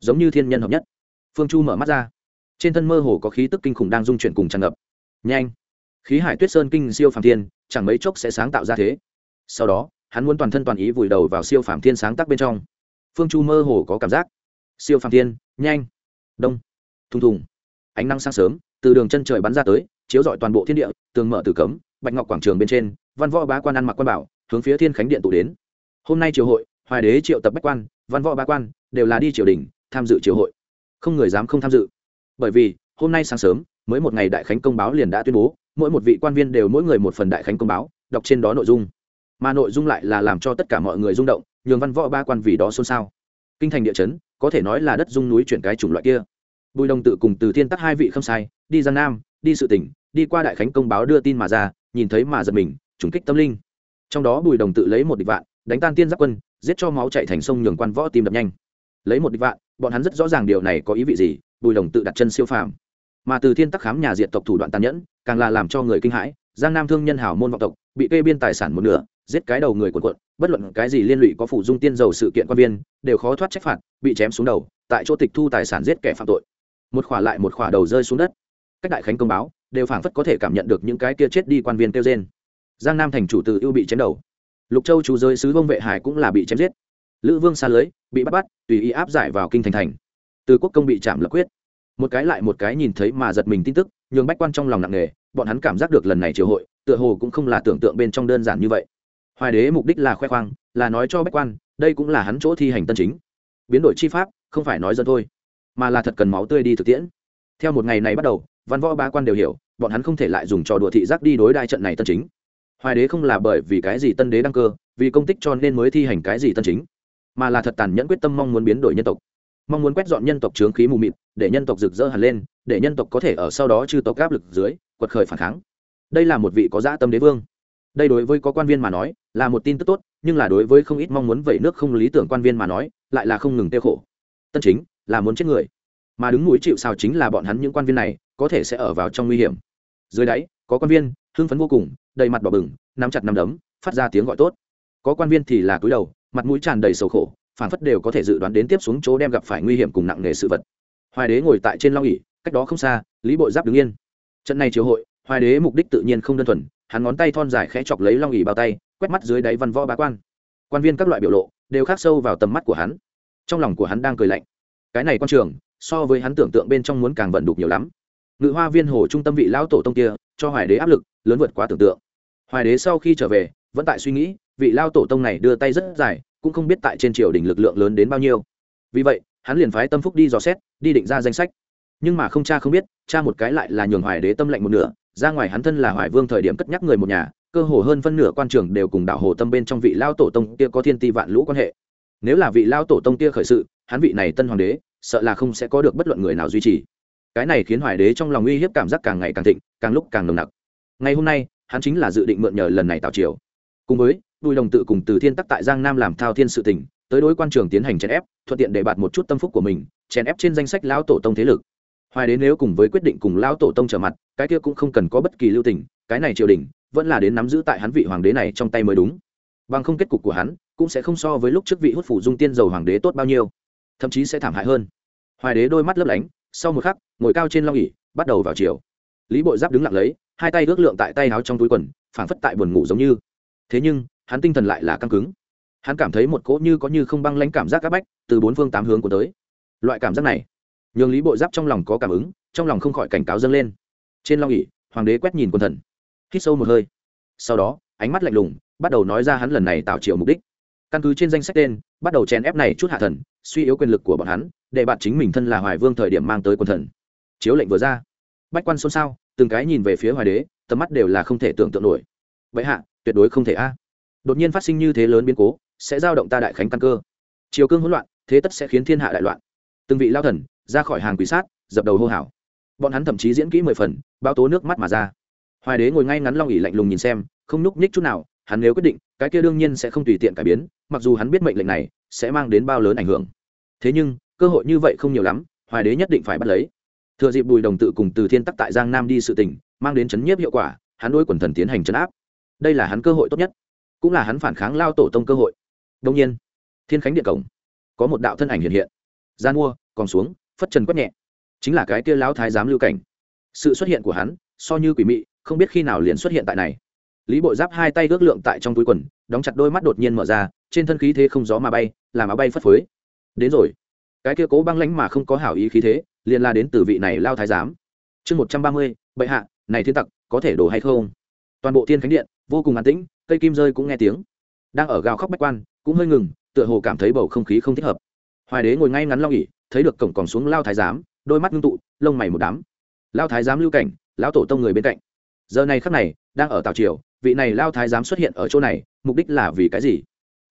giống như thiên nhân hợp nhất. Phương chu mở mắt ra. Trên thân mơ hồ có khí tức kinh khủng đang dung chuyển cùng tràn ngập. Nhanh. Khí hải tuyết sơn kinh siêu phàm thiên, chẳng mấy chốc sẽ sáng tạo ra thế. Sau đó, hắn muốn toàn thân toàn ý vùi đầu vào siêu phàm thiên sáng tác bên trong. Phương chu mơ hồ có cảm giác. Siêu phàm thiên, nhanh. Đông. Thùng thùng. Ánh nắng sáng sớm, từ đường chân trời bắn ra tới, chiếu rọi toàn bộ thiên địa, tường mở từ cấm, bạch ngọc quảng trường bên trên, văn võ bá quan ăn mặc quan bảo, hướng phía thiên khánh điện tụ đến. Hôm nay triều hội, hoài đế triệu tập bách quan, văn võ bá quan, đều là đi triều đình tham dự triều hội. Không người dám không tham dự. Bởi vì, hôm nay sáng sớm, mới một ngày đại khánh công báo liền đã tuyên bố, mỗi một vị quan viên đều mỗi người một phần đại khánh công báo, đọc trên đó nội dung. Mà nội dung lại là làm cho tất cả mọi người rung động, nhường văn võ ba quan vì đó xôn xao. Kinh thành địa chấn, có thể nói là đất dung núi chuyển cái chủng loại kia. Bùi đồng tự cùng từ thiên tắc hai vị không sai, đi giang nam, đi sự tỉnh, đi qua đại khánh công báo đưa tin mà ra, nhìn thấy mà giật mình, trùng kích tâm linh. Trong đó bùi đồng tự lấy một địch vạn, đánh tan tiên giáp quân, giết cho máu chạy thành sông nhường quan võ tìm đập nhanh. Lấy một địch vạn bọn hắn rất rõ ràng điều này có ý vị gì, bùi đồng tự đặt chân siêu phàm. Mà từ thiên tắc khám nhà diện tộc thủ đoạn tàn nhẫn, càng là làm cho người kinh hãi, giang nam thương nhân hảo môn vọng tộc, bị kê biên tài sản một nửa, giết cái đầu người quần quận bất luận cái gì liên lụy có phủ dung tiên dầu sự kiện quan viên, đều khó thoát trách phạt, bị chém xuống đầu, tại chỗ tịch thu tài sản giết kẻ phạm tội. Một khỏa lại một khỏa đầu rơi xuống đất. Các đại khánh công báo, đều phảng phất có thể cảm nhận được những cái kia chết đi quan viên kêu trên giang nam thành chủ từ ưu bị chém đầu. Lục châu chú rơi sứ vông vệ hải cũng là bị chém giết lữ vương xa lưới, bị bắt bắt, tùy ý áp giải vào kinh thành thành. Từ quốc công bị chạm lập quyết. Một cái lại một cái nhìn thấy mà giật mình tin tức, nhường bách quan trong lòng nặng nề, bọn hắn cảm giác được lần này triều hội, tựa hồ cũng không là tưởng tượng bên trong đơn giản như vậy. Hoài đế mục đích là khoe khoang, là nói cho bách quan, đây cũng là hắn chỗ thi hành tân chính. Biến đổi chi pháp, không phải nói dân thôi, mà là thật cần máu tươi đi thực tiễn. Theo một ngày này bắt đầu, văn võ ba quan đều hiểu, bọn hắn không thể lại dùng trò đùa thị giác đi đối đại trận này tân chính. Hoài đế không là bởi vì cái gì tân đế đăng cơ, vì công tích cho nên mới thi hành cái gì tân chính mà là thật tàn nhẫn quyết tâm mong muốn biến đổi nhân tộc. Mong muốn quét dọn nhân tộc trướng khí mù mịt, để nhân tộc rực rỡ hẳn lên, để nhân tộc có thể ở sau đó trừ tộc áp lực dưới, quật khởi phản kháng. Đây là một vị có dã tâm đế vương. Đây đối với có quan viên mà nói, là một tin tức tốt, nhưng là đối với không ít mong muốn vẩy nước không lý tưởng quan viên mà nói, lại là không ngừng tiêu khổ. Tân chính, là muốn chết người. Mà đứng mũi chịu sao chính là bọn hắn những quan viên này, có thể sẽ ở vào trong nguy hiểm. Dưới đáy, có quan viên, hưng phấn vô cùng, đầy mặt đỏ bừng, nắm chặt nắm đấm, phát ra tiếng gọi tốt. Có quan viên thì là cúi đầu mặt mũi tràn đầy sầu khổ phản phất đều có thể dự đoán đến tiếp xuống chỗ đem gặp phải nguy hiểm cùng nặng nề sự vật. Hoài đế ngồi tại trên long ỉ cách đó không xa, lý bội giáp đứng yên. Trận này chiều hội, hoài đế mục đích tự nhiên không đơn thuần, hắn ngón tay thon dài khẽ chọc lấy long ỉ bao tay, quét mắt dưới đáy văn võ bá quan. Quan viên các loại biểu lộ đều khắc sâu vào tầm mắt của hắn. Trong lòng của hắn đang cười lạnh. Cái này quan trường, so với hắn tưởng tượng bên trong muốn càng vận đục nhiều lắm. Ngự hoa viên hồ trung tâm vị lão tổ tông kia, cho hoài đế áp lực, lớn vượt quá tưởng tượng. Hoài đế sau khi trở về, vẫn tại suy nghĩ vị lao tổ tông này đưa tay rất dài, cũng không biết tại trên triều đình lực lượng lớn đến bao nhiêu. Vì vậy, hắn liền phái tâm phúc đi dò xét, đi định ra danh sách. Nhưng mà không cha không biết, cha một cái lại là nhường hoài đế tâm lệnh một nửa, ra ngoài hắn thân là hoài vương thời điểm cất nhắc người một nhà, cơ hồ hơn phân nửa quan trường đều cùng đảo hồ tâm bên trong vị lao tổ tông kia có thiên ti vạn lũ quan hệ. Nếu là vị lao tổ tông kia khởi sự, hắn vị này tân hoàng đế, sợ là không sẽ có được bất luận người nào duy trì. Cái này khiến hoài đế trong lòng uy hiếp cảm giác càng ngày càng thịnh, càng lúc càng nồng nặc. Ngày hôm nay, hắn chính là dự định mượn nhờ lần này tạo triều. Cùng với bùi đồng tự cùng từ thiên tắc tại giang nam làm thao thiên sự tỉnh tới đối quan trường tiến hành chèn ép, thuận tiện để bạt một chút tâm phúc của mình, chèn ép trên danh sách lão tổ tông thế lực. Hoài đến nếu cùng với quyết định cùng lão tổ tông trở mặt, cái kia cũng không cần có bất kỳ lưu tình, cái này triều đình, vẫn là đến nắm giữ tại hắn vị hoàng đế này trong tay mới đúng. Bằng không kết cục của hắn, cũng sẽ không so với lúc trước vị hút phủ dung tiên dầu hoàng đế tốt bao nhiêu, thậm chí sẽ thảm hại hơn. Hoài đế đôi mắt lấp lánh, sau một khắc, ngồi cao trên long ỉ bắt đầu vào chiều lý bội giáp đứng lặng lấy, hai tay ước lượng tại tay áo trong túi quần, phảng phất tại buồn ngủ giống như. Thế nhưng hắn tinh thần lại là căng cứng. Hắn cảm thấy một cỗ như có như không băng lãnh cảm giác áp bách từ bốn phương tám hướng của tới. Loại cảm giác này, nhường lý bộ giáp trong lòng có cảm ứng, trong lòng không khỏi cảnh cáo dâng lên. Trên long ỉ hoàng đế quét nhìn quân thần, hít sâu một hơi. Sau đó, ánh mắt lạnh lùng, bắt đầu nói ra hắn lần này tạo triệu mục đích. Căn cứ trên danh sách tên, bắt đầu chèn ép này chút hạ thần, suy yếu quyền lực của bọn hắn, để bạn chính mình thân là hoài vương thời điểm mang tới quân thần. Chiếu lệnh vừa ra, bách quan xôn xao, từng cái nhìn về phía hoài đế, tầm mắt đều là không thể tưởng tượng nổi. Vậy hạ, tuyệt đối không thể a đột nhiên phát sinh như thế lớn biến cố, sẽ giao động ta đại khánh căn cơ. Chiều cương hỗn loạn, thế tất sẽ khiến thiên hạ đại loạn. Từng vị lao thần, ra khỏi hàng quỷ sát, dập đầu hô hào. Bọn hắn thậm chí diễn kỹ mười phần bao tố nước mắt mà ra. Hoài đế ngồi ngay ngắn long ỉ lạnh lùng nhìn xem, không nhúc nhích chút nào, hắn nếu quyết định, cái kia đương nhiên sẽ không tùy tiện cải biến, mặc dù hắn biết mệnh lệnh này, sẽ mang đến bao lớn ảnh hưởng. Thế nhưng, cơ hội như vậy không nhiều lắm, hoài đế nhất định phải bắt lấy. Thừa dịp bùi đồng tự cùng từ thiên tắc tại giang nam đi sự tỉnh mang đến chấn nhiếp hiệu quả, hắn đôi quần thần tiến hành chấn áp. Đây là hắn cơ hội tốt nhất cũng là hắn phản kháng lao tổ tông cơ hội. Đông nhiên, thiên khánh điện cổng, có một đạo thân ảnh hiện hiện. Gian mua, còn xuống, phất trần quất nhẹ. Chính là cái kia lão thái giám lưu cảnh. Sự xuất hiện của hắn, so như quỷ mị, không biết khi nào liền xuất hiện tại này. Lý bộ giáp hai tay ước lượng tại trong túi quần, đóng chặt đôi mắt đột nhiên mở ra, trên thân khí thế không gió mà bay làm áo bay phất phới. Đến rồi. Cái kia cố băng lánh mà không có hảo ý khí thế, liền la đến từ vị này lao thái giám. Chương một trăm ba mươi, bệ hạ, này thiên tặc, có thể đổ hay không? Toàn bộ thiên khánh điện, vô cùng an tĩnh cây kim rơi cũng nghe tiếng. Đang ở gào khóc bách quan, cũng hơi ngừng, tựa hồ cảm thấy bầu không khí không thích hợp. Hoài đế ngồi ngay ngắn lo nghỉ thấy được cổng còn xuống lao thái giám, đôi mắt ngưng tụ, lông mày một đám. Lao thái giám lưu cảnh, lão tổ tông người bên cạnh. Giờ này khắc này, đang ở tào triều, vị này lao thái giám xuất hiện ở chỗ này, mục đích là vì cái gì?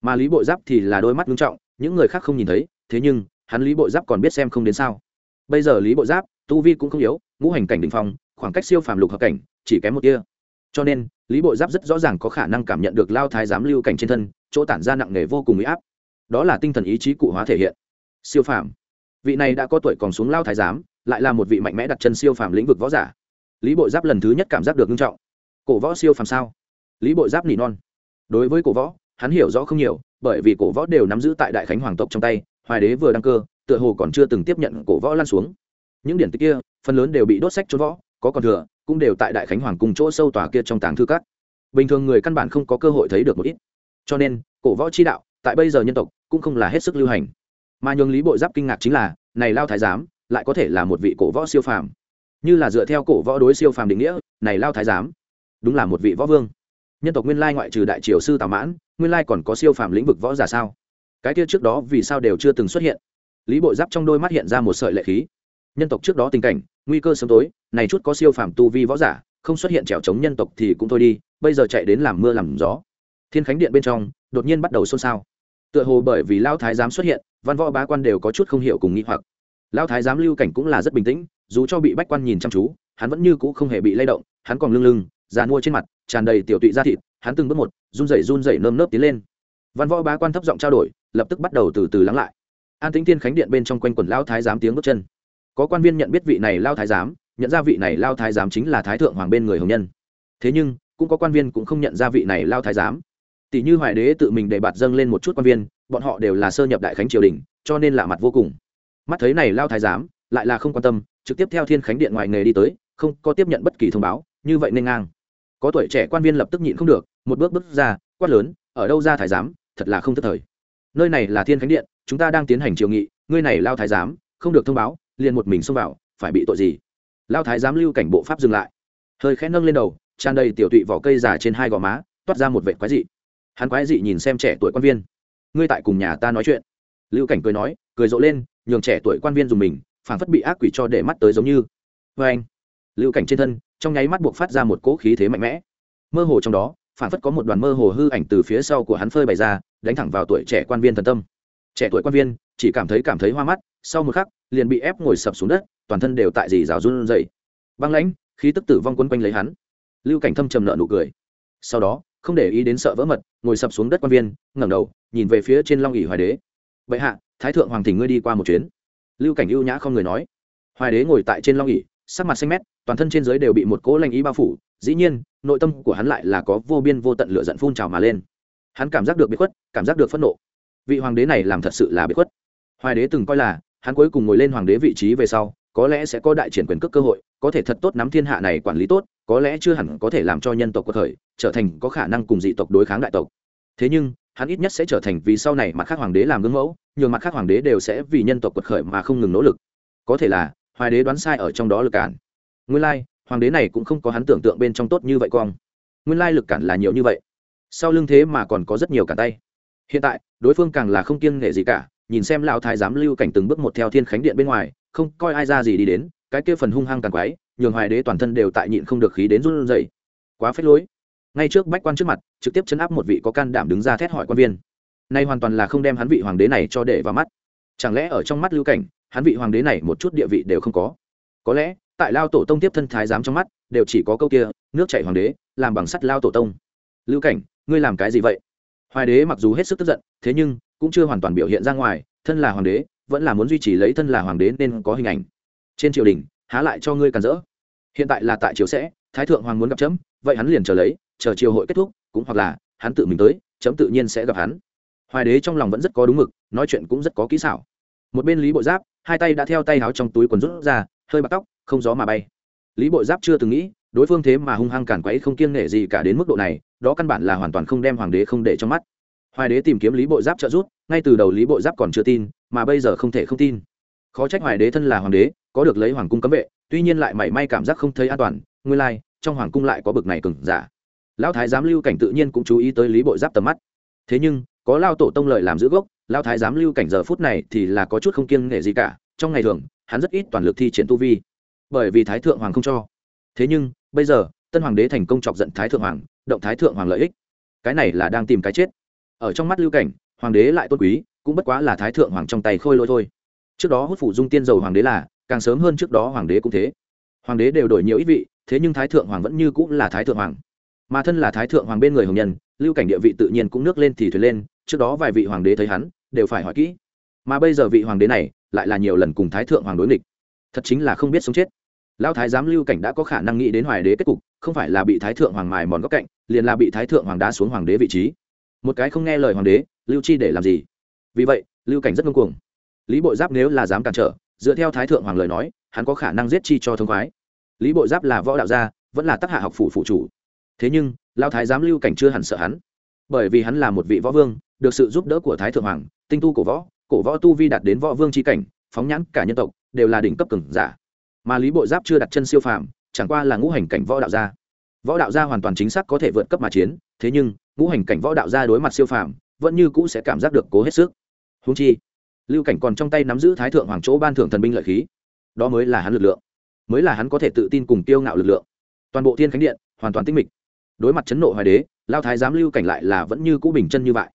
Mà lý bộ giáp thì là đôi mắt ngưng trọng, những người khác không nhìn thấy, thế nhưng, hắn lý bộ giáp còn biết xem không đến sao. Bây giờ lý bộ giáp, tu vi cũng không yếu, ngũ hành cảnh đình phong, khoảng cách siêu phàm lục hợp cảnh, chỉ kém một tia cho nên, lý bội giáp rất rõ ràng có khả năng cảm nhận được lao thái giám lưu cảnh trên thân, chỗ tản ra nặng nề vô cùng uy áp. Đó là tinh thần ý chí cụ hóa thể hiện. Siêu phàm. Vị này đã có tuổi còn xuống lao thái giám, lại là một vị mạnh mẽ đặt chân siêu phàm lĩnh vực võ giả. Lý bội giáp lần thứ nhất cảm giác được nghiêm trọng. Cổ võ siêu phàm sao? Lý bội giáp nỉ non. Đối với cổ võ, hắn hiểu rõ không nhiều, bởi vì cổ võ đều nắm giữ tại đại khánh hoàng tộc trong tay, hoài đế vừa đăng cơ, tựa hồ còn chưa từng tiếp nhận cổ võ lan xuống. Những điển tích kia, phần lớn đều bị đốt sách trốn võ, có còn thừa cũng đều tại đại khánh hoàng cùng chỗ sâu tòa kia trong tàng thư các. Bình thường người căn bản không có cơ hội thấy được một ít. Cho nên, cổ võ chi đạo, tại bây giờ nhân tộc, cũng không là hết sức lưu hành. Mà nhường lý bộ giáp kinh ngạc chính là, này lao thái giám, lại có thể là một vị cổ võ siêu phàm. Như là dựa theo cổ võ đối siêu phàm định nghĩa, này lao thái giám, đúng là một vị võ vương. Nhân tộc nguyên lai ngoại trừ đại triều sư tào mãn, nguyên lai còn có siêu phàm lĩnh vực võ giả sao? Cái kia trước đó vì sao đều chưa từng xuất hiện? Lý bộ giáp trong đôi mắt hiện ra một sợi lệ khí. Nhân tộc trước đó tình cảnh, nguy cơ sớm tối này chút có siêu phàm tu vi võ giả, không xuất hiện trèo chống nhân tộc thì cũng thôi đi, bây giờ chạy đến làm mưa làm gió. Thiên khánh điện bên trong, đột nhiên bắt đầu xôn xao. Tựa hồ bởi vì lao thái giám xuất hiện, văn võ bá quan đều có chút không hiểu cùng nghĩ hoặc. Lao thái giám lưu cảnh cũng là rất bình tĩnh, dù cho bị bách quan nhìn chăm chú, hắn vẫn như cũ không hề bị lay động, hắn còn lưng lưng, già mua trên mặt, tràn đầy tiểu tụy da thịt, hắn từng bước một, run rẩy run rẩy nơm nớp tiến lên. Văn võ bá quan thấp giọng trao đổi, lập tức bắt đầu từ từ lắng lại. An tĩnh thiên khánh điện bên trong quanh quần lao thái giám tiếng bước chân. Có quan viên nhận biết vị này lao thái giám nhận ra vị này lao thái giám chính là thái thượng hoàng bên người hồng nhân. Thế nhưng, cũng có quan viên cũng không nhận ra vị này lao thái giám. Tỷ như hoài đế tự mình để bạt dâng lên một chút quan viên, bọn họ đều là sơ nhập đại khánh triều đình, cho nên lạ mặt vô cùng. Mắt thấy này lao thái giám, lại là không quan tâm, trực tiếp theo thiên khánh điện ngoài nghề đi tới, không có tiếp nhận bất kỳ thông báo, như vậy nên ngang. Có tuổi trẻ quan viên lập tức nhịn không được, một bước bước ra, quát lớn, ở đâu ra thái giám, thật là không thất thời. Nơi này là thiên khánh điện, chúng ta đang tiến hành triều nghị, ngươi này lao thái giám, không được thông báo, liền một mình xông vào, phải bị tội gì? Lao thái giám lưu cảnh bộ pháp dừng lại. Hơi khẽ nâng lên đầu, tràn đầy tiểu tụy vỏ cây già trên hai gò má, toát ra một vệ quái dị. Hắn quái dị nhìn xem trẻ tuổi quan viên. Ngươi tại cùng nhà ta nói chuyện. Lưu cảnh cười nói, cười rộ lên, nhường trẻ tuổi quan viên dùng mình phản phất bị ác quỷ cho để mắt tới giống như. Vê anh. Lưu cảnh trên thân, trong nháy mắt buộc phát ra một cỗ khí thế mạnh mẽ. Mơ hồ trong đó phản phất có một đoàn mơ hồ hư ảnh từ phía sau của hắn phơi bày ra, đánh thẳng vào tuổi trẻ quan viên thần tâm. Trẻ tuổi quan viên chỉ cảm thấy cảm thấy hoa mắt, sau một khắc, liền bị ép ngồi sập xuống đất toàn thân đều tại dì rào run dậy băng lãnh, khí tức tử vong quấn quanh lấy hắn. Lưu cảnh thâm trầm nợ nụ cười. Sau đó, không để ý đến sợ vỡ mật, ngồi sập xuống đất quan viên, ngẩng đầu, nhìn về phía trên long ỉ hoài đế. Bệ hạ, thái thượng hoàng thỉnh ngươi đi qua một chuyến. Lưu cảnh ưu nhã không người nói. Hoài đế ngồi tại trên long ỉ sắc mặt xanh mét, toàn thân trên giới đều bị một cỗ lanh ý bao phủ, dĩ nhiên, nội tâm của hắn lại là có vô biên vô tận lửa giận phun trào mà lên. Hắn cảm giác được bị khuất, cảm giác được phẫn nộ. Vị hoàng đế này làm thật sự là bị khuất. Hoài đế từng coi là, hắn cuối cùng ngồi lên hoàng đế vị trí về sau có lẽ sẽ có đại triển quyền cước cơ hội, có thể thật tốt nắm thiên hạ này quản lý tốt, có lẽ chưa hẳn có thể làm cho nhân tộc có thời, trở thành có khả năng cùng dị tộc đối kháng đại tộc. Thế nhưng, hắn ít nhất sẽ trở thành vì sau này mặt khác hoàng đế làm gương mẫu nhiều mặt khác hoàng đế đều sẽ vì nhân tộc quật khởi mà không ngừng nỗ lực. Có thể là, hoài đế đoán sai ở trong đó lực cản. Nguyên lai, hoàng đế này cũng không có hắn tưởng tượng bên trong tốt như vậy cong. Nguyên lai lực cản là nhiều như vậy. Sau lưng thế mà còn có rất nhiều cả tay. Hiện tại, đối phương càng là không kiêng nghệ gì cả nhìn xem lão thái giám lưu cảnh từng bước một theo thiên khánh điện bên ngoài, không coi ai ra gì đi đến, cái kia phần hung hăng càng quái, nhường hoài đế toàn thân đều tại nhịn không được khí đến run rẩy. Quá phết lối. Ngay trước bách quan trước mặt, trực tiếp chấn áp một vị có can đảm đứng ra thét hỏi quan viên. Nay hoàn toàn là không đem hắn vị hoàng đế này cho để vào mắt. Chẳng lẽ ở trong mắt lưu cảnh, hắn vị hoàng đế này một chút địa vị đều không có? Có lẽ, tại lao tổ tông tiếp thân thái giám trong mắt, đều chỉ có câu kia, nước chảy hoàng đế, làm bằng sắt lao tổ tông. Lưu cảnh, ngươi làm cái gì vậy? Hoài đế mặc dù hết sức tức giận, thế nhưng cũng chưa hoàn toàn biểu hiện ra ngoài, thân là hoàng đế, vẫn là muốn duy trì lấy thân là hoàng đế nên có hình ảnh. Trên triều đình, há lại cho ngươi cản rỡ. Hiện tại là tại triều sẽ, thái thượng hoàng muốn gặp chấm, vậy hắn liền chờ lấy, chờ triều hội kết thúc, cũng hoặc là hắn tự mình tới, chấm tự nhiên sẽ gặp hắn. Hoài đế trong lòng vẫn rất có đúng mực, nói chuyện cũng rất có kỹ xảo. Một bên lý bộ giáp, hai tay đã theo tay háo trong túi quần rút ra, hơi bạc tóc, không gió mà bay. Lý bộ giáp chưa từng nghĩ, đối phương thế mà hung hăng cản quấy không kiêng nể gì cả đến mức độ này, đó căn bản là hoàn toàn không đem hoàng đế không để trong mắt hoài đế tìm kiếm lý bộ giáp trợ giúp, ngay từ đầu lý bộ giáp còn chưa tin, mà bây giờ không thể không tin. Khó trách hoài đế thân là hoàng đế, có được lấy hoàng cung cấm vệ, tuy nhiên lại mảy may cảm giác không thấy an toàn, nguyên lai, trong hoàng cung lại có bực này cừng giả. Lão thái giám lưu cảnh tự nhiên cũng chú ý tới lý bộ giáp tầm mắt. Thế nhưng, có lao tổ tông lợi làm giữ gốc lao thái giám lưu cảnh giờ phút này thì là có chút không kiêng nể gì cả, trong ngày thường, hắn rất ít toàn lực thi triển tu vi, bởi vì thái thượng hoàng không cho. Thế nhưng, bây giờ, tân hoàng đế thành công chọc giận thái thượng hoàng, động thái thượng hoàng lợi ích. Cái này là đang tìm cái chết ở trong mắt lưu cảnh, hoàng đế lại tôn quý, cũng bất quá là thái thượng hoàng trong tay khôi lỗi thôi. Trước đó hút phủ dung tiên dầu hoàng đế là, càng sớm hơn trước đó hoàng đế cũng thế. Hoàng đế đều đổi nhiều ít vị, thế nhưng thái thượng hoàng vẫn như cũng là thái thượng hoàng. Mà thân là thái thượng hoàng bên người hồng nhân, lưu cảnh địa vị tự nhiên cũng nước lên thì thuyền lên, trước đó vài vị hoàng đế thấy hắn, đều phải hỏi kỹ. Mà bây giờ vị hoàng đế này, lại là nhiều lần cùng thái thượng hoàng đối nghịch. Thật chính là không biết sống chết. Lao thái giám lưu cảnh đã có khả năng nghĩ đến hoài đế kết cục, không phải là bị thái thượng hoàng mài mòn góc cạnh, liền là bị thái thượng hoàng đá xuống hoàng đế vị trí một cái không nghe lời hoàng đế, lưu chi để làm gì? Vì vậy, lưu cảnh rất ngông cuồng. Lý bộ giáp nếu là dám cản trở, dựa theo thái thượng hoàng lời nói, hắn có khả năng giết chi cho thông khoái. Lý bộ giáp là võ đạo gia, vẫn là tác hạ học phủ phụ chủ. Thế nhưng lao thái giám lưu cảnh chưa hẳn sợ hắn. Bởi vì hắn là một vị võ vương, được sự giúp đỡ của thái thượng hoàng, tinh tu cổ võ cổ võ tu vi đạt đến võ vương c h i cảnh, phóng nhãn cả nhân tộc, đều là đỉnh cấp cứng giả. Mà lý bộ giáp chưa đặt chân siêu phàm, chẳng qua là ngũ hành cảnh võ đạo gia. Võ đạo gia hoàn toàn chính xác có thể vượt cấp mà chiến thế nhưng, ngũ hành cảnh võ đạo ra đối mặt siêu phàm, vẫn như cũ sẽ cảm giác được cố hết sức. Húng chi, lưu cảnh còn trong tay nắm giữ thái thượng hoàng chỗ ban thưởng thần binh lợi khí. Đó mới là hắn lực lượng, mới là hắn có thể tự tin cùng tiêu ngạo lực lượng. Toàn bộ thiên khánh điện, hoàn toàn tinh mịch. Đối mặt chấn nộ hoài đế, lao thái giám lưu cảnh lại là vẫn như cũ bình chân như vậy.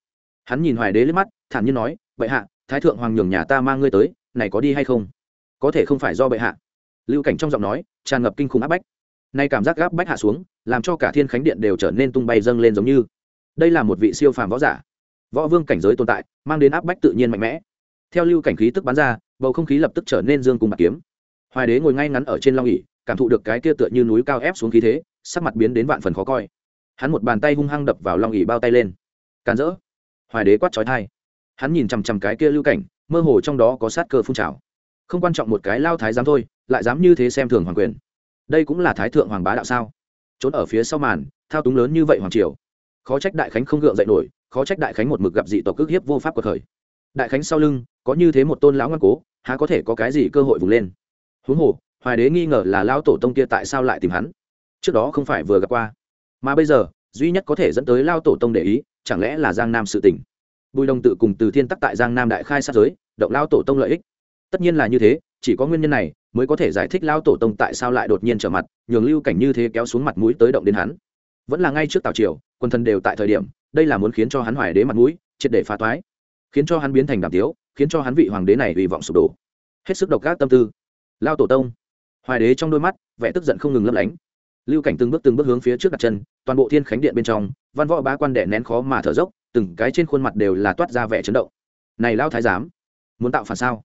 Hắn nhìn hoài đế lên mắt, thản nhiên nói, bệ hạ, thái thượng hoàng nhường nhà ta mang ngươi tới, này có đi hay không? Có thể không phải do bệ hạ. Lưu cảnh trong giọng nói, tràn ngập kinh khủng áp bách nay cảm giác gáp bách hạ xuống, làm cho cả thiên khánh điện đều trở nên tung bay dâng lên giống như. Đây là một vị siêu phàm võ giả. Võ vương cảnh giới tồn tại, mang đến áp bách tự nhiên mạnh mẽ. Theo lưu cảnh khí tức bắn ra, bầu không khí lập tức trở nên dương cùng bạc kiếm. Hoài đế ngồi ngay ngắn ở trên long ỉ cảm thụ được cái kia tựa như núi cao ép xuống khí thế, sắc mặt biến đến vạn phần khó coi. Hắn một bàn tay hung hăng đập vào long ỉ bao tay lên. Càn rỡ. Hoài đế quát trói thai hắn nhìn chằm chằm cái kia lưu cảnh, mơ hồ trong đó có sát cơ phun trào. Không quan trọng một cái lao thái giám thôi, lại dám như thế xem thường hoàng quyền đây cũng là thái thượng hoàng bá đạo sao? Trốn ở phía sau màn, thao túng lớn như vậy hoàng triều, khó trách đại khánh không gượng dậy nổi, khó trách đại khánh một mực gặp dị tộc ức hiếp vô pháp của thời. Đại khánh sau lưng, có như thế một tôn lão ngoan cố, há có thể có cái gì cơ hội vùng lên? Huống hồ, hoài đế nghi ngờ là lao tổ tông kia tại sao lại tìm hắn? Trước đó không phải vừa gặp qua. Mà bây giờ, duy nhất có thể dẫn tới lao tổ tông để ý, chẳng lẽ là giang nam sự tỉnh bùi đồng tự cùng từ thiên tắc tại giang nam đại khai sát giới, động lao tổ tông lợi ích. Tất nhiên là như thế chỉ có nguyên nhân này mới có thể giải thích lao tổ tông tại sao lại đột nhiên trở mặt, nhường lưu cảnh như thế kéo xuống mặt mũi tới động đến hắn. Vẫn là ngay trước tào triều, quân thần đều tại thời điểm, đây là muốn khiến cho hắn hoài đế mặt mũi, triệt để phá toái. Khiến cho hắn biến thành đàm tiếu, khiến cho hắn vị hoàng đế này hy vọng sụp đổ. Hết sức độc ác tâm tư. Lao tổ tông. Hoài đế trong đôi mắt, vẻ tức giận không ngừng lấp lánh. Lưu cảnh từng bước từng bước hướng phía trước đặt chân, toàn bộ thiên khánh điện bên trong, văn võ bá quan đệ nén khó mà thở dốc, từng cái trên khuôn mặt đều là toát ra vẻ chấn động. Này lao thái giám, muốn tạo phản sao?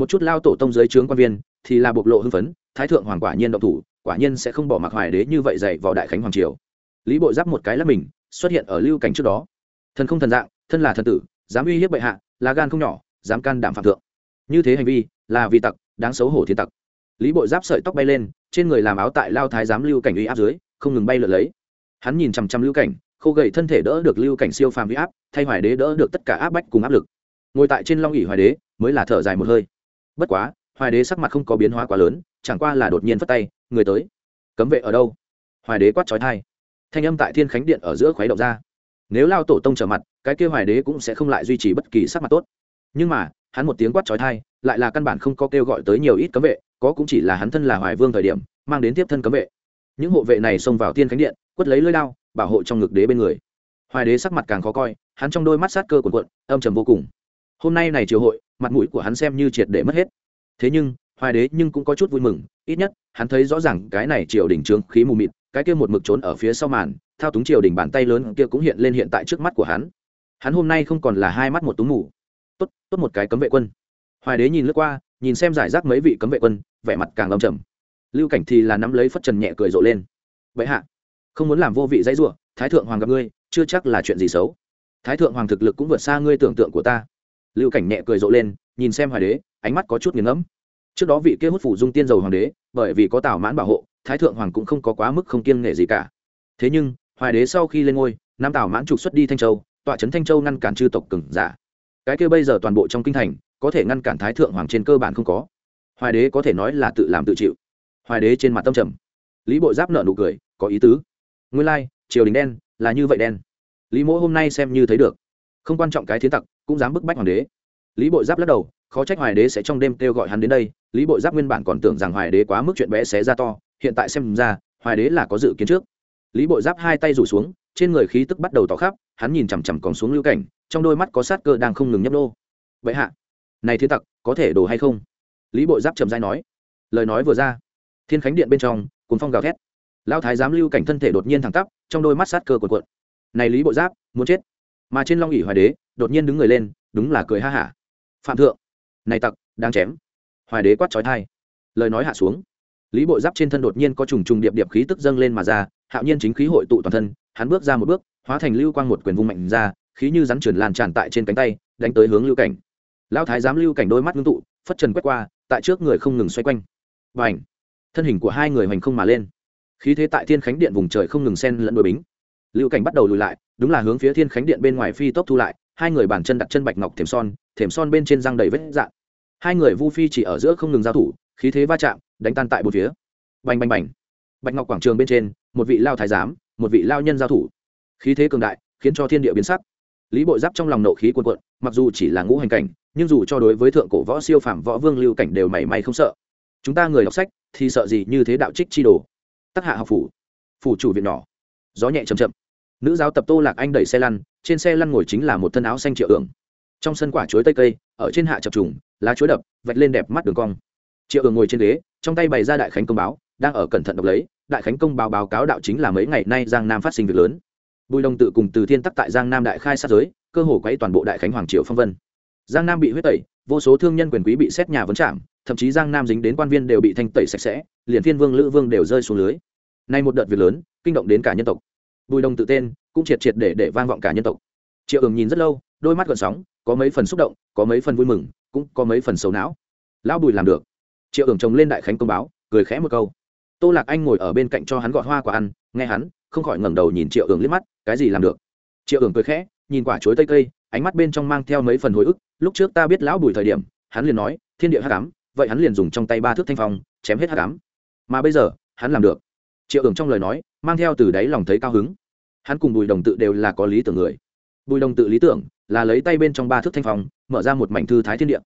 Một chút lao tổ tông dưới trướng quan viên, thì là bộc lộ hưng phấn, thái thượng hoàng quả nhiên động thủ, quả nhiên sẽ không bỏ mặc hoài đế như vậy dạy vào đại khánh hoàng triều. Lý bộ giáp một cái là mình, xuất hiện ở lưu cảnh trước đó. Thần không thần dạng, thân là thần tử, dám uy hiếp bệ hạ, là gan không nhỏ, dám can đảm phạm thượng. Như thế hành vi, là vì tặc, đáng xấu hổ thiên tặc. Lý bộ giáp sợi tóc bay lên, trên người làm áo tại lao thái giám lưu cảnh uy áp dưới, không ngừng bay lượn lấy. Hắn nhìn chằm chằm lưu cảnh, khô gầy thân thể đỡ được lưu cảnh siêu phàm uy áp, thay hoài đế đỡ được tất cả áp bách cùng áp lực. Ngồi tại trên long ỉ hoài đế, mới là thở dài một hơi bất quá, hoài đế sắc mặt không có biến hóa quá lớn, chẳng qua là đột nhiên phất tay, người tới. Cấm vệ ở đâu? Hoài đế quát trói thai. Thanh âm tại thiên khánh điện ở giữa khuấy động ra. Nếu lao tổ tông trở mặt, cái kia hoài đế cũng sẽ không lại duy trì bất kỳ sắc mặt tốt. Nhưng mà, hắn một tiếng quát trói thai, lại là căn bản không có kêu gọi tới nhiều ít cấm vệ, có cũng chỉ là hắn thân là hoài vương thời điểm, mang đến tiếp thân cấm vệ. Những hộ vệ này xông vào thiên khánh điện, quất lấy lơi đao bảo hộ trong ngực đế bên người. Hoài đế sắc mặt càng khó coi, hắn trong đôi mắt sát cơ cuộn cuộn, âm trầm vô cùng. Hôm nay này triều hội mặt mũi của hắn xem như triệt để mất hết. Thế nhưng, hoài đế nhưng cũng có chút vui mừng, ít nhất, hắn thấy rõ ràng cái này triều đình trướng khí mù mịt, cái kia một mực trốn ở phía sau màn, thao túng triều đình bàn tay lớn kia cũng hiện lên hiện tại trước mắt của hắn. Hắn hôm nay không còn là hai mắt một túng mù. Tốt tốt một cái cấm vệ quân. Hoài đế nhìn lướt qua, nhìn xem giải rác mấy vị cấm vệ quân, vẻ mặt càng lâm trầm. Lưu cảnh thì là nắm lấy phất trần nhẹ cười rộ lên. Vậy hạ, không muốn làm vô vị dãy ruộng thái thượng hoàng gặp ngươi, chưa chắc là chuyện gì xấu. Thái thượng hoàng thực lực cũng vượt xa ngươi tưởng tượng của ta lưu cảnh nhẹ cười rộ lên nhìn xem hoài đế ánh mắt có chút nghiền ngẫm. Trước đó vị kia hút phủ dung tiên dầu hoàng đế bởi vì có tào mãn bảo hộ thái thượng hoàng cũng không có quá mức không kiêng nghệ gì cả. Thế nhưng hoài đế sau khi lên ngôi nam tào mãn trục xuất đi thanh châu tọa trấn thanh châu ngăn cản chư tộc cừng giả. Cái kia bây giờ toàn bộ trong kinh thành có thể ngăn cản thái thượng hoàng trên cơ bản không có. Hoài đế có thể nói là tự làm tự chịu. Hoài đế trên mặt tâm trầm. Lý bộ giáp nợ nụ cười có ý tứ. Nguyên lai、like, triều đình đen là như vậy đen. Lý mỗ hôm nay xem như thấy được. Không quan trọng cái thiến tặc cũng dám bức bách hoàng đế. Lý bộ giáp lắc đầu, khó trách hoài đế sẽ trong đêm kêu gọi hắn đến đây. Lý bộ giáp nguyên bản còn tưởng rằng hoài đế quá mức chuyện bé xé ra to, hiện tại xem ra, hoài đế là có dự kiến trước. Lý bộ giáp hai tay rủ xuống, trên người khí tức bắt đầu tỏ khắp, hắn nhìn chằm chằm còn xuống lưu cảnh, trong đôi mắt có sát cơ đang không ngừng nhấp nô. Vậy hạ, này thiên tặc, có thể đổ hay không? Lý bộ giáp trầm dai nói. Lời nói vừa ra, thiên khánh điện bên trong cuốn phong gào thét. Lao thái giám lưu cảnh thân thể đột nhiên thẳng tắp, trong đôi mắt sát cơ cuộn cuộn. Này lý bộ giáp, muốn chết mà trên long ỉ hoài đế đột nhiên đứng người lên, đúng là cười ha hả. Phạm thượng, này tặc, đang chém. Hoài đế quát trói thai. Lời nói hạ xuống. Lý bộ giáp trên thân đột nhiên có trùng trùng điệp điệp khí tức dâng lên mà ra, hạo nhiên chính khí hội tụ toàn thân, hắn bước ra một bước, hóa thành lưu quang một quyền vung mạnh ra, khí như rắn chuyển lan tràn tại trên cánh tay, đánh tới hướng lưu cảnh. Lão thái giám lưu cảnh đôi mắt ngưng tụ, phất trần quét qua, tại trước người không ngừng xoay quanh. Và ảnh thân hình của hai người hoành không mà lên. Khí thế tại thiên khánh điện vùng trời không ngừng sen lẫn đôi bính lưu cảnh bắt đầu lùi lại, đúng là hướng phía thiên khánh điện bên ngoài phi tốc thu lại, hai người bàn chân đặt chân bạch ngọc thềm son thềm son bên trên răng đầy vết dạn hai người vu phi chỉ ở giữa không ngừng giao thủ, khí thế va chạm, đánh tan tại một phía. Bành bành bành. Bạch ngọc quảng trường bên trên, một vị lao thái giám, một vị lao nhân giao thủ. Khí thế cường đại, khiến cho thiên địa biến sắc. Lý bội giáp trong lòng nộ khí cuồn cuộn, mặc dù chỉ là ngũ hành cảnh, nhưng dù cho đối với thượng cổ võ siêu phạm võ vương lưu cảnh đều mảy may không sợ. Chúng ta người đọc sách, thì sợ gì như thế đạo trích chi đồ. Tắc hạ học phủ. Phủ chủ viện nhỏ. Gió nhẹ chầm chậm nữ giáo tập tô lạc anh đẩy xe lăn, trên xe lăn ngồi chính là một thân áo xanh triệu ưởng trong sân quả chuối tây cây, ở trên hạ chập trùng, lá chuối đập, vạch lên đẹp mắt đường cong. Triệu ưởng ngồi trên ghế, trong tay bày ra đại khánh công báo, đang ở cẩn thận đọc lấy, đại khánh công báo báo cáo đạo chính là mấy ngày nay giang nam phát sinh việc lớn. Bùi đồng tự cùng từ thiên tắc tại giang nam đại khai sát giới, cơ hồ quấy toàn bộ đại khánh hoàng triều phong vân. Giang nam bị huyết tẩy, vô số thương nhân quyền quý bị xét nhà vấn chạm thậm chí giang nam dính đến quan viên đều bị thanh tẩy sạch sẽ, liền thiên vương, lữ vương đều rơi xuống lưới. Nay một đợt việc lớn, kinh động đến cả nhân tộc bùi đồng tự tên, cũng triệt triệt để để vang vọng cả nhân tộc. Triệu ường nhìn rất lâu, đôi mắt gợn sóng, có mấy phần xúc động, có mấy phần vui mừng, cũng có mấy phần xấu não. Lão bùi làm được. Triệu ường trồng lên đại khánh công báo, cười khẽ một câu. Tô lạc anh ngồi ở bên cạnh cho hắn gọt hoa quả ăn, nghe hắn, không khỏi ngẩng đầu nhìn triệu ường liếc mắt, cái gì làm được? Triệu ường cười khẽ, nhìn quả chuối tây cây, ánh mắt bên trong mang theo mấy phần hồi ức, lúc trước ta biết lão bùi thời điểm, hắn liền nói, thiên địa hắc ám, vậy hắn liền dùng trong tay ba thước thanh phong, chém hết hắc ám. Mà bây giờ, hắn làm được triệu ường trong lời nói, mang theo từ đáy lòng thấy cao hứng. Hắn cùng bùi đồng tự đều là có lý tưởng người. Bùi đồng tự lý tưởng là lấy tay bên trong ba thước thanh phong, mở ra một mảnh thư thái thiên địa.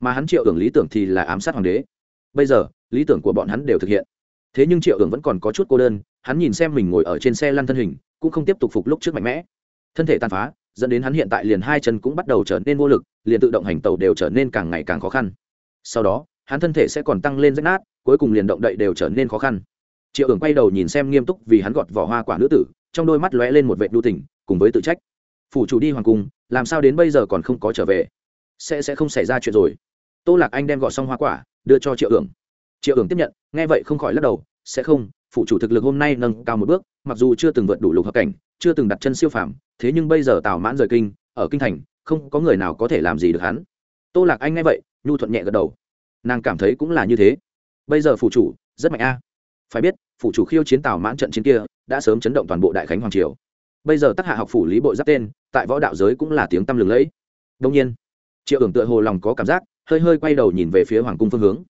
Mà hắn triệu ường lý tưởng thì là ám sát hoàng đế. Bây giờ, lý tưởng của bọn hắn đều thực hiện. Thế nhưng triệu ường vẫn còn có chút cô đơn, hắn nhìn xem mình ngồi ở trên xe lăn thân hình, cũng không tiếp tục phục lúc trước mạnh mẽ. Thân thể tàn phá, dẫn đến hắn hiện tại liền hai chân cũng bắt đầu trở nên vô lực, liền tự động hành tàu đều trở nên càng ngày càng khó khăn. Sau đó, hắn thân thể sẽ còn tăng lên rách nát, cuối cùng liền động đậy đều trở nên khó khăn triệu ưởng quay đầu nhìn xem nghiêm túc vì hắn gọt vỏ hoa quả nữ tử, trong đôi mắt lóe lên một vệ đu tình, cùng với tự trách. Phủ chủ đi hoàng cung, làm sao đến bây giờ còn không có trở về? Sẽ sẽ không xảy ra chuyện rồi. Tô lạc anh đem gọt xong hoa quả, đưa cho triệu ưởng triệu ưởng tiếp nhận, nghe vậy không khỏi lắc đầu, sẽ không phụ chủ thực lực hôm nay nâng cao một bước, mặc dù chưa từng vượt đủ lục hợp cảnh, chưa từng đặt chân siêu phàm, thế nhưng bây giờ tào mãn rời kinh, ở kinh thành, không có người nào có thể làm gì được hắn. Tô lạc anh nghe vậy, nhu thuận nhẹ gật đầu. Nàng cảm thấy cũng là như thế. Bây giờ phụ chủ, rất mạnh a phải biết phụ chủ khiêu chiến tào mãn trận chiến kia đã sớm chấn động toàn bộ đại khánh hoàng triều. Bây giờ tác hạ học phủ lý bộ giáp tên, tại võ đạo giới cũng là tiếng tăm lừng lẫy. Đông nhiên, triệu ưởng tựa hồ lòng có cảm giác, hơi hơi quay đầu nhìn về phía hoàng cung phương hướng.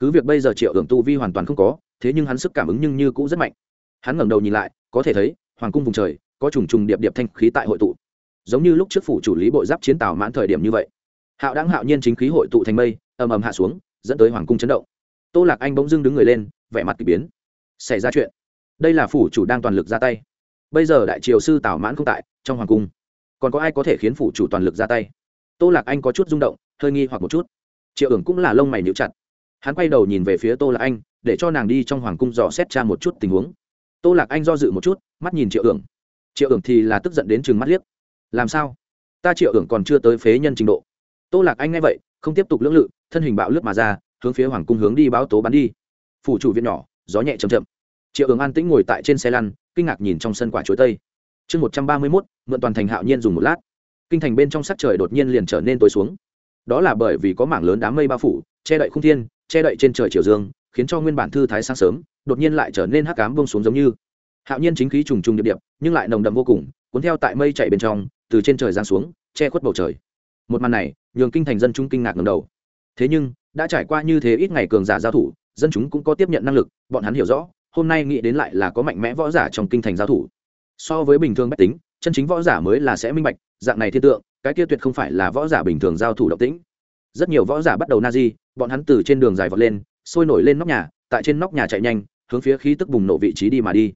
Cứ việc bây giờ triệu ưởng tu vi hoàn toàn không có, thế nhưng hắn sức cảm ứng nhưng như cũ rất mạnh. Hắn ngẩng đầu nhìn lại, có thể thấy, hoàng cung vùng trời, có trùng trùng điệp điệp thanh khí tại hội tụ. Giống như lúc trước phủ chủ lý bộ giáp chiến tào mãn thời điểm như vậy. Hạo đáng hạo nhiên chính khí hội tụ thành mây, ầm ầm hạ xuống, dẫn tới hoàng cung chấn động. Tô lạc anh bỗng dưng đứng người lên, vẻ mặt k ỳ biến xảy ra chuyện. Đây là phủ chủ đang toàn lực ra tay. Bây giờ đại triều sư tào mãn không tại, trong hoàng cung, còn có ai có thể khiến phủ chủ toàn lực ra tay? Tô lạc anh có chút rung động, hơi nghi hoặc một chút. Triệu ưởng cũng là lông mày níu chặt. Hắn quay đầu nhìn về phía tô lạc anh, để cho nàng đi trong hoàng cung dò xét cha một chút tình huống. Tô lạc anh do dự một chút, mắt nhìn triệu ưởng triệu ưởng thì là tức giận đến chừng mắt liếc. Làm sao? Ta triệu ưởng còn chưa tới phế nhân trình độ. Tô lạc anh nghe vậy, không tiếp tục lưỡng lự, thân hình bạo lướt mà ra, hướng phía hoàng cung hướng đi báo tố bắn đi. Phủ chủ viện nhỏ, gió nhẹ chầm chậm triệu ứng an tĩnh ngồi tại trên xe lăn, kinh ngạc nhìn trong sân quả chuối tây. Chương một trăm ba mươi mốt, mượn toàn thành hạo nhiên dùng một lát. Kinh thành bên trong sắc trời đột nhiên liền trở nên tối xuống. Đó là bởi vì có mảng lớn đám mây bao phủ, che đậy không thiên, che đậy trên trời chiều dương, khiến cho nguyên bản thư thái sáng sớm, đột nhiên lại trở nên hắc cám bông xuống giống như. Hạo nhiên chính khí trùng trùng điệp điệp, nhưng lại nồng đậm vô cùng, cuốn theo tại mây chạy bên trong, từ trên trời giáng xuống, che khuất bầu trời. Một màn này, nhường kinh thành dân chúng kinh ngạc ngầm đầu. Thế nhưng, đã trải qua như thế ít ngày cường giả giao thủ, dân chúng cũng có tiếp nhận năng lực, bọn hắn hiểu rõ hôm nay nghĩ đến lại là có mạnh mẽ võ giả trong kinh thành giao thủ. So với bình thường bách tính, chân chính võ giả mới là sẽ minh bạch, dạng này thiên tượng, cái kia tuyệt không phải là võ giả bình thường giao thủ động tĩnh. Rất nhiều võ giả bắt đầu na di, bọn hắn từ trên đường dài vọt lên, sôi nổi lên nóc nhà, tại trên nóc nhà chạy nhanh, hướng phía khí tức bùng nổ vị trí đi mà đi.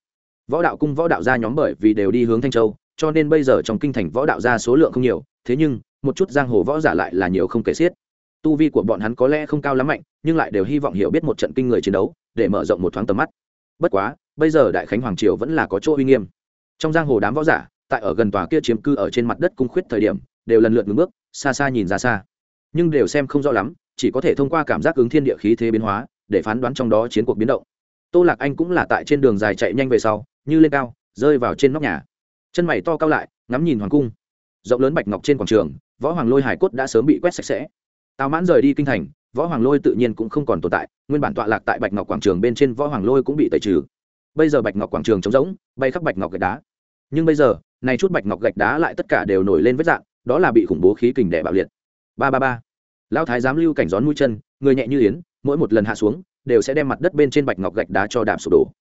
Võ đạo cung võ đạo gia nhóm bởi vì đều đi hướng thanh châu, cho nên bây giờ trong kinh thành võ đạo gia số lượng không nhiều, thế nhưng, một chút giang hồ võ giả lại là nhiều không kể xiết. Tu vi của bọn hắn có lẽ không cao lắm mạnh, nhưng lại đều hy vọng hiểu biết một trận kinh người chiến đấu, để mở rộng một thoáng tầm mắt bất quá, bây giờ đại khánh hoàng triều vẫn là có chỗ uy nghiêm. Trong giang hồ đám võ giả, tại ở gần tòa kia chiếm cư ở trên mặt đất cung khuyết thời điểm, đều lần lượt ngưng bước, xa xa nhìn ra xa. Nhưng đều xem không rõ lắm, chỉ có thể thông qua cảm giác ứng thiên địa khí thế biến hóa, để phán đoán trong đó chiến cuộc biến động. Tô lạc anh cũng là tại trên đường dài chạy nhanh về sau, như lên cao, rơi vào trên nóc nhà. Chân mày to cao lại, ngắm nhìn hoàng cung. Rộng lớn bạch ngọc trên quảng trường, võ hoàng lôi hải cốt đã sớm bị quét sạch sẽ. Tào mãn rời đi kinh thành võ hoàng lôi tự nhiên cũng không còn tồn tại, nguyên bản tọa lạc tại bạch ngọc quảng trường bên trên võ hoàng lôi cũng bị tẩy trừ. Bây giờ bạch ngọc quảng trường trống rỗng, bay khắp bạch ngọc gạch đá. Nhưng bây giờ, này chút bạch ngọc gạch đá lại tất cả đều nổi lên vết dạng, đó là bị khủng bố khí kình đẻ bạo liệt. Ba ba ba. Lão thái giám lưu cảnh gión mũi chân, người nhẹ như yến, mỗi một lần hạ xuống, đều sẽ đem mặt đất bên trên bạch ngọc gạch đá cho đạp sụp đổ.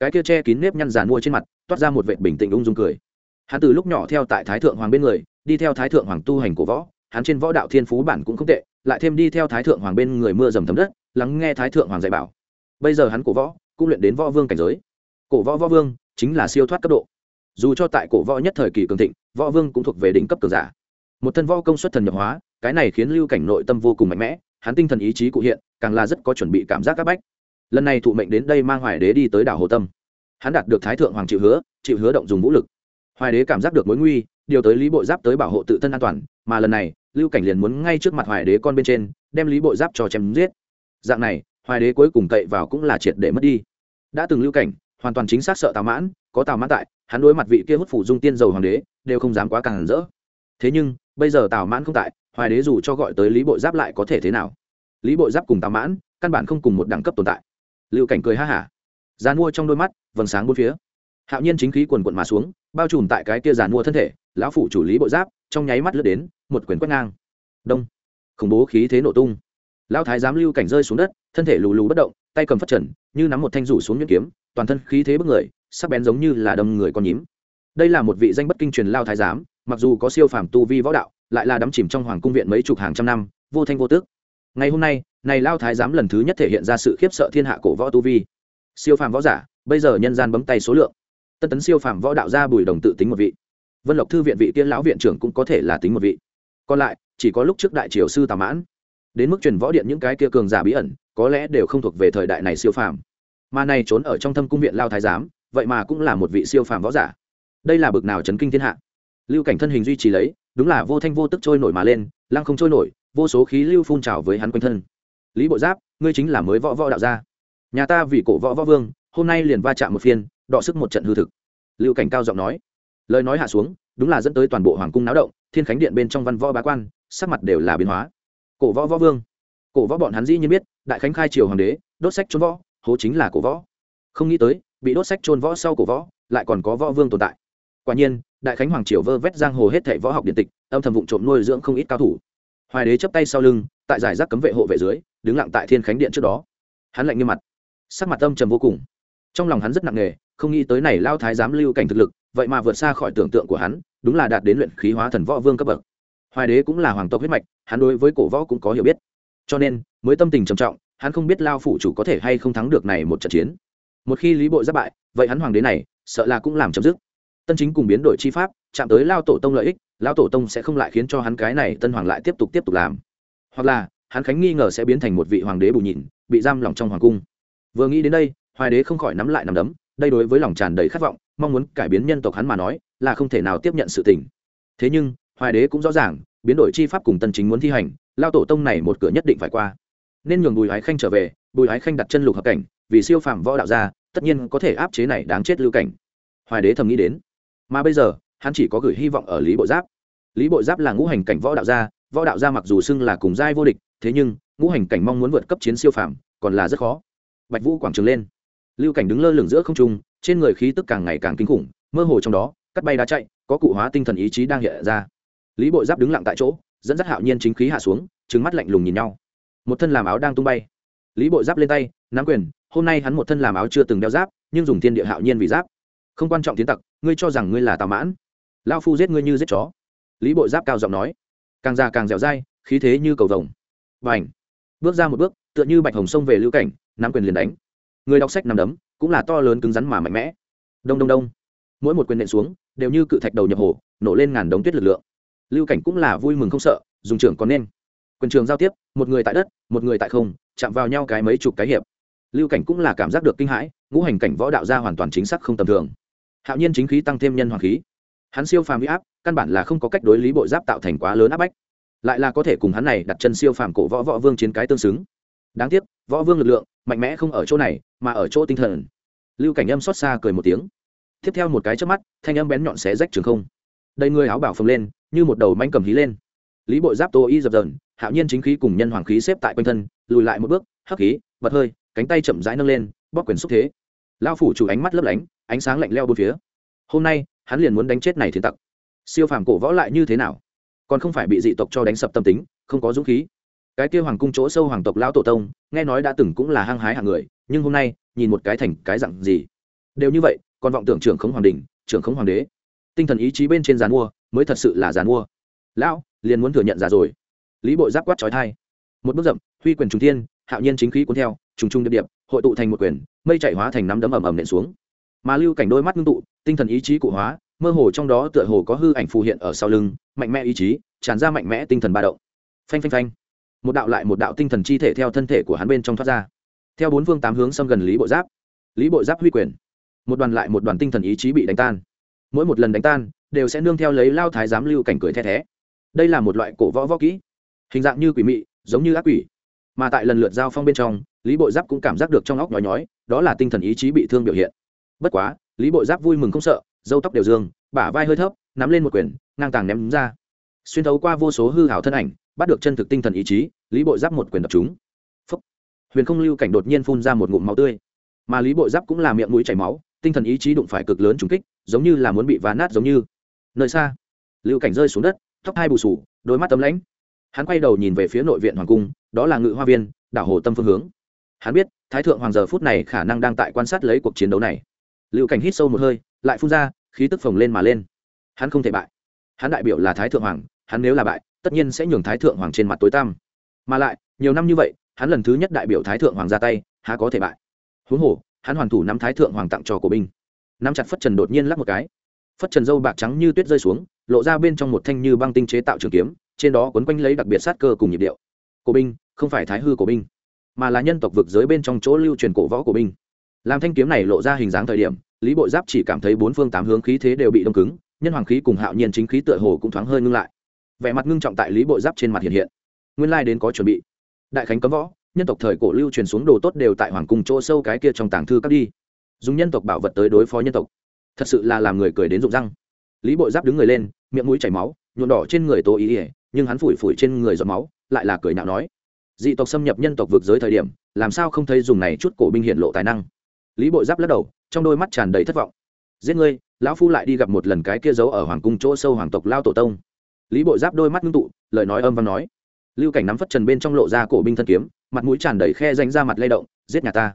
Cái kia che kín nếp nhăn giàn mua trên mặt, toát ra một vệ bình tĩnh ung dung cười. Hắn từ lúc nhỏ theo tại thái thượng hoàng bên người, đi theo thái thượng hoàng tu hành của võ hắn trên võ đạo thiên phú bản cũng không tệ, lại thêm đi theo thái thượng hoàng bên người mưa dầm thấm đất, lắng nghe thái thượng hoàng dạy bảo. Bây giờ hắn cổ võ, cũng luyện đến võ vương cảnh giới. Cổ võ võ vương chính là siêu thoát cấp độ. Dù cho tại cổ võ nhất thời kỳ cường thịnh, võ vương cũng thuộc về đỉnh cấp cường giả. Một thân võ công suất thần nhập hóa, cái này khiến lưu cảnh nội tâm vô cùng mạnh mẽ, hắn tinh thần ý chí cụ hiện, càng là rất có chuẩn bị cảm giác áp bách. Lần này thụ mệnh đến đây mang hoài đế đi tới đảo hồ tâm. Hắn đạt được thái thượng hoàng chịu hứa chịu hứa động dùng vũ lực. Hoài đế cảm giác được mối nguy, điều tới lý bộ giáp tới bảo hộ tự thân an toàn, mà lần này lưu cảnh liền muốn ngay trước mặt hoài đế con bên trên, đem lý bộ giáp cho chém giết. Dạng này, hoài đế cuối cùng cậy vào cũng là triệt để mất đi. Đã từng lưu cảnh, hoàn toàn chính xác sợ tào mãn, có tào mãn tại, hắn đối mặt vị kia hút phủ dung tiên dầu hoàng đế, đều không dám quá càng rỡ. Thế nhưng, bây giờ tào mãn không tại, hoài đế dù cho gọi tới lý bộ giáp lại có thể thế nào? Lý bộ giáp cùng tào mãn, căn bản không cùng một đẳng cấp tồn tại. Lưu cảnh cười ha hả. Gian mua trong đôi mắt, vầng sáng bốn phía. Hạo nhiên chính khí quần quận mà xuống, bao trùm tại cái kia giàn mua thân thể, lão phụ chủ lý bộ giáp, trong nháy mắt lướt đến một quyền quét ngang. Đông. Khủng bố khí thế nổ tung. Lão thái giám lưu cảnh rơi xuống đất, thân thể lù lù bất động, tay cầm phát trần, như nắm một thanh rủ xuống nhuyễn kiếm, toàn thân khí thế bức người, sắc bén giống như là đâm người con nhím. Đây là một vị danh bất kinh truyền lao thái giám, mặc dù có siêu phàm tu vi võ đạo, lại là đắm chìm trong hoàng cung viện mấy chục hàng trăm năm, vô thanh vô tước. Ngày hôm nay, này lao thái giám lần thứ nhất thể hiện ra sự khiếp sợ thiên hạ cổ võ tu vi. Siêu phàm võ giả, bây giờ nhân gian bấm tay số lượng. Tân tấn siêu phàm võ đạo ra bùi đồng tự tính một vị. Vân lộc thư viện vị tiên lão viện trưởng cũng có thể là tính một vị còn lại, chỉ có lúc trước đại triều sư tà mãn. Đến mức truyền võ điện những cái kia cường giả bí ẩn, có lẽ đều không thuộc về thời đại này siêu phàm. Mà này trốn ở trong thâm cung viện lao thái giám, vậy mà cũng là một vị siêu phàm võ giả. Đây là bực nào chấn kinh thiên hạ. Lưu cảnh thân hình duy trì lấy, đúng là vô thanh vô tức trôi nổi mà lên, lăng không trôi nổi, vô số khí lưu phun trào với hắn quanh thân. Lý bộ giáp, ngươi chính là mới võ võ đạo gia. Nhà ta vì cổ võ võ vương, hôm nay liền va chạm một phiên, đọ sức một trận hư thực. Lưu cảnh cao giọng nói. Lời nói hạ xuống đúng là dẫn tới toàn bộ hoàng cung náo động, thiên khánh điện bên trong văn võ bá quan, sắc mặt đều là biến hóa. Cổ võ võ vương. Cổ võ bọn hắn dĩ nhiên biết, đại khánh khai triều hoàng đế, đốt sách trốn võ, hố chính là cổ võ. Không nghĩ tới, bị đốt sách trôn võ sau cổ võ, lại còn có võ vương tồn tại. Quả nhiên, đại khánh hoàng triều vơ vét giang hồ hết thảy võ học điện tịch, âm thầm vụ trộm nuôi dưỡng không ít cao thủ. Hoài đế chấp tay sau lưng, tại giải rác cấm vệ hộ vệ dưới, đứng lặng tại thiên khánh điện trước đó. Hắn lạnh như mặt. Sắc mặt âm trầm vô cùng. Trong lòng hắn rất nặng nề, không nghĩ tới này lao thái giám lưu cảnh thực lực vậy mà vượt xa khỏi tưởng tượng của hắn, đúng là đạt đến luyện khí hóa thần võ vương cấp bậc. Hoài đế cũng là hoàng tộc huyết mạch, hắn đối với cổ võ cũng có hiểu biết. Cho nên, mới tâm tình trầm trọng, hắn không biết lao phủ chủ có thể hay không thắng được này một trận chiến. Một khi lý bộ giáp bại, vậy hắn hoàng đế này, sợ là cũng làm chấm dứt. Tân chính cùng biến đổi chi pháp, chạm tới lao tổ tông lợi ích, lao tổ tông sẽ không lại khiến cho hắn cái này tân hoàng lại tiếp tục tiếp tục làm. Hoặc là, hắn khánh nghi ngờ sẽ biến thành một vị hoàng đế bù nhìn bị giam lòng trong hoàng cung. Vừa nghĩ đến đây, hoài đế không khỏi nắm lại nắm đấm, đây đối với lòng tràn đầy khát vọng mong muốn cải biến nhân tộc hắn mà nói, là không thể nào tiếp nhận sự tình. Thế nhưng, hoài đế cũng rõ ràng, biến đổi chi pháp cùng tân chính muốn thi hành, lao tổ tông này một cửa nhất định phải qua. Nên nhường bùi ái khanh trở về, bùi ái khanh đặt chân lục hợp cảnh, vì siêu phàm võ đạo ra tất nhiên có thể áp chế này đáng chết lưu cảnh. Hoài đế thầm nghĩ đến. Mà bây giờ, hắn chỉ có gửi hy vọng ở lý bộ giáp. Lý bộ giáp là ngũ hành cảnh võ đạo gia, võ đạo gia mặc dù xưng là cùng giai vô địch, thế nhưng, ngũ hành cảnh mong muốn vượt cấp chiến siêu phàm, còn là rất khó. Bạch vũ quảng trường lên lưu cảnh đứng lơ lửng giữa không trung, trên người khí tức càng ngày càng kinh khủng, mơ hồ trong đó, cắt bay đá chạy, có cụ hóa tinh thần ý chí đang hiện ra. Lý bội giáp đứng lặng tại chỗ, dẫn dắt hạo nhiên chính khí hạ xuống trứng mắt lạnh lùng nhìn nhau. Một thân làm áo đang tung bay. Lý bội giáp lên tay, nắm quyền, hôm nay hắn một thân làm áo chưa từng đeo giáp, nhưng dùng thiên địa hạo nhiên vì giáp. Không quan trọng tiến tặc, ngươi cho rằng ngươi là tào mãn. Lao phu giết ngươi như giết chó. Lý bội giáp cao giọng nói. Càng già càng dẻo dai, khí thế như cầu vồng. Và ảnh bước ra một bước, tựa như bạch hồng sông về lưu cảnh, nắm quyền liền đánh người đọc sách nằm đấm, cũng là to lớn cứng rắn mà mạnh mẽ. Đông đông đông. Mỗi một quyền nện xuống, đều như cự thạch đầu nhập hồ, nổ lên ngàn đống tuyết lực lượng. Lưu cảnh cũng là vui mừng không sợ, dùng trưởng còn nên. Quyền trường giao tiếp, một người tại đất, một người tại không, chạm vào nhau cái mấy chục cái hiệp. Lưu cảnh cũng là cảm giác được kinh hãi, ngũ hành cảnh võ đạo ra hoàn toàn chính xác không tầm thường. Hạo nhiên chính khí tăng thêm nhân hoàng khí. Hắn siêu phàm huy áp, căn bản là không có cách đối lý bộ giáp tạo thành quá lớn áp bách. Lại là có thể cùng hắn này đặt chân siêu phàm cổ võ võ vương chiến cái tương xứng đáng tiếc, võ vương lực lượng mạnh mẽ không ở chỗ này, mà ở chỗ tinh thần. Lưu cảnh âm xót xa cười một tiếng. Tiếp theo một cái trước mắt, thanh âm bén nhọn xé rách trường không. Đầy người áo bảo phồng lên, như một đầu manh cầm hí lên. Lý bội giáp tô y dập dờn, hạo nhiên chính khí cùng nhân hoàng khí xếp tại quanh thân, lùi lại một bước, hấp khí, bật hơi, cánh tay chậm rãi nâng lên, bóp quyền xúc thế. Lao phủ chủ ánh mắt lấp lánh, ánh sáng lạnh leo bốn phía. Hôm nay, hắn liền muốn đánh chết này thiên tặc. Siêu phàm cổ võ lại như thế nào? Còn không phải bị dị tộc cho đánh sập tâm tính, không có dũng khí cái kia hoàng cung chỗ sâu hoàng tộc lão tổ tông, nghe nói đã từng cũng là hăng hái hạng người, nhưng hôm nay, nhìn một cái thành cái dặn gì? Đều như vậy, còn vọng tưởng trưởng khống hoàng đình, trưởng khống hoàng đế. Tinh thần ý chí bên trên giàn mua, mới thật sự là giàn mua. Lão, liền muốn thừa nhận ra rồi. Lý bội giáp quát trói thai. Một bước rậm, huy quyền trung thiên, hạo nhiên chính khí cuốn theo, trùng trung điệp điệp, hội tụ thành một quyền, mây chạy hóa thành nắm đấm ầm ầm nện xuống. Mà lưu cảnh đôi mắt ngưng tụ, tinh thần ý chí cụ hóa, mơ hồ trong đó tựa hồ có hư ảnh phù hiện ở sau lưng, mạnh mẽ ý chí, tràn ra mạnh mẽ tinh thần ba động. Phanh phanh phanh một đạo lại một đạo tinh thần chi thể theo thân thể của hắn bên trong thoát ra. Theo bốn phương tám hướng xâm gần lý bộ giáp. Lý bộ giáp huy quyền. Một đoàn lại một đoàn tinh thần ý chí bị đánh tan. Mỗi một lần đánh tan, đều sẽ nương theo lấy lao thái giám lưu cảnh cười the thé. Đây là một loại cổ võ võ kỹ. Hình dạng như quỷ mị, giống như ác quỷ. Mà tại lần lượt giao phong bên trong, lý bộ giáp cũng cảm giác được trong óc nhói nhói, đó là tinh thần ý chí bị thương biểu hiện. Bất quá, lý bộ giáp vui mừng không sợ dâu tóc đều dương, bả vai hơi thấp, nắm lên một quyền, ngang tàng ném ra xuyên thấu qua vô số hư hảo thân ảnh, bắt được chân thực tinh thần ý chí, lý bộ giáp một quyền đập chúng. Phúc. huyền không lưu cảnh đột nhiên phun ra một ngụm máu tươi. Mà lý bộ giáp cũng là miệng mũi chảy máu, tinh thần ý chí đụng phải cực lớn trùng kích, giống như là muốn bị vá nát giống như. Nơi xa, lưu cảnh rơi xuống đất, tóc hai bù sù, đôi mắt tấm lãnh. Hắn quay đầu nhìn về phía nội viện hoàng cung, đó là ngự hoa viên, đảo hồ tâm phương hướng. Hắn biết, thái thượng hoàng giờ phút này khả năng đang tại quan sát lấy cuộc chiến đấu này. Lưu cảnh hít sâu một hơi, lại phun ra, khí tức phồng lên mà lên. Hắn không thể bại. Hắn đại biểu là thái thượng hoàng hắn nếu là bại, tất nhiên sẽ nhường thái thượng hoàng trên mặt tối tăm. Mà lại, nhiều năm như vậy, hắn lần thứ nhất đại biểu thái thượng hoàng ra tay, há có thể bại. Huống hồ, hắn hoàn thủ nắm thái thượng hoàng tặng cho của binh nắm chặt phất trần đột nhiên lắc một cái. Phất trần dâu bạc trắng như tuyết rơi xuống, lộ ra bên trong một thanh như băng tinh chế tạo trường kiếm, trên đó quấn quanh lấy đặc biệt sát cơ cùng nhịp điệu. Cổ binh, không phải thái hư cổ binh, mà là nhân tộc vực giới bên trong chỗ lưu truyền cổ võ của binh. Làm thanh kiếm này lộ ra hình dáng thời điểm, lý bội giáp chỉ cảm thấy bốn phương tám hướng khí thế đều bị đông cứng, nhân hoàng khí cùng hạo nhiên chính khí tựa hồ cũng thoáng hơi ngưng lại vẻ mặt ngưng trọng tại lý Bộ giáp trên mặt hiện hiện nguyên lai đến có chuẩn bị đại khánh cấm võ nhân tộc thời cổ lưu truyền xuống đồ tốt đều tại hoàng cung chỗ sâu cái kia trong tàng thư cắt đi dùng nhân tộc bảo vật tới đối phó nhân tộc thật sự là làm người cười đến rụng răng lý Bộ giáp đứng người lên miệng mũi chảy máu nhuộm đỏ trên người tô ý ỉa nhưng hắn phủi phủi trên người giọt máu lại là cười nhạo nói dị tộc xâm nhập nhân tộc vượt giới thời điểm làm sao không thấy dùng này chút cổ binh hiện lộ tài năng lý Bộ giáp lắc đầu trong đôi mắt tràn đầy thất vọng giết ngươi lão phu lại đi gặp một lần cái kia giấu ở hoàng cung chỗ sâu hoàng tộc lao tổ tông lý bội giáp đôi mắt ngưng tụ, lời nói âm văn nói. Lưu cảnh nắm phất trần bên trong lộ ra cổ binh thân kiếm, mặt mũi tràn đầy khe danh ra mặt lay động, giết nhà ta.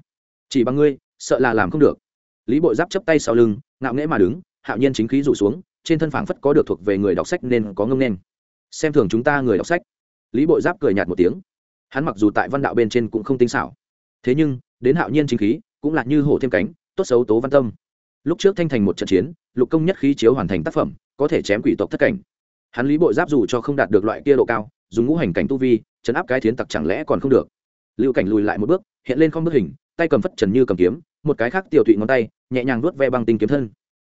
Chỉ bằng ngươi, sợ là làm không được. Lý bội giáp chấp tay sau lưng, ngạo nghễ mà đứng, hạo nhiên chính khí rụ xuống, trên thân phảng phất có được thuộc về người đọc sách nên có ngông nên xem thường chúng ta người đọc sách. Lý bội giáp cười nhạt một tiếng. Hắn mặc dù tại văn đạo bên trên cũng không tinh xảo. Thế nhưng, đến hạo nhiên chính khí, cũng là như hổ thêm cánh, tốt xấu tố văn tâm. Lúc trước thanh thành một trận chiến, lục công nhất khí chiếu hoàn thành tác phẩm, có thể chém quỷ tộc thất cảnh hắn lý bội giáp dù cho không đạt được loại kia độ cao, dùng ngũ hành cảnh tu vi, chấn áp cái thiến tặc chẳng lẽ còn không được? Lưu cảnh lùi lại một bước, hiện lên không bức hình, tay cầm phất trần như cầm kiếm, một cái khác tiểu thụy ngón tay, nhẹ nhàng vuốt ve băng tinh kiếm thân.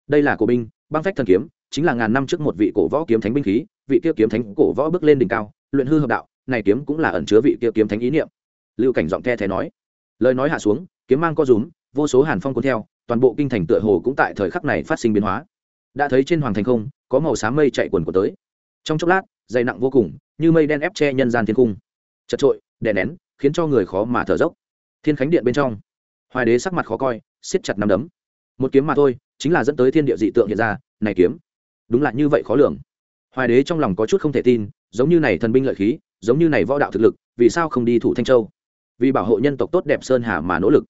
Đây là cổ binh, băng phách thần kiếm, chính là ngàn năm trước một vị cổ võ kiếm thánh binh khí, vị kia kiếm thánh cổ võ bước lên đỉnh cao, luyện hư hợp đạo, này kiếm cũng là ẩn chứa vị kia kiếm thánh ý niệm. Lưu cảnh giọng the thé nói. Lời nói hạ xuống, kiếm mang co rúm, vô số hàn phong cuốn theo, toàn bộ kinh thành tựa hồ cũng tại thời khắc này phát sinh biến hóa đã thấy trên hoàng thành không, có màu xám mây chạy quần của tới. Trong chốc lát, dày nặng vô cùng, như mây đen ép che nhân gian thiên cung. Chật trội, đè nén, khiến cho người khó mà thở dốc. Thiên khánh điện bên trong, hoài đế sắc mặt khó coi, siết chặt nắm đấm. Một kiếm mà thôi, chính là dẫn tới thiên địa dị tượng hiện ra, này kiếm. Đúng là như vậy khó lường. Hoài đế trong lòng có chút không thể tin, giống như này thần binh lợi khí, giống như này võ đạo thực lực, vì sao không đi thủ thanh châu? Vì bảo hộ nhân tộc tốt đẹp sơn hà mà nỗ lực.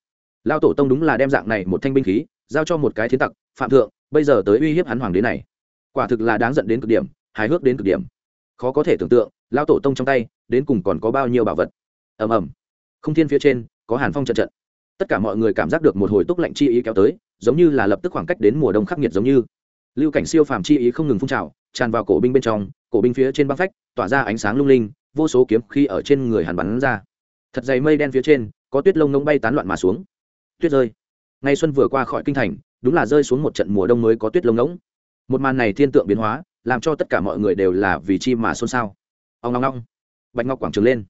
Lao tổ tông đúng là đem dạng này một thanh binh khí, giao cho một cái thiên tặc, phạm thượng bây giờ tới uy hiếp hắn hoàng đế này. Quả thực là đáng giận đến cực điểm, hài hước đến cực điểm. Khó có thể tưởng tượng lao tổ tông trong tay, đến cùng còn có bao nhiêu bảo vật. Ầm ầm. Không thiên phía trên, có hàn phong trận trận. Tất cả mọi người cảm giác được một hồi túc lạnh chi ý kéo tới, giống như là lập tức khoảng cách đến mùa đông khắc nghiệt giống như. Lưu cảnh siêu phàm chi ý không ngừng phun trào, tràn vào cổ binh bên trong, cổ binh phía trên băng phách, tỏa ra ánh sáng lung linh, vô số kiếm khi ở trên người hàn bắn ra. Thật dày mây đen phía trên, có tuyết lông nông bay tán loạn mà xuống. Tuyết rơi. Ngày xuân vừa qua khỏi kinh thành đúng là rơi xuống một trận mùa đông mới có tuyết lông ngỗng. Một màn này thiên tượng biến hóa, làm cho tất cả mọi người đều là vì chi mà xôn xao. Ông long long bạch ngọc quảng trường lên.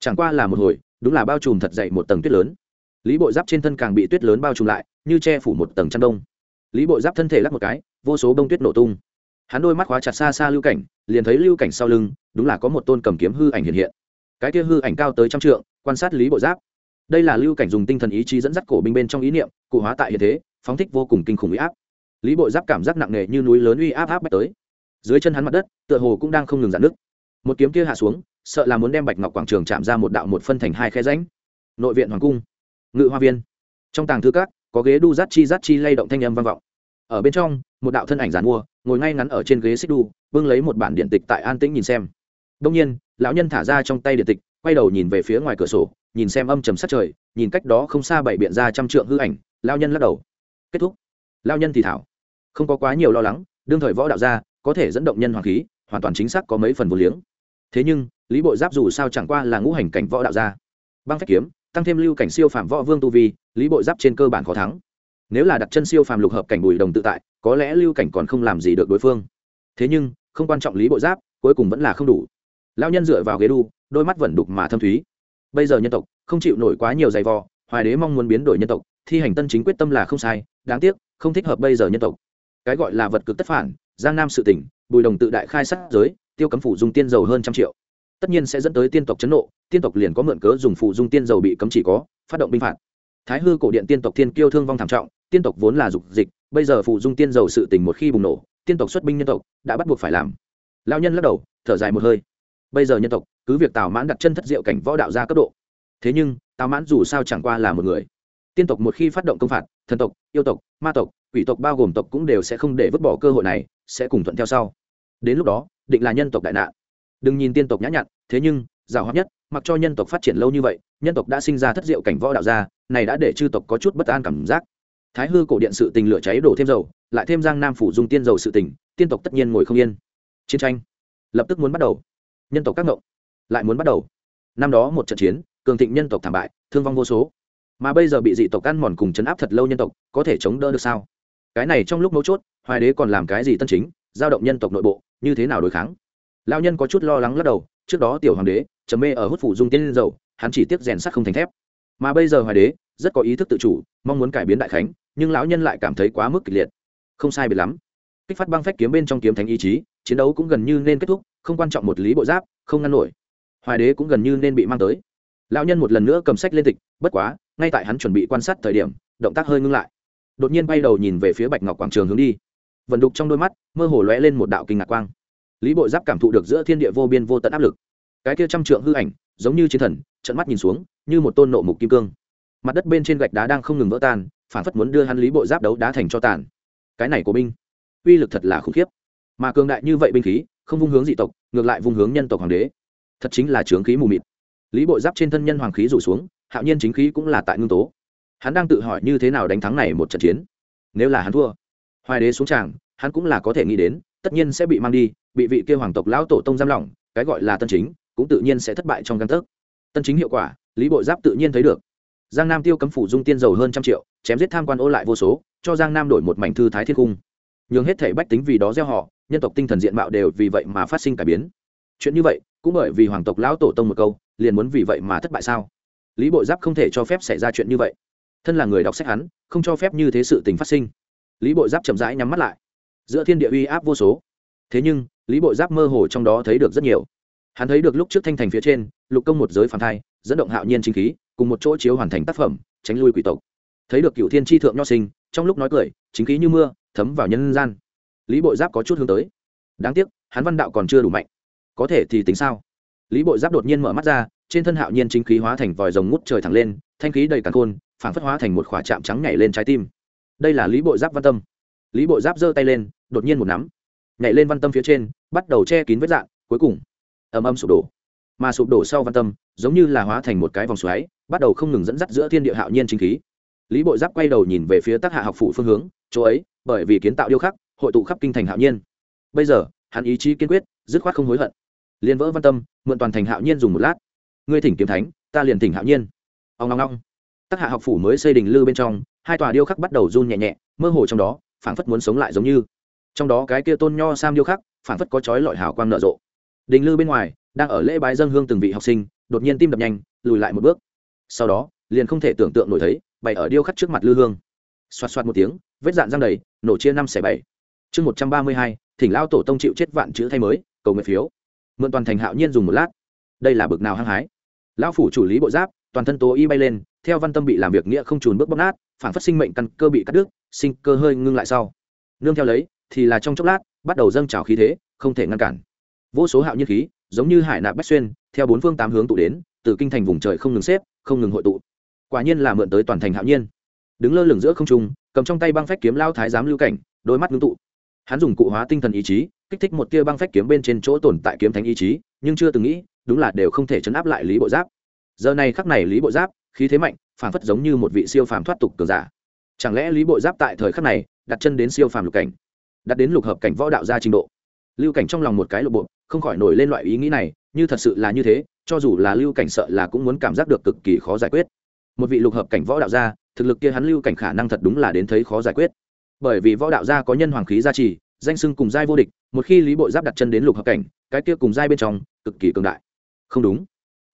Chẳng qua là một hồi, đúng là bao trùm thật dậy một tầng tuyết lớn. Lý bộ giáp trên thân càng bị tuyết lớn bao trùm lại, như che phủ một tầng chăn đông. Lý bộ giáp thân thể lắc một cái, vô số bông tuyết nổ tung. Hắn đôi mắt khóa chặt xa xa lưu cảnh, liền thấy lưu cảnh sau lưng, đúng là có một tôn cầm kiếm hư ảnh hiện hiện. Cái kia hư ảnh cao tới trăm trượng, quan sát lý bộ giáp. Đây là lưu cảnh dùng tinh thần ý chí dẫn dắt cổ binh bên trong ý niệm, cụ hóa tại hiện thế phóng thích vô cùng kinh khủng uy áp. Lý bộ giáp cảm giác nặng nề như núi lớn uy áp áp bách tới. Dưới chân hắn mặt đất, tựa hồ cũng đang không ngừng giãn nước một kiếm kia hạ xuống, sợ là muốn đem bạch ngọc quảng trường chạm ra một đạo một phân thành hai khe ránh nội viện hoàng cung, ngự hoa viên. Trong tàng thư các, có ghế đu rát chi rát chi lay động thanh âm vang vọng. Ở bên trong, một đạo thân ảnh giàn mua, ngồi ngay ngắn ở trên ghế xích đu, bưng lấy một bản điện tịch tại an tĩnh nhìn xem. Đông nhiên, lão nhân thả ra trong tay điện tịch, quay đầu nhìn về phía ngoài cửa sổ, nhìn xem âm trầm sát trời, nhìn cách đó không xa bảy biện ra trăm trượng hư ảnh lao nhân lắc đầu kết thúc. Lao nhân thì thảo. Không có quá nhiều lo lắng, đương thời võ đạo gia, có thể dẫn động nhân hoàng khí, hoàn toàn chính xác có mấy phần vô liếng. Thế nhưng, lý bộ giáp dù sao chẳng qua là ngũ hành cảnh võ đạo gia. Băng phép kiếm, tăng thêm lưu cảnh siêu phạm võ vương tu vi, lý bộ giáp trên cơ bản khó thắng. Nếu là đặt chân siêu phàm lục hợp cảnh bùi đồng tự tại, có lẽ lưu cảnh còn không làm gì được đối phương. Thế nhưng, không quan trọng lý bộ giáp, cuối cùng vẫn là không đủ. Lao nhân dựa vào ghế đu, đôi mắt vẫn đục mà thâm thúy. Bây giờ nhân tộc, không chịu nổi quá nhiều giày vò, hoài đế mong muốn biến đổi nhân tộc, thi hành tân chính quyết tâm là không sai đáng tiếc, không thích hợp bây giờ nhân tộc. Cái gọi là vật cực tất phản, giang nam sự tỉnh bùi đồng tự đại khai sát giới, tiêu cấm phủ dùng tiên dầu hơn trăm triệu. Tất nhiên sẽ dẫn tới tiên tộc chấn nộ, tiên tộc liền có mượn cớ dùng phụ dung tiên dầu bị cấm chỉ có, phát động binh phạt. Thái hư cổ điện tiên tộc thiên kiêu thương vong thảm trọng, tiên tộc vốn là dục dịch, bây giờ phụ dung tiên dầu sự tình một khi bùng nổ, tiên tộc xuất binh nhân tộc, đã bắt buộc phải làm. Lao nhân lắc đầu, thở dài một hơi. Bây giờ nhân tộc, cứ việc tào mãn đặt chân thất diệu cảnh võ đạo ra cấp độ. Thế nhưng, tào mãn dù sao chẳng qua là một người tiên tộc một khi phát động công phạt, thần tộc, yêu tộc, ma tộc, quỷ tộc bao gồm tộc cũng đều sẽ không để vứt bỏ cơ hội này, sẽ cùng thuận theo sau. Đến lúc đó, định là nhân tộc đại nạn. Đừng nhìn tiên tộc nhã nhặn, thế nhưng, giàu hóa nhất, mặc cho nhân tộc phát triển lâu như vậy, nhân tộc đã sinh ra thất diệu cảnh võ đạo gia, này đã để chư tộc có chút bất an cảm giác. Thái hư cổ điện sự tình lửa cháy đổ thêm dầu, lại thêm giang nam phủ dùng tiên dầu sự tình, tiên tộc tất nhiên ngồi không yên. Chiến tranh lập tức muốn bắt đầu. Nhân tộc các ngộng lại muốn bắt đầu. Năm đó một trận chiến, cường thịnh nhân tộc thảm bại, thương vong vô số mà bây giờ bị dị tộc ăn mòn cùng chấn áp thật lâu nhân tộc, có thể chống đỡ được sao? Cái này trong lúc mấu chốt, hoài đế còn làm cái gì tân chính, giao động nhân tộc nội bộ, như thế nào đối kháng? Lao nhân có chút lo lắng lắc đầu, trước đó tiểu hoàng đế, trầm mê ở hút phủ dung tiên dầu, hắn chỉ tiếc rèn sắt không thành thép. Mà bây giờ hoài đế, rất có ý thức tự chủ, mong muốn cải biến đại khánh, nhưng lão nhân lại cảm thấy quá mức kịch liệt. Không sai biệt lắm. Kích phát băng phách kiếm bên trong kiếm thánh ý chí, chiến đấu cũng gần như nên kết thúc, không quan trọng một lý bộ giáp, không ngăn nổi. Hoài đế cũng gần như nên bị mang tới. Lão nhân một lần nữa cầm sách lên tịch, bất quá ngay tại hắn chuẩn bị quan sát thời điểm, động tác hơi ngưng lại. Đột nhiên bay đầu nhìn về phía bạch ngọc quảng trường hướng đi. Vận đục trong đôi mắt, mơ hồ lóe lên một đạo kinh ngạc quang. Lý bộ giáp cảm thụ được giữa thiên địa vô biên vô tận áp lực. Cái kia trăm trượng hư ảnh, giống như chiến thần trận mắt nhìn xuống, như một tôn nộ mục kim cương. Mặt đất bên trên gạch đá đang không ngừng vỡ tan, phản phất muốn đưa hắn lý bộ giáp đấu đá thành cho tàn. Cái này của binh, uy lực thật là khủng khiếp. Mà cường đại như vậy binh khí, không vung hướng dị tộc, ngược lại vung hướng nhân tộc hoàng đế. Thật chính là trướng khí mù mịt. Lý bộ giáp trên thân nhân hoàng khí rủ xuống hạo nhiên chính khí cũng là tại ngưng tố. Hắn đang tự hỏi như thế nào đánh thắng này một trận chiến. Nếu là hắn thua, hoài đế xuống tràng, hắn cũng là có thể nghĩ đến, tất nhiên sẽ bị mang đi, bị vị kia hoàng tộc lão tổ tông giam lỏng, cái gọi là tân chính, cũng tự nhiên sẽ thất bại trong căn tấc. Tân chính hiệu quả, lý bộ giáp tự nhiên thấy được. Giang nam tiêu cấm phủ dung tiên dầu hơn trăm triệu, chém giết tham quan ô lại vô số, cho giang nam đổi một mảnh thư thái thiên cung. Nhường hết thể bách tính vì đó gieo họ, nhân tộc tinh thần diện mạo đều vì vậy mà phát sinh cải biến. Chuyện như vậy, cũng bởi vì hoàng tộc lão tổ tông một câu, liền muốn vì vậy mà thất bại sao? Lý bộ giáp không thể cho phép xảy ra chuyện như vậy. Thân là người đọc sách hắn, không cho phép như thế sự tình phát sinh. Lý bộ giáp chậm rãi nhắm mắt lại. Giữa thiên địa uy áp vô số. Thế nhưng, lý bội giáp mơ hồ trong đó thấy được rất nhiều. Hắn thấy được lúc trước thanh thành phía trên, lục công một giới phản thai, dẫn động hạo nhiên chính khí, cùng một chỗ chiếu hoàn thành tác phẩm, tránh lui quỷ tộc. Thấy được cựu thiên tri thượng nho sinh, trong lúc nói cười, chính khí như mưa, thấm vào nhân gian. Lý bội giáp có chút hướng tới. Đáng tiếc, hắn văn đạo còn chưa đủ mạnh. Có thể thì tính sao? Lý bội giáp đột nhiên mở mắt ra trên thân hạo nhiên chính khí hóa thành vòi rồng ngút trời thẳng lên thanh khí đầy càn khôn phản phất hóa thành một khỏa chạm trắng nhảy lên trái tim. Đây là lý bội giáp văn tâm. Lý bội giáp giơ tay lên đột nhiên một nắm nhảy lên văn tâm phía trên bắt đầu che kín vết dạng, cuối cùng ầm ầm sụp đổ. Mà sụp đổ sau văn tâm giống như là hóa thành một cái vòng xoáy bắt đầu không ngừng dẫn dắt giữa thiên địa hạo nhiên chính khí. Lý bội giáp quay đầu nhìn về phía tác hạ học phủ phương hướng chỗ ấy bởi vì kiến tạo điêu khắc hội tụ khắp kinh thành hạo nhiên. Bây giờ hắn ý chí kiên quyết dứt khoát không hối hận liền vỡ văn tâm, mượn toàn thành hạo nhiên dùng một lát. Ngươi thỉnh kiếm thánh, ta liền thỉnh hạo nhiên. Ông long long tác hạ học phủ mới xây đình lư bên trong, hai tòa điêu khắc bắt đầu run nhẹ nhẹ, mơ hồ trong đó, phảng phất muốn sống lại giống như. Trong đó cái kia tôn nho sam điêu khắc, phảng phất có chói lọi hào quang nở rộ. Đình lư bên ngoài, đang ở lễ bái dân hương từng vị học sinh, đột nhiên tim đập nhanh, lùi lại một bước. Sau đó, liền không thể tưởng tượng nổi thấy, bày ở điêu khắc trước mặt lư hương. Xoạt xoạt một tiếng, vết dạn răng đầy, nổ chia năm xẻ bảy. Chương một trăm ba mươi hai, thỉnh lao tổ tông chịu chết vạn chữ thay mới, cầu nguyện phiếu mượn toàn thành hạo nhiên dùng một lát. Đây là bực nào hăng hái. Lão phủ chủ lý bộ giáp, toàn thân tố y bay lên, theo văn tâm bị làm việc nghĩa không trùn bước bóc nát, phản phát sinh mệnh căn cơ bị cắt đứt, sinh cơ hơi ngưng lại sau. Nương theo lấy, thì là trong chốc lát, bắt đầu dâng trào khí thế, không thể ngăn cản. Vô số hạo nhiên khí, giống như hải nạp bách xuyên, theo bốn phương tám hướng tụ đến, từ kinh thành vùng trời không ngừng xếp, không ngừng hội tụ. Quả nhiên là mượn tới toàn thành hạo nhiên. Đứng lơ lửng giữa không trung, cầm trong tay băng phách kiếm lao thái giám lưu cảnh, đôi mắt ngưng tụ. Hắn dùng cụ hóa tinh thần ý chí kích thích một tia băng phách kiếm bên trên chỗ tồn tại kiếm thánh ý chí, nhưng chưa từng nghĩ, đúng là đều không thể chấn áp lại lý bộ giáp. Giờ này khắc này lý bộ giáp, khí thế mạnh, phản phất giống như một vị siêu phàm thoát tục cường giả. Chẳng lẽ lý bộ giáp tại thời khắc này, đặt chân đến siêu phàm lục cảnh, đặt đến lục hợp cảnh võ đạo gia trình độ? Lưu cảnh trong lòng một cái lục bộ không khỏi nổi lên loại ý nghĩ này, như thật sự là như thế, cho dù là lưu cảnh sợ là cũng muốn cảm giác được cực kỳ khó giải quyết. Một vị lục hợp cảnh võ đạo gia, thực lực kia hắn lưu cảnh khả năng thật đúng là đến thấy khó giải quyết. Bởi vì võ đạo gia có nhân hoàng khí gia trì danh sưng cùng giai vô địch, một khi lý bộ giáp đặt chân đến lục hợp cảnh, cái kia cùng giai bên trong, cực kỳ cường đại. Không đúng.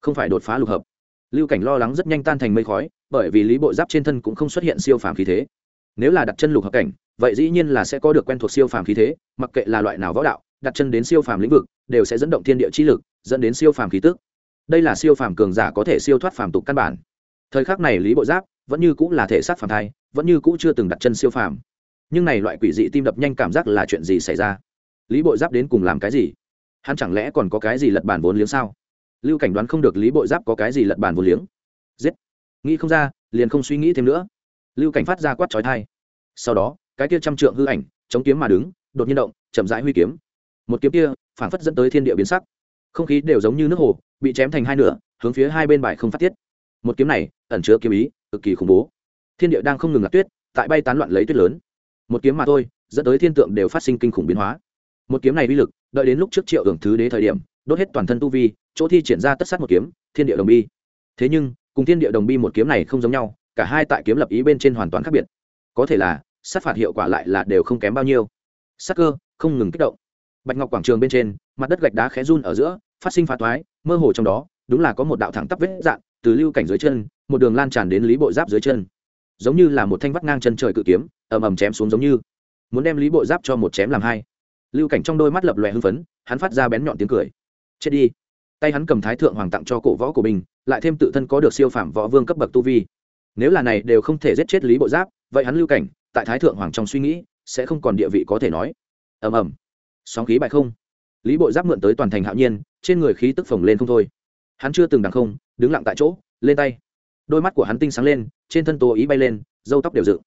Không phải đột phá lục hợp. Lưu cảnh lo lắng rất nhanh tan thành mây khói, bởi vì lý bộ giáp trên thân cũng không xuất hiện siêu phàm khí thế. Nếu là đặt chân lục hợp cảnh, vậy dĩ nhiên là sẽ có được quen thuộc siêu phàm khí thế, mặc kệ là loại nào võ đạo, đặt chân đến siêu phàm lĩnh vực, đều sẽ dẫn động thiên địa chi lực, dẫn đến siêu phàm khí tức. Đây là siêu phàm cường giả có thể siêu thoát phàm tục căn bản. Thời khắc này lý bộ giáp vẫn như cũng là thể sát phàm thai, vẫn như cũ chưa từng đặt chân siêu phàm nhưng này loại quỷ dị tim đập nhanh cảm giác là chuyện gì xảy ra? Lý bộ giáp đến cùng làm cái gì? Hắn chẳng lẽ còn có cái gì lật bản vốn liếng sao? Lưu cảnh đoán không được lý bộ giáp có cái gì lật bản vốn liếng. Giết! Nghĩ không ra, liền không suy nghĩ thêm nữa. Lưu cảnh phát ra quát trói thai sau đó, cái kia trăm trượng hư ảnh, chống kiếm mà đứng, đột nhiên động, chậm rãi huy kiếm. Một kiếm kia phản phất dẫn tới thiên địa biến sắc. Không khí đều giống như nước hồ, bị chém thành hai nửa, hướng phía hai bên bài không phát tiết. Một kiếm này, ẩn chứa kiếm ý, cực kỳ khủng bố. Thiên địa đang không ngừng lạc tuyết, tại bay tán loạn lấy tuyết lớn một kiếm mà thôi, dẫn tới thiên tượng đều phát sinh kinh khủng biến hóa. Một kiếm này uy lực, đợi đến lúc trước triệu hưởng thứ đế thời điểm, đốt hết toàn thân tu vi, chỗ thi triển ra tất sát một kiếm, thiên địa đồng bi. Thế nhưng, cùng thiên địa đồng bi một kiếm này không giống nhau, cả hai tại kiếm lập ý bên trên hoàn toàn khác biệt. Có thể là, sát phạt hiệu quả lại là đều không kém bao nhiêu. Sát cơ, không ngừng kích động. Bạch ngọc quảng trường bên trên, mặt đất gạch đá khé run ở giữa, phát sinh phá toái, mơ hồ trong đó, đúng là có một đạo thẳng tắp vết dạn từ lưu cảnh dưới chân, một đường lan tràn đến lý bộ giáp dưới chân. Giống như là một thanh vắt ngang chân trời cự kiếm ầm ầm chém xuống giống như. Muốn đem lý bộ giáp cho một chém làm hai. Lưu cảnh trong đôi mắt lập lòe hưng phấn, hắn phát ra bén nhọn tiếng cười. Chết đi. Tay hắn cầm thái thượng hoàng tặng cho cổ võ của mình, lại thêm tự thân có được siêu phạm võ vương cấp bậc tu vi. Nếu là này đều không thể giết chết lý bộ giáp, vậy hắn lưu cảnh, tại thái thượng hoàng trong suy nghĩ, sẽ không còn địa vị có thể nói. Ầm ầm. Sóng khí bại không. Lý bộ giáp mượn tới toàn thành hạo nhiên, trên người khí tức phồng lên không thôi. Hắn chưa từng đằng không, đứng lặng tại chỗ, lên tay. Đôi mắt của hắn tinh sáng lên, trên thân tố ý bay lên dâu tóc đều dựng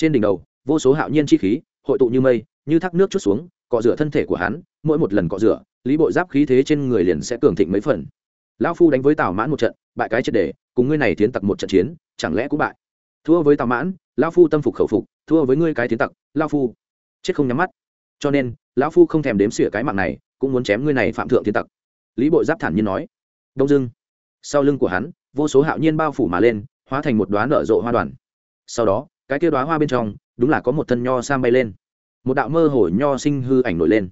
trên đỉnh đầu, vô số hạo nhiên chi khí, hội tụ như mây, như thác nước chút xuống, cọ rửa thân thể của hắn, mỗi một lần cọ rửa, lý bộ giáp khí thế trên người liền sẽ cường thịnh mấy phần. Lão phu đánh với tào mãn một trận, bại cái triệt để, cùng ngươi này tiến tặc một trận chiến, chẳng lẽ cũng bại? Thua với tào mãn, lão phu tâm phục khẩu phục, thua với ngươi cái tiến tặc, lão phu. Chết không nhắm mắt. Cho nên, lão phu không thèm đếm xỉa cái mạng này, cũng muốn chém ngươi này phạm thượng tiến tặc. Lý bộ giáp thản nhiên nói. Đông dưng sau lưng của hắn, vô số hạo nhiên bao phủ mà lên, hóa thành một đoán nở rộ hoa đoàn. Sau đó cái kia đoá hoa bên trong, đúng là có một thân nho sam bay lên. Một đạo mơ hồ nho sinh hư ảnh nổi lên.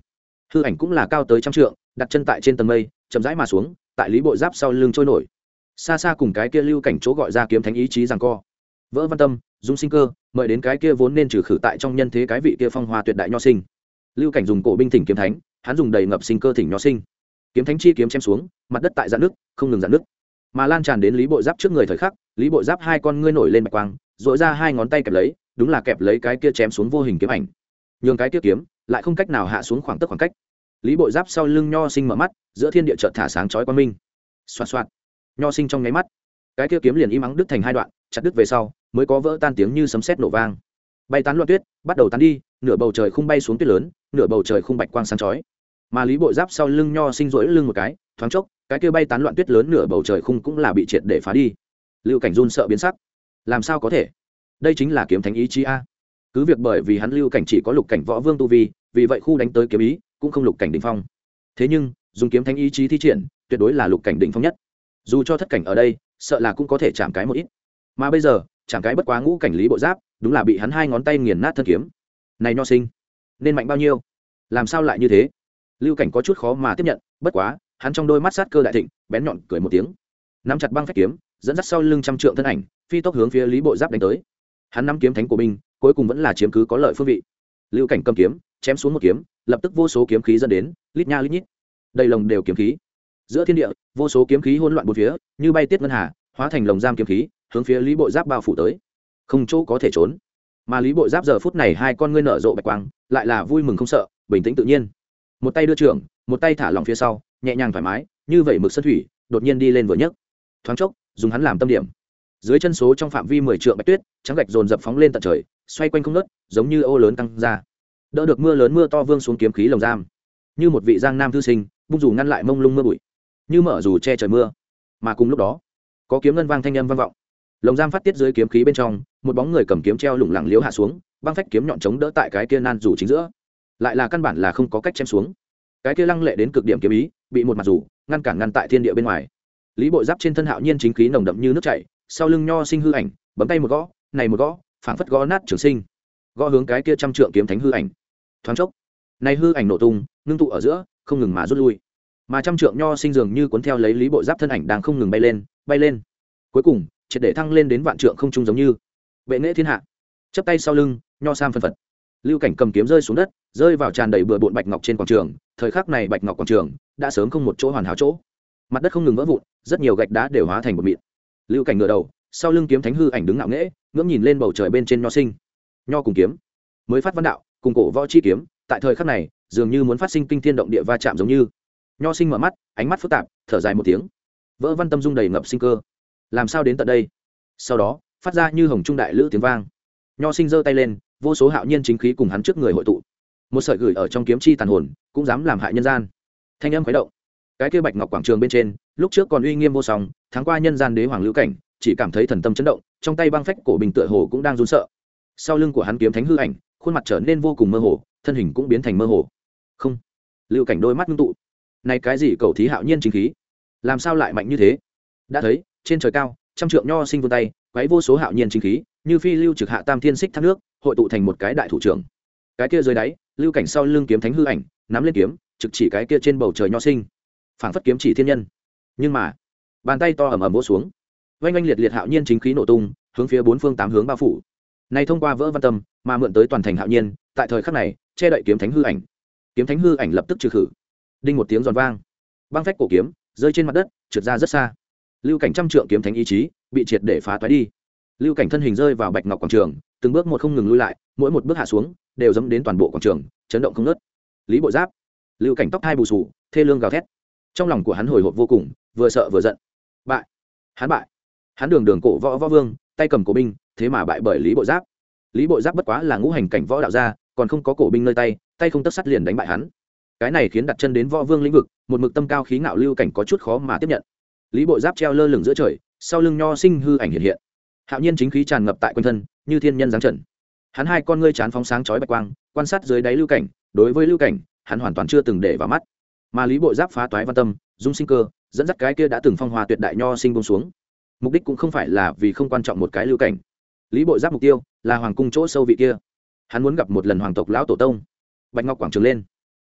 Hư ảnh cũng là cao tới trăm trượng, đặt chân tại trên tầng mây, chậm rãi mà xuống, tại lý bộ giáp sau lưng trôi nổi. Xa xa cùng cái kia lưu cảnh chỗ gọi ra kiếm thánh ý chí rằng co. Vỡ văn tâm, dung sinh cơ, mời đến cái kia vốn nên trừ khử tại trong nhân thế cái vị kia phong hoa tuyệt đại nho sinh. Lưu cảnh dùng cổ binh thỉnh kiếm thánh, hắn dùng đầy ngập sinh cơ thỉnh nho sinh. Kiếm thánh chi kiếm chém xuống, mặt đất tại dạn nước không ngừng dạn nước mà lan tràn đến lý bộ giáp trước người thời khắc, lý bộ giáp hai con ngươi nổi lên bạch quang dội ra hai ngón tay kẹp lấy, đúng là kẹp lấy cái kia chém xuống vô hình kiếm ảnh. Nhường cái kia kiếm lại không cách nào hạ xuống khoảng tức khoảng cách. Lý bộ giáp sau lưng nho sinh mở mắt, giữa thiên địa chợt thả sáng chói quan minh. Xoạt xoạt. Nho sinh trong nháy mắt, cái kia kiếm liền im ắng đứt thành hai đoạn, chặt đứt về sau, mới có vỡ tan tiếng như sấm sét nổ vang. Bay tán loạn tuyết, bắt đầu tán đi, nửa bầu trời không bay xuống tuyết lớn, nửa bầu trời không bạch quang sáng chói. Mà lý bộ giáp sau lưng nho sinh rỗi lưng một cái, thoáng chốc, cái kia bay tán loạn tuyết lớn nửa bầu trời khung cũng là bị triệt để phá đi. Lưu cảnh run sợ biến sắc làm sao có thể? Đây chính là kiếm thánh ý chí a. Cứ việc bởi vì hắn lưu cảnh chỉ có lục cảnh võ vương tu vi, vì vậy khu đánh tới kiếm ý cũng không lục cảnh đỉnh phong. Thế nhưng, dùng kiếm thánh ý chí thi triển, tuyệt đối là lục cảnh đỉnh phong nhất. Dù cho thất cảnh ở đây, sợ là cũng có thể chạm cái một ít. Mà bây giờ, chạm cái bất quá ngũ cảnh lý bộ giáp, đúng là bị hắn hai ngón tay nghiền nát thân kiếm. Này nho sinh, nên mạnh bao nhiêu? Làm sao lại như thế? Lưu cảnh có chút khó mà tiếp nhận, bất quá, hắn trong đôi mắt sát cơ đại thịnh, bén nhọn cười một tiếng. Nắm chặt băng phách kiếm dẫn dắt sau lưng trăm trượng thân ảnh, phi tốc hướng phía lý bộ giáp đánh tới. Hắn nắm kiếm thánh của binh, cuối cùng vẫn là chiếm cứ có lợi phương vị. Lưu cảnh cầm kiếm, chém xuống một kiếm, lập tức vô số kiếm khí dẫn đến, lít nha lít nhít. Đầy lồng đều kiếm khí. Giữa thiên địa, vô số kiếm khí hỗn loạn bốn phía, như bay tiết ngân hà, hóa thành lồng giam kiếm khí, hướng phía lý bộ giáp bao phủ tới. Không chỗ có thể trốn. Mà lý bộ giáp giờ phút này hai con ngươi nở rộ bạch quang, lại là vui mừng không sợ, bình tĩnh tự nhiên. Một tay đưa trưởng, một tay thả lòng phía sau, nhẹ nhàng thoải mái, như vậy mực sân thủy, đột nhiên đi lên vừa nhấc. Thoáng chốc dùng hắn làm tâm điểm. Dưới chân số trong phạm vi mười trượng bạch tuyết, trắng gạch dồn dập phóng lên tận trời, xoay quanh không nớt giống như ô lớn căng ra. Đỡ được mưa lớn mưa to vương xuống kiếm khí lồng giam. Như một vị giang nam thư sinh, bung dù ngăn lại mông lung mưa bụi. Như mở dù che trời mưa. Mà cùng lúc đó, có kiếm ngân vang thanh âm vang vọng. Lồng giam phát tiết dưới kiếm khí bên trong, một bóng người cầm kiếm treo lủng lẳng liếu hạ xuống, băng phách kiếm nhọn chống đỡ tại cái kia nan dù chính giữa. Lại là căn bản là không có cách chém xuống. Cái kia lăng lệ đến cực điểm kiếm ý, bị một mặt dù, ngăn cản ngăn tại thiên địa bên ngoài lý bộ giáp trên thân hạo nhiên chính khí nồng đậm như nước chảy, sau lưng nho sinh hư ảnh, bấm tay một gõ, này một gõ, phảng phất gõ nát trường sinh. Gõ hướng cái kia trăm trượng kiếm thánh hư ảnh. Thoáng chốc, này hư ảnh nổ tung, ngưng tụ ở giữa, không ngừng mà rút lui. Mà trăm trượng nho sinh dường như cuốn theo lấy lý bộ giáp thân ảnh đang không ngừng bay lên bay lên. Cuối cùng, triệt để thăng lên đến vạn trượng không trung giống như. Bệ nghệ thiên hạ. Chấp tay sau lưng, nho sam phân phật. Lưu cảnh cầm kiếm rơi xuống đất, rơi vào tràn đầy bừa bộn bạch ngọc trên quảng trường, thời khắc này bạch ngọc quảng trường đã sớm không một chỗ hoàn hảo chỗ mặt đất không ngừng vỡ vụn, rất nhiều gạch đá đều hóa thành một mịn. Lưu cảnh ngựa đầu, sau lưng kiếm thánh hư ảnh đứng ngạo nghễ, ngưỡng nhìn lên bầu trời bên trên nho sinh. Nho cùng kiếm, mới phát văn đạo, cùng cổ võ chi kiếm, tại thời khắc này, dường như muốn phát sinh kinh thiên động địa va chạm giống như. Nho sinh mở mắt, ánh mắt phức tạp, thở dài một tiếng. Vỡ văn tâm dung đầy ngập sinh cơ. Làm sao đến tận đây? Sau đó, phát ra như hồng trung đại lữ tiếng vang. Nho sinh giơ tay lên, vô số hạo nhiên chính khí cùng hắn trước người hội tụ. Một sợi gửi ở trong kiếm chi tàn hồn, cũng dám làm hại nhân gian. Thanh âm khuấy động cái kia bạch ngọc quảng trường bên trên, lúc trước còn uy nghiêm vô song tháng qua nhân gian đế hoàng lưu cảnh, chỉ cảm thấy thần tâm chấn động, trong tay băng phách cổ bình tựa hồ cũng đang run sợ. Sau lưng của hắn kiếm thánh hư ảnh, khuôn mặt trở nên vô cùng mơ hồ, thân hình cũng biến thành mơ hồ. Không. Lưu cảnh đôi mắt ngưng tụ. Này cái gì cầu thí hạo nhiên chính khí? Làm sao lại mạnh như thế? Đã thấy, trên trời cao, trăm trượng nho sinh vươn tay, quấy vô số hạo nhiên chính khí, như phi lưu trực hạ tam thiên xích thác nước, hội tụ thành một cái đại thủ trưởng. Cái kia dưới đáy, lưu cảnh sau lưng kiếm thánh hư ảnh, nắm lên kiếm, trực chỉ cái kia trên bầu trời nho sinh phảng phất kiếm chỉ thiên nhân. Nhưng mà, bàn tay to ầm ầm vỗ xuống. Oanh oanh liệt liệt hạo nhiên chính khí nổ tung, hướng phía bốn phương tám hướng bao phủ. Này thông qua vỡ văn tâm, mà mượn tới toàn thành hạo nhiên, tại thời khắc này, che đậy kiếm thánh hư ảnh. Kiếm thánh hư ảnh lập tức trừ khử. Đinh một tiếng giòn vang. Băng phách cổ kiếm, rơi trên mặt đất, trượt ra rất xa. Lưu cảnh trăm trượng kiếm thánh ý chí, bị triệt để phá toái đi. Lưu cảnh thân hình rơi vào bạch ngọc quảng trường, từng bước một không ngừng lui lại, mỗi một bước hạ xuống, đều dẫm đến toàn bộ quảng trường, chấn động không nớt lý bộ giáp. Lưu cảnh tóc hai bù sù, thê lương gào thét trong lòng của hắn hồi hộp vô cùng, vừa sợ vừa giận. Bại. Hắn bại. Hắn đường đường cổ võ võ vương, tay cầm cổ binh, thế mà bại bởi lý bộ giáp. Lý bộ giáp bất quá là ngũ hành cảnh võ đạo gia, còn không có cổ binh nơi tay tay không tất sắt liền đánh bại hắn. Cái này khiến đặt chân đến võ vương lĩnh vực, một mực tâm cao khí ngạo lưu cảnh có chút khó mà tiếp nhận. Lý bộ giáp treo lơ lửng giữa trời, sau lưng nho sinh hư ảnh hiện hiện. Hạo nhiên chính khí tràn ngập tại quanh thân, như thiên nhân giáng trần. Hắn hai con ngươi chán phóng sáng chói bạch quang, quan sát dưới đáy lưu cảnh, đối với lưu cảnh, hắn hoàn toàn chưa từng để vào mắt mà lý bộ giáp phá toái văn tâm, dung sinh cơ, dẫn dắt cái kia đã từng phong hoa tuyệt đại nho sinh bông xuống. Mục đích cũng không phải là vì không quan trọng một cái lưu cảnh. Lý bộ giáp mục tiêu là hoàng cung chỗ sâu vị kia. Hắn muốn gặp một lần hoàng tộc lão tổ tông. Bạch ngọc quảng trường lên.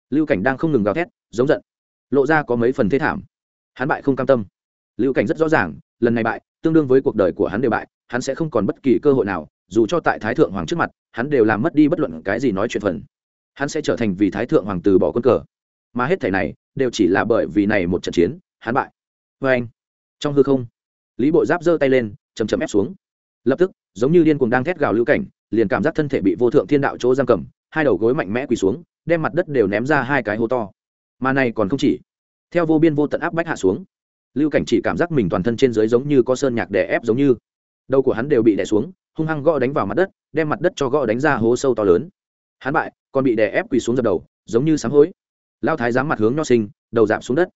Lưu cảnh đang không ngừng gào thét, giống giận. Lộ ra có mấy phần thế thảm. Hắn bại không cam tâm. Lưu cảnh rất rõ ràng, lần này bại, tương đương với cuộc đời của hắn đều bại, hắn sẽ không còn bất kỳ cơ hội nào, dù cho tại thái thượng hoàng trước mặt, hắn đều làm mất đi bất luận cái gì nói chuyện phần. Hắn sẽ trở thành vì thái thượng hoàng từ bỏ quân cờ mà hết thể này đều chỉ là bởi vì này một trận chiến, hắn bại. Vê anh, trong hư không, lý bộ giáp giơ tay lên chầm chầm ép xuống. Lập tức, giống như điên cuồng đang thét gào lưu cảnh, liền cảm giác thân thể bị vô thượng thiên đạo chỗ giam cầm, hai đầu gối mạnh mẽ quỳ xuống, đem mặt đất đều ném ra hai cái hố to. Mà này còn không chỉ, theo vô biên vô tận áp bách hạ xuống, lưu cảnh chỉ cảm giác mình toàn thân trên dưới giống như có sơn nhạc đè ép giống như. Đầu của hắn đều bị đè xuống, hung hăng gõ đánh vào mặt đất, đem mặt đất cho gõ đánh ra hố sâu to lớn. Hắn bại, còn bị đè ép quỳ xuống dập đầu, giống như sám hối lao thái giám mặt hướng nho sinh, đầu giảm xuống đất.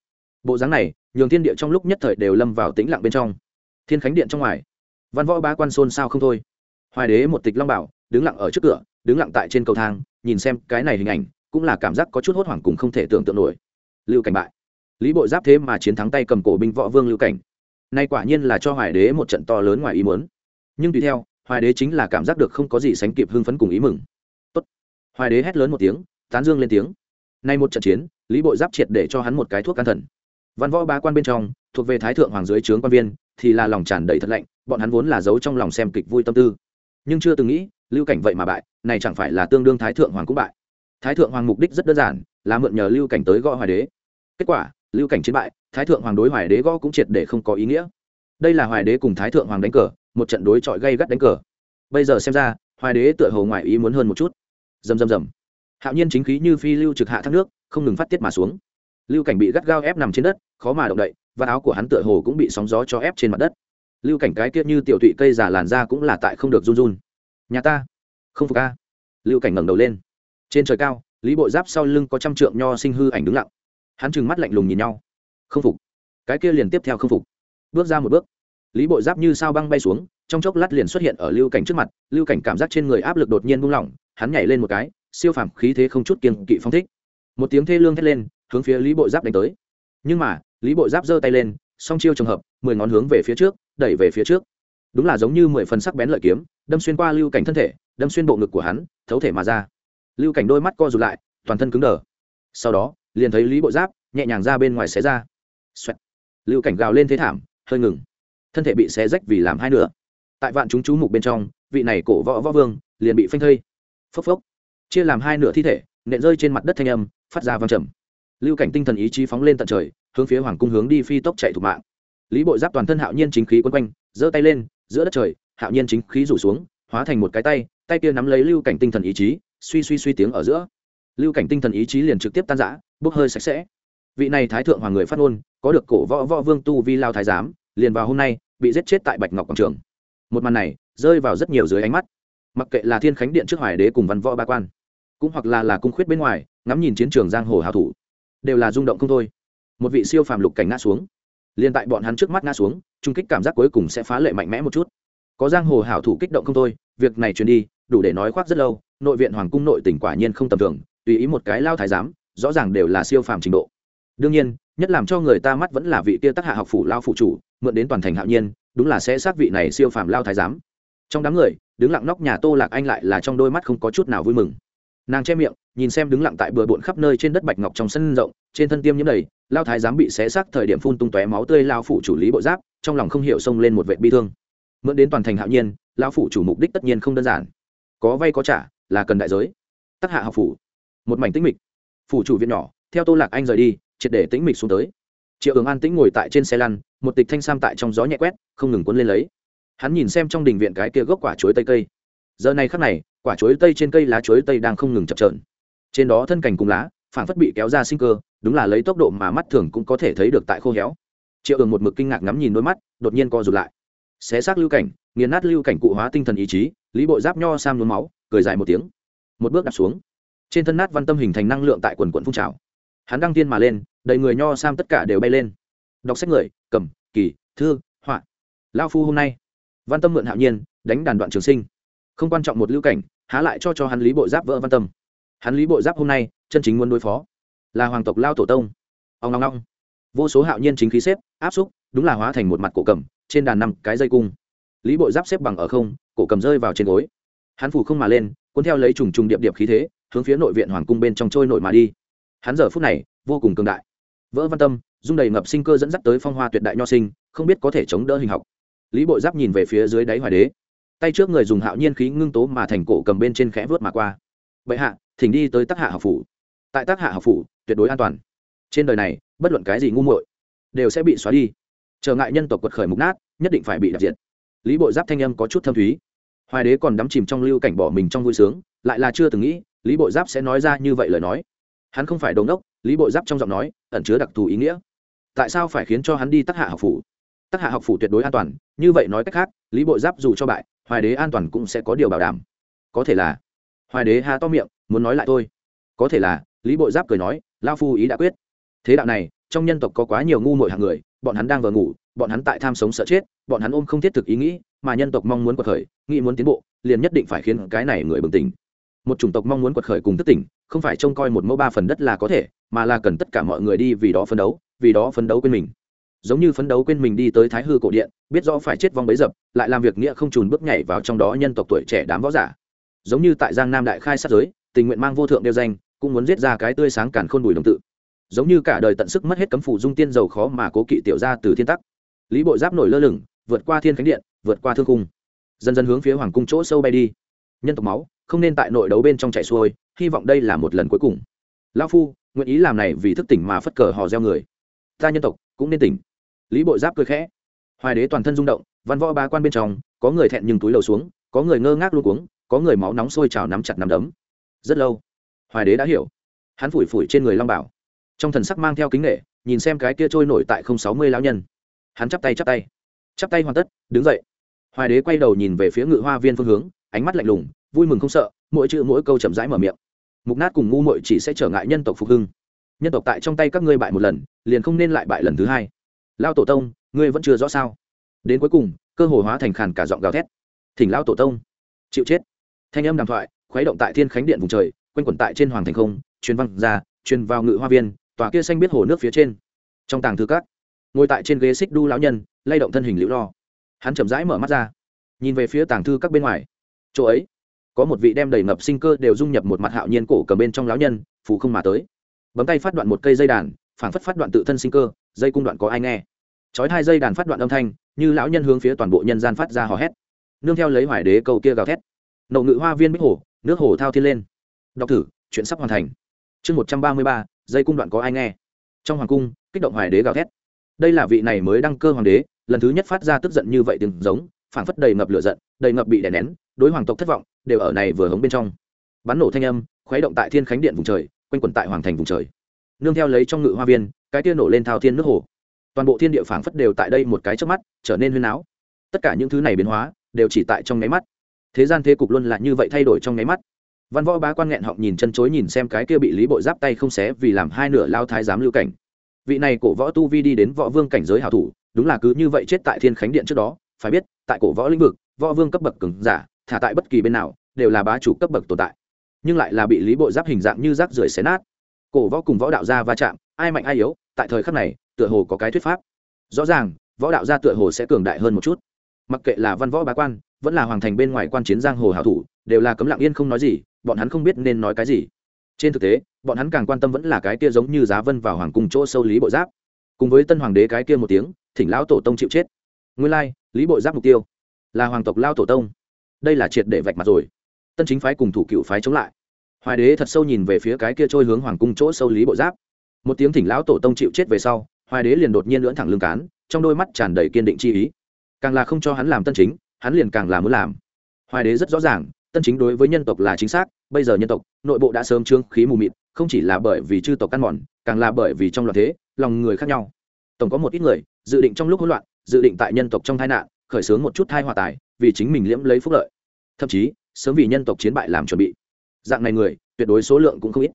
Bộ dáng này, nhường thiên địa trong lúc nhất thời đều lâm vào tĩnh lặng bên trong. Thiên khánh điện trong ngoài, văn võ ba quan xôn sao không thôi. Hoài đế một tịch long bảo, đứng lặng ở trước cửa, đứng lặng tại trên cầu thang, nhìn xem cái này hình ảnh, cũng là cảm giác có chút hốt hoảng cùng không thể tưởng tượng nổi. Lưu cảnh bại. Lý bộ giáp thế mà chiến thắng tay cầm cổ binh võ vương lưu cảnh. Nay quả nhiên là cho hoài đế một trận to lớn ngoài ý muốn. Nhưng tùy theo, hoài đế chính là cảm giác được không có gì sánh kịp hưng phấn cùng ý mừng. Tốt. hoài đế hét lớn một tiếng, tán dương lên tiếng nay một trận chiến, lý bội giáp triệt để cho hắn một cái thuốc can thần. Văn võ bá quan bên trong, thuộc về thái thượng hoàng dưới trướng quan viên, thì là lòng tràn đầy thật lạnh, bọn hắn vốn là giấu trong lòng xem kịch vui tâm tư. Nhưng chưa từng nghĩ, lưu cảnh vậy mà bại, này chẳng phải là tương đương thái thượng hoàng cũng bại. Thái thượng hoàng mục đích rất đơn giản, là mượn nhờ lưu cảnh tới gõ hoài đế. Kết quả, lưu cảnh chiến bại, thái thượng hoàng đối hoài đế gõ cũng triệt để không có ý nghĩa. Đây là hoài đế cùng thái thượng hoàng đánh cờ, một trận đối chọi gây gắt đánh cờ. Bây giờ xem ra, hoài đế tựa hồ ngoại ý muốn hơn một chút. Dầm dầm dầm hạo nhiên chính khí như phi lưu trực hạ thác nước, không ngừng phát tiết mà xuống. Lưu cảnh bị gắt gao ép nằm trên đất, khó mà động đậy, và áo của hắn tựa hồ cũng bị sóng gió cho ép trên mặt đất. Lưu cảnh cái kia như tiểu thụy cây già làn ra cũng là tại không được run run. Nhà ta, không phục ca lưu cảnh ngẩng đầu lên. Trên trời cao, lý bộ giáp sau lưng có trăm trượng nho sinh hư ảnh đứng lặng. Hắn trừng mắt lạnh lùng nhìn nhau. Không phục. Cái kia liền tiếp theo không phục. Bước ra một bước. Lý bộ giáp như sao băng bay xuống, trong chốc lát liền xuất hiện ở lưu cảnh trước mặt. Lưu cảnh cảm giác trên người áp lực đột nhiên buông lỏng, hắn nhảy lên một cái siêu phàm khí thế không chút kiên kỵ phong thích. Một tiếng thê lương thét lên, hướng phía lý bộ giáp đánh tới. Nhưng mà, lý bộ giáp giơ tay lên, song chiêu trùng hợp, mười ngón hướng về phía trước, đẩy về phía trước. Đúng là giống như mười phần sắc bén lợi kiếm, đâm xuyên qua lưu cảnh thân thể, đâm xuyên bộ ngực của hắn, thấu thể mà ra. Lưu cảnh đôi mắt co rụt lại, toàn thân cứng đờ. Sau đó, liền thấy lý bộ giáp nhẹ nhàng ra bên ngoài xé ra. Xoẹt. lưu cảnh gào lên thế thảm, hơi ngừng. Thân thể bị xé rách vì làm hai nửa. Tại vạn chúng chú mục bên trong, vị này cổ võ võ vương liền bị phanh thây. Phốc phốc chia làm hai nửa thi thể, nện rơi trên mặt đất thanh âm, phát ra văng trầm. Lưu cảnh tinh thần ý chí phóng lên tận trời, hướng phía hoàng cung hướng đi phi tốc chạy thủ mạng. Lý bộ giáp toàn thân hạo nhiên chính khí quấn quanh, giơ tay lên, giữa đất trời, hạo nhiên chính khí rủ xuống, hóa thành một cái tay tay kia nắm lấy lưu cảnh tinh thần ý chí, suy suy suy tiếng ở giữa. Lưu cảnh tinh thần ý chí liền trực tiếp tan rã, bốc hơi sạch sẽ. Vị này thái thượng hoàng người phát ngôn, có được cổ võ võ vương tu vi lao thái giám, liền vào hôm nay, bị giết chết tại bạch ngọc quảng trường. Một màn này, rơi vào rất nhiều dưới ánh mắt. Mặc kệ là thiên khánh điện trước hoài đế cùng văn võ ba quan cũng hoặc là là cung khuyết bên ngoài, ngắm nhìn chiến trường giang hồ hào thủ, đều là rung động không thôi. Một vị siêu phàm lục cảnh ngã xuống, liền tại bọn hắn trước mắt ngã xuống, trung kích cảm giác cuối cùng sẽ phá lệ mạnh mẽ một chút. Có giang hồ hảo thủ kích động không thôi, việc này truyền đi, đủ để nói khoác rất lâu, nội viện hoàng cung nội tỉnh quả nhiên không tầm thường, tùy ý một cái lao thái giám, rõ ràng đều là siêu phàm trình độ. Đương nhiên, nhất làm cho người ta mắt vẫn là vị kia tác hạ học phủ lao phụ chủ, mượn đến toàn thành hạo nhiên, đúng là sẽ xác vị này siêu phàm lao thái giám. Trong đám người, đứng lặng nóc nhà tô lạc anh lại là trong đôi mắt không có chút nào vui mừng nàng che miệng, nhìn xem đứng lặng tại bừa bộn khắp nơi trên đất bạch ngọc trong sân rộng, trên thân tiêm nhiễm đầy, lao thái giám bị xé xác thời điểm phun tung tóe máu tươi, lao phủ chủ lý bộ giáp, trong lòng không hiểu xông lên một vệ bi thương. Mượn đến toàn thành hạo nhiên, lao phủ chủ mục đích tất nhiên không đơn giản. Có vay có trả, là cần đại giới. Tắc hạ học phủ. Một mảnh tĩnh mịch. Phủ chủ viện nhỏ, theo tô lạc anh rời đi, triệt để tĩnh mịch xuống tới. Triệu ứng an tĩnh ngồi tại trên xe lăn, một tịch thanh sam tại trong gió nhẹ quét, không ngừng cuốn lên lấy. Hắn nhìn xem trong đình viện cái kia gốc quả chuối tây cây. Giờ này khắc này quả chuối tây trên cây lá chuối tây đang không ngừng chập trờn trên đó thân cành cùng lá phản phất bị kéo ra sinh cơ, đúng là lấy tốc độ mà mắt thường cũng có thể thấy được tại khô héo. Triệu ứng một mực kinh ngạc ngắm nhìn đôi mắt, đột nhiên co rụt lại. Xé xác lưu cảnh, nghiền nát lưu cảnh cụ hóa tinh thần ý chí, lý bộ giáp nho sam nhuốm máu, cười dài một tiếng. Một bước đặt xuống. Trên thân nát văn tâm hình thành năng lượng tại quần quận phun trào. Hắn đăng tiên mà lên, đầy người nho sam tất cả đều bay lên. Đọc sách người, cầm, kỳ, thư, họa. Lao phu hôm nay. Văn tâm mượn hạo nhiên, đánh đàn đoạn trường sinh. Không quan trọng một lưu cảnh há lại cho cho hắn lý bộ giáp vỡ văn tâm. Hắn lý bộ giáp hôm nay, chân chính muốn đối phó. Là hoàng tộc lao tổ tông. Ông ngong ngong. Vô số hạo nhiên chính khí xếp, áp xúc, đúng là hóa thành một mặt cổ cầm, trên đàn năm cái dây cung. Lý bộ giáp xếp bằng ở không, cổ cầm rơi vào trên gối. Hắn phủ không mà lên, cuốn theo lấy trùng trùng điệp điệp khí thế, hướng phía nội viện hoàng cung bên trong trôi nội mà đi. Hắn giờ phút này, vô cùng cường đại. Vỡ văn tâm dung đầy ngập sinh cơ dẫn dắt tới phong hoa tuyệt đại nho sinh, không biết có thể chống đỡ hình học. Lý bộ giáp nhìn về phía dưới đáy hoài đế tay trước người dùng hạo nhiên khí ngưng tố mà thành cổ cầm bên trên khẽ vớt mà qua. Bệ hạ, thỉnh đi tới tác hạ học phủ. Tại tác hạ học phủ, tuyệt đối an toàn. Trên đời này, bất luận cái gì ngu muội đều sẽ bị xóa đi. Trở ngại nhân tộc quật khởi mục nát, nhất định phải bị đặc diệt. Lý bộ giáp thanh âm có chút thâm thúy. Hoài đế còn đắm chìm trong lưu cảnh bỏ mình trong vui sướng, lại là chưa từng nghĩ, lý bộ giáp sẽ nói ra như vậy lời nói. Hắn không phải đống đốc lý bộ giáp trong giọng nói ẩn chứa đặc thù ý nghĩa. Tại sao phải khiến cho hắn đi tác hạ học phủ? Tác hạ học phủ tuyệt đối an toàn, như vậy nói cách khác, lý bộ giáp dù cho bại hoài đế an toàn cũng sẽ có điều bảo đảm. Có thể là, hoài đế hà to miệng, muốn nói lại thôi. Có thể là, lý bộ giáp cười nói lao phu ý đã quyết. Thế đạo này, trong nhân tộc có quá nhiều ngu mội hạng người, bọn hắn đang vờ ngủ, bọn hắn tại tham sống sợ chết, bọn hắn ôm không thiết thực ý nghĩ, mà nhân tộc mong muốn quật khởi, nghĩ muốn tiến bộ, liền nhất định phải khiến cái này người bừng tỉnh. Một chủng tộc mong muốn quật khởi cùng thức tỉnh, không phải trông coi một mẫu ba phần đất là có thể, mà là cần tất cả mọi người đi vì đó phấn đấu, vì đó phấn đấu quên mình giống như phấn đấu quên mình đi tới thái hư cổ điện, biết rõ phải chết vong bấy dập, lại làm việc nghĩa không trùn bước nhảy vào trong đó nhân tộc tuổi trẻ đám võ giả. Giống như tại giang nam đại khai sát giới, tình nguyện mang vô thượng đeo danh, cũng muốn giết ra cái tươi sáng cản khôn bùi đồng tự. Giống như cả đời tận sức mất hết cấm phủ dung tiên giàu khó mà cố kỵ tiểu ra từ thiên tắc. Lý bộ giáp nổi lơ lửng, vượt qua thiên khánh điện, vượt qua thương cung. Dần dần hướng phía hoàng cung chỗ sâu bay đi. Nhân tộc máu, không nên tại nội đấu bên trong chạy xuôi, hy vọng đây là một lần cuối cùng. Lao phu, nguyện ý làm này vì thức tỉnh mà phất cờ hò reo người. Ta nhân tộc, cũng nên tỉnh lý bộ giáp cười khẽ. Hoài đế toàn thân rung động, văn võ ba quan bên trong, có người thẹn nhưng túi lầu xuống, có người ngơ ngác luôn cuống, có người máu nóng sôi trào nắm chặt nắm đấm. Rất lâu, hoài đế đã hiểu. Hắn phủi phủi trên người long bảo. Trong thần sắc mang theo kính nghệ nhìn xem cái kia trôi nổi tại không sáu mươi lão nhân. Hắn chắp tay chắp tay. Chắp tay hoàn tất, đứng dậy. Hoài đế quay đầu nhìn về phía ngự hoa viên phương hướng, ánh mắt lạnh lùng, vui mừng không sợ, mỗi chữ mỗi câu chậm rãi mở miệng. Mục nát cùng ngu muội chỉ sẽ trở ngại nhân tộc phục hưng. Nhân tộc tại trong tay các ngươi bại một lần, liền không nên lại bại lần thứ hai lao tổ tông, ngươi vẫn chưa rõ sao? Đến cuối cùng, cơ hồ hóa thành khàn cả giọng gào thét. Thỉnh lao tổ tông, chịu chết. Thanh âm đàm thoại, khuấy động tại thiên khánh điện vùng trời, quanh quẩn tại trên hoàng thành không, truyền văn ra, truyền vào ngự hoa viên, tòa kia xanh biết hồ nước phía trên. Trong tàng thư các, ngồi tại trên ghế xích đu lão nhân, lay động thân hình liễu lo. Hắn chậm rãi mở mắt ra, nhìn về phía tàng thư các bên ngoài. Chỗ ấy, có một vị đem đầy ngập sinh cơ đều dung nhập một mặt hạo nhiên cổ cầm bên trong lão nhân, phù không mà tới. Bấm tay phát đoạn một cây dây đàn phảng phất phát đoạn tự thân sinh cơ, dây cung đoạn có ai nghe. Chói hai dây đàn phát đoạn âm thanh, như lão nhân hướng phía toàn bộ nhân gian phát ra hò hét. Nương theo lấy hoài đế cầu kia gào thét. Nậu ngự hoa viên bích hồ nước hồ thao thiên lên. Đọc thử, chuyện sắp hoàn thành. Chương một trăm ba mươi ba, dây cung đoạn có ai nghe. Trong hoàng cung, kích động hoài đế gào thét. Đây là vị này mới đăng cơ hoàng đế, lần thứ nhất phát ra tức giận như vậy từng giống, phảng phất đầy ngập lửa giận, đầy ngập bị đè nén, đối hoàng tộc thất vọng, đều ở này vừa hống bên trong. Bắn nổ thanh âm, khuấy động tại thiên khánh điện vùng trời, quanh quẩn tại hoàng thành vùng trời nương theo lấy trong ngự hoa viên, cái tia nổ lên thao thiên nước hồ. Toàn bộ thiên địa phảng phất đều tại đây một cái trước mắt, trở nên huyên áo tất cả những thứ này biến hóa, đều chỉ tại trong nháy mắt. Thế gian thế cục luôn là như vậy thay đổi trong nháy mắt. Văn võ bá quan nghẹn họng nhìn chân chối nhìn xem cái kia bị lý bộ giáp tay không xé vì làm hai nửa lao thái giám lưu cảnh. Vị này cổ võ tu vi đi đến võ vương cảnh giới hảo thủ, đúng là cứ như vậy chết tại thiên khánh điện trước đó. Phải biết, tại cổ võ lĩnh vực, võ vương cấp bậc cứng giả, thả tại bất kỳ bên nào, đều là bá chủ cấp bậc tồn tại. Nhưng lại là bị lý bộ giáp hình dạng như rác rưởi xé nát cổ võ cùng võ đạo gia va chạm, ai mạnh ai yếu, tại thời khắc này, tựa hồ có cái thuyết pháp. Rõ ràng, võ đạo gia tựa hồ sẽ cường đại hơn một chút. Mặc kệ là văn võ bá quan, vẫn là hoàng thành bên ngoài quan chiến giang hồ hảo thủ, đều là cấm lặng yên không nói gì, bọn hắn không biết nên nói cái gì. Trên thực tế, bọn hắn càng quan tâm vẫn là cái kia giống như giá vân vào hoàng cung chỗ sâu lý bộ giáp. Cùng với tân hoàng đế cái kia một tiếng, thỉnh lão tổ tông chịu chết. Nguyên lai, lý bộ giáp mục tiêu là hoàng tộc lao tổ tông. Đây là triệt để vạch mặt rồi. Tân chính phái cùng thủ cựu phái chống lại hoài đế thật sâu nhìn về phía cái kia trôi hướng hoàng cung chỗ sâu lý bộ giáp. Một tiếng thỉnh lão tổ tông chịu chết về sau, hoài đế liền đột nhiên lưỡn thẳng lưng cán, trong đôi mắt tràn đầy kiên định chi ý. Càng là không cho hắn làm tân chính, hắn liền càng là muốn làm. Hoài đế rất rõ ràng, tân chính đối với nhân tộc là chính xác, bây giờ nhân tộc, nội bộ đã sớm trương khí mù mịt, không chỉ là bởi vì chư tộc căn mòn, càng là bởi vì trong loạn thế, lòng người khác nhau. Tổng có một ít người, dự định trong lúc hỗn loạn, dự định tại nhân tộc trong tai nạn, khởi xướng một chút thai hòa tài, vì chính mình liễm lấy phúc lợi. Thậm chí, sớm vì nhân tộc chiến bại làm chuẩn bị dạng này người, tuyệt đối số lượng cũng không ít.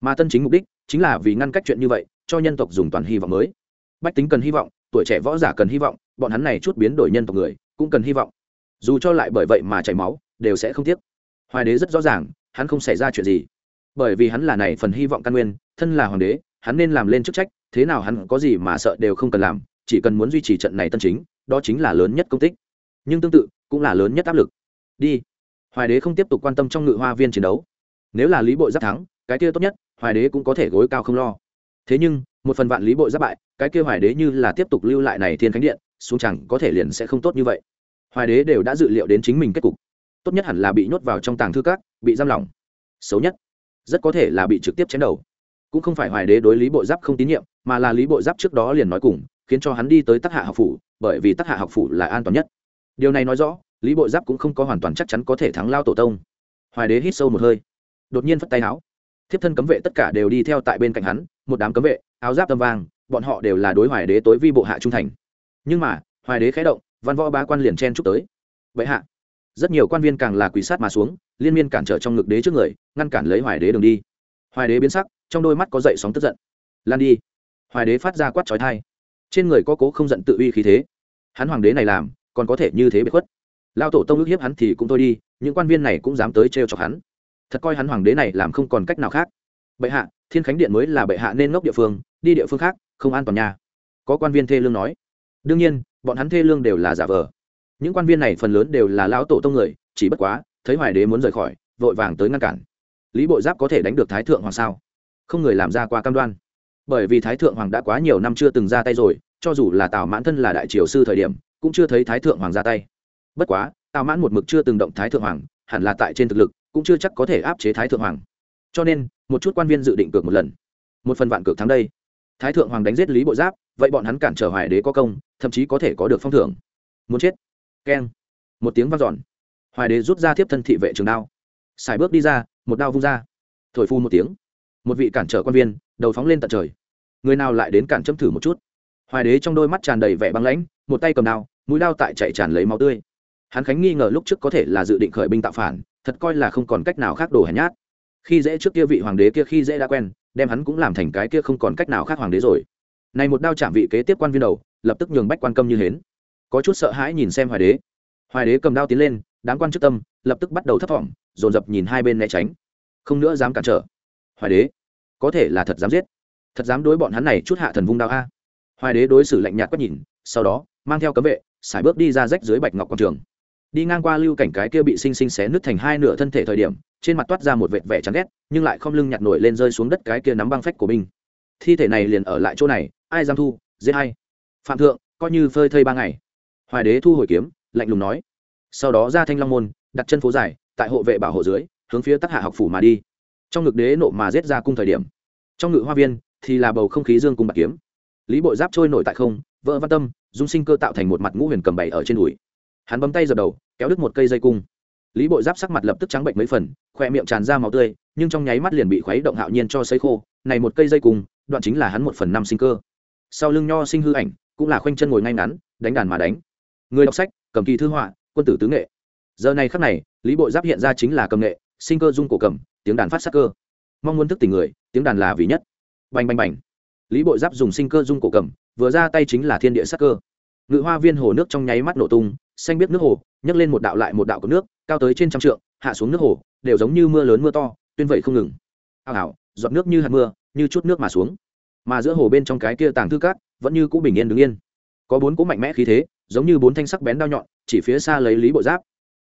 Mà tân chính mục đích chính là vì ngăn cách chuyện như vậy, cho nhân tộc dùng toàn hy vọng mới. Bách tính cần hy vọng, tuổi trẻ võ giả cần hy vọng, bọn hắn này chút biến đổi nhân tộc người cũng cần hy vọng. Dù cho lại bởi vậy mà chảy máu, đều sẽ không tiếc. Hoài đế rất rõ ràng, hắn không xảy ra chuyện gì. Bởi vì hắn là này phần hy vọng căn nguyên, thân là hoàng đế, hắn nên làm lên chức trách, thế nào hắn có gì mà sợ đều không cần làm, chỉ cần muốn duy trì trận này tân chính, đó chính là lớn nhất công tích. Nhưng tương tự, cũng là lớn nhất áp lực. Đi. Hoài đế không tiếp tục quan tâm trong ngự hoa viên chiến đấu nếu là lý bội giáp thắng, cái kia tốt nhất, hoài đế cũng có thể gối cao không lo. Thế nhưng, một phần vạn lý bội giáp bại, cái kia hoài đế như là tiếp tục lưu lại này thiên khánh điện, xuống chẳng có thể liền sẽ không tốt như vậy. Hoài đế đều đã dự liệu đến chính mình kết cục. Tốt nhất hẳn là bị nhốt vào trong tàng thư các, bị giam lỏng. Xấu nhất, rất có thể là bị trực tiếp chém đầu. Cũng không phải hoài đế đối lý bộ giáp không tín nhiệm, mà là lý bộ giáp trước đó liền nói cùng, khiến cho hắn đi tới tác hạ học phủ, bởi vì tác hạ học phủ là an toàn nhất. Điều này nói rõ, lý bộ giáp cũng không có hoàn toàn chắc chắn có thể thắng lao tổ tông. Hoài đế hít sâu một hơi đột nhiên phất tay áo. Thiếp thân cấm vệ tất cả đều đi theo tại bên cạnh hắn, một đám cấm vệ, áo giáp tâm vang bọn họ đều là đối hoài đế tối vi bộ hạ trung thành. Nhưng mà, hoài đế khé động, văn võ ba quan liền chen chúc tới. Vậy hạ, rất nhiều quan viên càng là quỷ sát mà xuống, liên miên cản trở trong ngực đế trước người, ngăn cản lấy hoài đế đường đi. Hoài đế biến sắc, trong đôi mắt có dậy sóng tức giận. Lan đi. Hoài đế phát ra quát trói thai trên người có cố không giận tự uy khí thế. Hắn hoàng đế này làm, còn có thể như thế bị khuất. Lao tổ tông ước hiếp hắn thì cũng thôi đi, những quan viên này cũng dám tới trêu chọc hắn thật coi hắn hoàng đế này làm không còn cách nào khác. Bệ hạ, thiên khánh điện mới là bệ hạ nên ngốc địa phương, đi địa phương khác, không an toàn nhà có quan viên thê lương nói. Đương nhiên, bọn hắn thê lương đều là giả vờ. Những quan viên này phần lớn đều là lão tổ tông người, chỉ bất quá, thấy hoài đế muốn rời khỏi, vội vàng tới ngăn cản. Lý bộ giáp có thể đánh được thái thượng hoàng sao? Không người làm ra qua cam đoan. Bởi vì thái thượng hoàng đã quá nhiều năm chưa từng ra tay rồi, cho dù là tào mãn thân là đại triều sư thời điểm, cũng chưa thấy thái thượng hoàng ra tay. Bất quá, tào mãn một mực chưa từng động thái thượng hoàng, hẳn là tại trên thực lực cũng chưa chắc có thể áp chế thái thượng hoàng. Cho nên, một chút quan viên dự định cược một lần. Một phần vạn cược thắng đây. Thái thượng hoàng đánh giết lý bộ giáp, vậy bọn hắn cản trở hoài đế có công, thậm chí có thể có được phong thưởng. Muốn chết. Keng. Một tiếng vang dọn. Hoài đế rút ra tiếp thân thị vệ trường đao. Xài bước đi ra, một đao vung ra. Thổi phu một tiếng. Một vị cản trở quan viên, đầu phóng lên tận trời. Người nào lại đến cản châm thử một chút? Hoài đế trong đôi mắt tràn đầy vẻ băng lãnh, một tay cầm đao, mũi đao tại chạy tràn lấy máu tươi. Hắn khánh nghi ngờ lúc trước có thể là dự định khởi binh tạo phản thật coi là không còn cách nào khác đồ hèn nhát. Khi dễ trước kia vị hoàng đế kia khi dễ đã quen, đem hắn cũng làm thành cái kia không còn cách nào khác hoàng đế rồi. Này một đao chạm vị kế tiếp quan viên đầu, lập tức nhường bách quan câm như hến. Có chút sợ hãi nhìn xem hoài đế. Hoài đế cầm đao tiến lên đáng quan trước tâm, lập tức bắt đầu thấp thỏm, dồn dập nhìn hai bên né tránh. Không nữa dám cản trở. Hoài đế, có thể là thật dám giết. Thật dám đối bọn hắn này chút hạ thần vung đao a. Hoài đế đối xử lạnh nhạt quét nhìn, sau đó, mang theo cấm vệ, sải bước đi ra rách dưới bạch ngọc quảng trường đi ngang qua lưu cảnh cái kia bị sinh sinh xé nứt thành hai nửa thân thể thời điểm, trên mặt toát ra một vệt vẻ chán ghét, nhưng lại không lưng nhặt nổi lên rơi xuống đất cái kia nắm băng phách của mình. Thi thể này liền ở lại chỗ này, ai dám thu, giết hay phạm thượng, coi như phơi thây ba ngày. Hoài đế thu hồi kiếm, lạnh lùng nói. Sau đó ra thanh long môn, đặt chân phố dài, tại hộ vệ bảo hộ dưới, hướng phía tắc hạ học phủ mà đi. Trong ngực đế nộ mà giết ra cung thời điểm. Trong ngự hoa viên, thì là bầu không khí dương cung bạc kiếm. Lý bội giáp trôi nổi tại không, vỡ văn tâm, dung sinh cơ tạo thành một mặt ngũ huyền cầm bày ở trên đùi hắn bấm tay dập đầu, kéo đứt một cây dây cung. Lý bội giáp sắc mặt lập tức trắng bệnh mấy phần, khoe miệng tràn ra máu tươi, nhưng trong nháy mắt liền bị khuấy động hạo nhiên cho sấy khô. Này một cây dây cung, đoạn chính là hắn một phần năm sinh cơ. Sau lưng nho sinh hư ảnh, cũng là khoanh chân ngồi ngay ngắn, đánh đàn mà đánh. Người đọc sách, cầm kỳ thư họa, quân tử tứ nghệ. Giờ này khắc này, lý bội giáp hiện ra chính là cầm nghệ, sinh cơ dung cổ cầm, tiếng đàn phát sắc cơ. Mong muốn thức tỉnh người, tiếng đàn là vì nhất. Bành bành bành. Lý bội giáp dùng sinh cơ dung cổ cầm, vừa ra tay chính là thiên địa sắc cơ ngự hoa viên hồ nước trong nháy mắt nổ tung, xanh biết nước hồ, nhấc lên một đạo lại một đạo của nước, cao tới trên trăm trượng, hạ xuống nước hồ, đều giống như mưa lớn mưa to, tuyên vậy không ngừng. Hào hào, giọt nước như hạt mưa, như chút nước mà xuống. Mà giữa hồ bên trong cái kia tàng thư cát, vẫn như cũ bình yên đứng yên. Có bốn cỗ mạnh mẽ khí thế, giống như bốn thanh sắc bén đao nhọn, chỉ phía xa lấy lý bộ giáp.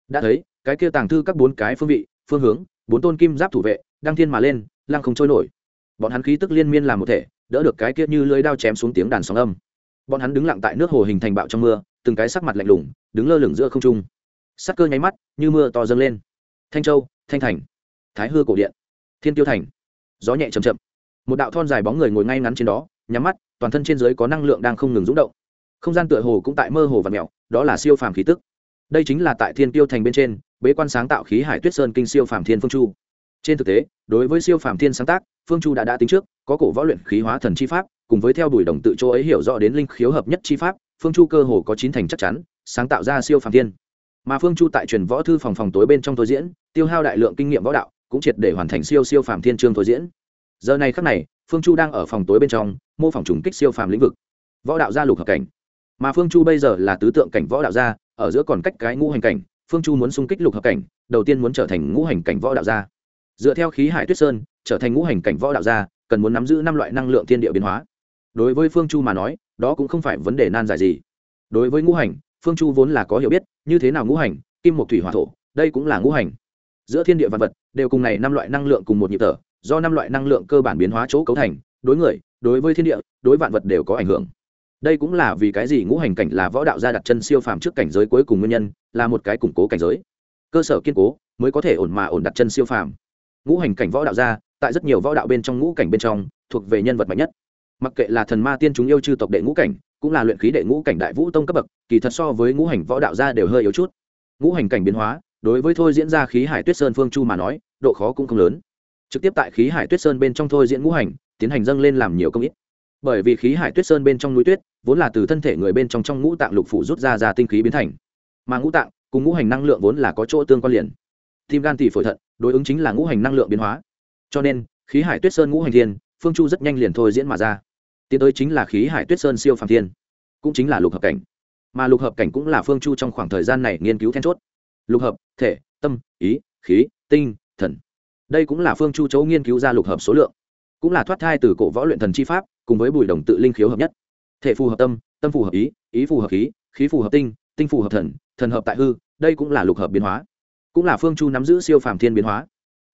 Đã thấy, cái kia tàng thư các bốn cái phương vị, phương hướng, bốn tôn kim giáp thủ vệ, đang thiên mà lên, lăng không trôi nổi. Bọn hắn khí tức liên miên làm một thể, đỡ được cái kia như lưới đao chém xuống tiếng đàn sóng âm bọn hắn đứng lặng tại nước hồ hình thành bạo trong mưa, từng cái sắc mặt lạnh lùng, đứng lơ lửng giữa không trung. Sắc cơ nháy mắt, như mưa to dâng lên. Thanh châu, thanh thành, thái hư cổ điện, thiên tiêu thành. Gió nhẹ chầm chậm. Một đạo thon dài bóng người ngồi ngay ngắn trên đó, nhắm mắt, toàn thân trên dưới có năng lượng đang không ngừng rúng động. Không gian tựa hồ cũng tại mơ hồ và mèo đó là siêu phàm khí tức. Đây chính là tại thiên tiêu thành bên trên, bế quan sáng tạo khí hải tuyết sơn kinh siêu phàm thiên phương chu. Trên thực tế, đối với siêu phàm thiên sáng tác, phương chu đã đã tính trước, có cổ võ luyện khí hóa thần chi pháp cùng với theo đuổi đồng tự chỗ ấy hiểu rõ đến linh khiếu hợp nhất chi pháp, phương chu cơ hồ có chín thành chắc chắn, sáng tạo ra siêu phàm thiên. Mà phương chu tại truyền võ thư phòng phòng tối bên trong thôi diễn, tiêu hao đại lượng kinh nghiệm võ đạo, cũng triệt để hoàn thành siêu siêu phàm thiên trương thôi diễn. Giờ này khắc này, phương chu đang ở phòng tối bên trong, mô phỏng trùng kích siêu phàm lĩnh vực. Võ đạo gia lục hợp cảnh. Mà phương chu bây giờ là tứ tượng cảnh võ đạo gia, ở giữa còn cách cái ngũ hành cảnh, phương chu muốn xung kích lục hợp cảnh, đầu tiên muốn trở thành ngũ hành cảnh võ đạo gia. Dựa theo khí hải tuyết sơn, trở thành ngũ hành cảnh võ đạo gia, cần muốn nắm giữ năm loại năng lượng thiên địa biến hóa đối với phương chu mà nói, đó cũng không phải vấn đề nan giải gì. Đối với ngũ hành, phương chu vốn là có hiểu biết, như thế nào ngũ hành, kim một thủy hỏa thổ, đây cũng là ngũ hành. Giữa thiên địa vật vật, đều cùng này năm loại năng lượng cùng một nhịp thở, do năm loại năng lượng cơ bản biến hóa chỗ cấu thành, đối người, đối với thiên địa, đối vạn vật đều có ảnh hưởng. Đây cũng là vì cái gì ngũ hành cảnh là võ đạo gia đặt chân siêu phàm trước cảnh giới cuối cùng nguyên nhân, là một cái củng cố cảnh giới. Cơ sở kiên cố mới có thể ổn mà ổn đặt chân siêu phàm. Ngũ hành cảnh võ đạo gia, tại rất nhiều võ đạo bên trong, ngũ cảnh bên trong, thuộc về nhân vật mạnh nhất mặc kệ là thần ma tiên chúng yêu chư tộc đệ ngũ cảnh, cũng là luyện khí đệ ngũ cảnh đại vũ tông cấp bậc, kỳ thật so với ngũ hành võ đạo gia đều hơi yếu chút. Ngũ hành cảnh biến hóa, đối với thôi diễn ra khí hải tuyết sơn phương chu mà nói, độ khó cũng không lớn. Trực tiếp tại khí hải tuyết sơn bên trong thôi diễn ngũ hành, tiến hành dâng lên làm nhiều công ít. Bởi vì khí hải tuyết sơn bên trong núi tuyết, vốn là từ thân thể người bên trong trong ngũ tạng lục phủ rút ra ra tinh khí biến thành. Mà ngũ tạng, cùng ngũ hành năng lượng vốn là có chỗ tương quan liền. Tim gan tỷ phổi thận, đối ứng chính là ngũ hành năng lượng biến hóa. Cho nên, khí hải tuyết sơn ngũ hành thiên, phương chu rất nhanh liền thôi diễn mà ra tiến tới chính là khí hải tuyết sơn siêu phàm thiên, cũng chính là lục hợp cảnh. Mà lục hợp cảnh cũng là phương chu trong khoảng thời gian này nghiên cứu then chốt. Lục hợp, thể, tâm, ý, khí, tinh, thần. Đây cũng là phương chu chấu nghiên cứu ra lục hợp số lượng. Cũng là thoát thai từ cổ võ luyện thần chi pháp, cùng với bùi đồng tự linh khiếu hợp nhất. Thể phù hợp tâm tâm phù hợp ý ý phù hợp khí khí phù hợp tinh tinh phù hợp thần thần hợp tại hư, đây cũng là lục hợp biến hóa. Cũng là phương chu nắm giữ siêu phàm thiên biến hóa.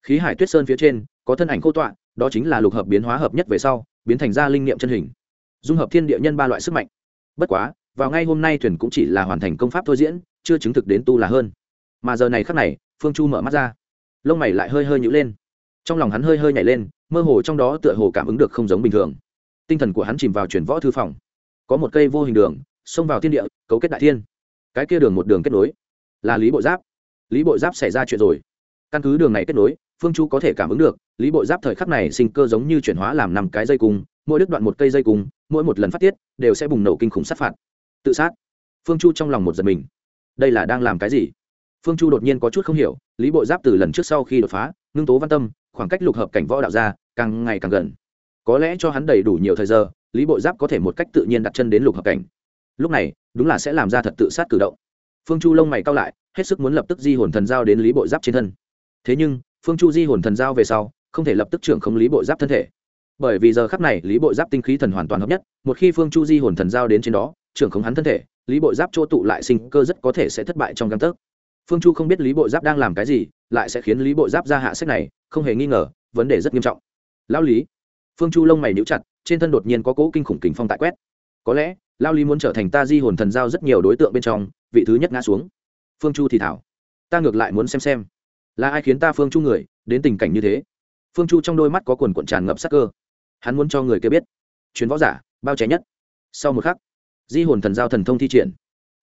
Khí hải tuyết sơn phía trên, có thân ảnh cô tọa, đó chính là lục hợp biến hóa hợp nhất về sau biến thành ra linh niệm chân hình. Dung hợp thiên địa nhân ba loại sức mạnh. Bất quá, vào ngay hôm nay thuyền cũng chỉ là hoàn thành công pháp thôi diễn, chưa chứng thực đến tu là hơn. Mà giờ này khắc này, phương chu mở mắt ra. Lông mày lại hơi hơi nhữ lên. Trong lòng hắn hơi hơi nhảy lên, mơ hồ trong đó tựa hồ cảm ứng được không giống bình thường. Tinh thần của hắn chìm vào chuyển võ thư phòng. Có một cây vô hình đường, xông vào thiên địa, cấu kết đại thiên. Cái kia đường một đường kết nối, là lý bộ giáp. Lý bộ giáp xảy ra chuyện rồi căn cứ đường này kết nối, phương chu có thể cảm ứng được, lý bộ giáp thời khắc này sinh cơ giống như chuyển hóa làm năm cái dây cung, mỗi đứt đoạn một cây dây cung, mỗi một lần phát tiết, đều sẽ bùng nổ kinh khủng sát phạt. Tự sát. Phương chu trong lòng một giật mình. Đây là đang làm cái gì? Phương chu đột nhiên có chút không hiểu, lý bộ giáp từ lần trước sau khi đột phá, ngưng tố văn tâm, khoảng cách lục hợp cảnh võ đạo ra, càng ngày càng gần. Có lẽ cho hắn đầy đủ nhiều thời giờ, lý bộ giáp có thể một cách tự nhiên đặt chân đến lục hợp cảnh. Lúc này, đúng là sẽ làm ra thật tự sát cử động. Phương chu lông mày cao lại, hết sức muốn lập tức di hồn thần giao đến lý bộ giáp trên thân thế nhưng, phương chu di hồn thần giao về sau, không thể lập tức trưởng không lý bộ giáp thân thể. Bởi vì giờ khắp này, lý bộ giáp tinh khí thần hoàn toàn hợp nhất, một khi phương chu di hồn thần giao đến trên đó, trưởng không hắn thân thể, lý bộ giáp chỗ tụ lại sinh cơ rất có thể sẽ thất bại trong găng tấc. Phương chu không biết lý bộ giáp đang làm cái gì, lại sẽ khiến lý bộ giáp ra hạ sách này, không hề nghi ngờ, vấn đề rất nghiêm trọng. Lao lý. Phương chu lông mày níu chặt, trên thân đột nhiên có cỗ kinh khủng kính phong tại quét. Có lẽ lao lý muốn trở thành ta di hồn thần giao rất nhiều đối tượng bên trong, vị thứ nhất ngã xuống. Phương chu thì thảo. Ta ngược lại muốn xem xem là ai khiến ta phương chu người, đến tình cảnh như thế? Phương chu trong đôi mắt có quần cuộn tràn ngập sắc cơ. Hắn muốn cho người kia biết. Chuyến võ giả, bao trẻ nhất. Sau một khắc, di hồn thần giao thần thông thi triển.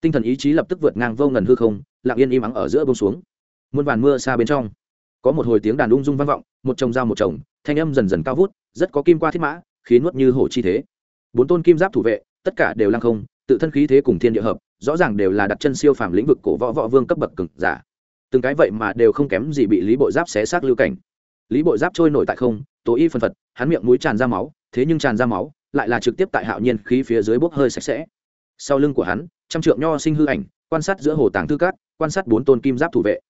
Tinh thần ý chí lập tức vượt ngang vô ngần hư không, lặng yên im ắng ở giữa bông xuống. Muôn vàn mưa xa bên trong, có một hồi tiếng đàn ung dung vang vọng, một chồng dao một chồng, thanh âm dần dần cao vút, rất có kim qua thiết mã, khí nuốt như hổ chi thế. Bốn tôn kim giáp thủ vệ, tất cả đều lăng không, tự thân khí thế cùng thiên địa hợp, rõ ràng đều là đặt chân siêu phàm lĩnh vực cổ võ võ vương cấp bậc cực giả từng cái vậy mà đều không kém gì bị lý bộ giáp xé xác lưu cảnh. Lý bộ giáp trôi nổi tại không, tố y phân phật, hắn miệng mũi tràn ra máu, thế nhưng tràn ra máu, lại là trực tiếp tại hạo nhiên khí phía dưới bốc hơi sạch sẽ. Sau lưng của hắn, trăm trượng nho sinh hư ảnh, quan sát giữa hồ tàng thư cát, quan sát bốn tôn kim giáp thủ vệ.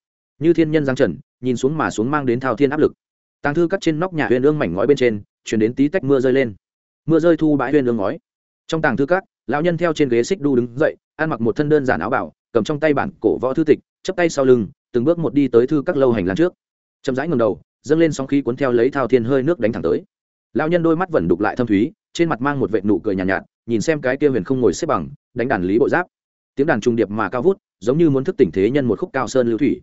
Như thiên nhân giang trần, nhìn xuống mà xuống mang đến thao thiên áp lực. Tàng thư cắt trên nóc nhà huyền ương mảnh ngói bên trên, chuyển đến tí tách mưa rơi lên. Mưa rơi thu bãi huyền ương ngói. Trong tàng thư Cát, lão nhân theo trên ghế xích đu đứng dậy, ăn mặc một thân đơn giản áo bảo cầm trong tay bản cổ võ thư tịch, chắp tay sau lưng từng bước một đi tới thư các lâu hành lang trước. Chậm rãi ngầm đầu dâng lên sóng khí cuốn theo lấy thao thiên hơi nước đánh thẳng tới. Lão nhân đôi mắt vẫn đục lại thâm thúy trên mặt mang một vệ nụ cười nhàn nhạt, nhạt nhìn xem cái kia huyền không ngồi xếp bằng đánh đàn lý bộ giáp. Tiếng đàn trung điệp mà cao vút giống như muốn thức tỉnh thế nhân một khúc cao sơn lưu thủy.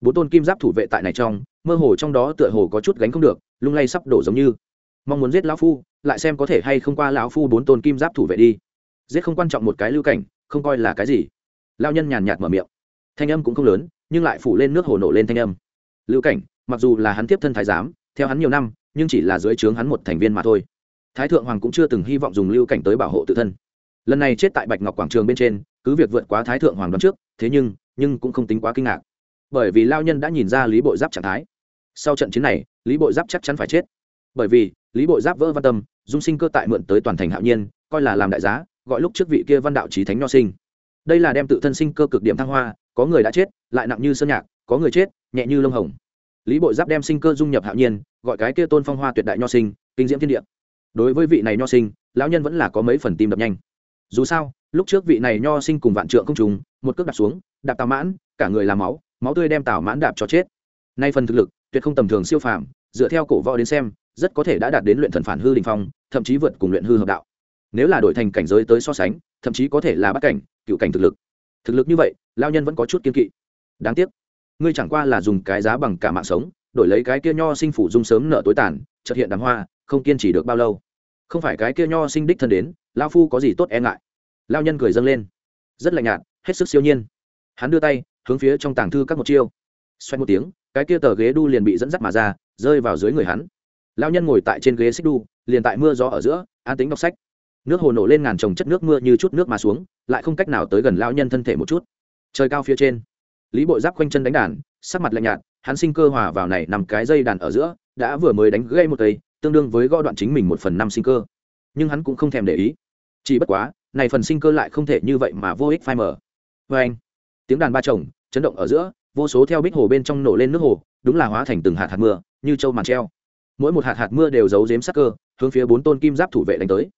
Bốn tôn kim giáp thủ vệ tại này trong mơ hồ trong đó tựa hồ có chút gánh không được lung lay sắp đổ giống như. Mong muốn giết lão phu lại xem có thể hay không qua lão phu bốn tôn kim giáp thủ vệ đi. Giết không quan trọng một cái lưu cảnh không coi là cái gì. Lao nhân nhàn nhạt mở miệng. Thanh âm cũng không lớn nhưng lại phủ lên nước hồ nổ lên thanh âm. Lưu cảnh, mặc dù là hắn tiếp thân thái giám, theo hắn nhiều năm, nhưng chỉ là dưới trướng hắn một thành viên mà thôi. Thái thượng hoàng cũng chưa từng hy vọng dùng lưu cảnh tới bảo hộ tự thân. Lần này chết tại bạch ngọc quảng trường bên trên, cứ việc vượt quá thái thượng hoàng đoán trước, thế nhưng nhưng cũng không tính quá kinh ngạc. Bởi vì lao nhân đã nhìn ra lý bội giáp trạng thái. Sau trận chiến này, lý bội giáp chắc chắn phải chết. Bởi vì, lý bội giáp vỡ văn tâm, dung sinh cơ tại mượn tới toàn thành hạo nhiên, coi là làm đại giá, gọi lúc trước vị kia văn đạo trí thánh nho sinh. Đây là đem tự thân sinh cơ cực điểm thăng hoa có người đã chết lại nặng như sơn nhạc có người chết nhẹ như lông hồng. Lý bộ giáp đem sinh cơ dung nhập hạo nhiên gọi cái kia tôn phong hoa tuyệt đại nho sinh kinh diễm thiên địa. Đối với vị này nho sinh lão nhân vẫn là có mấy phần tim đập nhanh. Dù sao lúc trước vị này nho sinh cùng vạn trượng công chúng, một cước đạp xuống đạp tào mãn cả người làm máu máu tươi đem tào mãn đạp cho chết. Nay phần thực lực tuyệt không tầm thường siêu phàm dựa theo cổ võ đến xem rất có thể đã đạt đến luyện thần phản hư đình phong thậm chí vượt cùng luyện hư hợp đạo. Nếu là đổi thành cảnh giới tới so sánh thậm chí có thể là bắt cảnh cựu cảnh thực lực thực lực như vậy lao nhân vẫn có chút kiên kỵ. Đáng tiếc, ngươi chẳng qua là dùng cái giá bằng cả mạng sống, đổi lấy cái kia nho sinh phủ dung sớm nợ tối tàn trật hiện đám hoa, không kiên trì được bao lâu. Không phải cái kia nho sinh đích thân đến lao phu có gì tốt e ngại? Lao nhân cười dâng lên. Rất lạnh nhạt, hết sức siêu nhiên. Hắn đưa tay, hướng phía trong tàng thư các một chiêu. Xoay một tiếng, cái kia tờ ghế đu liền bị dẫn dắt mà ra, rơi vào dưới người hắn. Lao nhân ngồi tại trên ghế xích đu, liền tại mưa gió ở giữa, an tính đọc sách nước hồ nổ lên ngàn trồng chất nước mưa như chút nước mà xuống, lại không cách nào tới gần lao nhân thân thể một chút. Trời cao phía trên, lý bội giáp quanh chân đánh đàn, sắc mặt lạnh nhạt, hắn sinh cơ hòa vào này nằm cái dây đàn ở giữa, đã vừa mới đánh gây một cây, tương đương với gõ đoạn chính mình một phần năm sinh cơ. Nhưng hắn cũng không thèm để ý. Chỉ bất quá, này phần sinh cơ lại không thể như vậy mà vô ích phai mở vê anh, tiếng đàn ba chồng, chấn động ở giữa, vô số theo bích hồ bên trong nổ lên nước hồ, đúng là hóa thành từng hạt hạt mưa, như châu màn treo. Mỗi một hạt hạt mưa đều giấu giếm sắc cơ, hướng phía bốn tôn kim giáp thủ vệ đánh tới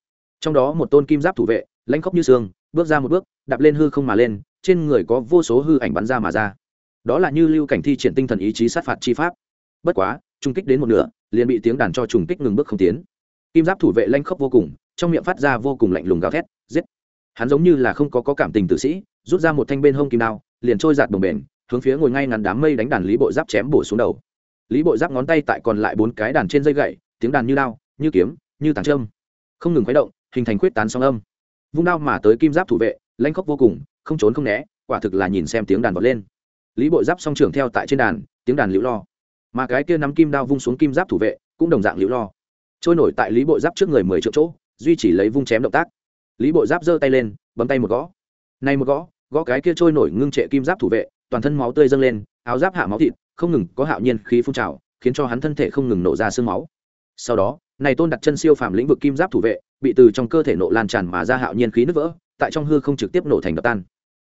trong đó một tôn kim giáp thủ vệ lãnh khóc như xương bước ra một bước đạp lên hư không mà lên trên người có vô số hư ảnh bắn ra mà ra. Đó là như lưu cảnh thi triển tinh thần ý chí sát phạt chi pháp. Bất quá trung kích đến một nửa liền bị tiếng đàn cho trùng kích ngừng bước không tiến. Kim giáp thủ vệ lanh khốc vô cùng trong miệng phát ra vô cùng lạnh lùng gào thét giết. Hắn giống như là không có, có cảm tình tử sĩ rút ra một thanh bên hông kim đao liền trôi giạt đồng bền hướng phía ngồi ngay ngắn đám mây đánh đàn lý bộ giáp chém bổ xuống đầu. Lý bộ giáp ngón tay tại còn lại bốn cái đàn trên dây gậy tiếng đàn như đao như kiếm như tàng trâm không ngừng khuấy động hình thành quyết tán song âm. Vung đao mà tới kim giáp thủ vệ, lanh khóc vô cùng, không trốn không né, quả thực là nhìn xem tiếng đàn vọt lên. Lý bộ giáp song trưởng theo tại trên đàn, tiếng đàn liễu lo. Mà cái kia nắm kim đao vung xuống kim giáp thủ vệ, cũng đồng dạng liễu lo. Trôi nổi tại lý bộ giáp trước người mười triệu chỗ, duy chỉ lấy vung chém động tác. Lý bộ giáp giơ tay lên, bấm tay một gõ. Nay một gõ gõ cái kia trôi nổi ngưng trệ kim giáp thủ vệ, toàn thân máu tươi dâng lên, áo giáp hạ máu thịt, không ngừng có hạo nhiên khí phun trào, khiến cho hắn thân thể không ngừng nổ ra sương máu sau đó, này tôn đặt chân siêu phàm lĩnh vực kim giáp thủ vệ, bị từ trong cơ thể nộ lan tràn mà ra hạo nhiên khí nứt vỡ, tại trong hư không trực tiếp nổ thành đập tan.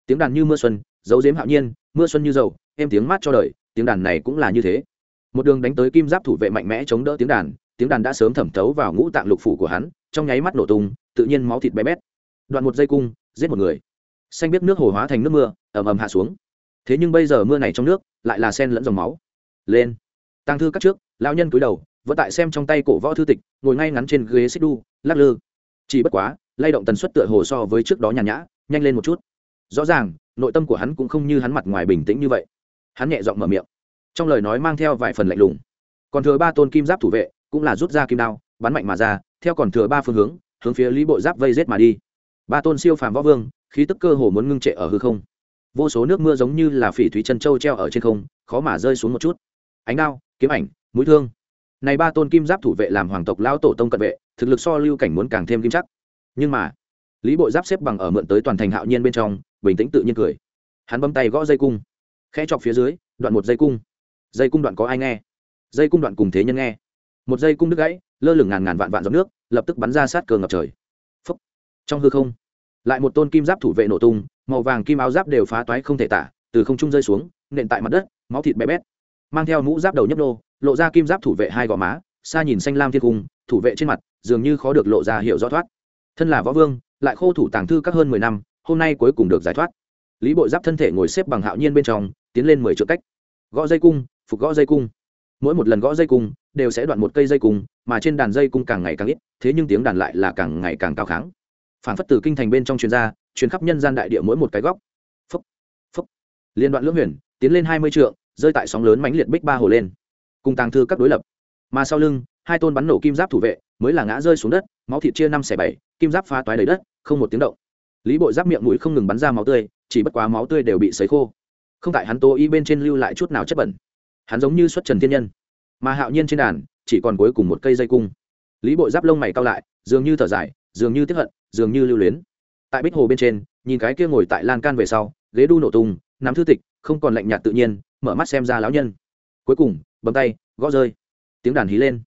Tiếng đàn như mưa xuân, dấu diếm hạo nhiên, mưa xuân như dầu, êm tiếng mát cho đời, tiếng đàn này cũng là như thế. Một đường đánh tới kim giáp thủ vệ mạnh mẽ chống đỡ tiếng đàn tiếng đàn đã sớm thẩm thấu vào ngũ tạng lục phủ của hắn, trong nháy mắt nổ tung, tự nhiên máu thịt bé bét. Đoạn một dây cung, giết một người. Xanh biết nước hồ hóa thành nước mưa, ầm ầm hạ xuống. Thế nhưng bây giờ mưa này trong nước, lại là sen lẫn dòng máu. Lên. Tăng thư cắt trước, lão nhân cúi đầu vẫn tại xem trong tay cổ võ thư tịch, ngồi ngay ngắn trên ghế xích đu lắc lư. Chỉ bất quá, lay động tần suất tựa hồ so với trước đó nhàn nhã, nhanh lên một chút. Rõ ràng, nội tâm của hắn cũng không như hắn mặt ngoài bình tĩnh như vậy. Hắn nhẹ giọng mở miệng. Trong lời nói mang theo vài phần lạnh lùng. Còn thừa ba tôn kim giáp thủ vệ, cũng là rút ra kim đao, bắn mạnh mà ra, theo còn thừa ba phương hướng hướng phía lý bộ giáp vây rết mà đi. Ba tôn siêu phàm võ vương, khí tức cơ hồ muốn ngưng trệ ở hư không. Vô số nước mưa giống như là phỉ thúy chân châu treo ở trên không, khó mà rơi xuống một chút. Ánh đao, kiếm ảnh, mũi thương này ba tôn kim giáp thủ vệ làm hoàng tộc lão tổ tông cận vệ, thực lực so lưu cảnh muốn càng thêm kim chắc. Nhưng mà, lý bộ giáp xếp bằng ở mượn tới toàn thành hạo nhiên bên trong, bình tĩnh tự nhiên cười. Hắn bấm tay gõ dây cung. Khẽ chọc phía dưới, đoạn một dây cung. Dây cung đoạn có ai nghe? Dây cung đoạn cùng thế nhân nghe. Một dây cung đứt gãy, lơ lửng ngàn ngàn vạn vạn giọt nước, lập tức bắn ra sát cờ ngập trời. Phúc. trong hư không, lại một tôn kim giáp thủ vệ nổ tung, màu vàng kim áo giáp đều phá toái không thể tả, từ không trung rơi xuống, nện tại mặt đất, máu thịt bé bét, mang theo mũ giáp đầu nhấp nô lộ ra kim giáp thủ vệ hai gò má, xa nhìn xanh lam thiên cung, thủ vệ trên mặt, dường như khó được lộ ra hiệu rõ thoát. Thân là võ vương, lại khô thủ tàng thư các hơn mười năm, hôm nay cuối cùng được giải thoát. Lý bội giáp thân thể ngồi xếp bằng hạo nhiên bên trong, tiến lên mười triệu cách. Gõ dây cung, phục gõ dây cung. Mỗi một lần gõ dây cung, đều sẽ đoạn một cây dây cung, mà trên đàn dây cung càng ngày càng ít, thế nhưng tiếng đàn lại là càng ngày càng cao kháng. Phản phất từ kinh thành bên trong chuyên gia chuyến khắp nhân gian đại địa mỗi một cái góc. Phúc phúc. Liên đoạn lưỡng huyền, tiến lên hai mươi trượng, rơi tại sóng lớn mãnh liệt bích ba hồ lên cùng tàng thư các đối lập. Mà sau lưng, hai tôn bắn nổ kim giáp thủ vệ mới là ngã rơi xuống đất, máu thịt chia năm xẻ bảy, kim giáp pha toái đầy đất, không một tiếng động. Lý bội giáp miệng mũi không ngừng bắn ra máu tươi, chỉ bất quá máu tươi đều bị sấy khô. Không tại hắn tô y bên trên lưu lại chút nào chất bẩn. Hắn giống như xuất trần thiên nhân. Mà hạo nhiên trên đàn, chỉ còn cuối cùng một cây dây cung. Lý bội giáp lông mày cao lại, dường như thở dài, dường như tiếp hận, dường như lưu luyến. Tại bích hồ bên trên, nhìn cái kia ngồi tại lan can về sau, ghế đu nổ tung, nắm thư tịch, không còn lạnh nhạt tự nhiên, mở mắt xem ra lão nhân. Cuối cùng bấm tay, gõ rơi. Tiếng đàn hí lên.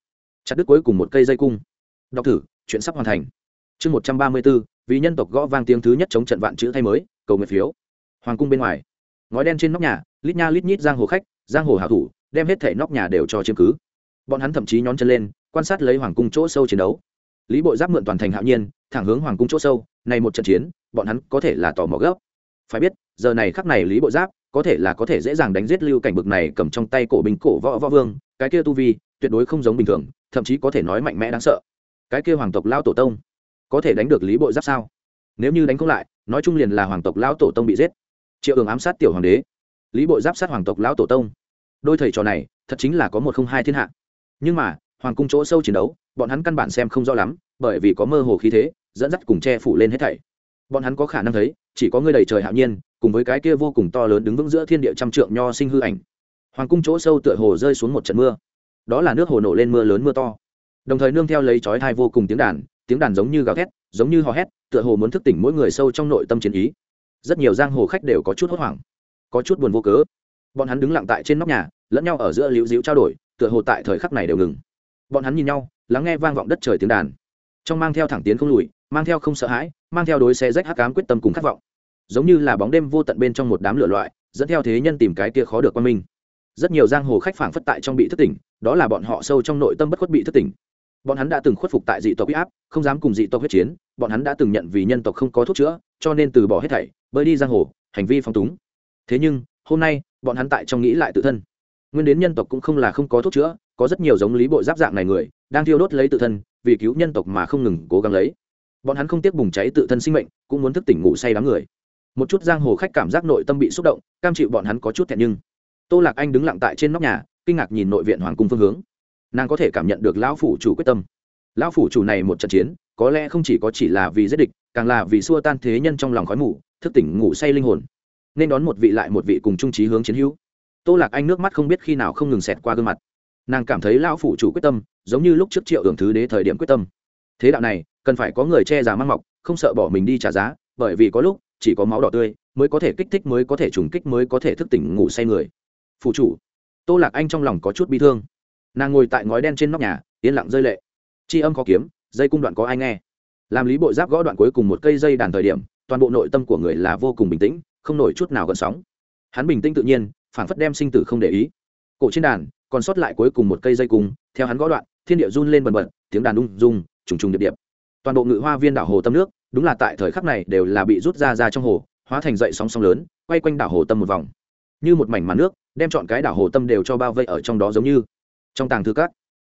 Chặt đứt cuối cùng một cây dây cung. Đọc thử, chuyện sắp hoàn thành. Chương một trăm ba mươi b ố vì nhân tộc gõ vang tiếng thứ nhất chống trận vạn chữ thay mới, cầu nguyện phiếu. Hoàng cung bên ngoài. Ngói đen trên nóc nhà, lít nha lít nhít giang hồ khách, giang hồ hảo thủ, đem hết thể nóc nhà đều cho chiếm cứ. Bọn hắn thậm chí nhón chân lên, quan sát lấy hoàng cung chỗ sâu chiến đấu. Lý bộ giáp mượn toàn thành hạo nhiên, thẳng hướng hoàng cung chỗ sâu, này một trận chiến, bọn hắn có thể là tò mò gấp. Phải biết, giờ này khắc này lý bộ giáp có thể là có thể dễ dàng đánh giết lưu cảnh bực này cầm trong tay cổ binh cổ võ võ vương, cái kia tu vi tuyệt đối không giống bình thường, thậm chí có thể nói mạnh mẽ đáng sợ. Cái kia hoàng tộc lao tổ tông, có thể đánh được lý bội giáp sao? Nếu như đánh không lại, nói chung liền là hoàng tộc lão tổ tông bị giết. Triệu ường ám sát tiểu hoàng đế. Lý bội giáp sát hoàng tộc lão tổ tông. Đôi thầy trò này, thật chính là có một không hai thiên hạ. Nhưng mà, hoàng cung chỗ sâu chiến đấu, bọn hắn căn bản xem không rõ lắm, bởi vì có mơ hồ khí thế, dẫn dắt cùng che phủ lên hết thảy. Bọn hắn có khả năng thấy, chỉ có người đầy trời hạo nhiên cùng với cái kia vô cùng to lớn đứng vững giữa thiên địa trăm trượng nho sinh hư ảnh. Hoàng cung chỗ sâu tựa hồ rơi xuống một trận mưa. Đó là nước hồ nổ lên mưa lớn mưa to. Đồng thời nương theo lấy chói thai vô cùng tiếng đàn tiếng đàn giống như gào thét, giống như hò hét, tựa hồ muốn thức tỉnh mỗi người sâu trong nội tâm chiến ý. Rất nhiều giang hồ khách đều có chút hốt hoảng, có chút buồn vô cớ. Bọn hắn đứng lặng tại trên nóc nhà, lẫn nhau ở giữa liễu diễu trao đổi, tựa hồ tại thời khắc này đều ngừng. Bọn hắn nhìn nhau, lắng nghe vang vọng đất trời tiếng đàn. Trong mang theo thẳng tiến không lùi, mang theo không sợ hãi, mang theo đối xe rách hắc cám quyết tâm cùng khát vọng giống như là bóng đêm vô tận bên trong một đám lửa loại, dẫn theo thế nhân tìm cái kia khó được quan minh. Rất nhiều giang hồ khách phảng phất tại trong bị thất tỉnh, đó là bọn họ sâu trong nội tâm bất khuất bị thất tỉnh. Bọn hắn đã từng khuất phục tại dị tộc huyết áp, không dám cùng dị tộc huyết chiến, bọn hắn đã từng nhận vì nhân tộc không có thuốc chữa, cho nên từ bỏ hết thảy, bơi đi giang hồ, hành vi phong túng. Thế nhưng, hôm nay, bọn hắn tại trong nghĩ lại tự thân. Nguyên đến nhân tộc cũng không là không có thuốc chữa, có rất nhiều giống lý bộ giáp dạng này người, đang thiêu đốt lấy tự thân, vì cứu nhân tộc mà không ngừng cố gắng lấy. Bọn hắn không tiếc bùng cháy tự thân sinh mệnh, cũng muốn thức tỉnh ngủ say đám người một chút giang hồ khách cảm giác nội tâm bị xúc động, cam chịu bọn hắn có chút thẹn nhưng. Tô lạc anh đứng lặng tại trên nóc nhà, kinh ngạc nhìn nội viện hoàng cung phương hướng. Nàng có thể cảm nhận được lão phủ chủ quyết tâm. Lão phủ chủ này một trận chiến, có lẽ không chỉ có chỉ là vì giết địch, càng là vì xua tan thế nhân trong lòng khói mù, thức tỉnh ngủ say linh hồn. Nên đón một vị lại một vị cùng trung trí hướng chiến hữu. Tô lạc anh nước mắt không biết khi nào không ngừng xẹt qua gương mặt. Nàng cảm thấy lão phủ chủ quyết tâm, giống như lúc trước triệu hưởng thứ đế thời điểm quyết tâm. Thế đạo này, cần phải có người che giả mang mọc, không sợ bỏ mình đi trả giá, bởi vì có lúc chỉ có máu đỏ tươi mới có thể kích thích, mới có thể trùng kích, mới có thể thức tỉnh ngủ say người. Phụ chủ, tô lạc anh trong lòng có chút bi thương. Nàng ngồi tại ngói đen trên nóc nhà, yên lặng rơi lệ. C âm có kiếm, dây cung đoạn có ai nghe? Làm lý bộ giáp gõ đoạn cuối cùng một cây dây đàn thời điểm, toàn bộ nội tâm của người là vô cùng bình tĩnh, không nổi chút nào gần sóng. Hắn bình tĩnh tự nhiên phản phất đem sinh tử không để ý. Cổ trên đàn, còn sót lại cuối cùng một cây dây cung, theo hắn gõ đoạn, thiên địa run lên bần bật, tiếng đàn đung dung, trùng trùng điệp điệp. Toàn bộ ngự hoa viên đảo hồ tâm nước đúng là tại thời khắc này đều là bị rút ra ra trong hồ, hóa thành dậy sóng sóng lớn, quay quanh đảo hồ tâm một vòng. Như một mảnh màn nước, đem chọn cái đảo hồ tâm đều cho bao vây ở trong đó giống như. Trong tàng thư cát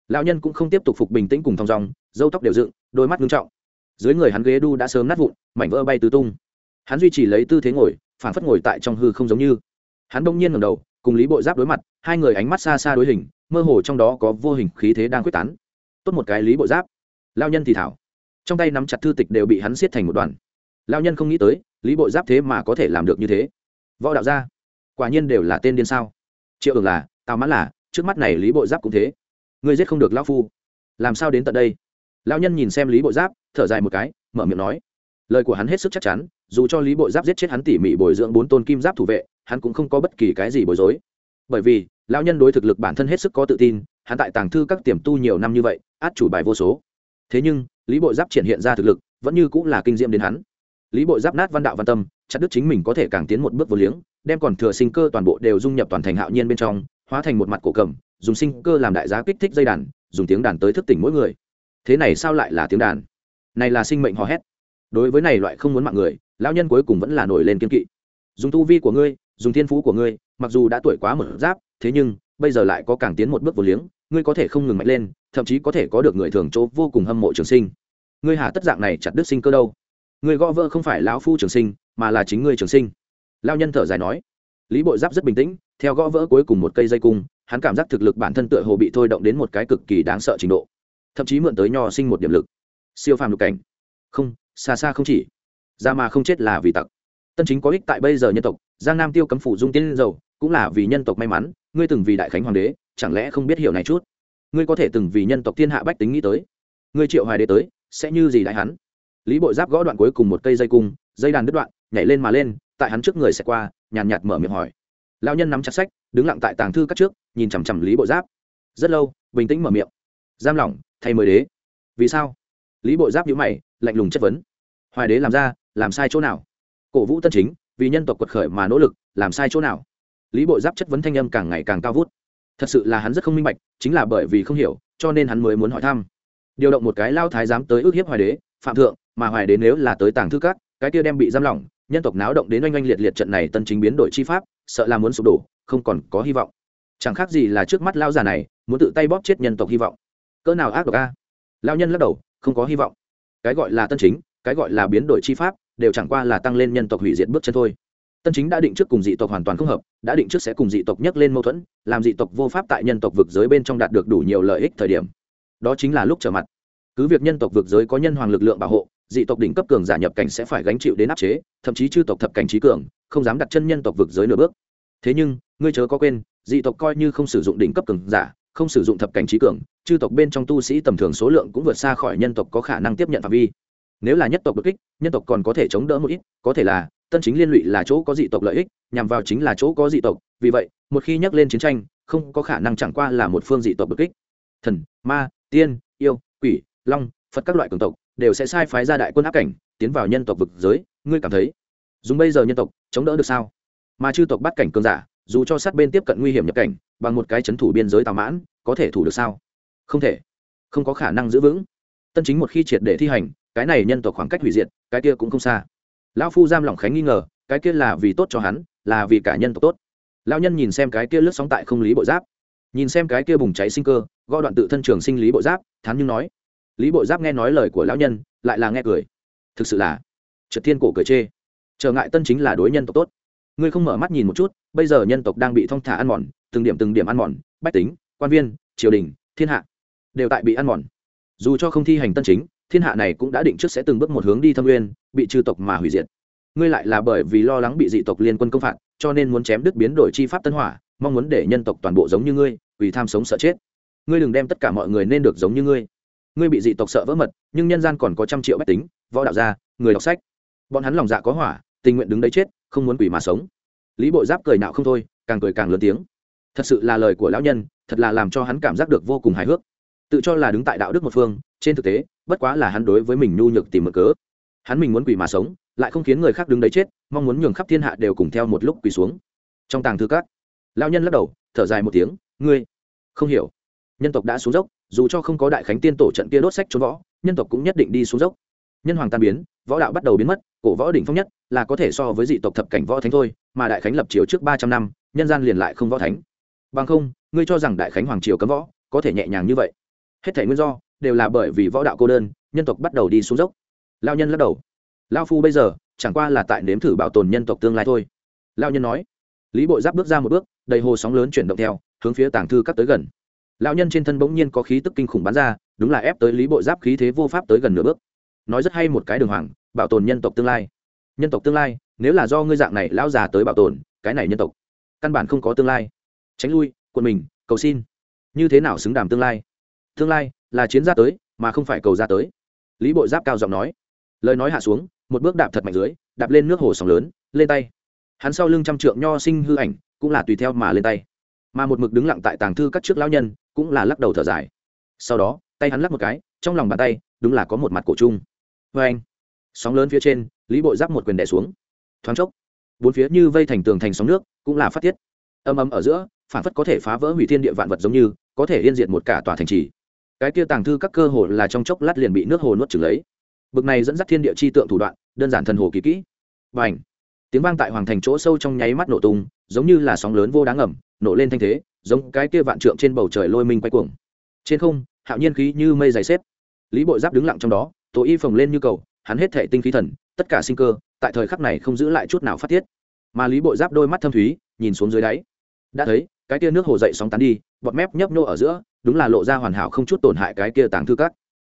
lão nhân cũng không tiếp tục phục bình tĩnh cùng thong dong dâu tóc đều dựng, đôi mắt ngưng trọng. Dưới người hắn ghế đu đã sớm nát vụn, mảnh vỡ bay tứ tung. Hắn duy trì lấy tư thế ngồi phản phất ngồi tại trong hư không giống như. Hắn đông nhiên ngầm đầu, cùng lý bộ giáp đối mặt, hai người ánh mắt xa xa đối hình, mơ hồ trong đó có vô hình khí thế đang quyết tán. Tốt một cái lý bộ giáp. Lao nhân thì thảo trong tay nắm chặt thư tịch đều bị hắn siết thành một đoàn. Lao nhân không nghĩ tới, lý bội giáp thế mà có thể làm được như thế. Võ đạo gia, quả nhiên đều là tên điên sao. Triệu ường là, tào mãn là, trước mắt này lý bội giáp cũng thế. Ngươi giết không được lão phu. Làm sao đến tận đây? Lao nhân nhìn xem lý bội giáp, thở dài một cái, mở miệng nói. Lời của hắn hết sức chắc chắn, dù cho lý bội giáp giết chết hắn tỉ mỉ bồi dưỡng bốn tôn kim giáp thủ vệ, hắn cũng không có bất kỳ cái gì bối rối. Bởi vì, lão nhân đối thực lực bản thân hết sức có tự tin, hắn tại tàng thư các tiềm tu nhiều năm như vậy, át chủ bài vô số. Thế nhưng lý bội giáp triển hiện ra thực lực, vẫn như cũng là kinh diệm đến hắn. Lý bội giáp nát văn đạo văn tâm, chặt đứt chính mình có thể càng tiến một bước vô liếng, đem còn thừa sinh cơ toàn bộ đều dung nhập toàn thành hạo nhiên bên trong, hóa thành một mặt cổ cầm, dùng sinh cơ làm đại giá kích thích dây đàn, dùng tiếng đàn tới thức tỉnh mỗi người. Thế này sao lại là tiếng đàn? Này là sinh mệnh hò hét. Đối với này loại không muốn mạng người, lão nhân cuối cùng vẫn là nổi lên kiên kỵ. Dùng tu vi của ngươi, dùng thiên phú của ngươi, mặc dù đã tuổi quá mở giáp, thế nhưng, bây giờ lại có càng tiến một bước vô liếng ngươi có thể không ngừng mạnh lên, thậm chí có thể có được người thường chỗ vô cùng hâm mộ trường sinh. Ngươi hà tất dạng này chặt đứt sinh cơ đâu? Người gõ vỡ không phải lão phu trường sinh, mà là chính ngươi trường sinh. Lao nhân thở dài nói. Lý bội giáp rất bình tĩnh, theo gõ vỡ cuối cùng một cây dây cung, hắn cảm giác thực lực bản thân tựa hồ bị thôi động đến một cái cực kỳ đáng sợ trình độ, thậm chí mượn tới nho sinh một điểm lực. Siêu phàm lục cảnh. Không, xa xa không chỉ. Ra mà không chết là vì tặc. Tân chính có ích tại bây giờ nhân tộc, giang nam tiêu cấm phủ dung tiên dầu, cũng là vì nhân tộc may mắn, ngươi từng vì đại khánh hoàng đế chẳng lẽ không biết hiểu này chút? Ngươi có thể từng vì nhân tộc thiên hạ bách tính nghĩ tới. Ngươi triệu hoài đế tới, sẽ như gì đại hắn? Lý bội giáp gõ đoạn cuối cùng một cây dây cung, dây đàn đứt đoạn, nhảy lên mà lên, tại hắn trước người sẽ qua, nhàn nhạt mở miệng hỏi. Lão nhân nắm chặt sách, đứng lặng tại tàng thư các trước, nhìn chằm chằm lý bội giáp. Rất lâu, bình tĩnh mở miệng. Giam lỏng, thay mời đế. Vì sao? Lý bội giáp nhíu mày, lạnh lùng chất vấn. Hoài đế làm ra, làm sai chỗ nào? Cổ vũ tân chính, vì nhân tộc quật khởi mà nỗ lực, làm sai chỗ nào? Lý bội giáp chất vấn thanh âm càng ngày càng cao vút thật sự là hắn rất không minh bạch, chính là bởi vì không hiểu, cho nên hắn mới muốn hỏi thăm. Điều động một cái lao thái giám tới ước hiếp hoài đế, phạm thượng, mà hoài đế nếu là tới tàng thư các, cái kia đem bị giam lỏng, nhân tộc náo động đến oanh oanh liệt liệt trận này tân chính biến đổi chi pháp, sợ là muốn sụp đổ, không còn có hy vọng. Chẳng khác gì là trước mắt lao già này, muốn tự tay bóp chết nhân tộc hy vọng. Cỡ nào ác độc a? Lao nhân lắc đầu, không có hy vọng. Cái gọi là tân chính, cái gọi là biến đổi chi pháp, đều chẳng qua là tăng lên nhân tộc hủy diệt bước chân thôi tân chính đã định trước cùng dị tộc hoàn toàn không hợp, đã định trước sẽ cùng dị tộc nhắc lên mâu thuẫn, làm dị tộc vô pháp tại nhân tộc vực giới bên trong đạt được đủ nhiều lợi ích thời điểm. Đó chính là lúc trở mặt. Cứ việc nhân tộc vực giới có nhân hoàng lực lượng bảo hộ, dị tộc đỉnh cấp cường giả nhập cảnh sẽ phải gánh chịu đến áp chế, thậm chí chư tộc thập cảnh trí cường, không dám đặt chân nhân tộc vực giới nửa bước. Thế nhưng, ngươi chớ có quên, dị tộc coi như không sử dụng đỉnh cấp cường giả, không sử dụng thập cảnh trí cường, chư tộc bên trong tu sĩ tầm thường số lượng cũng vượt xa khỏi nhân tộc có khả năng tiếp nhận phạm vi. Nếu là nhất tộc đột kích, nhân tộc còn có thể chống đỡ một ít, có thể là tân chính liên lụy là chỗ có dị tộc lợi ích, nhằm vào chính là chỗ có dị tộc, vì vậy, một khi nhắc lên chiến tranh, không có khả năng chẳng qua là một phương dị tộc bực kích. Thần, ma, tiên, yêu, quỷ, long, phật các loại cường tộc đều sẽ sai phái ra đại quân áp cảnh, tiến vào nhân tộc vực giới, ngươi cảm thấy, dùng bây giờ nhân tộc chống đỡ được sao? Mà chư tộc bắt cảnh cường giả, dù cho sát bên tiếp cận nguy hiểm nhập cảnh, bằng một cái c h ấ n thủ biên giới tào mãn, có thể thủ được sao? Không thể, không có khả năng giữ vững. Tân chính một khi triệt để thi hành, cái này nhân tộc khoảng cách hủy diệt, cái kia cũng không xa lão phu giam lỏng khánh nghi ngờ, cái kia là vì tốt cho hắn, là vì cả nhân tộc tốt. Lão nhân nhìn xem cái kia lướt sóng tại không lý bộ giáp. Nhìn xem cái kia bùng cháy sinh cơ, gõ đoạn tự thân trường sinh lý bộ giáp, thán nhưng nói. Lý bộ giáp nghe nói lời của lão nhân, lại là nghe cười. Thực sự là trật thiên cổ cười chê. Trở ngại tân chính là đối nhân tộc tốt. Ngươi không mở mắt nhìn một chút, bây giờ nhân tộc đang bị thong thả ăn mòn, từng điểm từng điểm ăn mòn, bách tính, quan viên, triều đình, thiên hạ, đều tại bị ăn mòn. Dù cho không thi hành tân chính, thiên hạ này cũng đã định trước sẽ từng bước một hướng đi thâm uyên bị trừ tộc mà hủy diệt. Ngươi lại là bởi vì lo lắng bị dị tộc liên quân công phạt, cho nên muốn chém đứt biến đổi chi pháp tân hỏa, mong muốn để nhân tộc toàn bộ giống như ngươi vì tham sống sợ chết. Ngươi đừng đem tất cả mọi người nên được giống như ngươi. Ngươi bị dị tộc sợ vỡ mật, nhưng nhân gian còn có trăm triệu bách tính, võ đạo gia, người đọc sách. Bọn hắn lòng dạ có hỏa, tình nguyện đứng đấy chết, không muốn quỷ mà sống. Lý bộ giáp cười nạo không thôi, càng cười càng lớn tiếng. Thật sự là lời của lão nhân, thật là làm cho hắn cảm giác được vô cùng hài hước. Tự cho là đứng tại đạo đức một phương, trên thực tế, bất quá là hắn đối với mình nhu nhược tìm mực cớ hắn mình muốn quỷ mà sống, lại không khiến người khác đứng đấy chết, mong muốn nhường khắp thiên hạ đều cùng theo một lúc quỳ xuống. Trong tàng thư các, lão nhân lắc đầu, thở dài một tiếng, ngươi, không hiểu. Nhân tộc đã xuống dốc, dù cho không có đại khánh tiên tổ trận kia đốt sách trốn võ, nhân tộc cũng nhất định đi xuống dốc. Nhân hoàng tan biến, võ đạo bắt đầu biến mất, cổ võ đỉnh phong nhất là có thể so với dị tộc thập cảnh võ thánh thôi, mà đại khánh lập triều trước ba trăm năm, nhân gian liền lại không võ thánh. Bằng không, ngươi cho rằng đại khánh hoàng triều cấm võ có thể nhẹ nhàng như vậy. Hết thể nguyên do đều là bởi vì võ đạo cô đơn, nhân tộc bắt đầu đi xuống dốc lao nhân lắc đầu. Lao phu bây giờ, chẳng qua là tại nếm thử bảo tồn nhân tộc tương lai thôi. Lao nhân nói. Lý bội giáp bước ra một bước, đầy hồ sóng lớn chuyển động theo, hướng phía tàng thư cắt tới gần. Lão nhân trên thân bỗng nhiên có khí tức kinh khủng bắn ra, đúng là ép tới lý bội giáp khí thế vô pháp tới gần nửa bước. Nói rất hay một cái đường hoàng, bảo tồn nhân tộc tương lai. Nhân tộc tương lai, nếu là do ngươi dạng này lão già tới bảo tồn, cái này nhân tộc, căn bản không có tương lai. Tránh lui quân mình, cầu xin. Như thế nào xứng đàm tương lai? Tương lai là chiến ra tới, mà không phải cầu ra tới. Lý bội giáp cao giọng nói lời nói hạ xuống, một bước đạp thật mạnh dưới, đạp lên nước hồ sóng lớn, lên tay. Hắn sau lưng trăm trượng nho sinh hư ảnh, cũng là tùy theo mà lên tay. Mà một mực đứng lặng tại tàng thư các trước lão nhân, cũng là lắc đầu thở dài. Sau đó, tay hắn lắc một cái, trong lòng bàn tay, đúng là có một mặt cổ chung vê anh, sóng lớn phía trên, lý bội giáp một quyền đẻ xuống. Thoáng chốc, bốn phía như vây thành tường thành sóng nước, cũng là phát tiết. Âm âm ở giữa, phản phất có thể phá vỡ hủy thiên địa vạn vật giống như, có thể yên diệt một cả tòa thành trì. Cái kia tàng thư các cơ hồ là trong chốc lát liền bị nước hồ nuốt trừng lấy bực này dẫn dắt thiên địa chi tượng thủ đoạn, đơn giản thần hồ kỳ kỹ. Và ảnh tiếng vang tại hoàng thành chỗ sâu trong nháy mắt nổ tung, giống như là sóng lớn vô đáng ẩm, nổ lên thanh thế, giống cái kia vạn trượng trên bầu trời lôi minh quay cuồng. Trên không, hạo nhiên khí như mây dày xếp. Lý bội giáp đứng lặng trong đó, tổ y phồng lên như cầu, hắn hết thể tinh khí thần, tất cả sinh cơ, tại thời khắc này không giữ lại chút nào phát tiết. Mà lý bội giáp đôi mắt thâm thúy, nhìn xuống dưới đáy. Đã thấy, cái kia nước hồ dậy sóng tán đi bọt mép nhấp nô ở giữa, đúng là lộ ra hoàn hảo không chút tổn hại cái kia tàng thư cát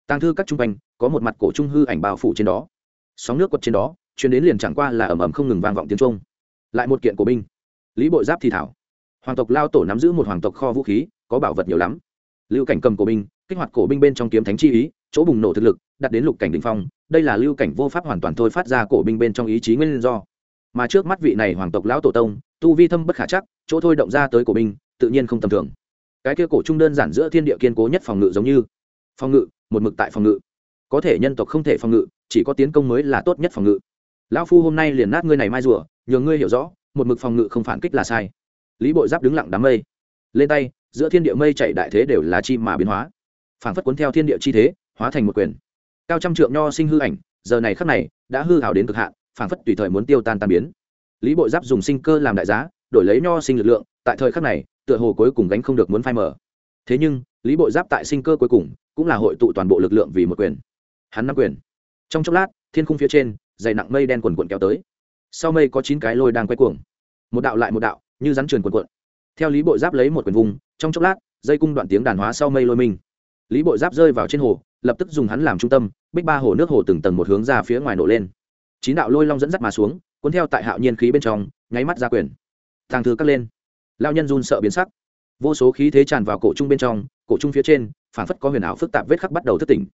tàng thư các trung quanh, có một mặt cổ trung hư ảnh bao phủ trên đó. Sóng nước quật trên đó chuyến đến liền chẳng qua là ầm ầm không ngừng vang vọng tiếng trung lại một kiện của binh. Lý bội giáp thì thảo. Hoàng tộc lao tổ nắm giữ một hoàng tộc kho vũ khí, có bảo vật nhiều lắm. Lưu cảnh cầm cổ binh, kích hoạt cổ binh bên trong kiếm thánh chi ý, chỗ bùng nổ thực lực đặt đến lục cảnh đ ỉ n h phong, đây là lưu cảnh vô pháp hoàn toàn thôi phát ra cổ binh bên trong ý chí nguyên do. Mà trước mắt vị này hoàng tộc lão tổ tông, tu vi thâm bất khả chắc, chỗ thôi động ra tới cổ binh, tự nhiên không tầm thường. Cái kia cổ trung đơn giản giữa thiên địa kiên cố nhất phòng ngự giống như phòng ngự, một mực tại phòng ngự. Có thể nhân tộc không thể phòng ngự, chỉ có tiến công mới là tốt nhất phòng ngự. Lão phu hôm nay liền nát ngươi này mai rùa, nhờ ngươi hiểu rõ, một mực phòng ngự không phản kích là sai. Lý bội giáp đứng lặng đám mây. Lên tay, giữa thiên địa mây chạy đại thế đều là chi mà biến hóa. Phản phất cuốn theo thiên địa chi thế, hóa thành một quyền. Cao trăm trượng nho sinh hư ảnh, giờ này khắc này, đã hư hào đến cực hạn phản phất tùy thời muốn tiêu tan tan biến. Lý bội giáp dùng sinh cơ làm đại giá, đổi lấy nho sinh lực lượng, tại thời khắc này, tựa hồ cuối cùng gánh không được muốn phai mở thế nhưng, lý bội giáp tại sinh cơ cuối cùng cũng là hội tụ toàn bộ lực lượng vì một quyền. Hắn nắm quyền. Trong chốc lát, thiên khung phía trên, dày nặng mây đen quần quận kéo tới. Sau mây có chín cái lôi đang quay cuồng. Một đạo lại một đạo, như rắn truyền quần quận theo lý bộ giáp lấy một quyền vùng, trong chốc lát, dây cung đoạn tiếng đàn hóa sau mây lôi mình. lý bộ giáp rơi vào trên hồ, lập tức dùng hắn làm trung tâm, bích ba hồ nước hồ từng tầng một hướng ra phía ngoài nổ lên. Chín đạo lôi long dẫn dắt mà xuống, cuốn theo tại hạo nhiên khí bên trong, nháy mắt ra quyền. Thang thư cắt lên. Lao nhân run sợ biến sắc. Vô số khí thế tràn vào cổ trung bên trong cổ trung phía trên phản phất có huyền ảo phức tạp vết khắc bắt đầu thất tỉnh.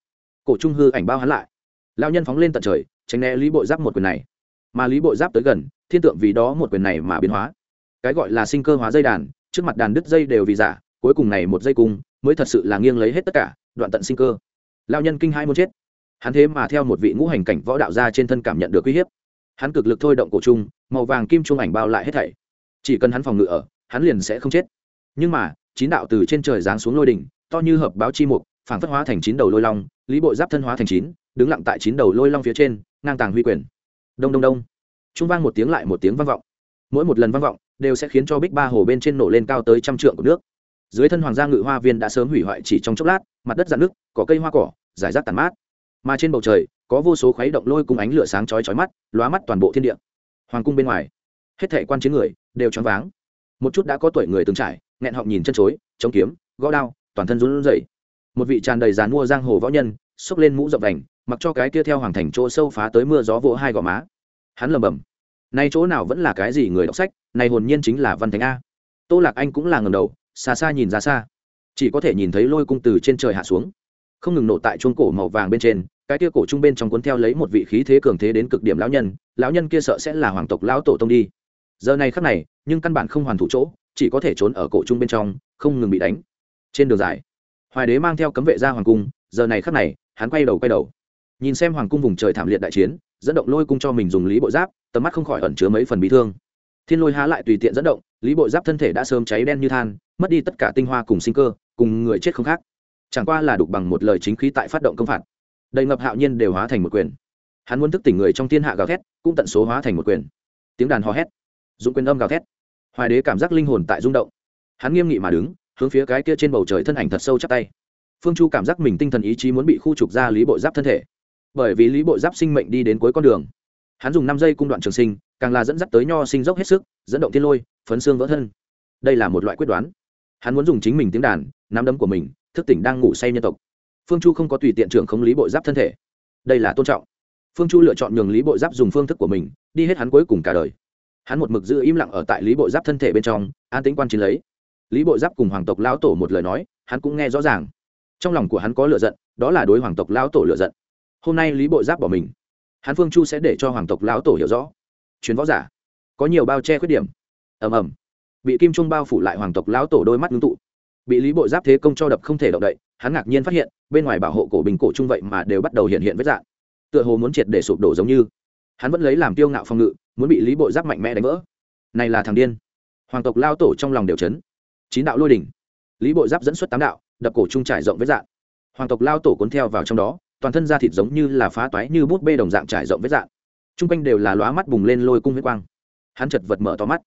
Cổ trung hư ảnh bao hắn lại. Lao nhân phóng lên tận trời, tránh né lý bộ giáp một quyền này. Mà lý bộ giáp tới gần, thiên tượng vì đó một quyền này mà biến hóa. Cái gọi là sinh cơ hóa dây đàn, trước mặt đàn đứt dây đều vì giả, cuối cùng này một dây cung, mới thật sự là nghiêng lấy hết tất cả, đoạn tận sinh cơ. Lao nhân kinh hai muốn chết. Hắn thế mà theo một vị ngũ hành cảnh võ đạo gia trên thân cảm nhận được uy hiếp. Hắn cực lực thôi động cổ trung, màu vàng kim trung ảnh bao lại hết thảy. Chỉ cần hắn phòng ngự ở, hắn liền sẽ không chết. Nhưng mà chín đạo từ trên trời giáng xuống lôi đỉnh, to như hợp báo chi mục phản phất hóa thành chín đầu lôi long, lý bội giáp thân hóa thành chín, đứng lặng tại chín đầu lôi long phía trên, ngang tàng huy quyền. Đông đông đông. Trung vang một tiếng lại một tiếng vang vọng. Mỗi một lần vang vọng, đều sẽ khiến cho bích ba hồ bên trên nổ lên cao tới trăm trượng của nước. Dưới thân hoàng gia ngự hoa viên đã sớm hủy hoại chỉ trong chốc lát, mặt đất dạn nước cỏ cây hoa cỏ giải rác tàn mát. Mà trên bầu trời, có vô số khuấy động lôi cùng ánh lửa sáng chói chói mắt, lóa mắt toàn bộ thiên địa. Hoàng cung bên ngoài, hết thệ quan chiến người đều choáng váng. Một chút đã có tuổi người từng trải nghẹn họng nhìn chân chối, chống kiếm, gõ đao, toàn thân run rẩy. Một vị tràn đầy dàn mua giang hồ võ nhân, xốc lên mũ rộng đành mặc cho cái kia theo hoàng thành chỗ sâu phá tới mưa gió vỗ hai gò má. Hắn lầm bầm nay chỗ nào vẫn là cái gì người đọc sách này hồn nhiên chính là văn thánh a. Tô lạc anh cũng là ngầm đầu, xa xa nhìn ra xa. Chỉ có thể nhìn thấy lôi cung từ trên trời hạ xuống. Không ngừng nổ tại chuông cổ màu vàng bên trên, cái kia cổ trung bên trong cuốn theo lấy một vị khí thế cường thế đến cực điểm lão nhân lão nhân kia sợ sẽ là hoàng tộc lão tổ tông đi. Giờ này khắc này, nhưng căn bản không hoàn thủ chỗ chỉ có thể trốn ở cổ trung bên trong, không ngừng bị đánh. Trên đường dài, hoài đế mang theo cấm vệ ra hoàng cung, giờ này khắc này, hắn quay đầu quay đầu. Nhìn xem hoàng cung vùng trời thảm liệt đại chiến, dẫn động lôi cung cho mình dùng lý bộ giáp, tầm mắt không khỏi ẩn chứa mấy phần bị thương. Thiên lôi há lại tùy tiện dẫn động, lý bộ giáp thân thể đã sớm cháy đen như than, mất đi tất cả tinh hoa cùng sinh cơ, cùng người chết không khác. Chẳng qua là đục bằng một lời chính khí tại phát động công phạt. Đầy ngập hạo nhiên đều hóa thành một quyền. Hắn muốn thức tỉnh người trong thiên hạ gào thét, cũng tận số hóa thành một quyền. Tiếng đàn hò hét, dụng quyền âm gào thét hoài đế cảm giác linh hồn tại rung động. Hắn nghiêm nghị mà đứng, hướng phía cái kia trên bầu trời thân ảnh thật sâu chắp tay. Phương chu cảm giác mình tinh thần ý chí muốn bị khu trục ra lý bộ giáp thân thể. Bởi vì lý bộ giáp sinh mệnh đi đến cuối con đường. Hắn dùng năm giây cung đoạn trường sinh, càng là dẫn dắt tới nho sinh dốc hết sức, dẫn động thiên lôi, phấn xương vỡ thân. Đây là một loại quyết đoán. Hắn muốn dùng chính mình tiếng đàn, nắm đấm của mình, thức tỉnh đang ngủ say nhân tộc. Phương chu không có tùy tiện trưởng không lý bộ giáp thân thể. Đây là tôn trọng. Phương chu lựa chọn nhường lý bộ giáp dùng phương thức của mình, đi hết hắn cuối cùng cả đời hắn một mực giữ im lặng ở tại lý bộ giáp thân thể bên trong, an tính quan chiến lấy. Lý bộ giáp cùng hoàng tộc lão tổ một lời nói, hắn cũng nghe rõ ràng. Trong lòng của hắn có lựa giận, đó là đối hoàng tộc lão tổ lựa giận. Hôm nay lý bộ giáp bỏ mình. Hắn phương chu sẽ để cho hoàng tộc lão tổ hiểu rõ. Chuyến võ giả, có nhiều bao che khuyết điểm. Ầm ầm. Bị kim trung bao phủ lại hoàng tộc lão tổ đôi mắt ngưng tụ. Bị lý bộ giáp thế công cho đập không thể động đậy, hắn ngạc nhiên phát hiện, bên ngoài bảo hộ cổ bình cổ trung vậy mà đều bắt đầu hiện hiện vết dạng. Tựa hồ muốn triệt để sụp đổ giống như. Hắn vẫn lấy làm tiêu ngạo phòng ngự muốn bị lý bộ giáp mạnh mẽ đánh vỡ. Này là thằng điên. Hoàng tộc lao tổ trong lòng đều chấn. Chín đạo lôi đỉnh. Lý bộ giáp dẫn xuất tám đạo, đập cổ trung trải rộng vết dạng. Hoàng tộc lao tổ cuốn theo vào trong đó, toàn thân da thịt giống như là phá toái như bút bê đồng dạng trải rộng vết dạng. T r u n g quanh đều là lóa mắt bùng lên lôi cung huyết quang. Hắn chật vật mở to mắt.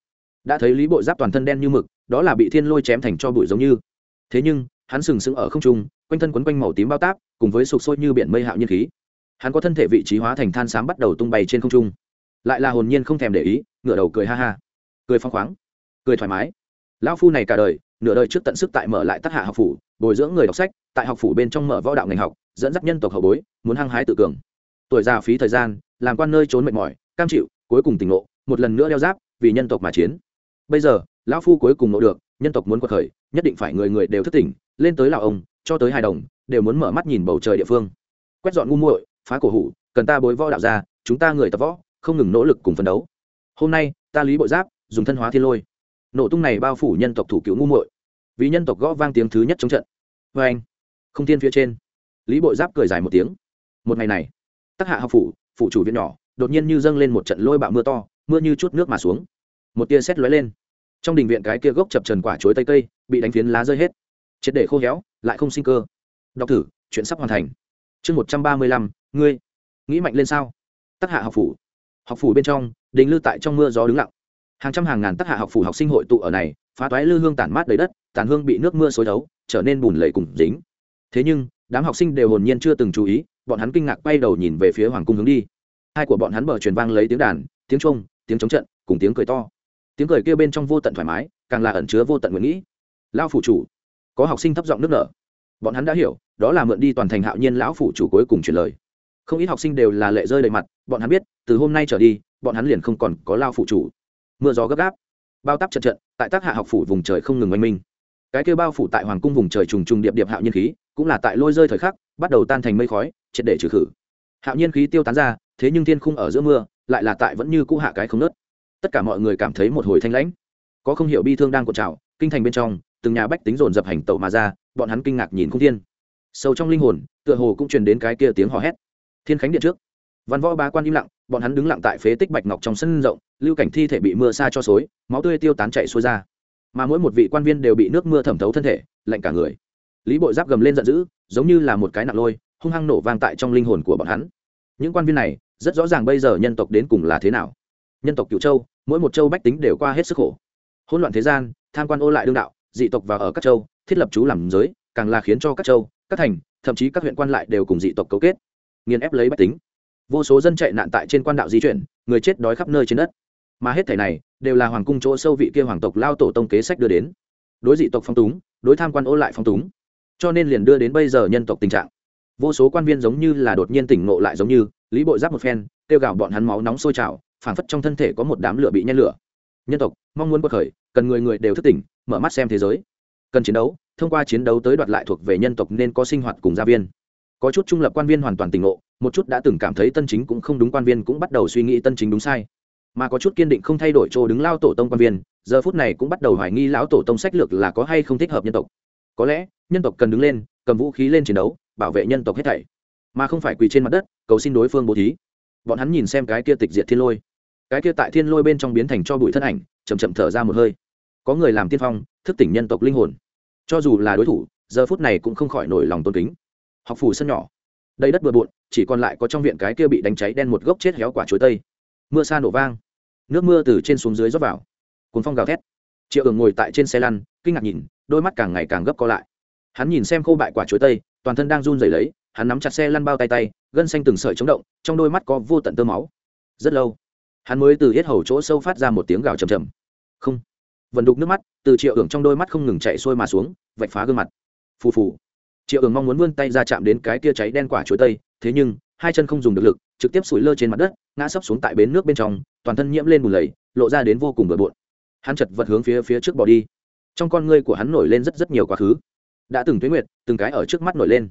Đã thấy lý bộ giáp toàn thân đen như mực, đó là bị thiên lôi chém thành cho bụi giống như. Thế nhưng, hắn sừng sững ở không trung, quanh thân quấn quanh màu tím bao táp, cùng với sụp sôi như biển mây hạo nhiên khí. Hắn có thân thể vị trí hóa thành than xám bắt đầu tung bay trên không trung lại là hồn nhiên không thèm để ý, ngửa đầu cười ha ha. Cười phong khoáng, cười thoải mái. Lão phu này cả đời, nửa đời trước tận sức tại mở lại tác hạ học phủ, bồi dưỡng người đọc sách, tại học phủ bên trong mở võ đạo ngành học, dẫn dắt nhân tộc hậu bối, muốn hăng hái tự cường. Tuổi già phí thời gian, làm quan nơi trốn mệt mỏi, cam chịu, cuối cùng tỉnh ngộ, một lần nữa đeo giáp, vì nhân tộc mà chiến. Bây giờ, lão phu cuối cùng ngộ được, nhân tộc muốn quật khởi, nhất định phải người người đều thức tỉnh, lên tới lào ông, cho tới hài đồng, đều muốn mở mắt nhìn bầu trời địa phương. Quét dọn ngu muội, phá cổ hủ, cần ta bối võ đạo ra, chúng ta người tập võ không ngừng nỗ lực cùng phấn đấu. Hôm nay, ta lý bộ giáp, dùng thân hóa thiên lôi. Nổ tung này bao phủ nhân tộc thủ cứu ngu muội. Vì nhân tộc gõ vang tiếng thứ nhất trong trận. Vê anh, không thiên phía trên. Lý bộ giáp cười dài một tiếng. Một ngày này tác hạ học phủ phủ chủ viện nhỏ, đột nhiên như dâng lên một trận lôi bạo mưa to, mưa như chút nước mà xuống. Một tia sét lóe lên. Trong đình viện cái kia gốc chập trần quả chuối tây cây bị đánh phiến lá rơi hết. Triệt để khô héo, lại không sinh cơ. Đọc thử, chuyện sắp hoàn thành. Chương một trăm ba mươi lăm, ngươi, nghĩ mạnh lên sao? Tác hạ học phủ học phủ bên trong, đình lư tại trong mưa gió đứng lặng. Hàng trăm hàng ngàn tác hạ học phủ học sinh hội tụ ở này, phá toái lư hương tản mát đầy đất tàn hương bị nước mưa xối thấu trở nên bùn lầy cùng dính. Thế nhưng, đám học sinh đều hồn nhiên chưa từng chú ý, bọn hắn kinh ngạc quay đầu nhìn về phía hoàng cung hướng đi. Hai của bọn hắn bờ truyền vang lấy tiếng đàn, tiếng trung tiếng chống trận, cùng tiếng cười to. Tiếng cười kia bên trong vô tận thoải mái, càng là ẩn chứa vô tận nguyện nghĩ. Lao phủ chủ, có học sinh thấp giọng nước nở. Bọn hắn đã hiểu, đó là mượn đi toàn thành hạo nhiên lão phủ chủ cuối cùng truyền lời không ít học sinh đều là lệ rơi đầy mặt, bọn hắn biết, từ hôm nay trở đi, bọn hắn liền không còn có lao phụ chủ. Mưa gió gấp gáp, bao tắp trận trận, tại tác hạ học phủ vùng trời không ngừng oanh minh. Cái kêu bao phủ tại hoàng cung vùng trời trùng trùng điệp điệp hạo nhiên khí, cũng là tại lôi rơi thời khắc, bắt đầu tan thành mây khói, triệt để trừ khử. Hạo nhiên khí tiêu tán ra, thế nhưng thiên khung ở giữa mưa, lại là tại vẫn như cũ hạ cái không nớt. Tất cả mọi người cảm thấy một hồi thanh lãnh. Có không hiểu bi thương đang cột trào, kinh thành bên trong, từng nhà bách tính dồn dập hành tẩu mà ra, bọn hắn kinh ngạc nhìn không thiên. Sâu trong linh hồn, tựa hồ cũng truyền đến cái kia tiếng hò hét thiên khánh điện trước. Văn võ ba quan im lặng, bọn hắn đứng lặng tại phế tích bạch ngọc trong sân rộng, lưu cảnh thi thể bị mưa xa cho xối, máu tươi tiêu tán chạy xuôi ra. Mà mỗi một vị quan viên đều bị nước mưa thẩm thấu thân thể, lạnh cả người. Lý bội giáp gầm lên giận dữ, giống như là một cái nặng lôi, hung hăng nổ vang tại trong linh hồn của bọn hắn. Những quan viên này, rất rõ ràng bây giờ nhân tộc đến cùng là thế nào. Nhân tộc cựu châu, mỗi một châu bách tính đều qua hết sức khổ. Hỗn loạn thế gian, tham quan ô lại đương đạo, dị tộc và ở các châu, thiết lập chú làm giới, càng là khiến cho các châu, các thành, thậm chí các huyện quan lại đều cùng dị tộc cấu kết nghiền ép lấy bách tính. Vô số dân chạy nạn tại trên quan đạo di chuyển, người chết đói khắp nơi trên đất. Mà hết thảy này, đều là hoàng cung chỗ sâu vị kia hoàng tộc lao tổ tông kế sách đưa đến. Đối dị tộc phong túng, đối tham quan ô lại phong túng. Cho nên liền đưa đến bây giờ nhân tộc tình trạng. Vô số quan viên giống như là đột nhiên tỉnh ngộ lại giống như, lý bội giáp một phen, kêu gào bọn hắn máu nóng sôi trào, phảng phất trong thân thể có một đám lửa bị nhen lửa. Nhân tộc, mong muốn quật khởi, cần người người đều thức tỉnh, mở mắt xem thế giới. Cần chiến đấu, thông qua chiến đấu tới đoạt lại thuộc về nhân tộc nên có sinh hoạt cùng gia viên có chút trung lập quan viên hoàn toàn tỉnh ngộ, một chút đã từng cảm thấy tân chính cũng không đúng quan viên cũng bắt đầu suy nghĩ tân chính đúng sai. Mà có chút kiên định không thay đổi chỗ đứng lao tổ tông quan viên, giờ phút này cũng bắt đầu hoài nghi lão tổ tông sách lược là có hay không thích hợp nhân tộc. Có lẽ, nhân tộc cần đứng lên, cầm vũ khí lên chiến đấu, bảo vệ nhân tộc hết thảy. Mà không phải quỳ trên mặt đất, cầu xin đối phương bố thí. Bọn hắn nhìn xem cái kia tịch diệt thiên lôi. Cái kia tại thiên lôi bên trong biến thành cho bụi thân ảnh chầm chậm thở ra một hơi. Có người làm tiên phong, thức tỉnh nhân tộc linh hồn. Cho dù là đối thủ, giờ phút này cũng không khỏi nổi lòng tôn kính học phủ sân nhỏ. Đây đất bừa bộn, chỉ còn lại có trong viện cái kia bị đánh cháy đen một gốc chết héo quả chuối tây. Mưa xa nổ vang. Nước mưa từ trên xuống dưới rót vào. Cuốn phong gào thét. Triệu ường ngồi tại trên xe lăn, kinh ngạc nhìn, đôi mắt càng ngày càng gấp co lại. Hắn nhìn xem khô bại quả chuối tây, toàn thân đang run rẩy lấy, hắn nắm chặt xe lăn bao tay tay, gân xanh từng sợi chống động, trong đôi mắt có vô tận tơ máu. Rất lâu, hắn mới từ hết hầu chỗ sâu phát ra một tiếng gào trầm trầm. Không. Vần đục nước mắt, từ triệu ưởng trong đôi mắt không ngừng chạy xuôi mà xuống, vạch phá gương mặt. Phù phù triệu ường mong muốn vươn tay ra chạm đến cái kia cháy đen quả chuối tây, thế nhưng, hai chân không dùng được lực, trực tiếp sủi lơ trên mặt đất, ngã sấp xuống tại bến nước bên trong, toàn thân nhiễm lên bùn lầy, lộ ra đến vô cùng bừa bộn. Hắn chật vật hướng phía phía trước bỏ đi. Trong con ngươi của hắn nổi lên rất rất nhiều quá khứ. Đã từng tuyến nguyệt, từng cái ở trước mắt nổi lên.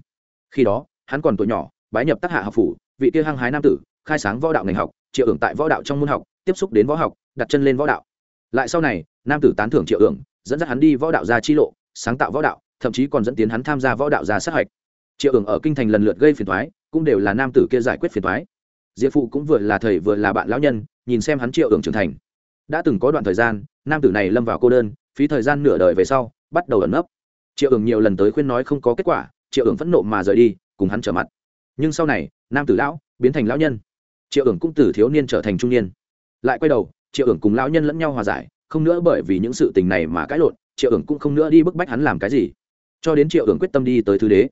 Khi đó, hắn còn tuổi nhỏ, bái nhập tác hạ học phủ, vị kia hăng hái nam tử, khai sáng võ đạo ngành học, triệu ưởng tại võ đạo trong môn học, tiếp xúc đến võ học, đặt chân lên võ đạo. Lại sau này, nam tử tán thưởng triệu ưởng dẫn dắt hắn đi võ đạo ra chi lộ, sáng tạo võ đạo thậm chí còn dẫn tiến hắn tham gia võ đạo gia sát hạch. Triệu ưởng ở kinh thành lần lượt gây phiền thoái cũng đều là nam tử kia giải quyết phiền thoái diệp phụ cũng vừa là thầy vừa là bạn lão nhân, nhìn xem hắn triệu ưởng trưởng thành. Đã từng có đoạn thời gian, nam tử này lâm vào cô đơn, phí thời gian nửa đời về sau, bắt đầu ẩn nấp. Triệu ưởng nhiều lần tới khuyên nói không có kết quả, triệu ưởng phẫn nộ mà rời đi, cùng hắn trở mặt. Nhưng sau này, nam tử lão biến thành lão nhân. Triệu ưởng cũng từ thiếu niên trở thành trung niên. Lại quay đầu, triệu ưởng cùng lão nhân lẫn nhau hòa giải, không nữa bởi vì những sự tình này mà cãi lộn, triệu ưởng cũng không nữa đi bức bách hắn làm cái gì cho đến triệu ưởng quyết tâm đi tới thứ đế.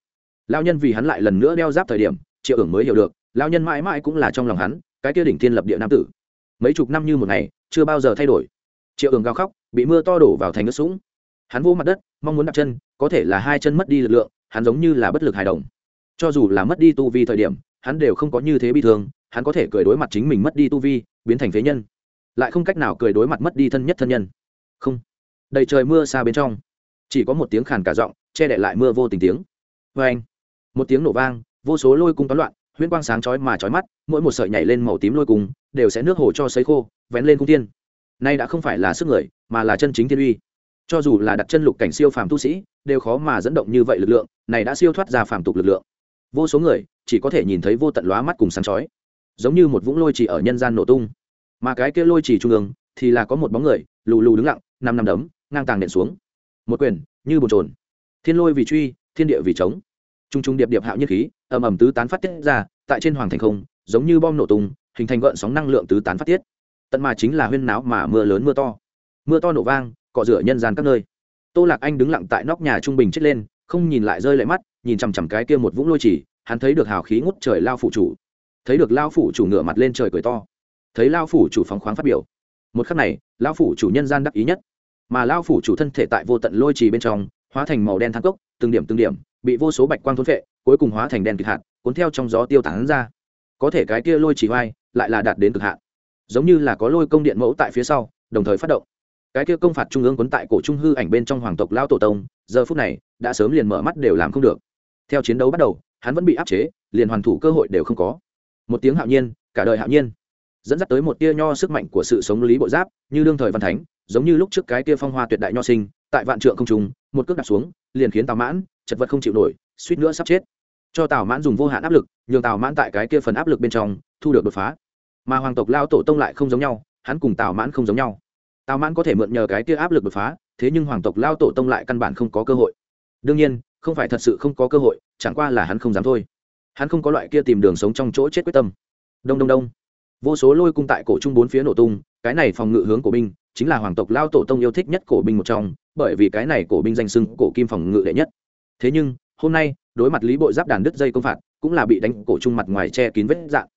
Lão nhân vì hắn lại lần nữa đeo giáp thời điểm, triệu ưởng mới hiểu được, lão nhân mãi mãi cũng là trong lòng hắn, cái kia đỉnh thiên lập địa nam tử. Mấy chục năm như một ngày, chưa bao giờ thay đổi. Triệu ưởng gào khóc, bị mưa to đổ vào thành nước sũng. Hắn vô mặt đất, mong muốn đặt chân, có thể là hai chân mất đi lực lượng, hắn giống như là bất lực hài đồng. Cho dù là mất đi tu vi thời điểm, hắn đều không có như thế bi thương, hắn có thể cười đối mặt chính mình mất đi tu vi, biến thành phế nhân. Lại không cách nào cười đối mặt mất đi thân nhất thân nhân. Không. Đầy trời mưa xa bên trong, chỉ có một tiếng khàn cả giọng che đậy lại mưa vô tình tiếng. Vê anh, một tiếng nổ vang, vô số lôi cung toán loạn, huyễn quang sáng chói mà chói mắt, mỗi một sợi nhảy lên màu tím lôi cung đều sẽ nước hồ cho sấy khô, vén lên cung tiên. Nay đã không phải là sức người, mà là chân chính thiên uy. Cho dù là đặt chân lục cảnh siêu phàm tu sĩ, đều khó mà dẫn động như vậy lực lượng, này đã siêu thoát ra phàm tục lực lượng. Vô số người chỉ có thể nhìn thấy vô tận lóa mắt cùng sáng chói, giống như một vũng lôi chỉ ở nhân gian nổ tung. Mà cái kia lôi chỉ trung ương thì là có một bóng người, lù lù đứng lặng, năm năm đấm, ngang tàng nện xuống. Một quyền, như bồn trồn thiên lôi vì truy, thiên địa vì chống trung trung điệp điệp hạo nhiệt khí, ầm ầm tứ tán phát tiết ra, tại trên hoàng thành không, giống như bom nổ tung, hình thành gợn sóng năng lượng tứ tán phát tiết. Tận mà chính là huyên náo mà mưa lớn mưa to. Mưa to nổ vang, cọ rửa nhân gian các nơi. Tô lạc anh đứng lặng tại nóc nhà trung bình chết lên, không nhìn lại rơi lại mắt, nhìn chằm chằm cái kia một vũng lôi chỉ, hắn thấy được hào khí ngút trời lao phủ chủ. Thấy được lao phủ chủ ngửa mặt lên trời cười to. Thấy lao phủ chủ phóng khoáng phát biểu. Một khắc này, lao phủ chủ nhân gian đắc ý nhất. Mà lao phủ chủ thân thể tại vô tận lôi trì bên trong hóa thành màu đen thang cốc, từng điểm từng điểm, bị vô số bạch quang thôn phệ, cuối cùng hóa thành đen kịch hạt, cuốn theo trong gió tiêu tán ra. Có thể cái kia lôi chỉ hoai lại là đạt đến cực hạn. Giống như là có lôi công điện mẫu tại phía sau, đồng thời phát động. Cái kia công phạt trung ương quấn tại cổ trung hư ảnh bên trong hoàng tộc lao tổ tông, giờ phút này, đã sớm liền mở mắt đều làm không được. Theo chiến đấu bắt đầu, hắn vẫn bị áp chế, liền hoàn thủ cơ hội đều không có. Một tiếng hạo nhiên, cả đời hạo nhiên, dẫn dắt tới một tia nho sức mạnh của sự sống lý bộ giáp, như đương thời văn thánh giống như lúc trước cái kia phong hoa tuyệt đại nho sinh, tại vạn trượng không trùng một cước đặt xuống, liền khiến tào mãn, chật vật không chịu nổi, suýt nữa sắp chết. Cho tào mãn dùng vô hạn áp lực, nhường tào mãn tại cái kia phần áp lực bên trong, thu được đột phá. Mà hoàng tộc lao tổ tông lại không giống nhau, hắn cùng tào mãn không giống nhau. Tào mãn có thể mượn nhờ cái kia áp lực đột phá, thế nhưng hoàng tộc lao tổ tông lại căn bản không có cơ hội. Đương nhiên, không phải thật sự không có cơ hội, chẳng qua là hắn không dám thôi. Hắn không có loại kia tìm đường sống trong chỗ chết quyết tâm. Đông đông đông. Vô số lôi cung tại cổ trung bốn phía nổ tung, cái này phòng ngự hướng của binh chính là hoàng tộc lao tổ tông yêu thích nhất cổ binh một trong, bởi vì cái này cổ binh danh sưng cổ kim phòng ngự đệ nhất. Thế nhưng, hôm nay, đối mặt lý bội giáp đàn đứt dây công phạt, cũng là bị đánh cổ trung mặt ngoài che kín vết dạng.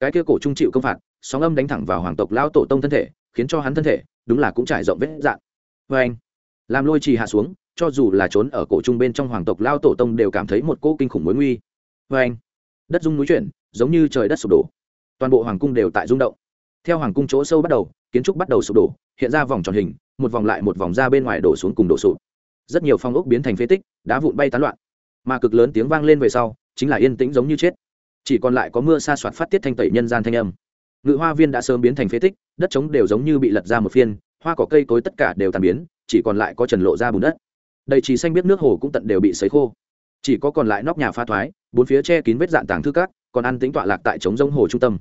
Cái kia cổ trung chịu công phạt, sóng âm đánh thẳng vào hoàng tộc lao tổ tông thân thể, khiến cho hắn thân thể, đúng là cũng trải rộng vết dạng. Vê anh, làm lôi trì hạ xuống, cho dù là trốn ở cổ trung bên trong hoàng tộc lao tổ tông đều cảm thấy một cô kinh khủng mối nguy. Vê anh, đất rung núi chuyển, giống như trời đất sụp đổ. Toàn bộ hoàng cung đều tại rung động. Theo hoàng cung chỗ sâu bắt đầu kiến trúc bắt đầu sụp đổ, hiện ra vòng tròn hình, một vòng lại một vòng ra bên ngoài đổ xuống cùng đổ sụp. Rất nhiều phong ốc biến thành phế tích, đá vụn bay tán loạn. Mà cực lớn tiếng vang lên về sau, chính là yên tĩnh giống như chết. Chỉ còn lại có mưa sa soạt phát tiết thanh tẩy nhân gian thanh âm. Ngự hoa viên đã sớm biến thành phế tích, đất trống đều giống như bị lật ra một phiên, hoa cỏ cây cối tất cả đều tàn biến, chỉ còn lại có trần lộ ra bùn đất. Đầy trì xanh biết nước hồ cũng tận đều bị sấy khô. Chỉ có còn lại nóc nhà pha thoái, bốn phía che kín vết dạn tàng thư cát còn ăn tính tọa lạc tại trống rông hồ trung tâm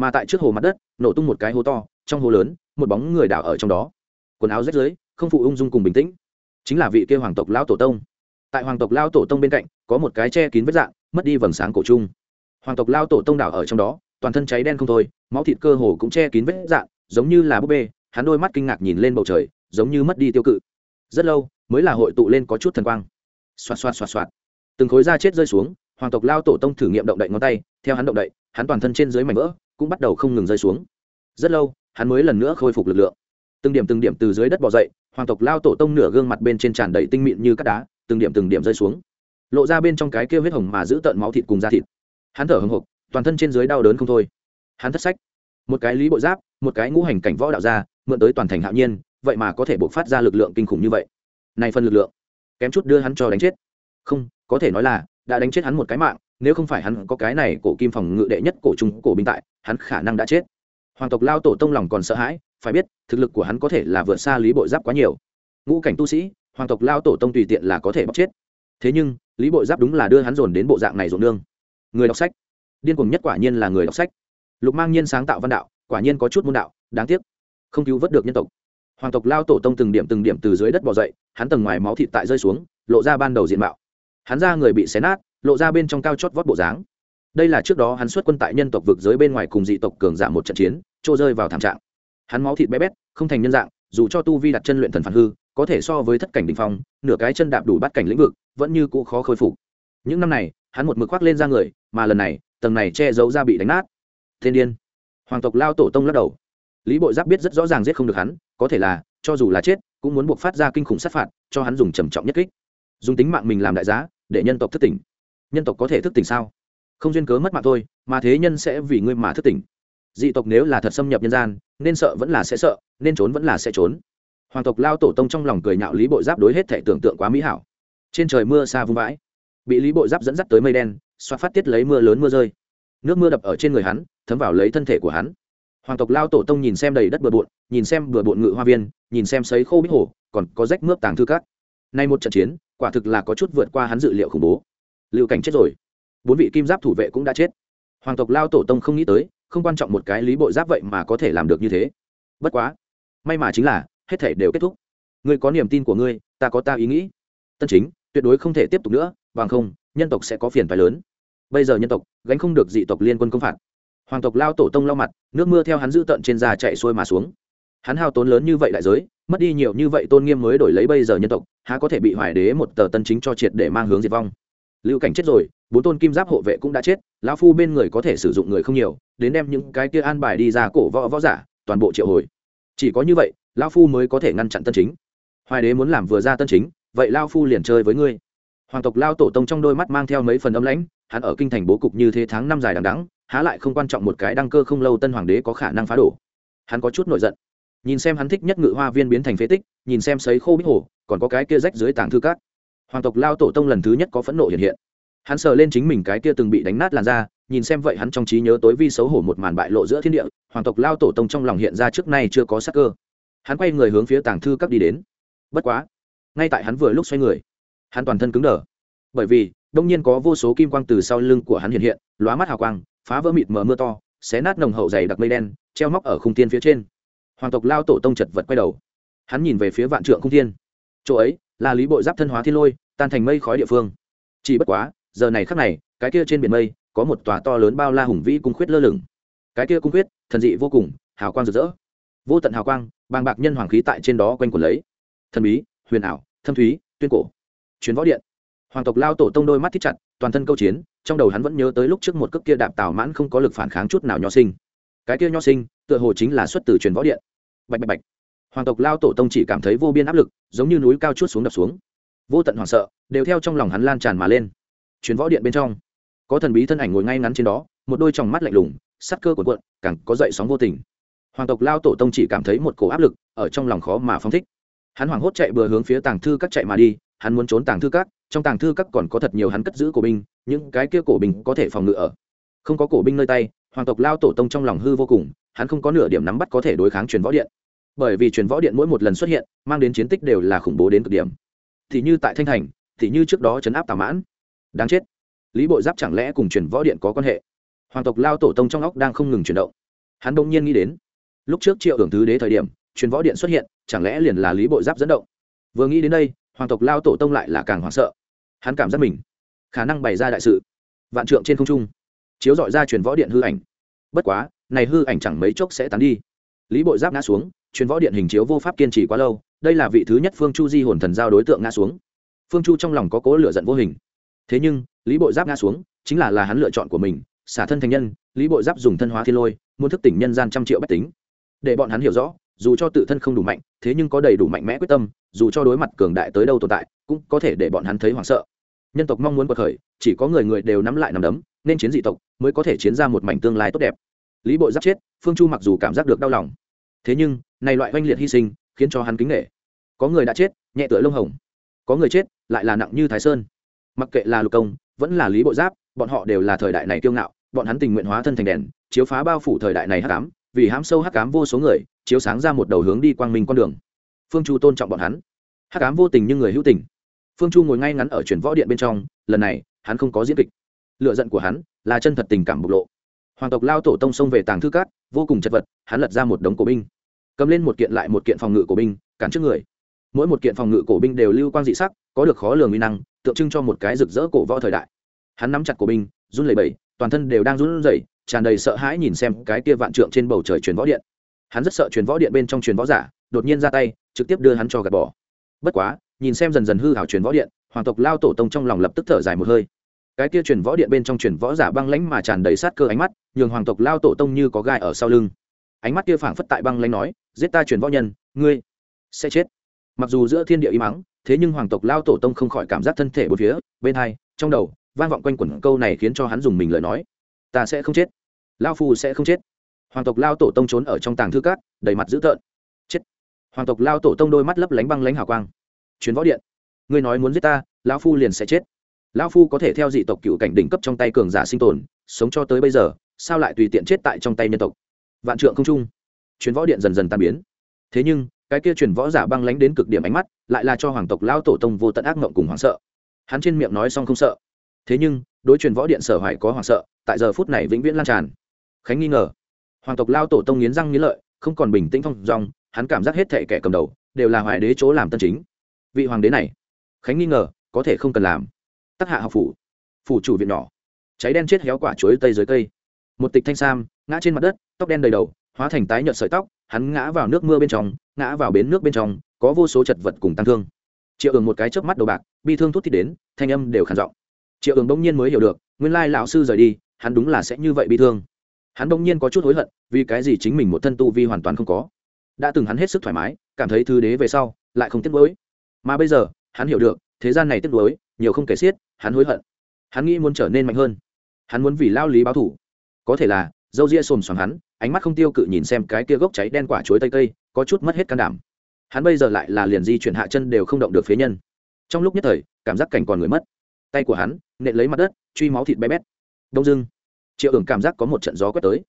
mà tại trước hồ mặt đất, nổ tung một cái hố to, trong hồ lớn, một bóng người đảo ở trong đó. Quần áo rách rưới, không phụ ung dung cùng bình tĩnh. Chính là vị kia hoàng tộc lão tổ tông. Tại hoàng tộc lao tổ tông bên cạnh, có một cái che kín vết dạng, mất đi vầng sáng cổ chung hoàng tộc lao tổ tông đảo ở trong đó, toàn thân cháy đen không thôi, máu thịt cơ hồ cũng che kín vết dạng, giống như là búp bê, hắn đôi mắt kinh ngạc nhìn lên bầu trời, giống như mất đi tiêu cự. Rất lâu, mới là hội tụ lên có chút thần quang. Xoạt xoạt xoạt xoạt. Từng khối da chết rơi xuống, hoàng tộc lao tổ tông thử nghiệm động đậy ngón tay, theo hắn động đậy, hắn toàn thân trên dưới mảnh vỡ cũng bắt đầu không ngừng rơi xuống. Rất lâu, hắn mới lần nữa khôi phục lực lượng. Từng điểm từng điểm từ dưới đất bỏ dậy, hoàng tộc lao tổ tông nửa gương mặt bên trên tràn đầy tinh mịn như cát đá, từng điểm từng điểm rơi xuống. Lộ ra bên trong cái kia huyết hồng mà giữ tợn máu thịt cùng da thịt. Hắn thở hồng hộc, toàn thân trên dưới đau đớn không thôi. Hắn thất sách. Một cái lý bộ giáp, một cái ngũ hành cảnh võ đạo ra mượn tới toàn thành hạo nhiên, vậy mà có thể buộc phát ra lực lượng kinh khủng như vậy. Này phân lực lượng, kém chút đưa hắn cho đánh chết. Không, có thể nói là, đã đánh chết hắn một cái mạng, nếu không phải hắn có cái này cổ kim phòng ngự đệ nhất cổ trung, cổ binh tại hắn khả năng đã chết. Hoàng tộc lao tổ tông lòng còn sợ hãi, phải biết, thực lực của hắn có thể là vượt xa lý bội giáp quá nhiều. Ngũ cảnh tu sĩ, hoàng tộc lao tổ tông tùy tiện là có thể bóc chết. Thế nhưng, lý bội giáp đúng là đưa hắn dồn đến bộ dạng này dồn nương. Người đọc sách. Điên cuồng nhất quả nhiên là người đọc sách. Lục mang nhiên sáng tạo văn đạo, quả nhiên có chút môn đạo, đáng tiếc. Không cứu vớt được nhân tộc. Hoàng tộc lao tổ tông từng điểm từng điểm từ dưới đất bỏ dậy, hắn tầng ngoài máu thịt tại rơi xuống, lộ ra ban đầu diện mạo. Hắn ra người bị xé nát, lộ ra bên trong cao chót vót bộ dáng đây là trước đó hắn xuất quân tại nhân tộc vực giới bên ngoài cùng dị tộc cường giả một trận chiến, trô rơi vào thảm trạng. Hắn máu thịt bé bét, không thành nhân dạng, dù cho tu vi đặt chân luyện thần phản hư, có thể so với thất cảnh đình phong, nửa cái chân đạp đủ bắt cảnh lĩnh vực, vẫn như cũ khó khôi phục. Những năm này, hắn một mực khoác lên ra người, mà lần này, tầng này che giấu ra bị đánh nát. Thiên điên. Hoàng tộc lao tổ tông lắc đầu. Lý bội giáp biết rất rõ ràng giết không được hắn, có thể là, cho dù là chết, cũng muốn buộc phát ra kinh khủng sát phạt, cho hắn dùng trầm trọng nhất kích. Dùng tính mạng mình làm đại giá, để nhân tộc thức tỉnh. Nhân tộc có thể thức tỉnh sao? Không duyên cớ mất mạng thôi, mà thế nhân sẽ vì ngươi mà thất tỉnh. Dị tộc nếu là thật xâm nhập nhân gian, nên sợ vẫn là sẽ sợ, nên trốn vẫn là sẽ trốn. Hoàng tộc lao tổ tông trong lòng cười nhạo lý bộ giáp đối hết thể tưởng tượng quá mỹ hảo. Trên trời mưa xa vung vãi, bị lý bộ giáp dẫn dắt tới mây đen xoát phát tiết lấy mưa lớn mưa rơi. Nước mưa đập ở trên người hắn, thấm vào lấy thân thể của hắn. Hoàng tộc lao tổ tông nhìn xem đầy đất bừa bộn, nhìn xem bừa bộn ngự hoa viên, nhìn xem sấy khô bích hổ, còn có rách mướp tàng thư cát nay một trận chiến, quả thực là có chút vượt qua hắn dự liệu khủng bố. Lưu cảnh chết rồi bốn vị kim giáp thủ vệ cũng đã chết. Hoàng tộc lao tổ tông không nghĩ tới, không quan trọng một cái lý bộ giáp vậy mà có thể làm được như thế. Bất quá, may mà chính là, hết thể đều kết thúc. Ngươi có niềm tin của ngươi, ta có ta ý nghĩ. Tân chính, tuyệt đối không thể tiếp tục nữa, bằng không, nhân tộc sẽ có phiền phái lớn. Bây giờ nhân tộc, gánh không được dị tộc liên quân công phạt. Hoàng tộc lao tổ tông lau mặt, nước mưa theo hắn giữ tận trên da chạy xuôi mà xuống. Hắn hao tốn lớn như vậy đại giới, mất đi nhiều như vậy tôn nghiêm mới đổi lấy bây giờ nhân tộc, há có thể bị hoài đế một tờ tân chính cho triệt để mang hướng diệt vong lưu cảnh chết rồi, bốn tôn kim giáp hộ vệ cũng đã chết, lão phu bên người có thể sử dụng người không nhiều, đến đem những cái kia an bài đi ra cổ võ võ giả, toàn bộ triệu hồi. Chỉ có như vậy, lão phu mới có thể ngăn chặn tân chính. Hoài đế muốn làm vừa ra tân chính, vậy lao phu liền chơi với ngươi. Hoàng tộc lao tổ tông trong đôi mắt mang theo mấy phần âm lãnh, hắn ở kinh thành bố cục như thế tháng năm dài đằng đắng há lại không quan trọng một cái đăng cơ không lâu tân hoàng đế có khả năng phá đổ. Hắn có chút nổi giận. Nhìn xem hắn thích nhất ngự hoa viên biến thành phế tích, nhìn xem sấy khô bích hồ, còn có cái kia rách dưới tảng thư cát hoàng tộc lao tổ tông lần thứ nhất có phẫn nộ hiện hiện. Hắn sờ lên chính mình cái kia từng bị đánh nát làn da, nhìn xem vậy hắn trong trí nhớ tối vi xấu hổ một màn bại lộ giữa thiên địa, hoàng tộc lao tổ tông trong lòng hiện ra trước nay chưa có sắc cơ. Hắn quay người hướng phía tàng thư các đi đến. Bất quá, ngay tại hắn vừa lúc xoay người, hắn toàn thân cứng đờ. Bởi vì, đông nhiên có vô số kim quang từ sau lưng của hắn hiện hiện, lóa mắt hào quang, phá vỡ mịt mờ mưa to, xé nát nồng hậu dày đặc mây đen, treo móc ở khung tiên phía trên. Hoàng tộc lao tổ tông chật vật quay đầu. Hắn nhìn về phía vạn trượng khung thiên. Chỗ ấy, là lý bội giáp thân hóa thiên lôi tan thành mây khói địa phương. Chỉ bất quá, giờ này khắc này, cái kia trên biển mây, có một tòa to lớn bao la hùng vĩ cung khuyết lơ lửng. Cái kia cung khuyết, thần dị vô cùng, hào quang rực rỡ. Vô tận hào quang, bàng bạc nhân hoàng khí tại trên đó quanh quẩn lấy. Thần bí, huyền ảo, thâm thúy, tuyên cổ. Chuyến võ điện. Hoàng tộc lao tổ tông đôi mắt thích chặt, toàn thân câu chiến, trong đầu hắn vẫn nhớ tới lúc trước một cước kia đạp tào mãn không có lực phản kháng chút nào nho sinh. Cái kia nho sinh, tựa hồ chính là xuất từ truyền võ điện. Bạch bạch bạch. Hoàng tộc lao tổ tông chỉ cảm thấy vô biên áp lực, giống như núi cao chút xuống đập xuống vô tận hoảng sợ, đều theo trong lòng hắn lan tràn mà lên. Chuyến võ điện bên trong, có thần bí thân ảnh ngồi ngay ngắn trên đó, một đôi tròng mắt lạnh lùng, sắt cơ của quận càng có dậy sóng vô tình. Hoàng tộc lao tổ tông chỉ cảm thấy một cổ áp lực ở trong lòng khó mà phóng thích. Hắn hoảng hốt chạy bừa hướng phía tàng thư các chạy mà đi, hắn muốn trốn tàng thư các, trong tàng thư các còn có thật nhiều hắn cất giữ cổ binh, những cái kia cổ binh có thể phòng ngự ở. Không có cổ binh nơi tay, hoàng tộc lao tổ tông trong lòng hư vô cùng, hắn không có nửa điểm nắm bắt có thể đối kháng truyền võ điện. Bởi vì truyền võ điện mỗi một lần xuất hiện, mang đến chiến tích đều là khủng bố đến cực điểm thì như tại thanh thành, thì như trước đó chấn áp tà mãn. Đáng chết. Lý bội giáp chẳng lẽ cùng truyền võ điện có quan hệ? Hoàng tộc lao tổ tông trong óc đang không ngừng chuyển động. Hắn đông nhiên nghĩ đến, lúc trước triệu hưởng thứ đế thời điểm truyền võ điện xuất hiện, chẳng lẽ liền là lý bội giáp dẫn động? Vừa nghĩ đến đây, hoàng tộc lao tổ tông lại là càng hoảng sợ. Hắn cảm giác mình, khả năng bày ra đại sự. Vạn trượng trên không trung, chiếu dọi ra truyền võ điện hư ảnh. Bất quá, này hư ảnh chẳng mấy chốc sẽ tán đi. Lý bội giáp ngã xuống truyền võ điện hình chiếu vô pháp kiên trì quá lâu đây là vị thứ nhất phương chu di hồn thần giao đối tượng ngã xuống phương chu trong lòng có cố lửa giận vô hình thế nhưng lý bội giáp ngã xuống chính là là hắn lựa chọn của mình xả thân thành nhân lý bội giáp dùng thân hóa thiên lôi muốn thức tỉnh nhân gian trăm triệu bách tính để bọn hắn hiểu rõ dù cho tự thân không đủ mạnh thế nhưng có đầy đủ mạnh mẽ quyết tâm dù cho đối mặt cường đại tới đâu tồn tại cũng có thể để bọn hắn thấy hoảng sợ nhân tộc mong muốn cuộc khởi chỉ có người người đều nắm lại nắm đấm nên chiến dị tộc mới có thể chiến ra một mảnh tương lai tốt đẹp lý bội giáp chết phương chu mặc dù cảm giác được đau lòng thế nhưng này loại oanh liệt hy sinh khiến cho hắn kính nghệ. Có người đã chết, nhẹ tựa lông hồng. Có người chết, lại là nặng như thái sơn. Mặc kệ là lục công, vẫn là lý bộ giáp, bọn họ đều là thời đại này kiêu ngạo, bọn hắn tình nguyện hóa thân thành đèn, chiếu phá bao phủ thời đại này hắc cám vì hãm sâu hắc cám vô số người, chiếu sáng ra một đầu hướng đi quang minh con đường. Phương chu tôn trọng bọn hắn. Hắc cám vô tình nhưng người hữu tình. Phương chu ngồi ngay ngắn ở chuyển võ điện bên trong, lần này, hắn không có diễn kịch. Lựa giận của hắn là chân thật tình cảm bộc lộ. Hoàng tộc lao tổ tông xông về tàng thư cát, vô cùng chật vật, hắn lật ra một đống cổ binh cầm lên một kiện lại một kiện phòng ngự cổ binh, cản trước người. Mỗi một kiện phòng ngự cổ binh đều lưu quang dị sắc, có được khó lường uy năng, tượng trưng cho một cái rực rỡ cổ võ thời đại. Hắn nắm chặt cổ binh, run lẩy bẩy, toàn thân đều đang run rẩy, tràn đầy sợ hãi nhìn xem cái kia vạn trượng trên bầu trời truyền võ điện. Hắn rất sợ truyền võ điện bên trong truyền võ giả, đột nhiên ra tay, trực tiếp đưa hắn cho gạt bỏ. Bất quá, nhìn xem dần dần hư hảo truyền võ điện, hoàng tộc lao tổ tông trong lòng lập tức thở dài một hơi. Cái kia truyền võ điện bên trong truyền võ giả băng lãnh mà tràn đầy sát cơ ánh mắt, nhường hoàng tộc lao tổ tông như có gai ở sau lưng. Ánh mắt kia phảng phất tại băng lãnh nói giết ta truyền võ nhân, ngươi sẽ chết. Mặc dù giữa thiên địa im mắng, thế nhưng hoàng tộc lao tổ tông không khỏi cảm giác thân thể bốn phía, bên hai, trong đầu, vang vọng quanh quẩn câu này khiến cho hắn dùng mình lời nói. Ta sẽ không chết. Lao phu sẽ không chết. Hoàng tộc lao tổ tông trốn ở trong tàng thư cát đầy mặt dữ tợn. Chết. Hoàng tộc lao tổ tông đôi mắt lấp lánh băng lánh hào quang. Chuyến võ điện. Ngươi nói muốn giết ta, lão phu liền sẽ chết. Lão phu có thể theo dị tộc cựu cảnh đỉnh cấp trong tay cường giả sinh tồn, sống cho tới bây giờ, sao lại tùy tiện chết tại trong tay nhân tộc? Vạn trượng không trung truyền võ điện dần dần tan biến. Thế nhưng, cái kia truyền võ giả băng lánh đến cực điểm ánh mắt, lại là cho hoàng tộc lao tổ tông vô tận ác mộng cùng hoảng sợ. Hắn trên miệng nói xong không sợ. Thế nhưng, đối truyền võ điện sở hoài có hoảng sợ, tại giờ phút này vĩnh viễn lan tràn. Khánh nghi ngờ. Hoàng tộc lao tổ tông nghiến răng nghiến lợi, không còn bình tĩnh phong dong hắn cảm giác hết thệ kẻ cầm đầu, đều là hoài đế chỗ làm tân chính. Vị hoàng đế này. Khánh nghi ngờ, có thể không cần làm. Tắc hạ học phủ. Phủ chủ viện nhỏ. Cháy đen chết héo quả chuối tây dưới cây. Một tịch thanh sam, ngã trên mặt đất, tóc đen đầy đầu hóa thành tái nhợt sợi tóc, hắn ngã vào nước mưa bên trong, ngã vào bến nước bên trong, có vô số chật vật cùng tăng thương. Triệu ường một cái chớp mắt đầu bạc, bi thương thút thít đến, thanh âm đều khản giọng. Triệu ường bỗng nhiên mới hiểu được, nguyên lai lão sư rời đi, hắn đúng là sẽ như vậy bi thương. Hắn bỗng nhiên có chút hối hận, vì cái gì chính mình một thân tu vi hoàn toàn không có. Đã từng hắn hết sức thoải mái, cảm thấy thư đế về sau, lại không tiếc nuối. Mà bây giờ, hắn hiểu được, thế gian này tiếc nuối, nhiều không kể xiết, hắn hối hận. Hắn nghĩ muốn trở nên mạnh hơn. Hắn muốn vì lao lý báo thủ có thể là dâu ria xồm xoàm hắn, ánh mắt không tiêu cự nhìn xem cái kia gốc cháy đen quả chuối tây cây có chút mất hết can đảm. Hắn bây giờ lại là liền di chuyển hạ chân đều không động được phế nhân. Trong lúc nhất thời, cảm giác cảnh còn người mất. Tay của hắn, nện lấy mặt đất, truy máu thịt bé bét. Đông dưng triệu ưởng cảm giác có một trận gió quét tới.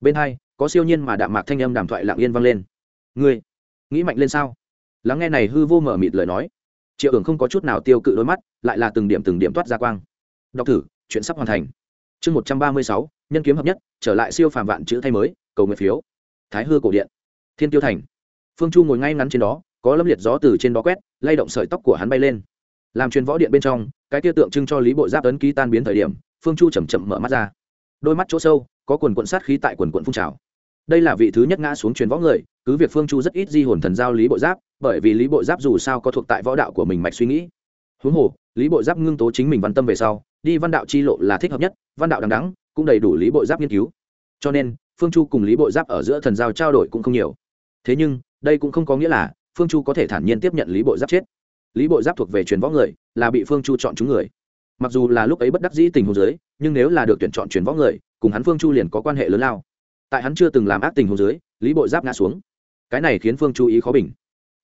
Bên hai, có siêu nhiên mà đạm mạc thanh âm đàm thoại lặng yên vang lên. Ngươi, nghĩ mạnh lên sao? Lắng nghe này hư vô mở mịt lời nói. Triệu ưởng không có chút nào tiêu cự đôi mắt, lại là từng điểm từng điểm toát ra quang. Đọc thử, chuyện sắp hoàn thành. Chương một trăm ba mươi sáu nhân kiếm hợp nhất, trở lại siêu phàm vạn chữ thay mới, cầu nguyện phiếu. Thái hư cổ điện, thiên tiêu thành. Phương chu ngồi ngay ngắn trên đó, có lâm liệt gió từ trên đó quét, lay động sợi tóc của hắn bay lên. Làm truyền võ điện bên trong, cái tiêu tượng trưng cho lý bộ giáp ấn ký tan biến thời điểm, phương chu chầm chậm mở mắt ra. Đôi mắt chỗ sâu, có quần quận sát khí tại quần quận phun trào. Đây là vị thứ nhất ngã xuống truyền võ người, cứ việc phương chu rất ít di hồn thần giao lý bộ giáp, bởi vì lý bộ giáp dù sao có thuộc tại võ đạo của mình mạch suy nghĩ. Huống hồ, lý bộ giáp ngưng tố chính mình văn tâm về sau, đi văn đạo chi lộ là thích hợp nhất, văn đạo đằng đắng cũng đầy đủ lý bộ giáp nghiên cứu. Cho nên phương chu cùng lý bộ giáp ở giữa thần giao trao đổi cũng không nhiều. Thế nhưng đây cũng không có nghĩa là phương chu có thể thản nhiên tiếp nhận lý bộ giáp chết. Lý bộ giáp thuộc về truyền võ người là bị phương chu chọn chúng người. Mặc dù là lúc ấy bất đắc dĩ tình huống dưới, nhưng nếu là được tuyển chọn truyền võ người cùng hắn phương chu liền có quan hệ lớn lao. Tại hắn chưa từng làm ác tình huống dưới, lý bộ giáp ngã xuống. Cái này khiến phương chu ý khó bình.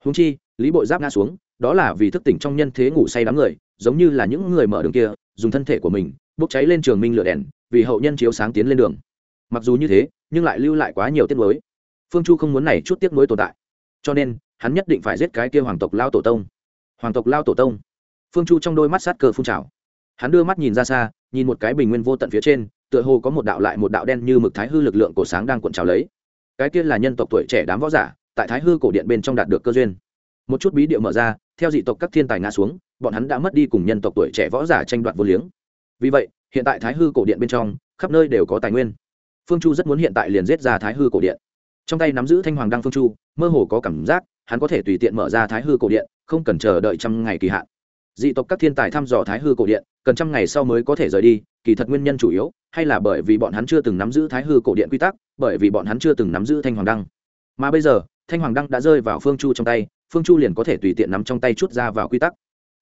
Húng chi lý bộ giáp ngã xuống đó là vì thức tỉnh trong nhân thế ngủ say đám người giống như là những người mở đường kia dùng thân thể của mình bốc cháy lên trường minh lửa đèn vì hậu nhân chiếu sáng tiến lên đường. Mặc dù như thế, nhưng lại lưu lại quá nhiều tiết mới phương chu không muốn này chút tiết mới tồn tại. Cho nên, hắn nhất định phải giết cái kia hoàng tộc lao tổ tông. Hoàng tộc lao tổ tông. Phương chu trong đôi mắt sát cờ phun trào. Hắn đưa mắt nhìn ra xa, nhìn một cái bình nguyên vô tận phía trên, tựa hồ có một đạo lại một đạo đen như mực thái hư lực lượng cổ sáng đang cuộn trào lấy. Cái kia là nhân tộc tuổi trẻ đám võ giả, tại thái hư cổ điện bên trong đạt được cơ duyên. Một chút bí điệu mở ra, theo dị tộc các thiên tài ngã xuống, bọn hắn đã mất đi cùng nhân tộc tuổi trẻ võ giả tranh đoạt vô liếng. Vì vậy hiện tại thái hư cổ điện bên trong, khắp nơi đều có tài nguyên. Phương chu rất muốn hiện tại liền giết ra thái hư cổ điện. Trong tay nắm giữ thanh hoàng đăng phương chu, mơ hồ có cảm giác, hắn có thể tùy tiện mở ra thái hư cổ điện, không cần chờ đợi trăm ngày kỳ hạn. Dị tộc các thiên tài thăm dò thái hư cổ điện, cần trăm ngày sau mới có thể rời đi, kỳ thật nguyên nhân chủ yếu, hay là bởi vì bọn hắn chưa từng nắm giữ thái hư cổ điện quy tắc, bởi vì bọn hắn chưa từng nắm giữ thanh hoàng đăng. Mà bây giờ, thanh hoàng đăng đã rơi vào phương chu trong tay, phương chu liền có thể tùy tiện nắm trong tay chút ra vào quy tắc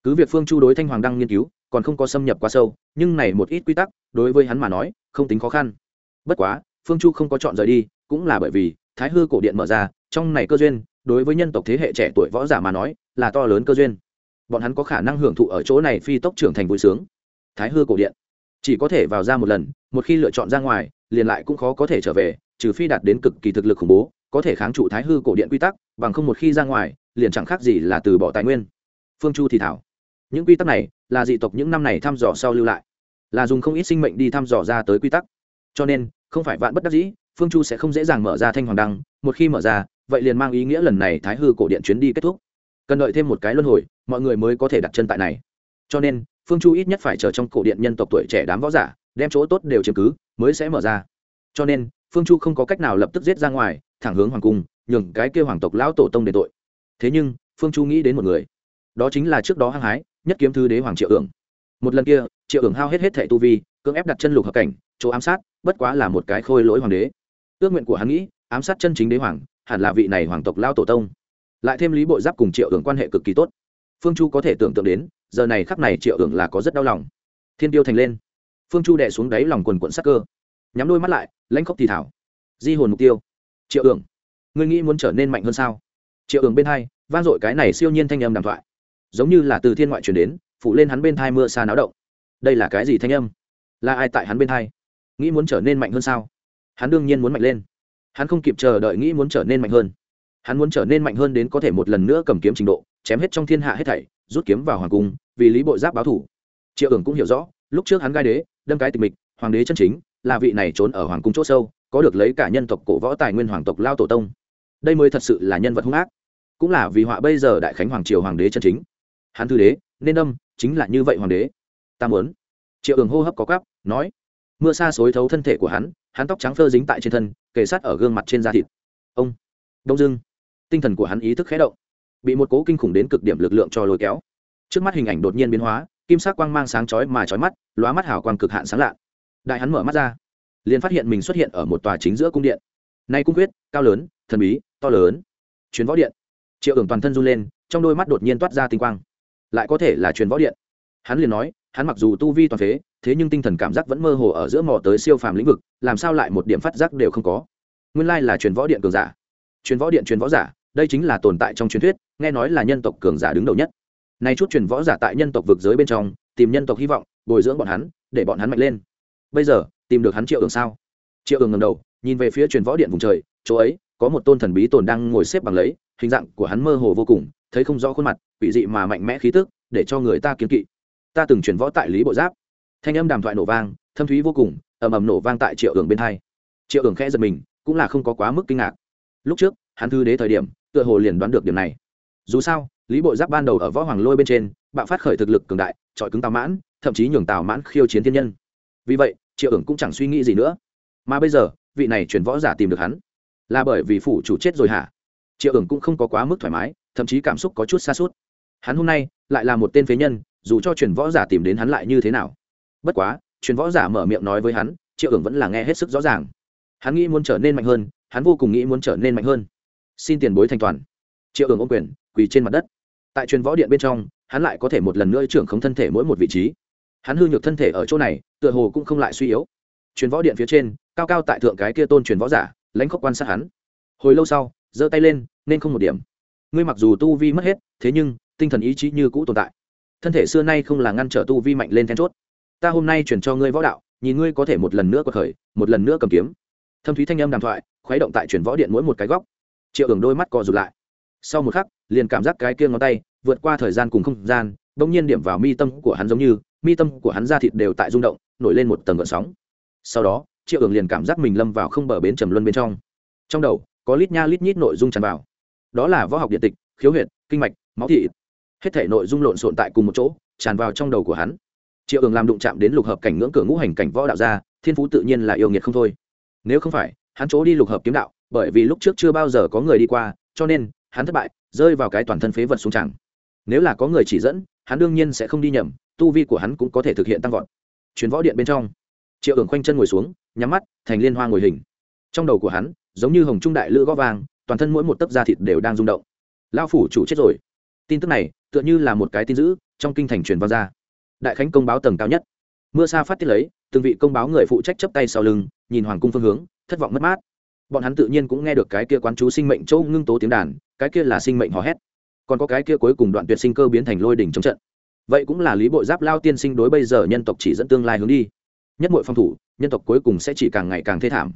cứ việc phương chu đối thanh hoàng đăng nghiên cứu, còn không có xâm nhập quá sâu, nhưng này một ít quy tắc, đối với hắn mà nói, không tính khó khăn. Bất quá, phương chu không có chọn rời đi, cũng là bởi vì, thái hư cổ điện mở ra, trong này cơ duyên, đối với nhân tộc thế hệ trẻ tuổi võ giả mà nói, là to lớn cơ duyên. Bọn hắn có khả năng hưởng thụ ở chỗ này phi tốc trưởng thành vui sướng. Thái hư cổ điện, chỉ có thể vào ra một lần, một khi lựa chọn ra ngoài, liền lại cũng khó có thể trở về, trừ phi đạt đến cực kỳ thực lực khủng bố, có thể kháng trụ thái hư cổ điện quy tắc, bằng không một khi ra ngoài, liền chẳng khác gì là từ bỏ tài nguyên. Phương chu thì thảo những quy tắc này là dị tộc những năm này thăm dò sau lưu lại, là dùng không ít sinh mệnh đi thăm dò ra tới quy tắc. Cho nên, không phải vạn bất đắc dĩ, phương chu sẽ không dễ dàng mở ra thanh hoàng đăng, một khi mở ra, vậy liền mang ý nghĩa lần này thái hư cổ điện chuyến đi kết thúc. Cần đợi thêm một cái luân hồi, mọi người mới có thể đặt chân tại này. Cho nên, phương chu ít nhất phải chờ trong cổ điện nhân tộc tuổi trẻ đám võ giả, đem chỗ tốt đều chứng cứ, mới sẽ mở ra. Cho nên, phương chu không có cách nào lập tức giết ra ngoài, thẳng hướng hoàng cung, nhường cái kêu hoàng tộc lão tổ tông đền tội. Thế nhưng, phương chu nghĩ đến một người, đó chính là trước đó hăng hái nhất kiếm thư đế hoàng triệu ưởng. Một lần kia, triệu ưởng hao hết hết thẻ tu vi, cưỡng ép đặt chân lục hợp cảnh, chỗ ám sát, bất quá là một cái khôi lỗi hoàng đế. Ước nguyện của hắn nghĩ, ám sát chân chính đế hoàng, hẳn là vị này hoàng tộc lao tổ tông. Lại thêm lý bộ giáp cùng triệu ưởng quan hệ cực kỳ tốt. Phương chu có thể tưởng tượng đến, giờ này khắc này triệu ưởng là có rất đau lòng. Thiên tiêu thành lên. Phương chu đẻ xuống đáy lòng quần quận sắc cơ. Nhắm đôi mắt lại, lãnh khóc thì thảo. Di hồn mục tiêu. Triệu ưởng, ngươi nghĩ muốn trở nên mạnh hơn sao? Triệu ưởng bên hai, vang dội cái này siêu nhiên thanh âm đàm thoại giống như là từ thiên ngoại truyền đến phụ lên hắn bên thai mưa xa náo động. Đây là cái gì thanh âm? Là ai tại hắn bên thai? Nghĩ muốn trở nên mạnh hơn sao? Hắn đương nhiên muốn mạnh lên. Hắn không kịp chờ đợi nghĩ muốn trở nên mạnh hơn. Hắn muốn trở nên mạnh hơn đến có thể một lần nữa cầm kiếm trình độ, chém hết trong thiên hạ hết thảy, rút kiếm vào hoàng cung, vì lý bộ giáp báo thủ. Triệu ưởng cũng hiểu rõ, lúc trước hắn gai đế, đâm cái tịch mịch, hoàng đế chân chính, là vị này trốn ở hoàng cung c h ỗ sâu, có được lấy cả nhân tộc cổ võ tài nguyên hoàng tộc lao tổ tông. Đây mới thật sự là nhân vật hung ác. Cũng là vì họa bây giờ đại khánh hoàng triều hoàng đế chân chính hắn thư đế, nên âm, chính là như vậy hoàng đế. Ta muốn. Triệu ường hô hấp có cắp nói. Mưa xa xối thấu thân thể của hắn hắn tóc trắng phơ dính tại trên thân, kề sát ở gương mặt trên da thịt. Ông. Đông dưng tinh thần của hắn ý thức khé động. Bị một cố kinh khủng đến cực điểm lực lượng cho lôi kéo. Trước mắt hình ảnh đột nhiên biến hóa, kim sắc quang mang sáng chói mà chói mắt, lóa mắt hào quang cực hạn sáng lạ đại hắn mở mắt ra, liền phát hiện mình xuất hiện ở một tòa chính giữa cung điện. Nay cung quyết, cao lớn, thần bí, to lớn. Chuyến võ điện. Triệu ưởng toàn thân run lên, trong đôi mắt đột nhiên toát ra tinh quang lại có thể là truyền võ điện. Hắn liền nói, hắn mặc dù tu vi toàn phế, thế nhưng tinh thần cảm giác vẫn mơ hồ ở giữa mò tới siêu phàm lĩnh vực, làm sao lại một điểm phát giác đều không có. Nguyên lai là truyền võ điện cường giả. Truyền võ điện truyền võ giả, đây chính là tồn tại trong truyền thuyết, nghe nói là nhân tộc cường giả đứng đầu nhất. Nay chút truyền võ giả tại nhân tộc vực giới bên trong, tìm nhân tộc hy vọng, bồi dưỡng bọn hắn, để bọn hắn mạnh lên. Bây giờ, tìm được hắn triệu ường sao? Triệu ường ngầm đầu, nhìn về phía truyền võ điện vùng trời, chỗ ấy, có một tôn thần bí tồn đang ngồi xếp bằng lấy, hình dạng của hắn mơ hồ vô cùng thấy không rõ khuôn mặt, quỷ dị mà mạnh mẽ khí tức, để cho người ta kiên kỵ. Ta từng chuyển võ tại lý bộ giáp. Thanh âm đàm thoại nổ vang, thâm thúy vô cùng, ầm ầm nổ vang tại triệu ường bên hai. Triệu ường khẽ giật mình, cũng là không có quá mức kinh ngạc. Lúc trước, hắn thư đế thời điểm, tựa hồ liền đoán được điểm này. Dù sao, lý bộ giáp ban đầu ở võ hoàng lôi bên trên, bạo phát khởi thực lực cường đại trọi cứng tào mãn, thậm chí nhường tào mãn khiêu chiến thiên nhân. Vì vậy, triệu ưởng cũng chẳng suy nghĩ gì nữa. Mà bây giờ, vị này chuyển võ giả tìm được hắn. Là bởi vì phủ chủ chết rồi hả? Triệu ưởng cũng không có quá mức thoải mái thậm chí cảm xúc có chút xa suốt. Hắn hôm nay lại là một tên phế nhân, dù cho truyền võ giả tìm đến hắn lại như thế nào. Bất quá, truyền võ giả mở miệng nói với hắn, triệu ưởng vẫn là nghe hết sức rõ ràng. Hắn nghĩ muốn trở nên mạnh hơn, hắn vô cùng nghĩ muốn trở nên mạnh hơn. Xin tiền bối thanh toàn. Triệu ưởng ôm quyền, quỳ trên mặt đất. Tại truyền võ điện bên trong, hắn lại có thể một lần nữa trưởng không thân thể mỗi một vị trí. Hắn hư nhược thân thể ở chỗ này, tựa hồ cũng không lại suy yếu. Truyền võ điện phía trên, cao cao tại thượng cái kia tôn truyền võ giả, lãnh khóc quan sát hắn. Hồi lâu sau, giơ tay lên, nên không một điểm ngươi mặc dù tu vi mất hết, thế nhưng, tinh thần ý chí như cũ tồn tại. Thân thể xưa nay không là ngăn trở tu vi mạnh lên then chốt. Ta hôm nay chuyển cho ngươi võ đạo, nhìn ngươi có thể một lần nữa quật khởi, một lần nữa cầm kiếm. Thâm thúy thanh âm đàm thoại, khuấy động tại chuyển võ điện mỗi một cái góc. Triệu ưởng đôi mắt co rụt lại. Sau một khắc, liền cảm giác cái kia ngón tay, vượt qua thời gian cùng không gian, bỗng nhiên điểm vào mi tâm của hắn giống như, mi tâm của hắn da thịt đều tại rung động, nổi lên một tầng gợn sóng. Sau đó, triệu ưởng liền cảm giác mình lâm vào không bờ bến trầm luân bên trong. Trong đầu, có lít nha lít nhít nội dung tràn vào đó là võ học điện tịch, khiếu huyệt, kinh mạch, máu thị. Hết thể nội dung lộn xộn tại cùng một chỗ, tràn vào trong đầu của hắn. Triệu ường làm đụng chạm đến lục hợp cảnh ngưỡng cửa ngũ hành cảnh võ đạo gia, thiên phú tự nhiên là yêu nghiệt không thôi. Nếu không phải, hắn chỗ đi lục hợp kiếm đạo, bởi vì lúc trước chưa bao giờ có người đi qua, cho nên, hắn thất bại, rơi vào cái toàn thân phế vật xuống chẳng nếu là có người chỉ dẫn, hắn đương nhiên sẽ không đi nhầm, tu vi của hắn cũng có thể thực hiện tăng vọt. Chuyến võ điện bên trong, triệu ưởng khoanh chân ngồi xuống, nhắm mắt, thành liên hoa ngồi hình. Trong đầu của hắn, giống như hồng trung đại lữ gó vàng toàn thân mỗi một tấc da thịt đều đang rung động. Lao phủ chủ chết rồi. Tin tức này, tựa như là một cái tin dữ, trong kinh thành truyền vào ra. Đại khánh công báo tầng cao nhất. Mưa xa phát tiết lấy, từng vị công báo người phụ trách chấp tay sau lưng, nhìn hoàng cung phương hướng, thất vọng mất mát. Bọn hắn tự nhiên cũng nghe được cái kia quán chú sinh mệnh châu ngưng tố tiếng đàn, cái kia là sinh mệnh hò hét. Còn có cái kia cuối cùng đoạn tuyệt sinh cơ biến thành lôi đỉnh chống trận. Vậy cũng là lý bộ giáp lao tiên sinh đối bây giờ nhân tộc chỉ dẫn tương lai hướng đi. Nhất mọi phòng thủ, nhân tộc cuối cùng sẽ chỉ càng ngày càng thê thảm.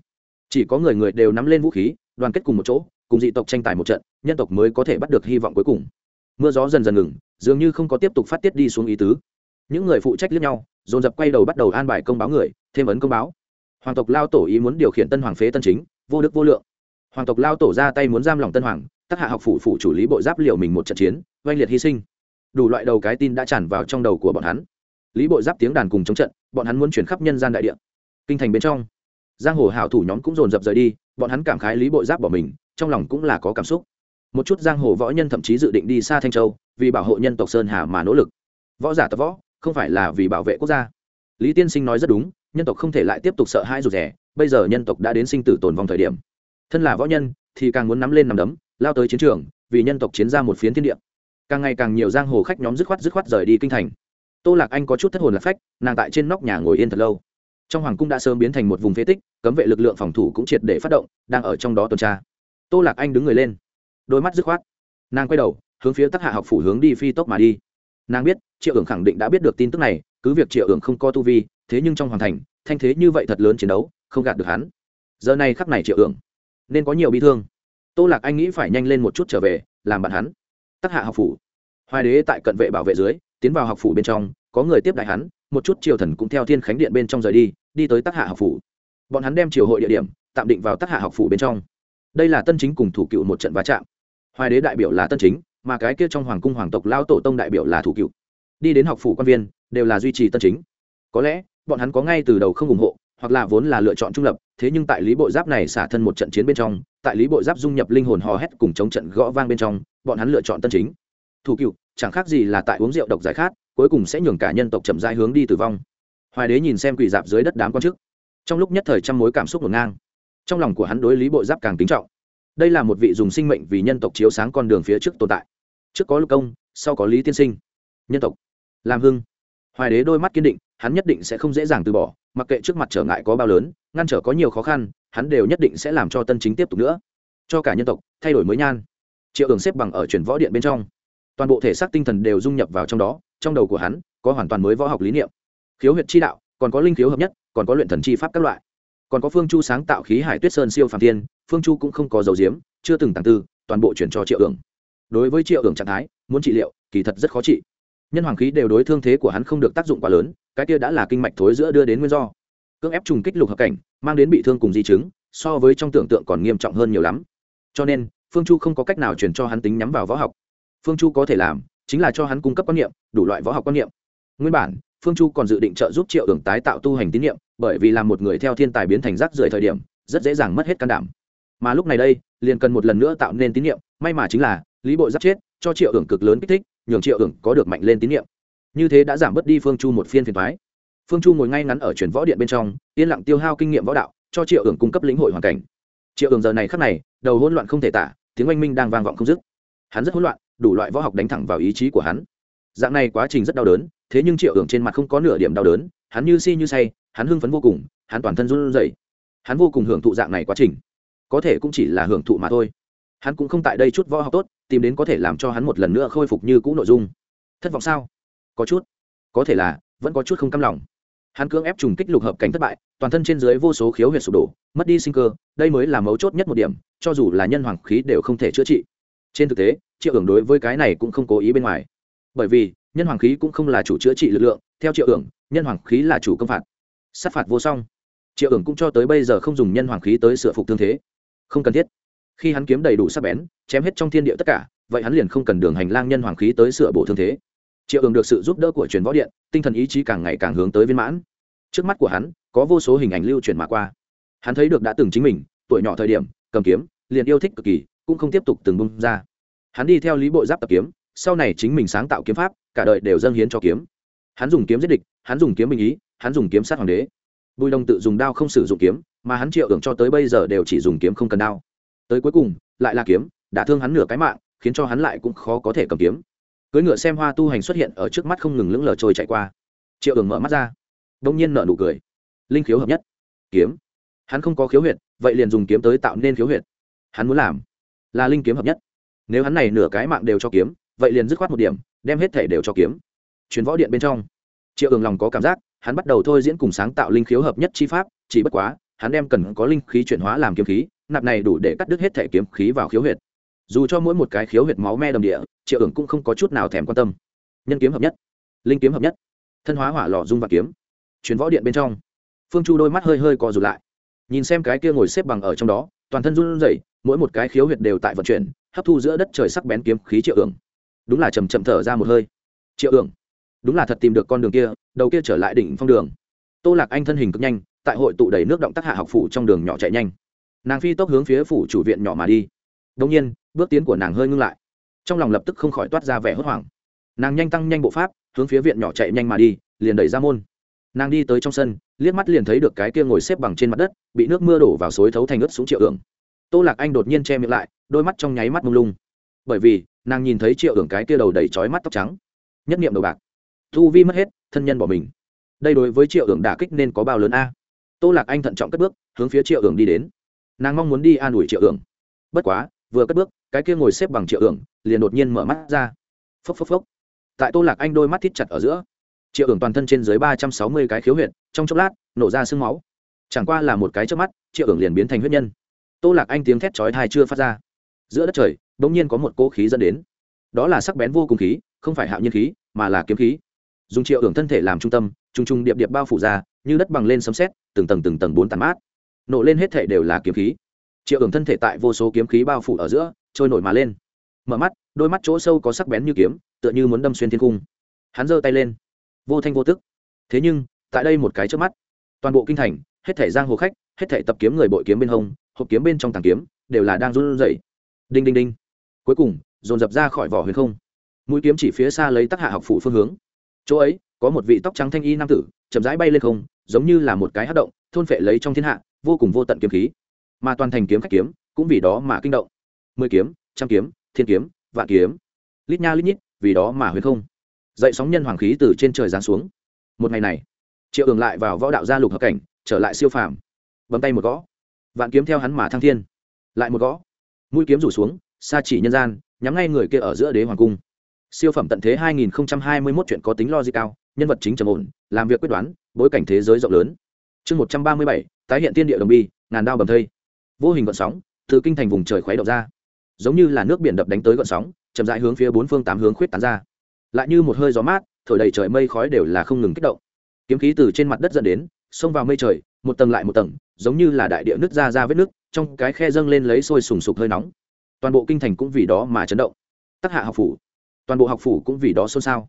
Chỉ có người người đều nắm lên vũ khí, đoàn kết cùng một chỗ cùng dị tộc tranh tài một trận, nhân tộc mới có thể bắt được hy vọng cuối cùng. Mưa gió dần dần ngừng, dường như không có tiếp tục phát tiết đi xuống ý tứ. Những người phụ trách lẫn nhau, dồn dập quay đầu bắt đầu an bài công báo người, thêm ấn công báo. Hoàng tộc lao tổ ý muốn điều khiển tân hoàng phế tân chính, vô đức vô lượng. Hoàng tộc lao tổ ra tay muốn giam lòng tân hoàng, tác hạ học phủ phủ chủ lý bộ giáp liệu mình một trận chiến, oanh liệt hy sinh. Đủ loại đầu cái tin đã tràn vào trong đầu của bọn hắn. Lý bộ giáp tiếng đàn cùng chống trận, bọn hắn muốn chuyển khắp nhân gian đại địa. Kinh thành bên trong giang hồ hảo thủ nhóm cũng dồn dập rời đi, bọn hắn cảm khái lý bộ giáp bỏ mình, trong lòng cũng là có cảm xúc. Một chút giang hồ võ nhân thậm chí dự định đi xa thanh châu, vì bảo hộ nhân tộc sơn hà mà nỗ lực. Võ giả tập võ, không phải là vì bảo vệ quốc gia. Lý tiên sinh nói rất đúng, nhân tộc không thể lại tiếp tục sợ hãi rụt rẻ bây giờ nhân tộc đã đến sinh tử tồn vong thời điểm. Thân là võ nhân, thì càng muốn nắm lên nằm đấm, lao tới chiến trường, vì nhân tộc chiến ra một phiến thiên địa. Càng ngày càng nhiều giang hồ khách nhóm dứt khoát dứt khoát rời đi kinh thành. Tô lạc anh có chút thất hồn lạc phách, nàng tại trên nóc nhà ngồi yên thật lâu trong hoàng cung đã sớm biến thành một vùng phế tích, cấm vệ lực lượng phòng thủ cũng triệt để phát động, đang ở trong đó tuần tra. Tô lạc anh đứng người lên. Đôi mắt dứt khoát. Nàng quay đầu, hướng phía tắc hạ học phủ hướng đi phi tốc mà đi. Nàng biết, triệu ưởng khẳng định đã biết được tin tức này, cứ việc triệu ưởng không có tu vi, thế nhưng trong hoàng thành, thanh thế như vậy thật lớn chiến đấu, không gạt được hắn. Giờ này khắc này triệu ưởng nên có nhiều bi thương. Tô lạc anh nghĩ phải nhanh lên một chút trở về, làm bạn hắn. Tắc hạ học phủ. Hoài đế tại cận vệ bảo vệ dưới, tiến vào học phủ bên trong, có người tiếp đại hắn một chút triều thần cũng theo thiên khánh điện bên trong rời đi đi tới tác hạ học phủ. Bọn hắn đem triều hội địa điểm tạm định vào tác hạ học phủ bên trong. Đây là tân chính cùng thủ cựu một trận va chạm. Hoài đế đại biểu là tân chính, mà cái kia trong hoàng cung hoàng tộc lao tổ tông đại biểu là thủ cựu. Đi đến học phủ quan viên, đều là duy trì tân chính. Có lẽ, bọn hắn có ngay từ đầu không ủng hộ, hoặc là vốn là lựa chọn trung lập, thế nhưng tại lý bộ giáp này xả thân một trận chiến bên trong, tại lý bộ giáp dung nhập linh hồn hò hét cùng chống trận gõ vang bên trong, bọn hắn lựa chọn tân chính. Thủ cựu, chẳng khác gì là tại uống rượu độc giải khát cuối cùng sẽ nhường cả nhân tộc chậm rãi hướng đi tử vong. Hoài đế nhìn xem quỷ dạp dưới đất đám quan chức trong lúc nhất thời trăm mối cảm xúc ngổn ngang. Trong lòng của hắn đối lý bộ giáp càng kính trọng. Đây là một vị dùng sinh mệnh vì nhân tộc chiếu sáng con đường phía trước tồn tại. Trước có lục công, sau có lý tiên sinh. Nhân tộc. Làm hưng. Hoài đế đôi mắt kiên định, hắn nhất định sẽ không dễ dàng từ bỏ, mặc kệ trước mặt trở ngại có bao lớn, ngăn trở có nhiều khó khăn, hắn đều nhất định sẽ làm cho tân chính tiếp tục nữa. Cho cả nhân tộc, thay đổi mới nhan. Triệu ưởng xếp bằng ở chuyển võ điện bên trong. Toàn bộ thể xác tinh thần đều dung nhập vào trong đó trong đầu của hắn có hoàn toàn mới võ học lý niệm. Khiếu huyệt chi đạo, còn có linh khiếu hợp nhất, còn có luyện thần chi pháp các loại. Còn có phương chu sáng tạo khí hải tuyết sơn siêu phàm tiên, phương chu cũng không có dầu diếm, chưa từng tàng tư, toàn bộ chuyển cho triệu ưởng. Đối với triệu ưởng trạng thái, muốn trị liệu, kỳ thật rất khó trị. Nhân hoàng khí đều đối thương thế của hắn không được tác dụng quá lớn, cái kia đã là kinh mạch thối giữa đưa đến nguyên do. Cưỡng ép trùng kích lục hợp cảnh, mang đến bị thương cùng di chứng, so với trong tưởng tượng còn nghiêm trọng hơn nhiều lắm. Cho nên, phương chu không có cách nào chuyển cho hắn tính nhắm vào võ học. Phương chu có thể làm chính là cho hắn cung cấp quan niệm, đủ loại võ học quan niệm. Nguyên bản, phương chu còn dự định trợ giúp triệu ưởng tái tạo tu hành tín niệm, bởi vì làm một người theo thiên tài biến thành rác rưởi thời điểm, rất dễ dàng mất hết can đảm. Mà lúc này đây, liền cần một lần nữa tạo nên tín niệm, may mà chính là, lý bộ giáp chết, cho triệu ưởng cực lớn kích thích, nhường triệu ưởng có được mạnh lên tín niệm. Như thế đã giảm bớt đi phương chu một phiên phiền thoái phương chu ngồi ngay ngắn ở chuyển võ điện bên trong, yên lặng tiêu hao kinh nghiệm võ đạo, cho triệu ưởng cung cấp lĩnh hội hoàn cảnh. Triệu ưởng giờ này khắc này, đầu hỗn loạn không thể tả, tiếng oanh minh đang vang vọng không dứt. Hắn rất hỗn loạn đủ loại võ học đánh thẳng vào ý chí của hắn. Dạng này quá trình rất đau đớn, thế nhưng triệu hưởng trên mặt không có nửa điểm đau đớn, hắn như si như say, hắn hưng phấn vô cùng, hắn toàn thân run rẩy. Hắn vô cùng hưởng thụ dạng này quá trình. Có thể cũng chỉ là hưởng thụ mà thôi. Hắn cũng không tại đây chút võ học tốt, tìm đến có thể làm cho hắn một lần nữa khôi phục như cũ nội dung. Thất vọng sao? Có chút. Có thể là, vẫn có chút không căm lòng. Hắn cưỡng ép trùng kích lục hợp cảnh thất bại, toàn thân trên dưới vô số khiếu huyệt sụp đổ, mất đi sinh cơ, đây mới là mấu chốt nhất một điểm, cho dù là nhân hoàng khí đều không thể chữa trị. Trên thực tế triệu ưởng đối với cái này cũng không cố ý bên ngoài. Bởi vì, nhân hoàng khí cũng không là chủ chữa trị lực lượng, theo triệu ưởng nhân hoàng khí là chủ công phạt. Sát phạt vô song. Triệu ưởng cũng cho tới bây giờ không dùng nhân hoàng khí tới sửa phục thương thế. Không cần thiết. Khi hắn kiếm đầy đủ sắc bén, chém hết trong thiên địa tất cả, vậy hắn liền không cần đường hành lang nhân hoàng khí tới sửa bổ thương thế. Triệu ưởng được sự giúp đỡ của truyền võ điện, tinh thần ý chí càng ngày càng hướng tới viên mãn. Trước mắt của hắn, có vô số hình ảnh lưu truyền mà qua. Hắn thấy được đã từng chính mình, tuổi nhỏ thời điểm, cầm kiếm, liền yêu thích cực kỳ, cũng không tiếp tục từng bung ra hắn đi theo lý bộ giáp tập kiếm, sau này chính mình sáng tạo kiếm pháp, cả đời đều dâng hiến cho kiếm. Hắn dùng kiếm giết địch, hắn dùng kiếm bình ý, hắn dùng kiếm sát hoàng đế. Bùi đồng tự dùng đao không sử dụng kiếm, mà hắn triệu tưởng cho tới bây giờ đều chỉ dùng kiếm không cần đao. Tới cuối cùng, lại là kiếm, đã thương hắn nửa cái mạng, khiến cho hắn lại cũng khó có thể cầm kiếm. Cưới ngựa xem hoa tu hành xuất hiện ở trước mắt không ngừng lững lờ trôi chạy qua. Triệu tưởng mở mắt ra đông nhiên nở nụ cười. Linh khiếu hợp nhất. Kiếm. Hắn không có khiếu huyệt, vậy liền dùng kiếm tới tạo nên khiếu huyệt. Hắn muốn làm là linh kiếm hợp nhất nếu hắn này nửa cái mạng đều cho kiếm, vậy liền dứt khoát một điểm, đem hết thể đều cho kiếm. Chuyến võ điện bên trong, triệu ường lòng có cảm giác, hắn bắt đầu thôi diễn cùng sáng tạo linh khiếu hợp nhất chi pháp, chỉ bất quá, hắn đem cần có linh khí chuyển hóa làm kiếm khí, nạp này đủ để cắt đứt hết thể kiếm khí vào khiếu huyệt. Dù cho mỗi một cái khiếu huyệt máu me đầm địa, triệu ường cũng không có chút nào thèm quan tâm. Nhân kiếm hợp nhất, linh kiếm hợp nhất, thân hóa hỏa lò dung và kiếm. Chuyến võ điện bên trong, phương chu đôi mắt hơi hơi co rụt lại. Nhìn xem cái kia ngồi xếp bằng ở trong đó, toàn thân run rẩy, mỗi một cái khiếu huyệt đều tại vận chuyển hấp thu giữa đất trời sắc bén kiếm khí triệu ưởng. Đúng là chầm chậm thở ra một hơi. Triệu ưởng. Đúng là thật tìm được con đường kia, đầu kia trở lại đỉnh phong đường. Tô lạc anh thân hình cực nhanh, tại hội tụ đầy nước động tác hạ học phủ trong đường nhỏ chạy nhanh. Nàng phi tốc hướng phía phủ chủ viện nhỏ mà đi. Đông nhiên, bước tiến của nàng hơi ngưng lại. Trong lòng lập tức không khỏi toát ra vẻ hốt hoảng. Nàng nhanh tăng nhanh bộ pháp, hướng phía viện nhỏ chạy nhanh mà đi, liền đẩy ra môn. Nàng đi tới trong sân, liếc mắt liền thấy được cái kia ngồi xếp bằng trên mặt đất, bị nước mưa đổ vào xối thấu thành ướt xuống triệu ưởng tô lạc anh đột nhiên che miệng lại, đôi mắt trong nháy mắt mông lung. Bởi vì, nàng nhìn thấy triệu hưởng cái kia đầu đầy trói mắt tóc trắng. Nhất niệm đầu bạc. Thu vi mất hết, thân nhân bỏ mình. Đây đối với triệu hưởng đả kích nên có bao lớn a? Tô lạc anh thận trọng cất bước, hướng phía triệu hưởng đi đến. Nàng mong muốn đi an ủi triệu hưởng. Bất quá, vừa cất bước, cái kia ngồi xếp bằng triệu hưởng, liền đột nhiên mở mắt ra. Phốc phốc phốc. Tại tô lạc anh đôi mắt thít chặt ở giữa, triệu hưởng toàn thân trên dưới ba trăm sáu mươi cái khiếu huyện trong chốc lát, nổ ra sương máu. Chẳng qua là một cái trước mắt, triệu hưởng liền biến thành huyết nhân tô lạc anh tiếng thét chói thai chưa phát ra. Giữa đất trời đ ỗ n g nhiên có một cỗ khí dẫn đến. Đó là sắc bén vô cùng khí, không phải hạo nhiên khí, mà là kiếm khí. Dùng triệu hưởng thân thể làm trung tâm t r u n g t r u n g điệp điệp bao phủ ra, như đất bằng lên sấm xét từng tầng từng tầng bốn tàn mát. Nổ lên hết thể đều là kiếm khí. Triệu hưởng thân thể tại vô số kiếm khí bao phủ ở giữa, trôi nổi mà lên. Mở mắt, đôi mắt chỗ sâu có sắc bén như kiếm, tựa như muốn đâm xuyên thiên cung. Hắn giơ tay lên. Vô thanh vô tức. Thế nhưng, tại đây một cái trước mắt, toàn bộ kinh thành, hết thể giang hồ khách, hết thể tập kiếm người bội kiếm bên hông hộp kiếm bên trong tàng kiếm đều là đang run rẩy. Đinh đinh đinh. Cuối cùng, dồn dập ra khỏi vỏ huyền không. Mũi kiếm chỉ phía xa lấy tác hạ học phủ phương hướng. Chỗ ấy, có một vị tóc trắng thanh y nam tử, chậm rãi bay lên không, giống như là một cái hát động, thôn phệ lấy trong thiên hạ, vô cùng vô tận kiếm khí. Mà toàn thành kiếm khách kiếm, cũng vì đó mà kinh động. Mười kiếm, trăm kiếm, thiên kiếm, vạn kiếm. Lít nha lít nhít, vì đó mà huyền không. Dậy sóng nhân hoàng khí từ trên trời giáng xuống. Một ngày này, triệu ường lại vào võ đạo gia lục hợp cảnh, trở lại siêu phàm. Bấm tay một gõ vạn kiếm theo hắn mà thăng thiên. Lại một gõ mũi kiếm rủ xuống xa chỉ nhân gian nhắm ngay người kia ở giữa đế hoàng cung. Siêu phẩm tận thế 2021 chuyện có tính logic cao nhân vật chính trầm ổn làm việc quyết đoán bối cảnh thế giới rộng lớn. Chương 137, tái hiện tiên địa đồng bi ngàn đao bầm thây. Vô hình gợn sóng từ kinh thành vùng trời khuấy động ra. Giống như là nước biển đập đánh tới gợn sóng chậm rãi hướng phía bốn phương tám hướng khuyết tán ra. Lại như một hơi gió mát thổi đầy trời mây khói đều là không ngừng kích động. Kiếm khí từ trên mặt đất dẫn đến xông vào mây trời một tầng lại một tầng giống như là đại địa nứt ra ra vết nước trong cái khe dâng lên lấy sôi sùng sục hơi nóng. Toàn bộ kinh thành cũng vì đó mà chấn động. Tác hạ học phủ. Toàn bộ học phủ cũng vì đó xôn xao.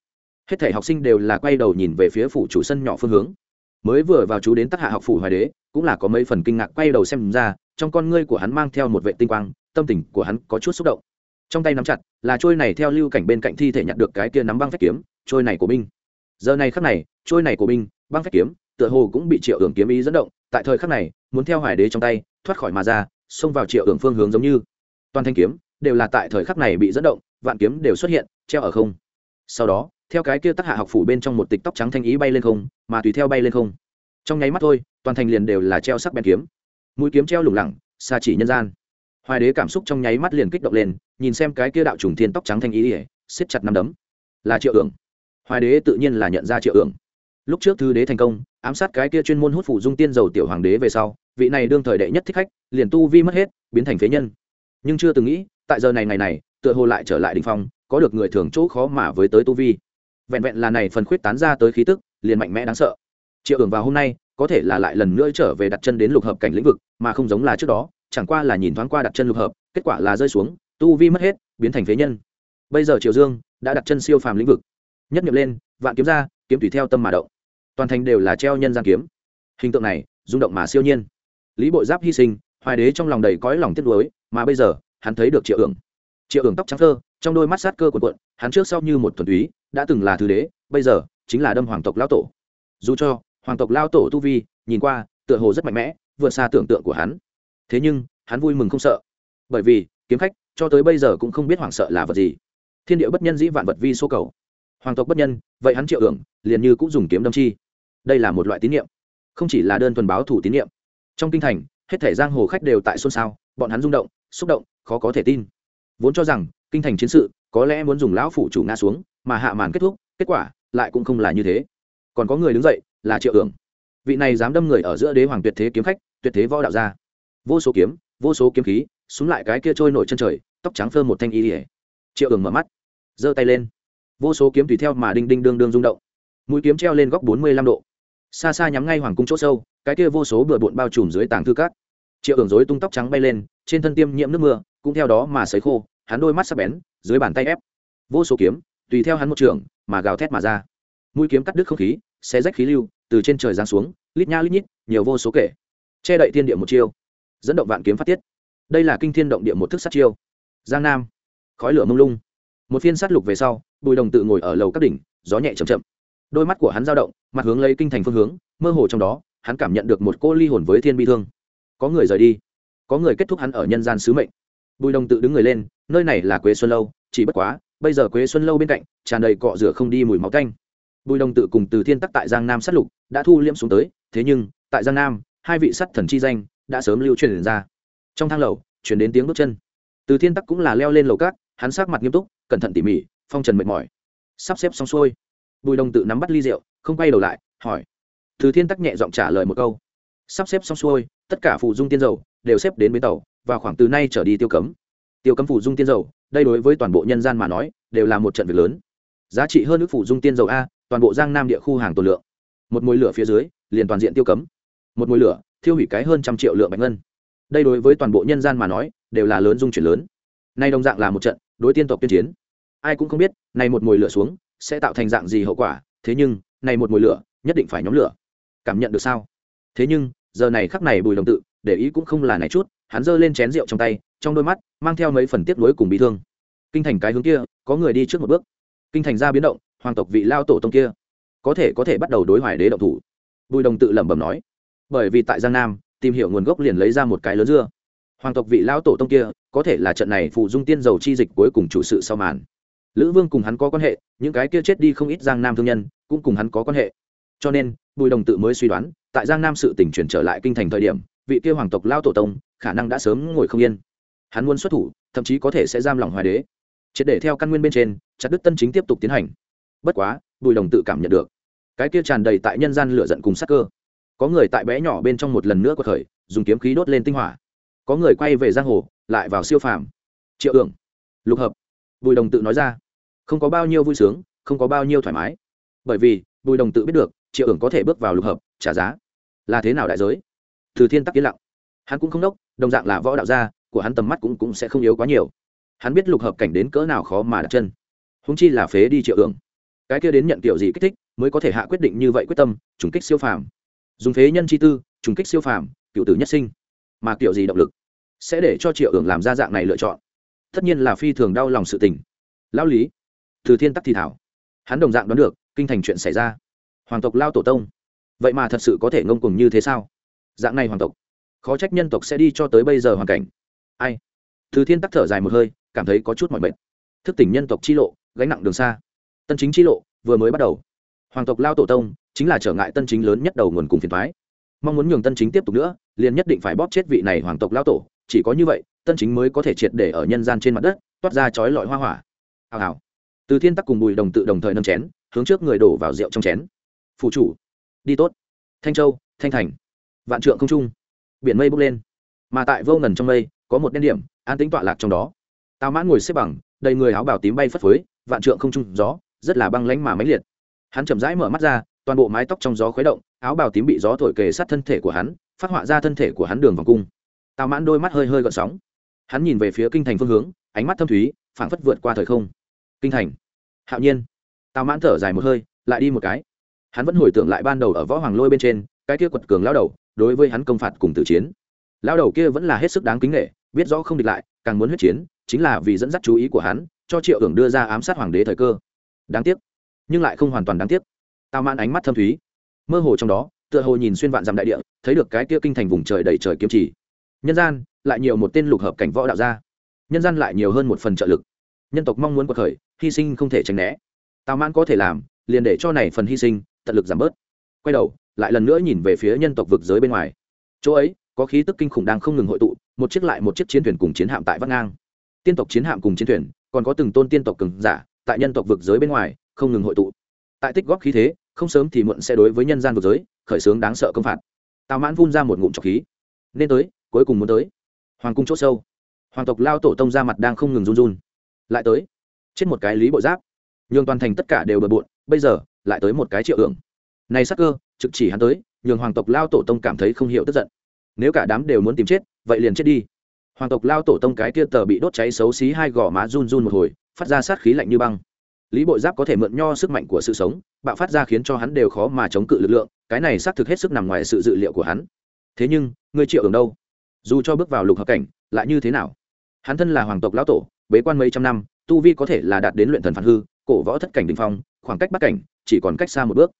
Hết thể học sinh đều là quay đầu nhìn về phía phủ chủ sân nhỏ phương hướng. Mới vừa vào chú đến tác hạ học phủ hoài đế, cũng là có mấy phần kinh ngạc quay đầu xem ra, trong con ngươi của hắn mang theo một vệ tinh quang, tâm tình của hắn có chút xúc động. Trong tay nắm chặt, là trôi này theo lưu cảnh bên cạnh thi thể nhặt được cái kia nắm băng phép kiếm, trôi này của binh. Giờ này khắc này, trôi này của binh, băng phép kiếm, tựa hồ cũng bị triệu hưởng kiếm ý dẫn động tại thời khắc này, muốn theo hải đế trong tay, thoát khỏi mà ra, xông vào triệu hưởng phương hướng giống như. Toàn thanh kiếm đều là tại thời khắc này bị dẫn động, vạn kiếm đều xuất hiện, treo ở không. Sau đó, theo cái kia tác hạ học phủ bên trong một tịch tóc trắng thanh ý bay lên không, mà tùy theo bay lên không. Trong nháy mắt thôi, toàn thành liền đều là treo sắc bèn kiếm. Mũi kiếm treo lủng lẳng, xa chỉ nhân gian. Hoài đế cảm xúc trong nháy mắt liền kích động lên, nhìn xem cái kia đạo trùng thiên tóc trắng thanh ý ỉa siết chặt năm đấm. Là triệu ưởng hoài đế tự nhiên là nhận ra triệu ưởng lúc trước thư đế thành công, ám sát cái kia chuyên môn hút phủ dung tiên dầu tiểu hoàng đế về sau, vị này đương thời đệ nhất thích khách, liền tu vi mất hết, biến thành phế nhân. Nhưng chưa từng nghĩ, tại giờ này ngày này, tựa hồ lại trở lại đình phong, có được người thường chỗ khó mà với tới tu vi. Vẹn vẹn là này phần khuyết tán ra tới khí tức, liền mạnh mẽ đáng sợ. Triệu ưởng vào hôm nay, có thể là lại lần nữa trở về đặt chân đến lục hợp cảnh lĩnh vực, mà không giống là trước đó, chẳng qua là nhìn thoáng qua đặt chân lục hợp, kết quả là rơi xuống, tu vi mất hết, biến thành phế nhân. Bây giờ triệu dương đã đặt chân siêu phàm lĩnh vực. Nhất nhập lên, vạn kiếm ra, kiếm tùy theo tâm mà động toàn thành đều là treo nhân gian kiếm. Hình tượng này, rung động mà siêu nhiên. Lý bội giáp hy sinh, hoài đế trong lòng đầy cõi lòng tiếc nuối, mà bây giờ, hắn thấy được triệu ưởng triệu ưởng tóc trắng thơ, trong đôi mắt sát cơ quần quận hắn trước sau như một thuần túy, đã từng là thứ đế, bây giờ, chính là đâm hoàng tộc lao tổ. Dù cho, hoàng tộc lao tổ tu vi, nhìn qua, tựa hồ rất mạnh mẽ, vượt xa tưởng tượng của hắn. Thế nhưng, hắn vui mừng không sợ. Bởi vì, kiếm khách, cho tới bây giờ cũng không biết Hoàng sợ là vật gì. Thiên địa bất nhân dĩ vạn vật vi số cầu. Hoàng tộc bất nhân, vậy hắn triệu ưởng liền như cũng dùng kiếm đâm chi đây là một loại tín nhiệm không chỉ là đơn thuần báo thủ tín nhiệm trong kinh thành, hết thể giang hồ khách đều tại xôn xao, bọn hắn rung động, xúc động, khó có thể tin. Vốn cho rằng, kinh thành chiến sự, có lẽ muốn dùng lão phủ chủ nga xuống, mà hạ màn kết thúc, kết quả lại cũng không là như thế. Còn có người đứng dậy, là triệu ưởng vị này dám đâm người ở giữa đế hoàng tuyệt thế kiếm khách, tuyệt thế võ đạo gia. Vô số kiếm, vô số kiếm khí, súng lại cái kia trôi nổi chân trời, tóc trắng phơ một thanh y ỉa triệu ưởng mở mắt, giơ tay lên. Vô số kiếm tùy theo mà đinh đinh đương đương rung động. Mũi kiếm treo lên góc bốn mươi lăm độ xa xa nhắm ngay hoàng cung chỗ sâu, cái kia vô số bừa bộn bao trùm dưới tàng thư cát triệu ưởng dối tung tóc trắng bay lên, trên thân tiêm nhiễm nước mưa, cũng theo đó mà sấy khô, hắn đôi mắt sắc bén, dưới bàn tay ép. Vô số kiếm, tùy theo hắn một trường, mà gào thét mà ra. Mũi kiếm cắt đứt không khí, xé rách khí lưu, từ trên trời giáng xuống, lít nha lít nhít, nhiều vô số kể. Che đậy thiên địa một chiêu, dẫn động vạn kiếm phát tiết. Đây là kinh thiên động địa một thức sát chiêu. Giang nam, khói lửa mông lung. Một phiên sát lục về sau, bùi đồng tự ngồi ở lầu các đỉnh, gió nhẹ chậm chậm đôi mắt của hắn dao động, mặt hướng lấy kinh thành phương hướng, mơ hồ trong đó, hắn cảm nhận được một cô ly hồn với thiên bi thương. Có người rời đi, có người kết thúc hắn ở nhân gian sứ mệnh. Bùi đồng tự đứng người lên, nơi này là quế xuân lâu, chỉ bất quá, bây giờ quế xuân lâu bên cạnh, tràn đầy cọ rửa không đi mùi máu canh. Bùi đồng tự cùng từ thiên tắc tại giang nam sát lục, đã thu liễm xuống tới, thế nhưng, tại giang nam, hai vị sắt thần chi danh đã sớm lưu truyền ra. Trong thang lầu chuyển đến tiếng bước chân. Từ thiên tắc cũng là leo lên lầu cát hắn sát mặt nghiêm túc, cẩn thận tỉ mỉ, phong trần mệt mỏi. Sắp xếp xong xuôi bùi đồng tự nắm bắt ly rượu, không quay đầu lại, hỏi. Từ thiên tắc nhẹ giọng trả lời một câu. Sắp xếp xong xuôi, tất cả phụ dung tiên dầu đều xếp đến bến tàu, và khoảng từ nay trở đi tiêu cấm. Tiêu cấm phụ dung tiên dầu, đây đối với toàn bộ nhân gian mà nói, đều là một trận việc lớn. Giá trị hơn ước phụ dung tiên dầu a, toàn bộ giang nam địa khu hàng tồn lượng. Một mùi lửa phía dưới, liền toàn diện tiêu cấm. Một mùi lửa, thiêu hủy cái hơn trăm triệu lượng bạch ngân. Đây đối với toàn bộ nhân gian mà nói, đều là lớn dung chuyển lớn. Nay đồng dạng là một trận đối tiên tộc tuyên chiến. Ai cũng không biết này một mùi lửa xuống sẽ tạo thành dạng gì hậu quả, thế nhưng, này một mùi lửa, nhất định phải nhóm lửa. Cảm nhận được sao? Thế nhưng, giờ này khắc này bùi đồng tự, để ý cũng không là này chút, hắn giơ lên chén rượu trong tay, trong đôi mắt, mang theo mấy phần tiếc nuối cùng bị thương. Kinh thành cái hướng kia, có người đi trước một bước. Kinh thành ra biến động, hoàng tộc vị lao tổ tông kia, có thể có thể bắt đầu đối hoài đế động thủ. Bùi đồng tự lẩm bẩm nói. Bởi vì tại giang nam, tìm hiểu nguồn gốc liền lấy ra một cái lớn dưa. Hoàng tộc vị lao tổ tông kia, có thể là trận này phụ dung tiên dầu chi dịch cuối cùng chủ sự sau màn lữ vương cùng hắn có quan hệ, những cái kia chết đi không ít giang nam thương nhân cũng cùng hắn có quan hệ. Cho nên, bùi đồng tự mới suy đoán, tại giang nam sự tỉnh chuyển trở lại kinh thành thời điểm, vị kia hoàng tộc lao tổ tông khả năng đã sớm ngồi không yên. Hắn muốn xuất thủ, thậm chí có thể sẽ giam lòng hoài đế. Triệt để theo căn nguyên bên trên, chặt đức tân chính tiếp tục tiến hành. Bất quá, bùi đồng tự cảm nhận được, cái kia tràn đầy tại nhân gian lửa giận cùng sắc cơ. Có người tại bé nhỏ bên trong một lần nữa có thời dùng kiếm khí đốt lên tinh hỏa. Có người quay về giang hồ, lại vào siêu phàm. Triệu ưởng lục hợp bùi đồng tự nói ra, không có bao nhiêu vui sướng, không có bao nhiêu thoải mái. Bởi vì, bùi đồng tự biết được, triệu ưởng có thể bước vào lục hợp, trả giá là thế nào đại giới. Từ thiên tắc yên lặng. Hắn cũng không đốc, đồng dạng là võ đạo gia, của hắn tầm mắt cũng cũng sẽ không yếu quá nhiều. Hắn biết lục hợp cảnh đến cỡ nào khó mà đặt chân. Húng chi là phế đi triệu ưởng cái kia đến nhận kiểu gì kích thích, mới có thể hạ quyết định như vậy quyết tâm, trùng kích siêu phàm. Dùng phế nhân chi tư, trùng kích siêu phàm, cựu tử nhất sinh. Mà kiểu gì động lực sẽ để cho triệu ưởng làm ra dạng này lựa chọn? Tất nhiên là phi thường đau lòng sự tình. Lão lý, từ thiên tắc thì thảo. Hắn đồng dạng đoán được, kinh thành chuyện xảy ra. Hoàng tộc lao tổ tông. Vậy mà thật sự có thể ngông cùng như thế sao? Dạng này hoàng tộc, khó trách nhân tộc sẽ đi cho tới bây giờ hoàn cảnh. Ai? Từ thiên tắc thở dài một hơi, cảm thấy có chút mỏi mệt. Thức tỉnh nhân tộc chi lộ, gánh nặng đường xa. Tân chính chi lộ, vừa mới bắt đầu. Hoàng tộc lao tổ tông, chính là trở ngại tân chính lớn nhất đầu nguồn cùng phiền thoái mong muốn nhường tân chính tiếp tục nữa, liền nhất định phải bóp chết vị này hoàng tộc lao tổ chỉ có như vậy, tân chính mới có thể triệt để ở nhân gian trên mặt đất, toát ra chói lọi hoa hỏa. Hào hào. Từ thiên tắc cùng bùi đồng tự đồng thời nâng chén, hướng trước người đổ vào rượu trong chén. Phụ chủ, đi tốt. Thanh châu, thanh thành. Vạn trượng không trung. Biển mây bốc lên. Mà tại vô ngần trong mây, có một đen điểm, an tính tọa lạc trong đó. Tào mãn ngồi xếp bằng, đầy người áo bào tím bay phất phới, vạn trượng không trung gió, rất là băng lánh mà máy liệt. Hắn chậm rãi mở mắt ra, toàn bộ mái tóc trong gió khuấy động, áo bào tím bị gió thổi kề sát thân thể của hắn, phát họa ra thân thể của hắn đường vòng cung tào mãn đôi mắt hơi hơi gợn sóng. Hắn nhìn về phía kinh thành phương hướng, ánh mắt thâm thúy, phảng phất vượt qua thời không. Kinh thành. Hạo nhiên. Tào mãn thở dài một hơi, lại đi một cái. Hắn vẫn hồi tưởng lại ban đầu ở võ hoàng lôi bên trên, cái kia quật cường lao đầu, đối với hắn công phạt cùng tử chiến. Lao đầu kia vẫn là hết sức đáng kính nghệ biết rõ không địch lại, càng muốn huyết chiến, chính là vì dẫn dắt chú ý của hắn, cho triệu hưởng đưa ra ám sát hoàng đế thời cơ. Đáng tiếc, nhưng lại không hoàn toàn đáng tiếc. Tào mãn ánh mắt thâm thúy. Mơ hồ trong đó, tựa hồ nhìn xuyên vạn dặm đại địa, thấy được cái kia kinh thành vùng trời đầy trời kiếm chỉ nhân gian lại nhiều một tên lục hợp cảnh võ đạo gia. Nhân gian lại nhiều hơn một phần trợ lực. Nhân tộc mong muốn cuộc khởi, hy sinh không thể tránh né. Tào mãn có thể làm, liền để cho này phần hy sinh, tận lực giảm bớt. Quay đầu, lại lần nữa nhìn về phía nhân tộc vực giới bên ngoài. Chỗ ấy, có khí tức kinh khủng đang không ngừng hội tụ, một chiếc lại một chiếc chiến thuyền cùng chiến hạm tại vắt ngang. Tiên tộc chiến hạm cùng chiến thuyền, còn có từng tôn tiên tộc cường giả, tại nhân tộc vực giới bên ngoài, không ngừng hội tụ. Tại tích góp khí thế, không sớm thì muộn sẽ đối với nhân gian vực giới, khởi xướng đáng sợ công phạt. Tào mãn vun ra một ngụm trọc khí. Nên tới cuối cùng muốn tới. Hoàng cung c h ỗ sâu, hoàng tộc lao tổ tông ra mặt đang không ngừng run run. Lại tới, chết một cái lý bộ giáp. Nhường toàn thành tất cả đều bờ bộn, bây giờ lại tới một cái triệu hưởng này sắc cơ, trực chỉ hắn tới, nhường hoàng tộc lao tổ tông cảm thấy không hiểu tức giận. Nếu cả đám đều muốn tìm chết, vậy liền chết đi. Hoàng tộc lao tổ tông cái kia tờ bị đốt cháy xấu xí hai gò má run run một hồi, phát ra sát khí lạnh như băng. Lý bộ giáp có thể mượn nho sức mạnh của sự sống, bạo phát ra khiến cho hắn đều khó mà chống cự lực lượng, cái này xác thực hết sức nằm ngoài sự dự liệu của hắn. Thế nhưng, người triệu ở đâu? Dù cho bước vào lục hợp cảnh, lại như thế nào? Hắn thân là hoàng tộc lão tổ, bế quan mấy trăm năm, tu vi có thể là đạt đến luyện thần phản hư, cổ võ thất cảnh đình phong, khoảng cách bắt cảnh chỉ còn cách xa một bước.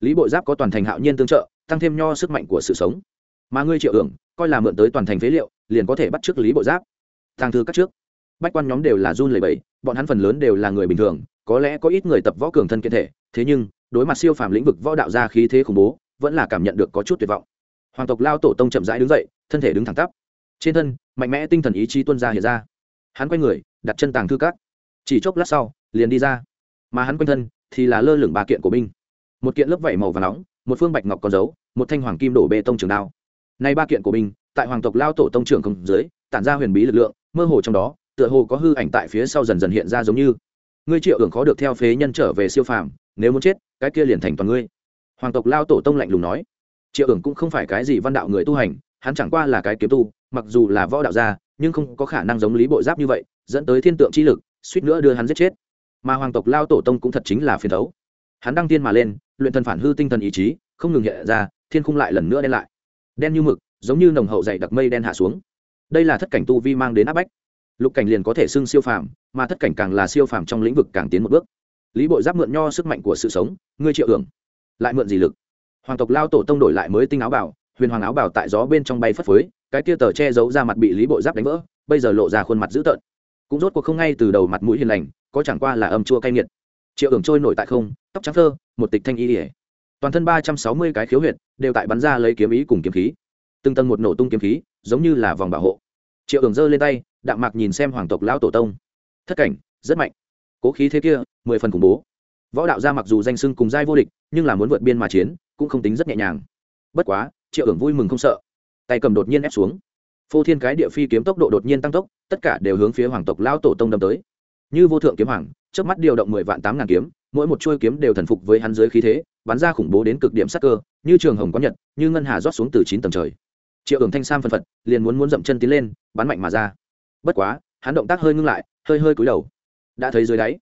Lý bội giáp có toàn thành hạo nhiên tương trợ, tăng thêm nho sức mạnh của sự sống. Mà ngươi triệu hưởng, coi là mượn tới toàn thành phế liệu, liền có thể bắt trước lý bội giáp. Thang thư các trước. Bách quan nhóm đều là run lầy bẫy bọn hắn phần lớn đều là người bình thường, có lẽ có ít người tập võ cường thân kiện thể, thế nhưng, đối mặt siêu phàm lĩnh vực võ đạo gia khí thế khủng bố, vẫn là cảm nhận được có chút tuyệt vọng. Hoàng tộc lao tổ tông chậm rãi đứng dậy thân thể đứng thẳng tắp. Trên thân, mạnh mẽ tinh thần ý chí tuân ra hiện ra. Hắn quay người, đặt chân tàng thư cát chỉ chốc lát sau, liền đi ra. Mà hắn quanh thân thì là lơ lửng ba kiện của binh. Một kiện lớp vảy màu và nóng, một phương bạch ngọc con dấu một thanh hoàng kim đổ bê tông trường đao. Nay ba kiện của binh, tại hoàng tộc lao tổ tông trưởng không dưới, tản ra huyền bí lực lượng, mơ hồ trong đó, tựa hồ có hư ảnh tại phía sau dần dần hiện ra giống như. Ngươi triệu hưởng khó được theo phế nhân trở về siêu phàm, nếu muốn chết, cái kia liền thành toàn ngươi. Hoàng tộc lao tổ tông lạnh lùng nói. Triệu hưởng cũng không phải cái gì văn đạo người tu hành hắn chẳng qua là cái kiếm tu, mặc dù là võ đạo gia, nhưng không có khả năng giống lý bộ giáp như vậy, dẫn tới thiên tượng chi lực, suýt nữa đưa hắn giết chết. Mà hoàng tộc lao tổ tông cũng thật chính là phiền thấu. Hắn đăng tiên mà lên, luyện thần phản hư tinh thần ý chí, không ngừng hiện ra, thiên khung lại lần nữa đen lại. Đen như mực, giống như nồng hậu dày đặc mây đen hạ xuống. Đây là thất cảnh tu vi mang đến áp bách. Lục cảnh liền có thể xưng siêu phàm, mà thất cảnh càng là siêu phàm trong lĩnh vực càng tiến một bước. Lý bội giáp mượn nho sức mạnh của sự sống, ngươi triệu hưởng. Lại mượn gì lực? Hoàng tộc lao tổ tông đổi lại mới tinh áo bảo huyền hoàng áo bảo tại gió bên trong bay phất phới, cái kia tờ che giấu ra mặt bị lý bộ giáp đánh vỡ, bây giờ lộ ra khuôn mặt dữ tợn. Cũng rốt cuộc không ngay từ đầu mặt mũi hiền lành, có chẳng qua là âm chua cay nghiệt. Triệu ưởng trôi nổi tại không, tóc trắng thơ một tịch thanh y ỉa toàn thân ba trăm sáu mươi cái khiếu huyệt, đều tại bắn ra lấy kiếm ý cùng kiếm khí. Từng tầng một nổ tung kiếm khí, giống như là vòng bảo hộ. Triệu ưởng giơ lên tay, đạm mạc nhìn xem hoàng tộc lão tổ tông. Thất cảnh, rất mạnh. Cố khí thế kia, mười phần khủng bố. Võ đạo gia mặc dù danh sưng cùng giai vô địch, nhưng là muốn vượt biên mà chiến, cũng không tính rất nhẹ nhàng. Bất quá triệu ưởng vui mừng không sợ. Tay cầm đột nhiên ép xuống. Phô thiên cái địa phi kiếm tốc độ đột nhiên tăng tốc, tất cả đều hướng phía hoàng tộc lão tổ tông đâm tới. Như vô thượng kiếm hoàng trước mắt điều động mười vạn tám ngàn kiếm, mỗi một chuôi kiếm đều thần phục với hắn dưới khí thế, bắn ra khủng bố đến cực điểm sắc cơ, như trường hồng có nhật, như ngân hà rót xuống từ chín tầng trời. Triệu ưởng thanh sam phân phật, liền muốn muốn dậm chân tiến lên, bắn mạnh mà ra. Bất quá, hắn động tác hơi ngưng lại, hơi hơi cúi đầu. Đã thấy dưới đáy,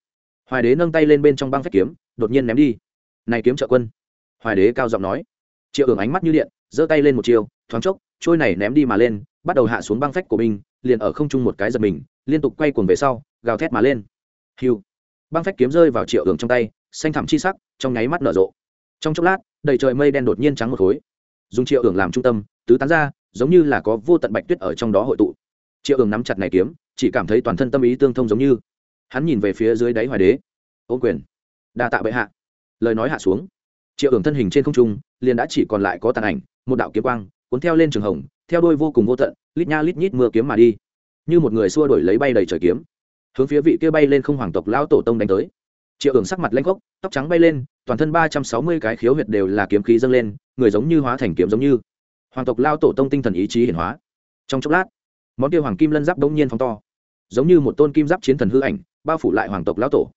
hoài đế nâng tay lên bên trong băng phép kiếm, đột nhiên ném đi. Này kiếm trợ quân. Hoài đế cao giọng nói. Triệu ưởng ánh mắt như điện giơ tay lên một chiều thoáng chốc, trôi này ném đi mà lên, bắt đầu hạ xuống băng phách của mình, liền ở không trung một cái giật mình, liên tục quay cuồng về sau, gào thét mà lên. Hiu. Băng phách kiếm rơi vào triệu ương trong tay, xanh thẳm chi sắc, trong nháy mắt nở rộ. Trong chốc lát, đầy trời mây đen đột nhiên trắng một khối. Dùng triệu ương làm trung tâm, tứ tán ra, giống như là có vô tận bạch tuyết ở trong đó hội tụ. Triệu ương nắm chặt này kiếm, chỉ cảm thấy toàn thân tâm ý tương thông giống như. Hắn nhìn về phía dưới đáy hoài đế. Ô quyền. Đa tạ bệ hạ. Lời nói hạ xuống. Triệu ương thân hình trên không trung, liền đã chỉ còn lại có tàn ảnh một đạo kiếm quang, cuốn theo lên trường hồng, theo đôi vô cùng vô tận, lít nha lít nhít mưa kiếm mà đi. Như một người xua đổi lấy bay đầy trời kiếm. Hướng phía vị kia bay lên không hoàng tộc lão tổ tông đánh tới. Triệu ưởng sắc mặt lanh gốc tóc trắng bay lên, toàn thân ba trăm sáu mươi cái khiếu huyệt đều là kiếm khí dâng lên, người giống như hóa thành kiếm giống như. Hoàng tộc lao tổ tông tinh thần ý chí hiển hóa. Trong chốc lát, món kia hoàng kim lân giáp đống nhiên phóng to. Giống như một tôn kim giáp chiến thần hư ảnh, bao phủ lại hoàng tộc lão tổ.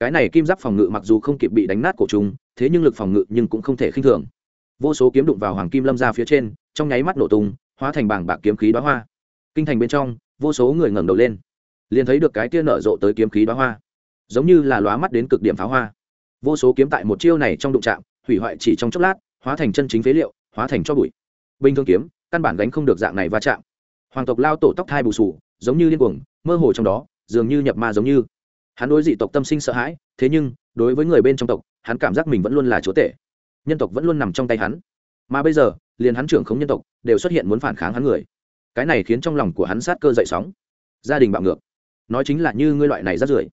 Cái này kim giáp phòng ngự mặc dù không kịp bị đánh nát cổ trùng, thế nhưng lực phòng ngự nhưng cũng không thể khinh thường vô số kiếm đụng vào hoàng kim lâm ra phía trên, trong nháy mắt nổ tung, hóa thành bảng bạc kiếm khí đoá hoa. Kinh thành bên trong, vô số người ngẩng đầu lên, liền thấy được cái kia nở rộ tới kiếm khí đoá hoa, giống như là lóa mắt đến cực điểm pháo hoa. Vô số kiếm tại một chiêu này trong đụng trạm hủy hoại chỉ trong chốc lát, hóa thành chân chính phế liệu, hóa thành cho bụi. Bình thường kiếm, căn bản gánh không được dạng này va chạm. Hoàng tộc lao tổ tóc thai bù sù, giống như điên cuồng, mơ hồ trong đó, dường như nhập ma giống như. Hắn đối dị tộc tâm sinh sợ hãi, thế nhưng, đối với người bên trong tộc, hắn cảm giác mình vẫn luôn là chúa tể nhân tộc vẫn luôn nằm trong tay hắn. Mà bây giờ, liền hắn trưởng khống nhân tộc, đều xuất hiện muốn phản kháng hắn người. Cái này khiến trong lòng của hắn sát cơ dậy sóng. Gia đình bạo ngược. Nói chính là như ngươi loại này rát rưởi.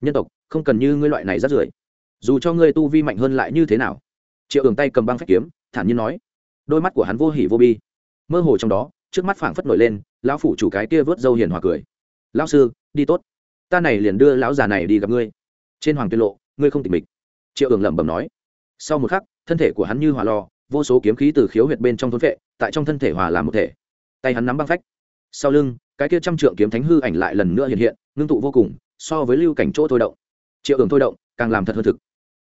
Nhân tộc, không cần như ngươi loại này rát rưởi. Dù cho ngươi tu vi mạnh hơn lại như thế nào. Triệu ường tay cầm băng phép kiếm, thản nhiên nói. Đôi mắt của hắn vô hỉ vô bi. Mơ hồ trong đó, trước mắt phảng phất nổi lên, lão phủ chủ cái kia vớt dâu hiền hòa cười. Lão sư, đi tốt. Ta này liền đưa lão già này đi gặp ngươi. Trên hoàng tuyên lộ, ngươi không tỉnh mịch. Triệu ường lẩm bẩm nói. Sau một khắc thân thể của hắn như hòa lò, vô số kiếm khí từ khiếu huyệt bên trong thôn vệ tại trong thân thể hòa làm một thể. Tay hắn nắm băng phách. Sau lưng, cái kia trăm trượng kiếm thánh hư ảnh lại lần nữa hiện hiện, ngưng tụ vô cùng, so với lưu cảnh chỗ thôi động, triệu ường thôi động, càng làm thật hơn thực.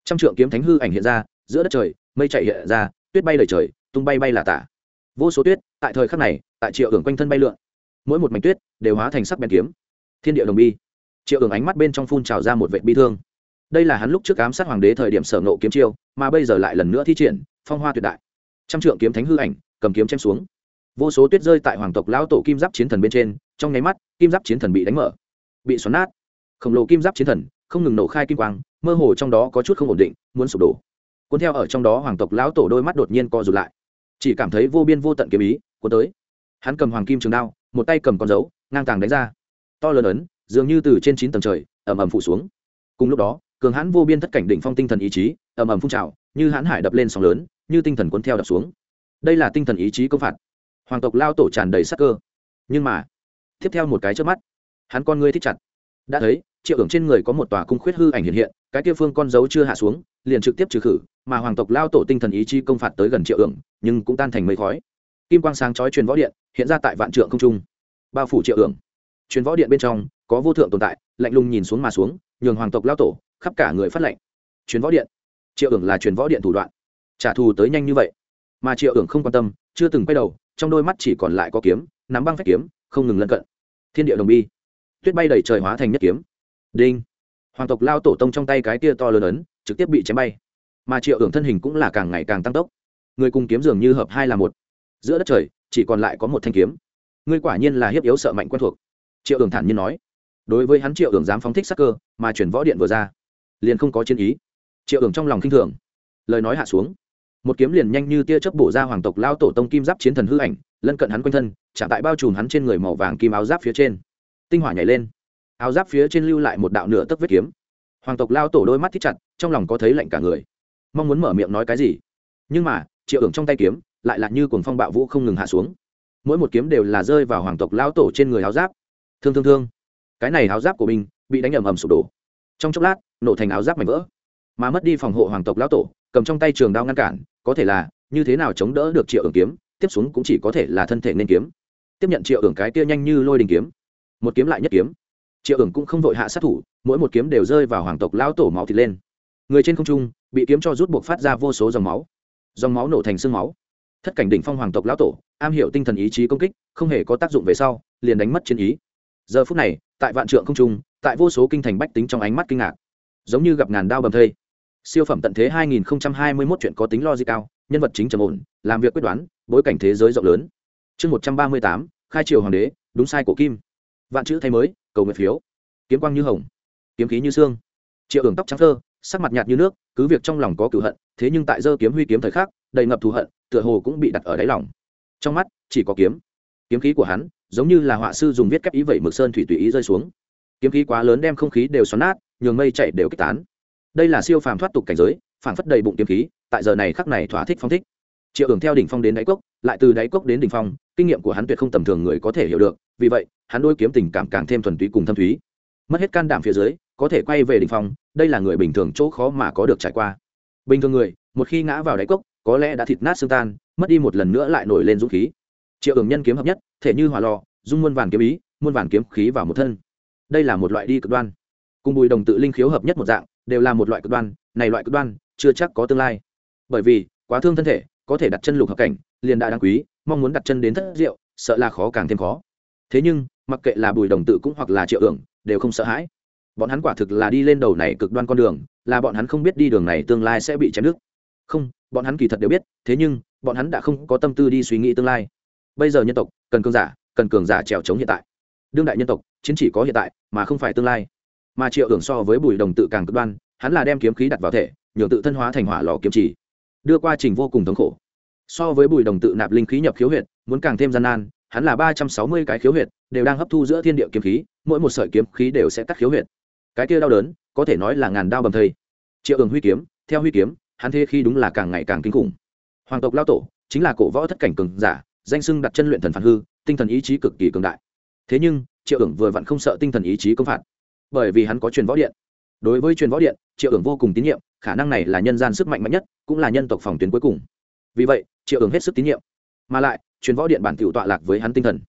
Trăm trượng kiếm thánh hư ảnh hiện ra, giữa đất trời, mây chạy hiện ra, tuyết bay lời trời, tung bay bay là tả. Vô số tuyết, tại thời khắc này, tại triệu ường quanh thân bay lượn. Mỗi một mảnh tuyết đều hóa thành sắc bèn kiếm. Thiên địa đồng bi. Triệu ường ánh mắt bên trong phun trào ra một vệ bi thương đây là hắn lúc trước ám sát hoàng đế thời điểm sở nộ kiếm chiêu, mà bây giờ lại lần nữa thi triển, phong hoa tuyệt đại. Trăm trượng kiếm thánh hư ảnh, cầm kiếm chém xuống. Vô số tuyết rơi tại hoàng tộc lão tổ kim giáp chiến thần bên trên, trong nháy mắt, kim giáp chiến thần bị đánh mở, bị xoắn nát. Khổng lồ kim giáp chiến thần, không ngừng nổ khai kim quang, mơ hồ trong đó có chút không ổn định, muốn sụp đổ. Cuốn theo ở trong đó hoàng tộc lão tổ đôi mắt đột nhiên co rụt lại. Chỉ cảm thấy vô biên vô tận kiếm ý cuốn tới. Hắn cầm hoàng kim trường đao, một tay cầm con dấu, ngang tàng đánh ra. To lớn ấn, dường như từ trên chín tầng trời ẩm ẩm phủ xuống. Cùng lúc đó cường hãn vô biên thất cảnh đỉnh phong tinh thần ý chí, ầm ầm phun trào, như hãn hải đập lên sóng lớn, như tinh thần cuốn theo đập xuống. Đây là tinh thần ý chí công phạt. Hoàng tộc lao tổ tràn đầy sắc cơ. Nhưng mà, tiếp theo một cái trước mắt, hắn con ngươi thích chặt. Đã thấy, triệu ưởng trên người có một tòa cung khuyết hư ảnh hiện hiện, cái kia phương con dấu chưa hạ xuống, liền trực tiếp trừ khử, mà hoàng tộc lao tổ tinh thần ý chí công phạt tới gần triệu ưởng nhưng cũng tan thành mây khói. Kim quang sáng chói truyền võ điện, hiện ra tại vạn trượng không trung. Bao phủ triệu ưởng truyền võ điện bên trong, có vô thượng tồn tại, lạnh lùng nhìn xuống mà xuống, nhường hoàng tộc lao tổ khắp cả người phát lệnh. Truyền võ điện. Triệu ưởng là truyền võ điện thủ đoạn. Trả thù tới nhanh như vậy. Mà triệu ưởng không quan tâm, chưa từng quay đầu, trong đôi mắt chỉ còn lại có kiếm, nắm băng phép kiếm, không ngừng lân cận. Thiên địa đồng bi. Tuyết bay đầy trời hóa thành nhất kiếm. Đinh. Hoàng tộc lao tổ tông trong tay cái tia to lớn ấn, trực tiếp bị chém bay. Mà triệu ưởng thân hình cũng là càng ngày càng tăng tốc. Người cùng kiếm dường như hợp hai là một. Giữa đất trời, chỉ còn lại có một thanh kiếm. Ngươi quả nhiên là hiếp yếu sợ mạnh quen thuộc. Triệu ưởng thản nhiên nói. Đối với hắn triệu ưởng dám phóng thích sắc cơ, mà chuyển võ điện vừa ra liền không có chiến ý. Triệu ưởng trong lòng k i n h thường. Lời nói hạ xuống, một kiếm liền nhanh như tia chớp bổ ra hoàng tộc lao tổ tông kim giáp chiến thần hư ảnh, lân cận hắn quanh thân trả tại bao trùm hắn trên người màu vàng kim áo giáp phía trên. Tinh hỏa nhảy lên, áo giáp phía trên lưu lại một đạo nửa tấc vết kiếm. Hoàng tộc lao tổ đôi mắt thích chặt, trong lòng có thấy lạnh cả người. Mong muốn mở miệng nói cái gì? Nhưng mà, triệu ưởng trong tay kiếm lại là như cuồng phong bạo vũ không ngừng hạ xuống. Mỗi một kiếm đều là rơi vào hoàng tộc lao tổ trên người áo giáp. Thương thương thương. Cái này áo giáp của mình bị đánh ầm ầm sụp đổ trong chốc lát, nổ thành áo giáp mảnh vỡ. Mà mất đi phòng hộ hoàng tộc lão tổ, cầm trong tay trường đao ngăn cản, có thể là, như thế nào chống đỡ được triệu ưởng kiếm, tiếp xuống cũng chỉ có thể là thân thể nên kiếm. Tiếp nhận triệu ưởng cái kia nhanh như lôi đình kiếm. Một kiếm lại nhất kiếm. Triệu ưởng cũng không vội hạ sát thủ, mỗi một kiếm đều rơi vào hoàng tộc lão tổ máu thịt lên. Người trên không trung, bị kiếm cho rút buộc phát ra vô số dòng máu. Dòng máu nổ thành sương máu. Thất cảnh đỉnh phong hoàng tộc lão tổ, am hiểu tinh thần ý chí công kích, không hề có tác dụng về sau, liền đánh mất chiến ý. Giờ phút này, tại vạn trượng không trung tại vô số kinh thành bách tính trong ánh mắt kinh ngạc giống như gặp ngàn đao bầm thây. Siêu phẩm tận thế 2021 chuyện có tính logic cao nhân vật chính trầm ổn làm việc quyết đoán bối cảnh thế giới rộng lớn. Chương 138, khai triều hoàng đế đúng sai của kim. Vạn chữ thay mới cầu nguyện phiếu. Kiếm quang như hồng kiếm khí như xương. Triệu hưởng tóc trắng thơ sắc mặt nhạt như nước cứ việc trong lòng có cửu hận thế nhưng tại giơ kiếm huy kiếm thời khắc đầy ngập thù hận tựa hồ cũng bị đặt ở đáy lòng. Trong mắt chỉ có kiếm. Kiếm khí của hắn giống như là họa sư dùng viết kép ý vậy mực sơn thủy tùy ý rơi xuống kiếm khí quá lớn đem không khí đều xoắn nát, nhường mây chạy đều kích tán. Đây là siêu phàm thoát tục cảnh giới phản phất đầy bụng kiếm khí, tại giờ này khắc này thỏa thích phong thích. Triệu hưởng theo đỉnh phong đến đáy cốc, lại từ đáy cốc đến đỉnh phong, kinh nghiệm của hắn tuyệt không tầm thường người có thể hiểu được, vì vậy, hắn đôi kiếm tình cảm càng thêm thuần túy cùng thâm thúy. Mất hết can đảm phía dưới, có thể quay về đỉnh phong, đây là người bình thường chỗ khó mà có được trải qua. Bình thường người, một khi ngã vào đáy cốc, có lẽ đã thịt nát xương tan, mất đi một lần nữa lại nổi lên dũng khí. Triệu hưởng nhân kiếm hợp nhất, thể như hỏa lò, dung muôn vàn kiếm ý, muôn vàn kiếm khí vào một thân đây là một loại đi cực đoan. Cùng bùi đồng tự linh khiếu hợp nhất một dạng, đều là một loại cực đoan, này loại cực đoan, chưa chắc có tương lai. Bởi vì, quá thương thân thể, có thể đặt chân lục hợp cảnh, liền đã đáng quý, mong muốn đặt chân đến thất rượu sợ là khó càng thêm khó. Thế nhưng, mặc kệ là bùi đồng tự cũng hoặc là triệu ưởng, đều không sợ hãi. Bọn hắn quả thực là đi lên đầu này cực đoan con đường, là bọn hắn không biết đi đường này tương lai sẽ bị chém nước không, bọn hắn kỳ thật đều biết, thế nhưng, bọn hắn đã không có tâm tư đi suy nghĩ tương lai. Bây giờ nhân tộc, cần cường giả, cần cường giả trèo chống hiện tại đương đại nhân tộc, chiến chỉ có hiện tại, mà không phải tương lai. Mà triệu hưởng so với bùi đồng tự càng cực đoan, hắn là đem kiếm khí đặt vào thể, nhường tự thân hóa thành hỏa lò kiếm chỉ. Đưa qua trình vô cùng thống khổ. So với bùi đồng tự nạp linh khí nhập khiếu huyệt, muốn càng thêm gian nan, hắn là ba trăm sáu mươi cái khiếu huyệt, đều đang hấp thu giữa thiên địa kiếm khí, mỗi một sợi kiếm khí đều sẽ cắt khiếu huyệt. Cái kia đau đớn, có thể nói là ngàn đao bầm thây. Triệu hưởng huy kiếm, theo huy kiếm, hắn thế khi đúng là càng ngày càng kinh khủng. Hoàng tộc lao tổ, chính là cổ võ thất cảnh cường giả, danh sưng đặt chân luyện thần phản hư, tinh thần ý chí cực kỳ cường đại thế nhưng, triệu ưởng vừa vặn không sợ tinh thần ý chí công phạt, bởi vì hắn có truyền võ điện. Đối với truyền võ điện, triệu ưởng vô cùng tín nhiệm, khả năng này là nhân gian sức mạnh mạnh nhất, cũng là nhân tộc phòng tuyến cuối cùng. Vì vậy, triệu ưởng hết sức tín nhiệm. Mà lại, truyền võ điện bản tiểu tọa lạc với hắn tinh thần.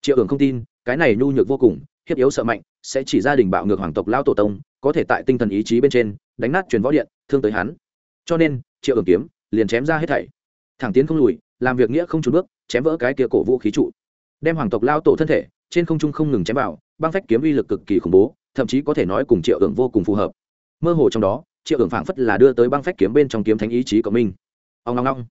Triệu ưởng không tin, cái này nhu nhược vô cùng, hiếp yếu sợ mạnh, sẽ chỉ gia đình bạo ngược hoàng tộc lao tổ tông, có thể tại tinh thần ý chí bên trên, đánh nát truyền võ điện, thương tới hắn. Cho nên, triệu ưởng kiếm, liền chém ra hết thảy. Thẳng tiến không lùi, làm việc nghĩa không trốn bước, chém vỡ cái kia cổ vũ khí trụ. Đem hoàng tộc lao tổ thân thể trên không trung không ngừng chém vào, băng phách kiếm uy lực cực kỳ khủng bố, thậm chí có thể nói cùng triệu ưởng vô cùng phù hợp. Mơ hồ trong đó, triệu ưởng phảng phất là đưa tới băng phách kiếm bên trong kiếm thánh ý chí của mình. Ông long long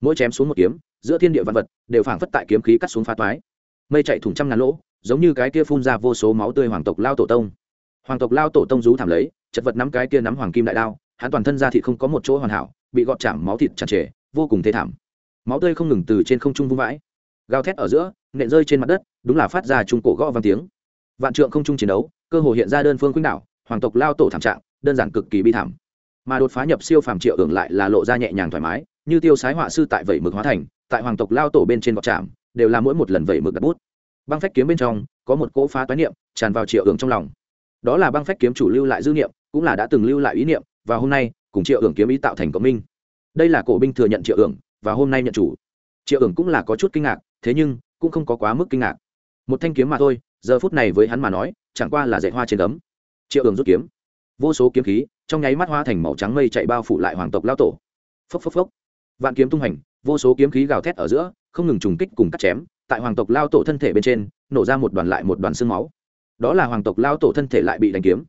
mỗi chém xuống một kiếm, giữa thiên địa văn vật đều phảng phất tại kiếm khí cắt xuống phá toái. Mây chạy thủng trăm ngàn lỗ, giống như cái kia phun ra vô số máu tươi hoàng tộc lao tổ tông. Hoàng tộc lao tổ tông rú thảm lấy, chật vật nắm cái kia nắm hoàng kim đại đao, hắn toàn thân ra thịt không có một chỗ hoàn hảo, bị gọt chạm máu thịt chặt trề, vô cùng thê thảm. Máu tươi không ngừng từ trên không trung vung vãi. Gào thét ở giữa, nện rơi trên mặt đất đúng là phát ra trung cổ gõ vang tiếng. Vạn trượng không trung chiến đấu, cơ hồ hiện ra đơn phương khuynh đảo, hoàng tộc lao tổ thảm trạng, đơn giản cực kỳ bi thảm. Mà đột phá nhập siêu phàm triệu hưởng lại là lộ ra nhẹ nhàng thoải mái, như tiêu sái họa sư tại vẩy mực hóa thành, tại hoàng tộc lao tổ bên trên gọt trạm, đều là mỗi một lần vẩy mực đặt bút. Băng phách kiếm bên trong, có một cỗ phá toái niệm tràn vào triệu hưởng trong lòng. Đó là băng phách kiếm chủ lưu lại dư niệm, cũng là đã từng lưu lại ý niệm, và hôm nay, cùng triệu hưởng kiếm ý tạo thành cộng minh. Đây là cổ binh thừa nhận triệu hưởng và hôm nay nhận chủ. Triệu hưởng cũng là có chút kinh ngạc, thế nhưng, cũng không có quá mức kinh ngạc một thanh kiếm mà thôi, giờ phút này với hắn mà nói, chẳng qua là dạy hoa trên cấm triệu hưởng rút kiếm. Vô số kiếm khí, trong nháy mắt hoa thành màu trắng mây chạy bao phủ lại hoàng tộc lao tổ. Phốc phốc phốc. Vạn kiếm tung hành, vô số kiếm khí gào thét ở giữa, không ngừng trùng kích cùng cắt chém, tại hoàng tộc lao tổ thân thể bên trên, nổ ra một đoàn lại một đoàn xương máu. Đó là hoàng tộc lao tổ thân thể lại bị đánh kiếm.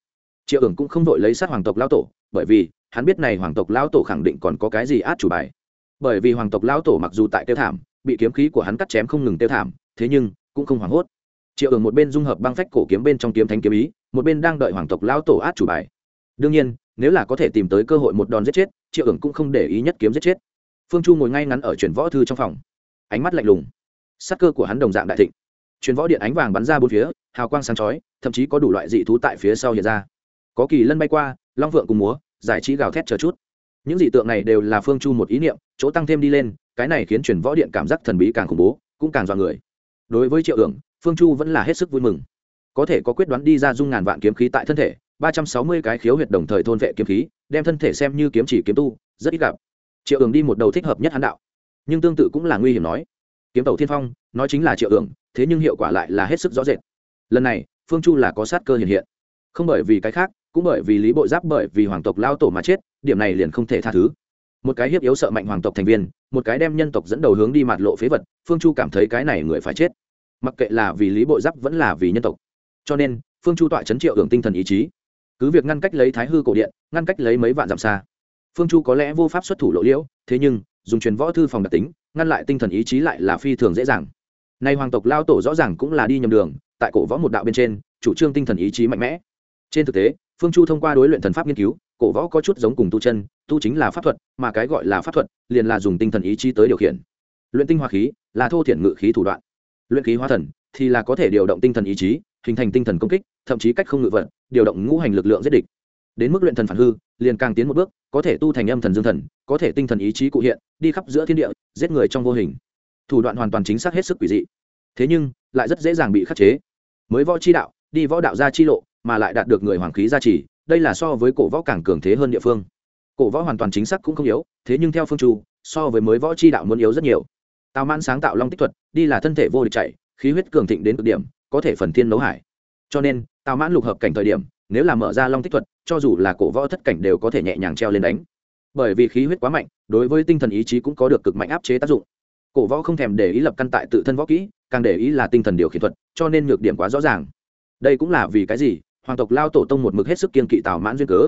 Triệu ưởng cũng không đội lấy sát hoàng tộc lao tổ, bởi vì, hắn biết này hoàng tộc lao tổ khẳng định còn có cái gì át chủ bài. Bởi vì hoàng tộc lao tổ mặc dù tại tiêu thảm, bị kiếm khí của hắn cắt chém không ngừng tiêu thảm, thế nhưng cũng không hoảng hốt. Triệu ưởng một bên dung hợp băng phách cổ kiếm bên trong kiếm thánh kiếm ý, một bên đang đợi hoàng tộc Lão tổ át chủ bài. Đương nhiên, nếu là có thể tìm tới cơ hội một đòn giết chết, triệu ưởng cũng không để ý nhất kiếm giết chết. Phương chu ngồi ngay ngắn ở chuyển võ thư trong phòng. Ánh mắt lạnh lùng. Sắc cơ của hắn đồng dạng đại thịnh. Chuyển võ điện ánh vàng bắn ra bốn phía, hào quang sáng chói, thậm chí có đủ loại dị thú tại phía sau hiện ra. Có kỳ lân bay qua, long vượng cùng múa, giải trí gào thét chờ chút. Những dị tượng này đều là phương chu một ý niệm, chỗ tăng thêm đi lên, cái này khiến truyền võ điện cảm giác thần bí càng khủng bố, cũng càng dọa người đối với triệu ưởng phương chu vẫn là hết sức vui mừng. Có thể có quyết đoán đi ra dung ngàn vạn kiếm khí tại thân thể, ba trăm sáu mươi cái khiếu huyệt đồng thời thôn vệ kiếm khí, đem thân thể xem như kiếm chỉ kiếm tu, rất ít gặp. Triệu ưởng đi một đầu thích hợp nhất hán đạo. Nhưng tương tự cũng là nguy hiểm nói. Kiếm tàu thiên phong, nói chính là triệu ưởng thế nhưng hiệu quả lại là hết sức rõ rệt. Lần này, phương chu là có sát cơ hiện hiện. Không bởi vì cái khác, cũng bởi vì lý bộ giáp bởi vì hoàng tộc lao tổ mà chết, điểm này liền không thể tha thứ một cái hiếp yếu sợ mạnh hoàng tộc thành viên, một cái đem nhân tộc dẫn đầu hướng đi mạt lộ phế vật, phương chu cảm thấy cái này người phải chết. Mặc kệ là vì lý bộ giáp vẫn là vì nhân tộc. Cho nên, phương chu tọa chấn triệu hưởng tinh thần ý chí. Cứ việc ngăn cách lấy thái hư cổ điện, ngăn cách lấy mấy vạn dặm xa. Phương chu có lẽ vô pháp xuất thủ lộ liễu, thế nhưng, dùng truyền võ thư phòng đặc tính, ngăn lại tinh thần ý chí lại là phi thường dễ dàng. Nay hoàng tộc lao tổ rõ ràng cũng là đi nhầm đường, tại cổ võ một đạo bên trên, chủ trương tinh thần ý chí mạnh mẽ. Trên thực tế, phương chu thông qua đối luyện thần pháp nghiên cứu cổ võ có chút giống cùng tu chân, tu chính là pháp thuật, mà cái gọi là pháp thuật, liền là dùng tinh thần ý chí tới điều khiển. Luyện tinh hoa khí, là thô thiển ngự khí thủ đoạn. Luyện khí hóa thần, thì là có thể điều động tinh thần ý chí, hình thành tinh thần công kích, thậm chí cách không ngự vật, điều động ngũ hành lực lượng giết địch. Đến mức luyện thần phản hư, liền càng tiến một bước, có thể tu thành âm thần dương thần, có thể tinh thần ý chí cụ hiện, đi khắp giữa thiên địa, giết người trong vô hình. Thủ đoạn hoàn toàn chính xác hết sức quỷ dị. Thế nhưng, lại rất dễ dàng bị khắc chế. Mới võ chi đạo, đi võ đạo gia chi lộ, mà lại đạt được người hoàng khí gia trì đây là so với cổ võ càng cường thế hơn địa phương. Cổ võ hoàn toàn chính xác cũng không yếu, thế nhưng theo phương chu, so với mới võ chi đạo muốn yếu rất nhiều. Tào mãn sáng tạo long tích thuật, đi là thân thể vô địch chạy, khí huyết cường thịnh đến cực điểm, có thể phần thiên nấu hải. Cho nên, tào mãn lục hợp cảnh thời điểm, nếu là mở ra long tích thuật, cho dù là cổ võ thất cảnh đều có thể nhẹ nhàng treo lên đánh. Bởi vì khí huyết quá mạnh, đối với tinh thần ý chí cũng có được cực mạnh áp chế tác dụng. Cổ võ không thèm để ý lập căn tại tự thân võ kỹ, càng để ý là tinh thần điều khiển thuật, cho nên nhược điểm quá rõ ràng. Đây cũng là vì cái gì? Hoàng tộc lao tổ tông một mực hết sức kiên kỵ tào mãn duyên cớ.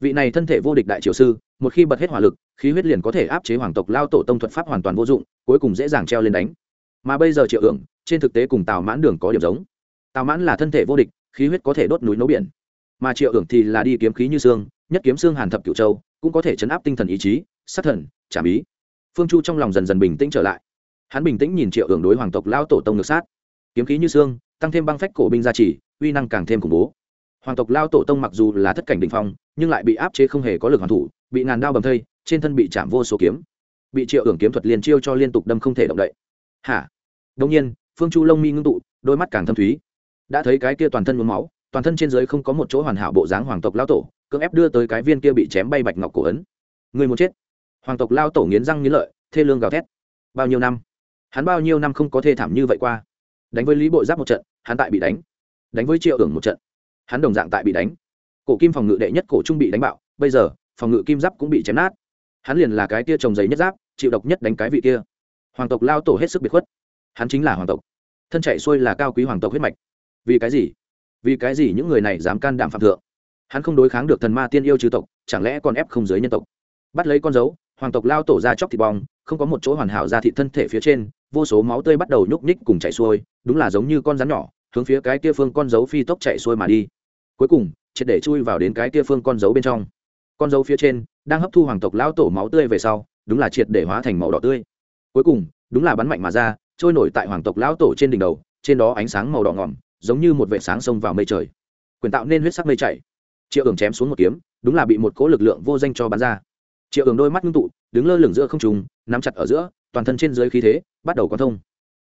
Vị này thân thể vô địch đại triều sư, một khi bật hết hỏa lực, khí huyết liền có thể áp chế hoàng tộc lao tổ tông thuật pháp hoàn toàn vô dụng, cuối cùng dễ dàng treo lên đánh. Mà bây giờ triệu hưởng, trên thực tế cùng tào mãn đường có điểm giống. Tào mãn là thân thể vô địch, khí huyết có thể đốt núi nấu biển. Mà triệu hưởng thì là đi kiếm khí như xương, nhất kiếm xương hàn thập cựu châu, cũng có thể chấn áp tinh thần ý chí, sát thần trả ý. Phương chu trong lòng dần dần bình tĩnh trở lại. Hắn bình tĩnh nhìn triệu hưởng đối hoàng tộc lao tổ tông ngược sát. Kiếm khí như xương, tăng thêm băng phách cổ binh gia trì, uy năng càng thêm khủng bố hoàng tộc lao tổ tông mặc dù là thất cảnh đình phong, nhưng lại bị áp chế không hề có lực hoàn thủ, bị ngàn đao bầm thây, trên thân bị chạm vô số kiếm, bị triệu ưởng kiếm thuật liền chiêu cho liên tục đâm không thể động đậy. Hả? Đông nhiên, phương chu lông mi ngưng tụ, đôi mắt càng thâm thúy. Đã thấy cái kia toàn thân nhuốm máu, toàn thân trên dưới không có một chỗ hoàn hảo bộ dáng hoàng tộc lao tổ, cưỡng ép đưa tới cái viên kia bị chém bay bạch ngọc cổ ấn. Người muốn chết. Hoàng tộc lao tổ nghiến răng nghiến lợi, thê lương gào thét. Bao nhiêu năm? Hắn bao nhiêu năm không có thê thảm như vậy qua? Đánh với lý bội giáp một trận, hắn tại bị đánh. Đánh với triệu ưởng một trận hắn đồng dạng tại bị đánh. Cổ kim phòng ngự đệ nhất cổ trung bị đánh bạo, bây giờ, phòng ngự kim giáp cũng bị chém nát. Hắn liền là cái tia trồng giấy nhất giáp, chịu độc nhất đánh cái vị kia. Hoàng tộc lao tổ hết sức biệt khuất. Hắn chính là hoàng tộc. Thân chạy xuôi là cao quý hoàng tộc huyết mạch. Vì cái gì? Vì cái gì những người này dám can đảm phạm thượng? Hắn không đối kháng được thần ma tiên yêu trừ tộc, chẳng lẽ còn ép không giới nhân tộc? Bắt lấy con dấu, hoàng tộc lao tổ ra chóc thịt bong, không có một chỗ hoàn hảo ra thịt thân thể phía trên, vô số máu tươi bắt đầu nhúc nhích cùng chạy xuôi, đúng là giống như con rắn nhỏ, hướng phía cái kia phương con dấu phi tốc chạy xuôi mà đi cuối cùng, triệt để chui vào đến cái kia phương con dấu bên trong. Con dấu phía trên, đang hấp thu hoàng tộc lão tổ máu tươi về sau, đúng là triệt để hóa thành màu đỏ tươi. Cuối cùng, đúng là bắn mạnh mà ra, trôi nổi tại hoàng tộc lão tổ trên đỉnh đầu, trên đó ánh sáng màu đỏ ngỏm, giống như một vệ sáng sông vào mây trời. Quyền tạo nên huyết sắc mây chảy. Triệu ưởng chém xuống một kiếm, đúng là bị một cỗ lực lượng vô danh cho bắn ra. Triệu ưởng đôi mắt ngưng tụ, đứng lơ lửng giữa không trùng nắm chặt ở giữa, toàn thân trên dưới khí thế, bắt đầu quan thông.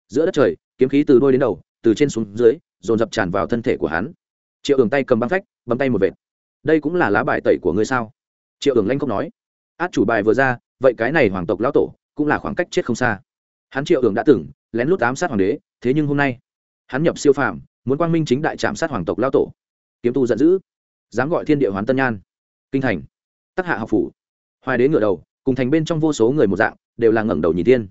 Giữa đất trời, kiếm khí từ đôi đến đầu, từ trên xuống dưới, dồn dập tràn vào thân thể của hắn triệu ưởng tay cầm băng phách bấm tay một vệt. Đây cũng là lá bài tẩy của ngươi sao? Triệu ưởng lanh không nói. Át chủ bài vừa ra vậy cái này hoàng tộc lão tổ cũng là khoảng cách chết không xa. Hắn triệu ưởng đã từng lén lút ám sát hoàng đế thế nhưng hôm nay hắn nhập siêu phàm muốn quang minh chính đại trạm sát hoàng tộc Lão tổ. Kiếm tu giận dữ dám gọi thiên địa hoán tân nhan. Kinh thành tắc hạ học phủ. Hoài đế ngựa đầu cùng thành bên trong vô số người một dạng đều là ngẩng đầu nhìn thiên,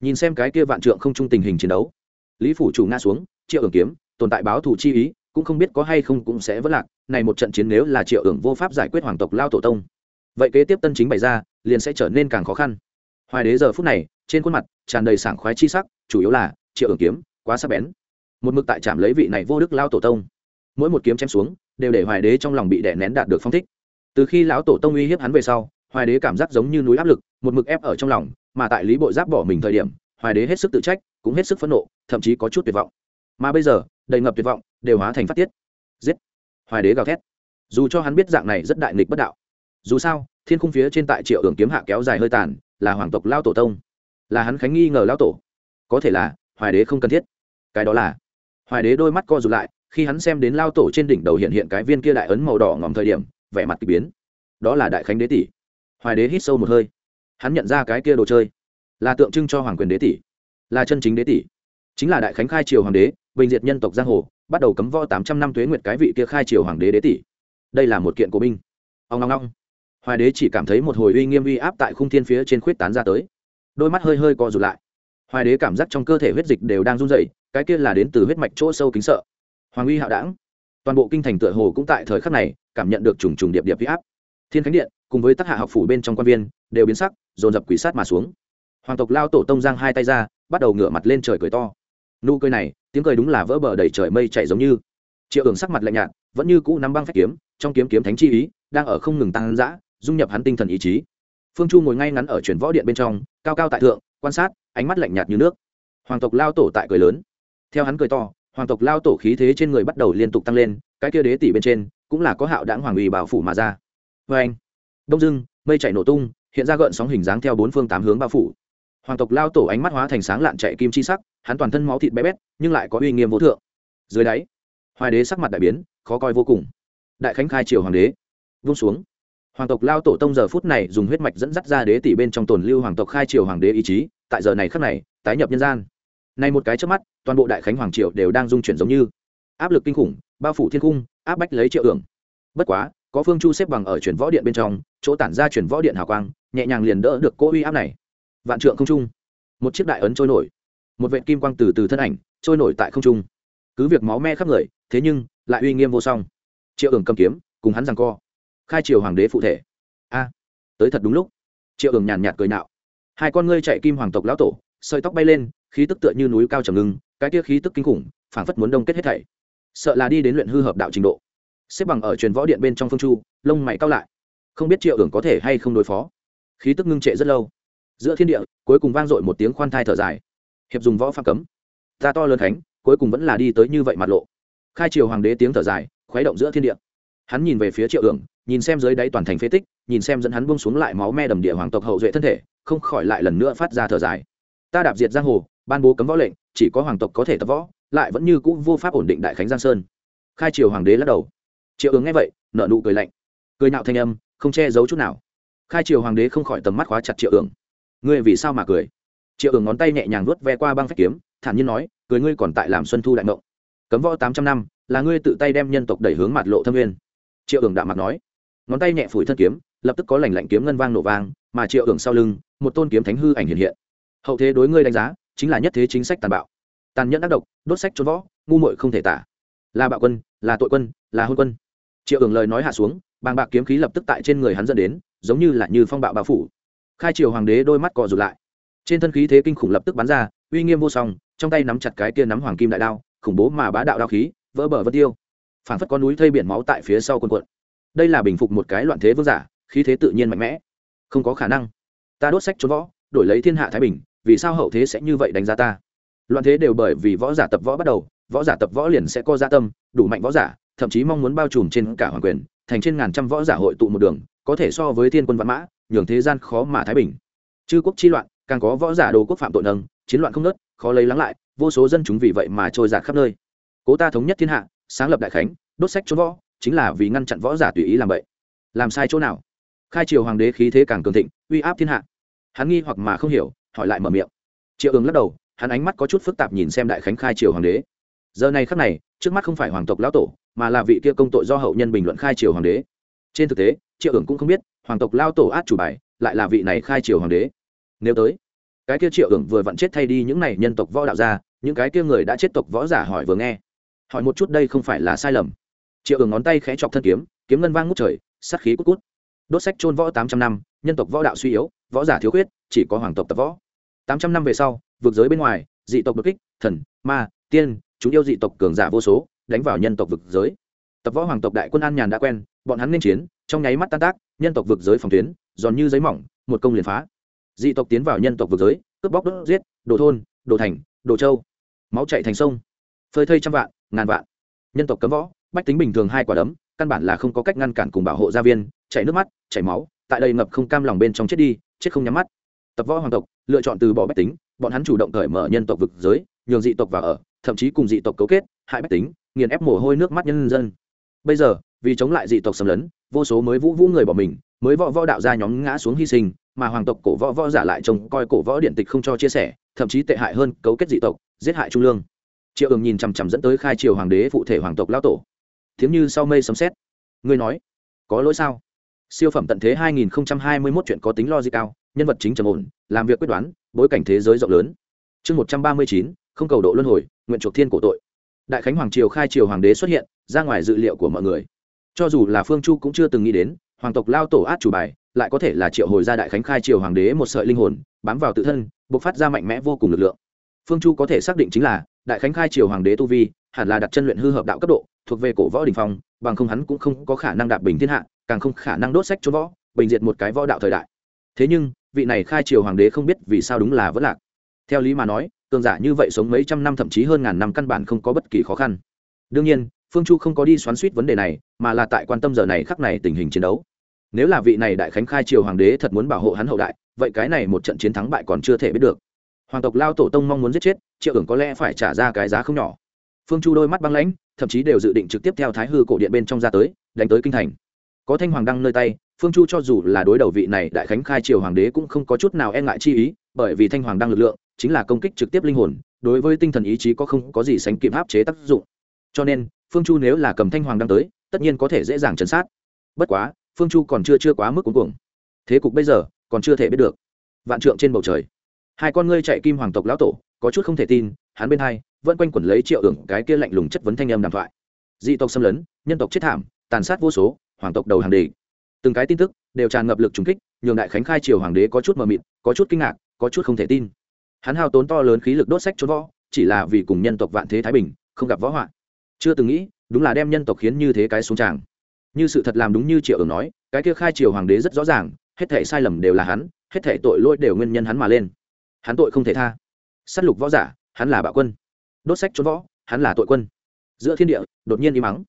nhìn xem cái kia vạn trượng không chung tình hình chiến đấu lý phủ chủ nga xuống triệu ưởng kiếm tồn tại báo thủ chi ý cũng không biết có hay không cũng sẽ vất lạc, này một trận chiến nếu là triệu ưởng vô pháp giải quyết hoàng tộc lao tổ tông, vậy kế tiếp tân chính bày ra, liền sẽ trở nên càng khó khăn. Hoài đế giờ phút này, trên khuôn mặt tràn đầy sảng khoái chi sắc, chủ yếu là triệu ưởng kiếm, quá sắc bén. Một mực tại trạm lấy vị này vô đức lao tổ tông. Mỗi một kiếm chém xuống, đều để hoài đế trong lòng bị đè nén đạt được phong thích. Từ khi lão tổ tông uy hiếp hắn về sau, hoài đế cảm giác giống như núi áp lực, một mực ép ở trong lòng, mà tại lý bộ giáp bỏ mình thời điểm, hoài đế hết sức tự trách, cũng hết sức phẫn nộ, thậm chí có chút tuyệt vọng. Mà bây giờ, đầy ngập tuyệt vọng đều hóa thành phát tiết. Giết. Hoài đế gào thét. Dù cho hắn biết dạng này rất đại nghịch bất đạo. Dù sao, thiên khung phía trên tại triệu hưởng kiếm hạ kéo dài hơi tàn, là hoàng tộc lao tổ tông. Là hắn khánh nghi ngờ lao tổ. Có thể là, hoài đế không cần thiết. Cái đó là, hoài đế đôi mắt co rụt lại, khi hắn xem đến lao tổ trên đỉnh đầu hiện hiện cái viên kia đại ấn màu đỏ ngòm thời điểm, vẻ mặt k ỳ biến. Đó là đại khánh đế tỷ. Hoài đế hít sâu một hơi. Hắn nhận ra cái kia đồ chơi, là tượng trưng cho hoàng quyền đế tỷ, là chân chính đế tỷ. Chính là đại khánh khai triều hoàng đế, bình diệt nhân tộc giang hồ bắt đầu cấm võ tám trăm năm tuế nguyệt cái vị kia khai triều hoàng đế đế tỷ. Đây là một kiện của binh. Ông ngong ngong. Hoài đế chỉ cảm thấy một hồi uy nghiêm uy áp tại khung thiên phía trên khuyết tán ra tới. Đôi mắt hơi hơi co rụt lại. Hoài đế cảm giác trong cơ thể huyết dịch đều đang run dậy cái kia là đến từ huyết mạch chỗ sâu kính sợ. Hoàng uy hạo đảng. Toàn bộ kinh thành tựa hồ cũng tại thời khắc này cảm nhận được trùng trùng điệp điệp huy áp. Thiên khánh điện cùng với tác hạ học phủ bên trong quan viên đều biến sắc, dồn dập quỷ sát mà xuống. Hoàng tộc lao tổ tông giang hai tay ra, bắt đầu ngửa mặt lên trời cười to. Nụ cười này tiếng cười đúng là vỡ bờ đầy trời mây chạy giống như. Triệu hưởng sắc mặt lạnh nhạt, vẫn như cũ nắm băng phép kiếm, trong kiếm kiếm thánh chi ý, đang ở không ngừng tăng dã, dung nhập hắn tinh thần ý chí. Phương chu ngồi ngay ngắn ở chuyển võ điện bên trong, cao cao tại thượng, quan sát, ánh mắt lạnh nhạt như nước. Hoàng tộc lao tổ tại cười lớn. Theo hắn cười to, hoàng tộc lao tổ khí thế trên người bắt đầu liên tục tăng lên, cái kia đế tỷ bên trên, cũng là có hạo đáng hoàng ủy bảo phủ mà ra. Vê anh, đông dưng, mây chạy nổ tung, hiện ra gợn sóng hình dáng theo bốn phương tám hướng bao phủ. Hoàng tộc lao tổ ánh mắt hóa thành sáng lạn chạy kim chi sắc hắn toàn thân máu thịt bé bét, nhưng lại có uy nghiêm vô thượng. Dưới đáy, hoài đế sắc mặt đại biến, khó coi vô cùng. Đại khánh khai triều hoàng đế, vung xuống. Hoàng tộc lao tổ tông giờ phút này dùng huyết mạch dẫn dắt ra đế tỷ bên trong tồn lưu hoàng tộc khai triều hoàng đế ý chí, tại giờ này khắc này, tái nhập nhân gian. Này một cái trước mắt, toàn bộ đại khánh hoàng triều đều đang dung chuyển giống như áp lực kinh khủng, bao phủ thiên cung, áp bách lấy triệu hưởng bất quá, có phương chu xếp bằng ở chuyển võ điện bên trong, chỗ tản ra chuyển võ điện hào quang, nhẹ nhàng liền đỡ được cô uy áp này. Vạn trượng không trung, một chiếc đại ấn trôi nổi một vệ kim quang từ từ thân ảnh trôi nổi tại không trung. Cứ việc máu me khắp người, thế nhưng lại uy nghiêm vô song. Triệu hưởng cầm kiếm, cùng hắn rằng co. Khai triều hoàng đế phụ thể. A, tới thật đúng lúc. Triệu hưởng nhàn nhạt cười nạo. Hai con ngươi chạy kim hoàng tộc lão tổ, sợi tóc bay lên, khí tức tựa như núi cao trầm ngưng, cái kia khí tức kinh khủng, phảng phất muốn đông kết hết thảy. Sợ là đi đến luyện hư hợp đạo trình độ. Xếp bằng ở truyền võ điện bên trong phương chu, lông mày cao lại. Không biết triệu hưởng có thể hay không đối phó. Khí tức ngưng trệ rất lâu. Giữa thiên địa, cuối cùng vang dội một tiếng khoan thai thở dài hiệp dùng võ phạm cấm. Ta to lớn khánh cuối cùng vẫn là đi tới như vậy mặt lộ. Khai triều hoàng đế tiếng thở dài, khuấy động giữa thiên địa. Hắn nhìn về phía triệu hưởng nhìn xem dưới đáy toàn thành phế tích, nhìn xem dẫn hắn buông xuống lại máu me đầm địa hoàng tộc hậu duệ thân thể, không khỏi lại lần nữa phát ra thở dài. Ta đạp diệt giang hồ, ban bố cấm võ lệnh, chỉ có hoàng tộc có thể tập võ, lại vẫn như cũ vô pháp ổn định đại khánh giang sơn. Khai triều hoàng đế lắc đầu. Triệu ứng nghe vậy nợ nụ cười lạnh. Cười nạo thanh âm, không che giấu chút nào. Khai triều hoàng đế không khỏi tầm mắt khóa chặt triệu ứng ngươi vì sao mà cười? Triệu ưởng ngón tay nhẹ nhàng vuốt ve qua băng phách kiếm, thản nhiên nói, cười ngươi còn tại làm xuân thu đại mộng cấm võ tám trăm năm, là ngươi tự tay đem nhân tộc đẩy hướng mặt lộ thâm nguyên. Triệu ưởng đạm mặt nói. Ngón tay nhẹ phủi thân kiếm, lập tức có lành lạnh kiếm ngân vang nổ vang, mà triệu ưởng sau lưng, một tôn kiếm thánh hư ảnh hiện hiện. Hậu thế đối ngươi đánh giá, chính là nhất thế chính sách tàn bạo. Tàn nhẫn ác độc, đốt sách trốn võ, ngu muội không thể tả. Là bạo quân, là tội quân, là hôn quân. Triệu ưởng lời nói hạ xuống, bàng bạc kiếm khí lập tức tại trên người hắn dẫn đến, giống như là như phong bạo bao phủ. Khai triều hoàng đế đôi mắt cò rụt lại trên thân khí thế kinh khủng lập tức bắn ra, uy nghiêm vô song, trong tay nắm chặt cái kia nắm hoàng kim đại đao, khủng bố mà bá đạo đao khí, vỡ bờ vỡ tiêu. Phảng phất con núi thây biển máu tại phía sau quần quận đây là bình phục một cái loạn thế vương giả, khí thế tự nhiên mạnh mẽ. Không có khả năng. Ta đốt sách trốn võ, đổi lấy thiên hạ thái bình, vì sao hậu thế sẽ như vậy đánh giá ta? Loạn thế đều bởi vì võ giả tập võ bắt đầu, võ giả tập võ liền sẽ có gia tâm, đủ mạnh võ giả, thậm chí mong muốn bao trùm trên cả hoàng quyền, thành trên ngàn trăm võ giả hội tụ một đường, có thể so với thiên quân văn mã, nhường thế gian khó mà thái bình. Chư quốc chi loạn càng có võ giả đồ quốc phạm tội nâng, chiến loạn không nớt khó lấy lắng lại, vô số dân chúng vì vậy mà trôi giạt khắp nơi. Cố ta thống nhất thiên hạ, sáng lập đại khánh, đốt sách trốn võ, chính là vì ngăn chặn võ giả tùy ý làm vậy làm sai chỗ nào? Khai triều hoàng đế khí thế càng cường thịnh, uy áp thiên hạ. Hắn nghi hoặc mà không hiểu, hỏi lại mở miệng. Triệu ứng lắc đầu, hắn ánh mắt có chút phức tạp nhìn xem đại khánh khai triều hoàng đế. Giờ này khắc này, trước mắt không phải hoàng tộc lão tổ, mà là vị kia công tội do hậu nhân bình luận khai triều hoàng đế. Trên thực tế, triệu ứng cũng không biết, hoàng tộc lao tổ át chủ bài, lại là vị này khai triều hoàng đế nếu tới, cái kia triệu ứng vừa vặn chết thay đi những này nhân tộc võ đạo ra những cái kia người đã chết tộc võ giả hỏi vừa nghe. Hỏi một chút đây không phải là sai lầm. Triệu ứng ngón tay khẽ chọc thân kiếm kiếm ngân vang ngút trời, sát khí cút cút. Đốt sách chôn võ tám trăm năm, nhân tộc võ đạo suy yếu, võ giả thiếu khuyết, chỉ có hoàng tộc tập võ. Tám trăm năm về sau vượt giới bên ngoài, dị tộc đột kích, thần, ma, tiên, chúng yêu dị tộc cường giả vô số, đánh vào nhân tộc vực giới. Tập võ hoàng tộc đại quân an nhàn đã quen, bọn hắn nên chiến, trong nháy mắt tan tác, nhân tộc vực giới phòng tuyến, giòn như giấy mỏng, một công liền phá dị tộc tiến vào nhân tộc vực giới, cướp bóc đốt giết, đồ thôn, đồ thành, đồ châu. Máu chạy thành sông. Phơi thây trăm vạn, ngàn vạn. Nhân tộc cấm võ, bách tính bình thường hai quả đấm, căn bản là không có cách ngăn cản cùng bảo hộ gia viên, chảy nước mắt, chảy máu, tại đây ngập không cam lòng bên trong chết đi, chết không nhắm mắt. Tập võ hoàng tộc, lựa chọn từ bỏ bách tính, bọn hắn chủ động cởi mở nhân tộc vực giới, nhường dị tộc vào ở, thậm chí cùng dị tộc cấu kết, hại bách tính, nghiền ép mồ hôi nước mắt nhân dân. Bây giờ, vì chống lại dị tộc xâm lấn, vô số mới vũ vũ người bỏ mình, mới võ võ đạo ra nhóm ngã xuống hy sinh mà hoàng tộc cổ võ võ giả lại trông coi cổ võ điện tịch không cho chia sẻ thậm chí tệ hại hơn cấu kết dị tộc giết hại trung lương. Triệu ường nhìn chằm chằm dẫn tới khai triều hoàng đế phụ thể hoàng tộc lao tổ. Thiếm như sau mây sấm xét ngươi nói có lỗi sao? Siêu phẩm tận thế 2021 chuyện có tính logic cao nhân vật chính trầm ổn làm việc quyết đoán bối cảnh thế giới rộng lớn. Chương 139, không cầu độ luân hồi nguyện chuộc thiên cổ tội. Đại khánh hoàng triều khai triều hoàng đế xuất hiện ra ngoài dự liệu của mọi người. Cho dù là phương chu cũng chưa từng nghĩ đến hoàng tộc lao tổ át chủ bài, lại có thể là triệu hồi ra đại khánh khai triều hoàng đế một sợi linh hồn, bám vào tự thân, bộc phát ra mạnh mẽ vô cùng lực lượng. Phương chu có thể xác định chính là, đại khánh khai triều hoàng đế tu vi, hẳn là đặt chân luyện hư hợp đạo cấp độ, thuộc về cổ võ đình phong, bằng không hắn cũng không có khả năng đạp bình thiên hạ, càng không khả năng đốt sách trốn võ, bình diệt một cái võ đạo thời đại. Thế nhưng, vị này khai triều hoàng đế không biết vì sao đúng là vẫn lạc. Theo lý mà nói, cường giả như vậy sống mấy trăm năm thậm chí hơn ngàn năm căn bản không có bất kỳ khó khăn. Đương nhiên phương chu không có đi xoắn suýt vấn đề này, mà là tại quan tâm giờ này khắc này tình hình chiến đấu. Nếu là vị này đại khánh khai triều hoàng đế thật muốn bảo hộ hắn hậu đại, vậy cái này một trận chiến thắng bại còn chưa thể biết được. Hoàng tộc lao tổ tông mong muốn giết chết, triệu ưởng có lẽ phải trả ra cái giá không nhỏ. Phương chu đôi mắt băng lãnh, thậm chí đều dự định trực tiếp theo thái hư cổ điện bên trong ra tới, đánh tới kinh thành. Có thanh hoàng đăng nơi tay, phương chu cho dù là đối đầu vị này đại khánh khai triều hoàng đế cũng không có chút nào e ngại chi ý, bởi vì thanh hoàng đăng lực lượng, chính là công kích trực tiếp linh hồn, đối với tinh thần ý chí có không có gì sánh kịp áp chế tác dụng cho nên, phương chu nếu là cầm thanh hoàng đăng tới, tất nhiên có thể dễ dàng chấn sát. Bất quá, phương chu còn chưa chưa quá mức cuối cùng thế cục bây giờ, còn chưa thể biết được. Vạn trượng trên bầu trời. Hai con ngươi chạy kim hoàng tộc lão tổ, có chút không thể tin, hắn bên hai, vẫn quanh quẩn lấy triệu ưởng cái kia lạnh lùng chất vấn thanh âm đàm thoại. Dị tộc xâm lấn, nhân tộc chết thảm, tàn sát vô số, hoàng tộc đầu hàng đề từng cái tin tức, đều tràn ngập lực trùng kích, nhường đại khánh khai triều hoàng đế có chút mờ mịt, có chút kinh ngạc, có chút không thể tin. Hắn hao tốn to lớn khí lực đốt sách trốn võ, chỉ là vì cùng nhân tộc vạn thế thái bình, không gặp võ họa chưa từng nghĩ, đúng là đem nhân tộc khiến như thế cái xuống tràng. Như sự thật làm đúng như triệu ứng nói, cái kia khai triều hoàng đế rất rõ ràng, hết thể sai lầm đều là hắn, hết thể tội lỗi đều nguyên nhân hắn mà lên. Hắn tội không thể tha. S á t lục võ giả, hắn là bạo quân. Đốt sách trốn võ, hắn là tội quân. Giữa thiên địa, đột nhiên im mắng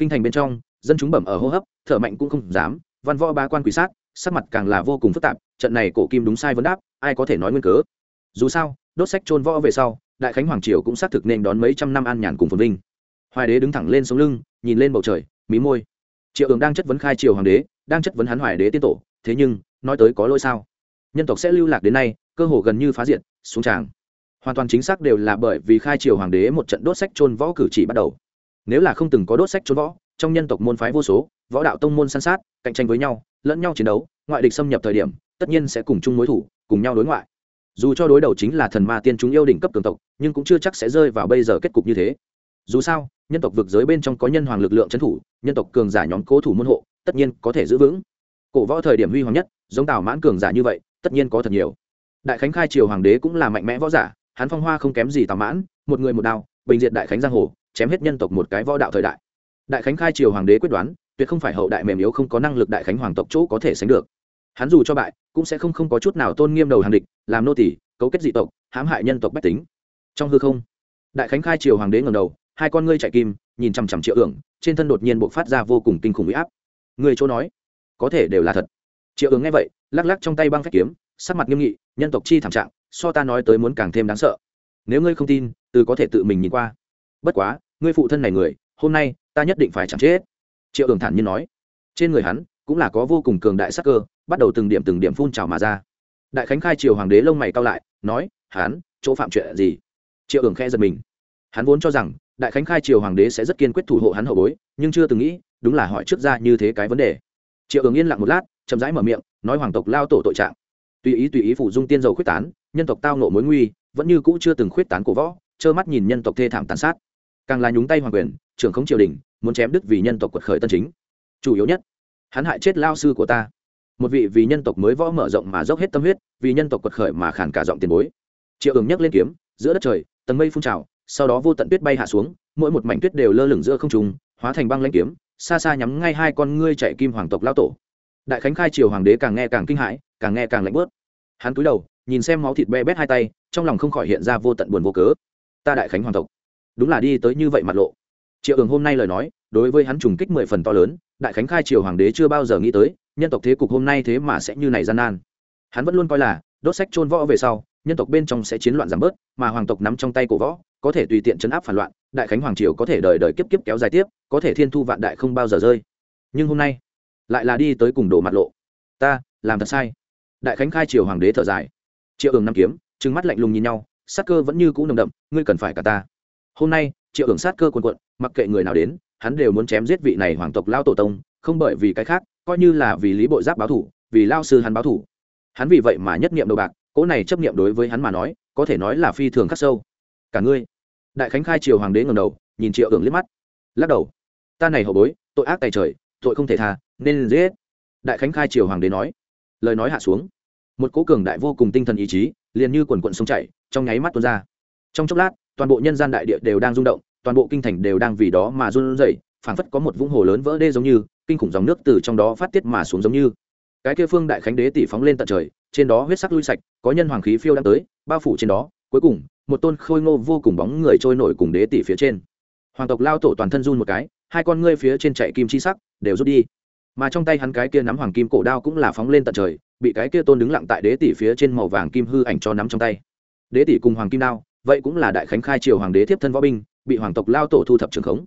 kinh thành bên trong, dân chúng bẩm ở hô hấp, thở mạnh cũng không dám, văn võ ba quan quỷ sát, sắc mặt càng là vô cùng phức tạp, trận này cổ kim đúng sai vấn đáp, ai có thể nói nguyên cớ? Dù sao, đốt sách trôn võ về sau, đại khánh hoàng triều cũng xác thực nên đón mấy trăm năm an nhàn cùng phồn vinh hoài đế đứng thẳng lên sống lưng, nhìn lên bầu trời, mí môi. Triệu ứng đang chất vấn khai triều hoàng đế, đang chất vấn hắn hoài đế tiên tổ, thế nhưng, nói tới có lỗi sao? Nhân tộc sẽ lưu lạc đến nay, cơ hồ gần như phá diện xuống tràng. Hoàn toàn chính xác đều là bởi vì khai triều hoàng đế một trận đốt sách trôn võ cử chỉ bắt đầu. Nếu là không từng có đốt sách trôn võ, trong nhân tộc môn phái vô số, võ đạo tông môn săn sát, cạnh tranh với nhau, lẫn nhau chiến đấu, ngoại địch xâm nhập thời điểm, tất nhiên sẽ cùng chung mối thủ, cùng nhau đối ngoại. Dù cho đối đầu chính là thần ma tiên chúng yêu đỉnh cấp cường tộc, nhưng cũng chưa chắc sẽ rơi vào bây giờ kết cục như thế dù sao, nhân tộc vực giới bên trong có nhân hoàng lực lượng trấn thủ, nhân tộc cường giả nhóm cố thủ môn hộ, tất nhiên có thể giữ vững. Cổ võ thời điểm huy hoàng nhất, giống tào mãn cường giả như vậy, tất nhiên có thật nhiều. Đại khánh khai triều hoàng đế cũng là mạnh mẽ võ giả, hắn phong hoa không kém gì tào mãn, một người một đao, bình diệt đại khánh giang hồ, chém hết nhân tộc một cái võ đạo thời đại. Đại khánh khai triều hoàng đế quyết đoán, tuyệt không phải hậu đại mềm yếu không có năng lực đại khánh hoàng tộc chỗ có thể sánh được. Hắn dù cho bại, cũng sẽ không không có chút nào tôn nghiêm đầu hàng địch, làm nô tỷ cấu kết dị tộc, hãm hại nhân tộc bách tính. Trong hư không, đại khánh khai triều hoàng đế ngầm đầu hai con ngươi chạy kim, nhìn chằm chằm triệu ưởng trên thân đột nhiên buộc phát ra vô cùng kinh khủng huy áp. Người chỗ nói, có thể đều là thật. Triệu ưởng nghe vậy, lắc lắc trong tay băng phép kiếm, sắc mặt nghiêm nghị, nhân tộc chi thảm trạng, so ta nói tới muốn càng thêm đáng sợ. Nếu ngươi không tin, từ có thể tự mình nhìn qua. Bất quá, ngươi phụ thân này người, hôm nay, ta nhất định phải chẳng chết. Triệu ưởng thản nhiên nói. Trên người hắn, cũng là có vô cùng cường đại sắc cơ, bắt đầu từng điểm từng điểm phun trào mà ra. Đại khánh khai triều hoàng đế lông mày cao lại, nói hắn chỗ phạm chuyện gì? Triệu ưởng khe giật mình. Hắn vốn cho rằng đại khánh khai triều hoàng đế sẽ rất kiên quyết thủ hộ hắn hậu bối, nhưng chưa từng nghĩ, đúng là hỏi trước ra như thế cái vấn đề. Triệu ứng yên lặng một lát, chậm rãi mở miệng, nói hoàng tộc lao tổ tội trạng. Tùy ý tùy ý phủ dung tiên dầu khuyết tán, nhân tộc tao nộ mối nguy, vẫn như cũ chưa từng khuyết tán cổ võ, trơ mắt nhìn nhân tộc thê thảm tàn sát. Càng là nhúng tay hoàng quyền, trưởng không triều đình, muốn chém đứt vì nhân tộc quật khởi tân chính. Chủ yếu nhất, hắn hại chết lao sư của ta. Một vị vì nhân tộc mới võ mở rộng mà dốc hết tâm huyết, vì nhân tộc quật khởi mà khản cả giọng tiền bối. Triệu ứng nhấc lên kiếm, giữa đất trời, tầng mây phun trào sau đó vô tận tuyết bay hạ xuống, mỗi một mảnh tuyết đều lơ lửng giữa không trùng hóa thành băng lãnh kiếm, xa xa nhắm ngay hai con ngươi chạy kim hoàng tộc lao tổ. Đại khánh khai triều hoàng đế càng nghe càng kinh hãi, càng nghe càng lạnh bớt. Hắn cúi đầu, nhìn xem máu thịt be bét hai tay, trong lòng không khỏi hiện ra vô tận buồn vô cớ. Ta đại khánh hoàng tộc. Đúng là đi tới như vậy mặt lộ. Triệu ường hôm nay lời nói, đối với hắn trùng kích mười phần to lớn, đại khánh khai triều hoàng đế chưa bao giờ nghĩ tới, nhân tộc thế cục hôm nay thế mà sẽ như này gian nan. Hắn vẫn luôn coi là, đốt sách trôn võ về sau, nhân tộc bên trong sẽ chiến loạn giảm bớt, mà hoàng tộc nắm trong tay cổ võ có thể tùy tiện chấn áp phản loạn, đại khánh hoàng triều có thể đời đời kiếp kiếp kéo dài tiếp, có thể thiên thu vạn đại không bao giờ rơi. Nhưng hôm nay, lại là đi tới cùng đổ mặt lộ. Ta, làm thật sai. Đại khánh khai triều hoàng đế thở dài. Triệu ường năm kiếm, trừng mắt lạnh lùng nhìn nhau, sát cơ vẫn như cũ nồng đậm, ngươi cần phải cả ta. Hôm nay, triệu ường sát cơ quần quận mặc kệ người nào đến, hắn đều muốn chém giết vị này hoàng tộc lao tổ tông, không bởi vì cái khác, coi như là vì lý bộ giáp báo thủ, vì lao sư hắn báo thủ. Hắn vì vậy mà nhất niệm đầu bạc cỗ này chấp niệm đối với hắn mà nói, có thể nói là phi thường khắc sâu. Cả ngươi đại khánh khai triều hoàng đế ngầm đầu, nhìn triệu ưởng liếc mắt. Lắc đầu. Ta này hậu bối, tội ác tài trời, tội không thể tha, nên giết. Đại khánh khai triều hoàng đế nói. Lời nói hạ xuống. Một cố cường đại vô cùng tinh thần ý chí, liền như quần quận sông chảy, trong nháy mắt tuôn ra. Trong chốc lát, toàn bộ nhân gian đại địa đều đang rung động, toàn bộ kinh thành đều đang vì đó mà run rẩy, phảng phất có một vũng hồ lớn vỡ đê giống như, kinh khủng dòng nước từ trong đó phát tiết mà xuống giống như. Cái kia phương đại khánh đế tỷ phóng lên tận trời, trên đó huyết sắc lui sạch, có nhân hoàng khí phiêu đang tới, bao phủ trên đó, cuối cùng một tôn khôi ngô vô cùng bóng người trôi nổi cùng đế tỷ phía trên. Hoàng tộc lao tổ toàn thân run một cái, hai con ngươi phía trên chạy kim chi sắc, đều rút đi. Mà trong tay hắn cái kia nắm hoàng kim cổ đao cũng là phóng lên tận trời, bị cái kia tôn đứng lặng tại đế tỷ phía trên màu vàng kim hư ảnh cho nắm trong tay. Đế tỷ cùng hoàng kim đao, vậy cũng là đại khánh khai triều hoàng đế tiếp thân võ binh, bị hoàng tộc lao tổ thu thập trường khống.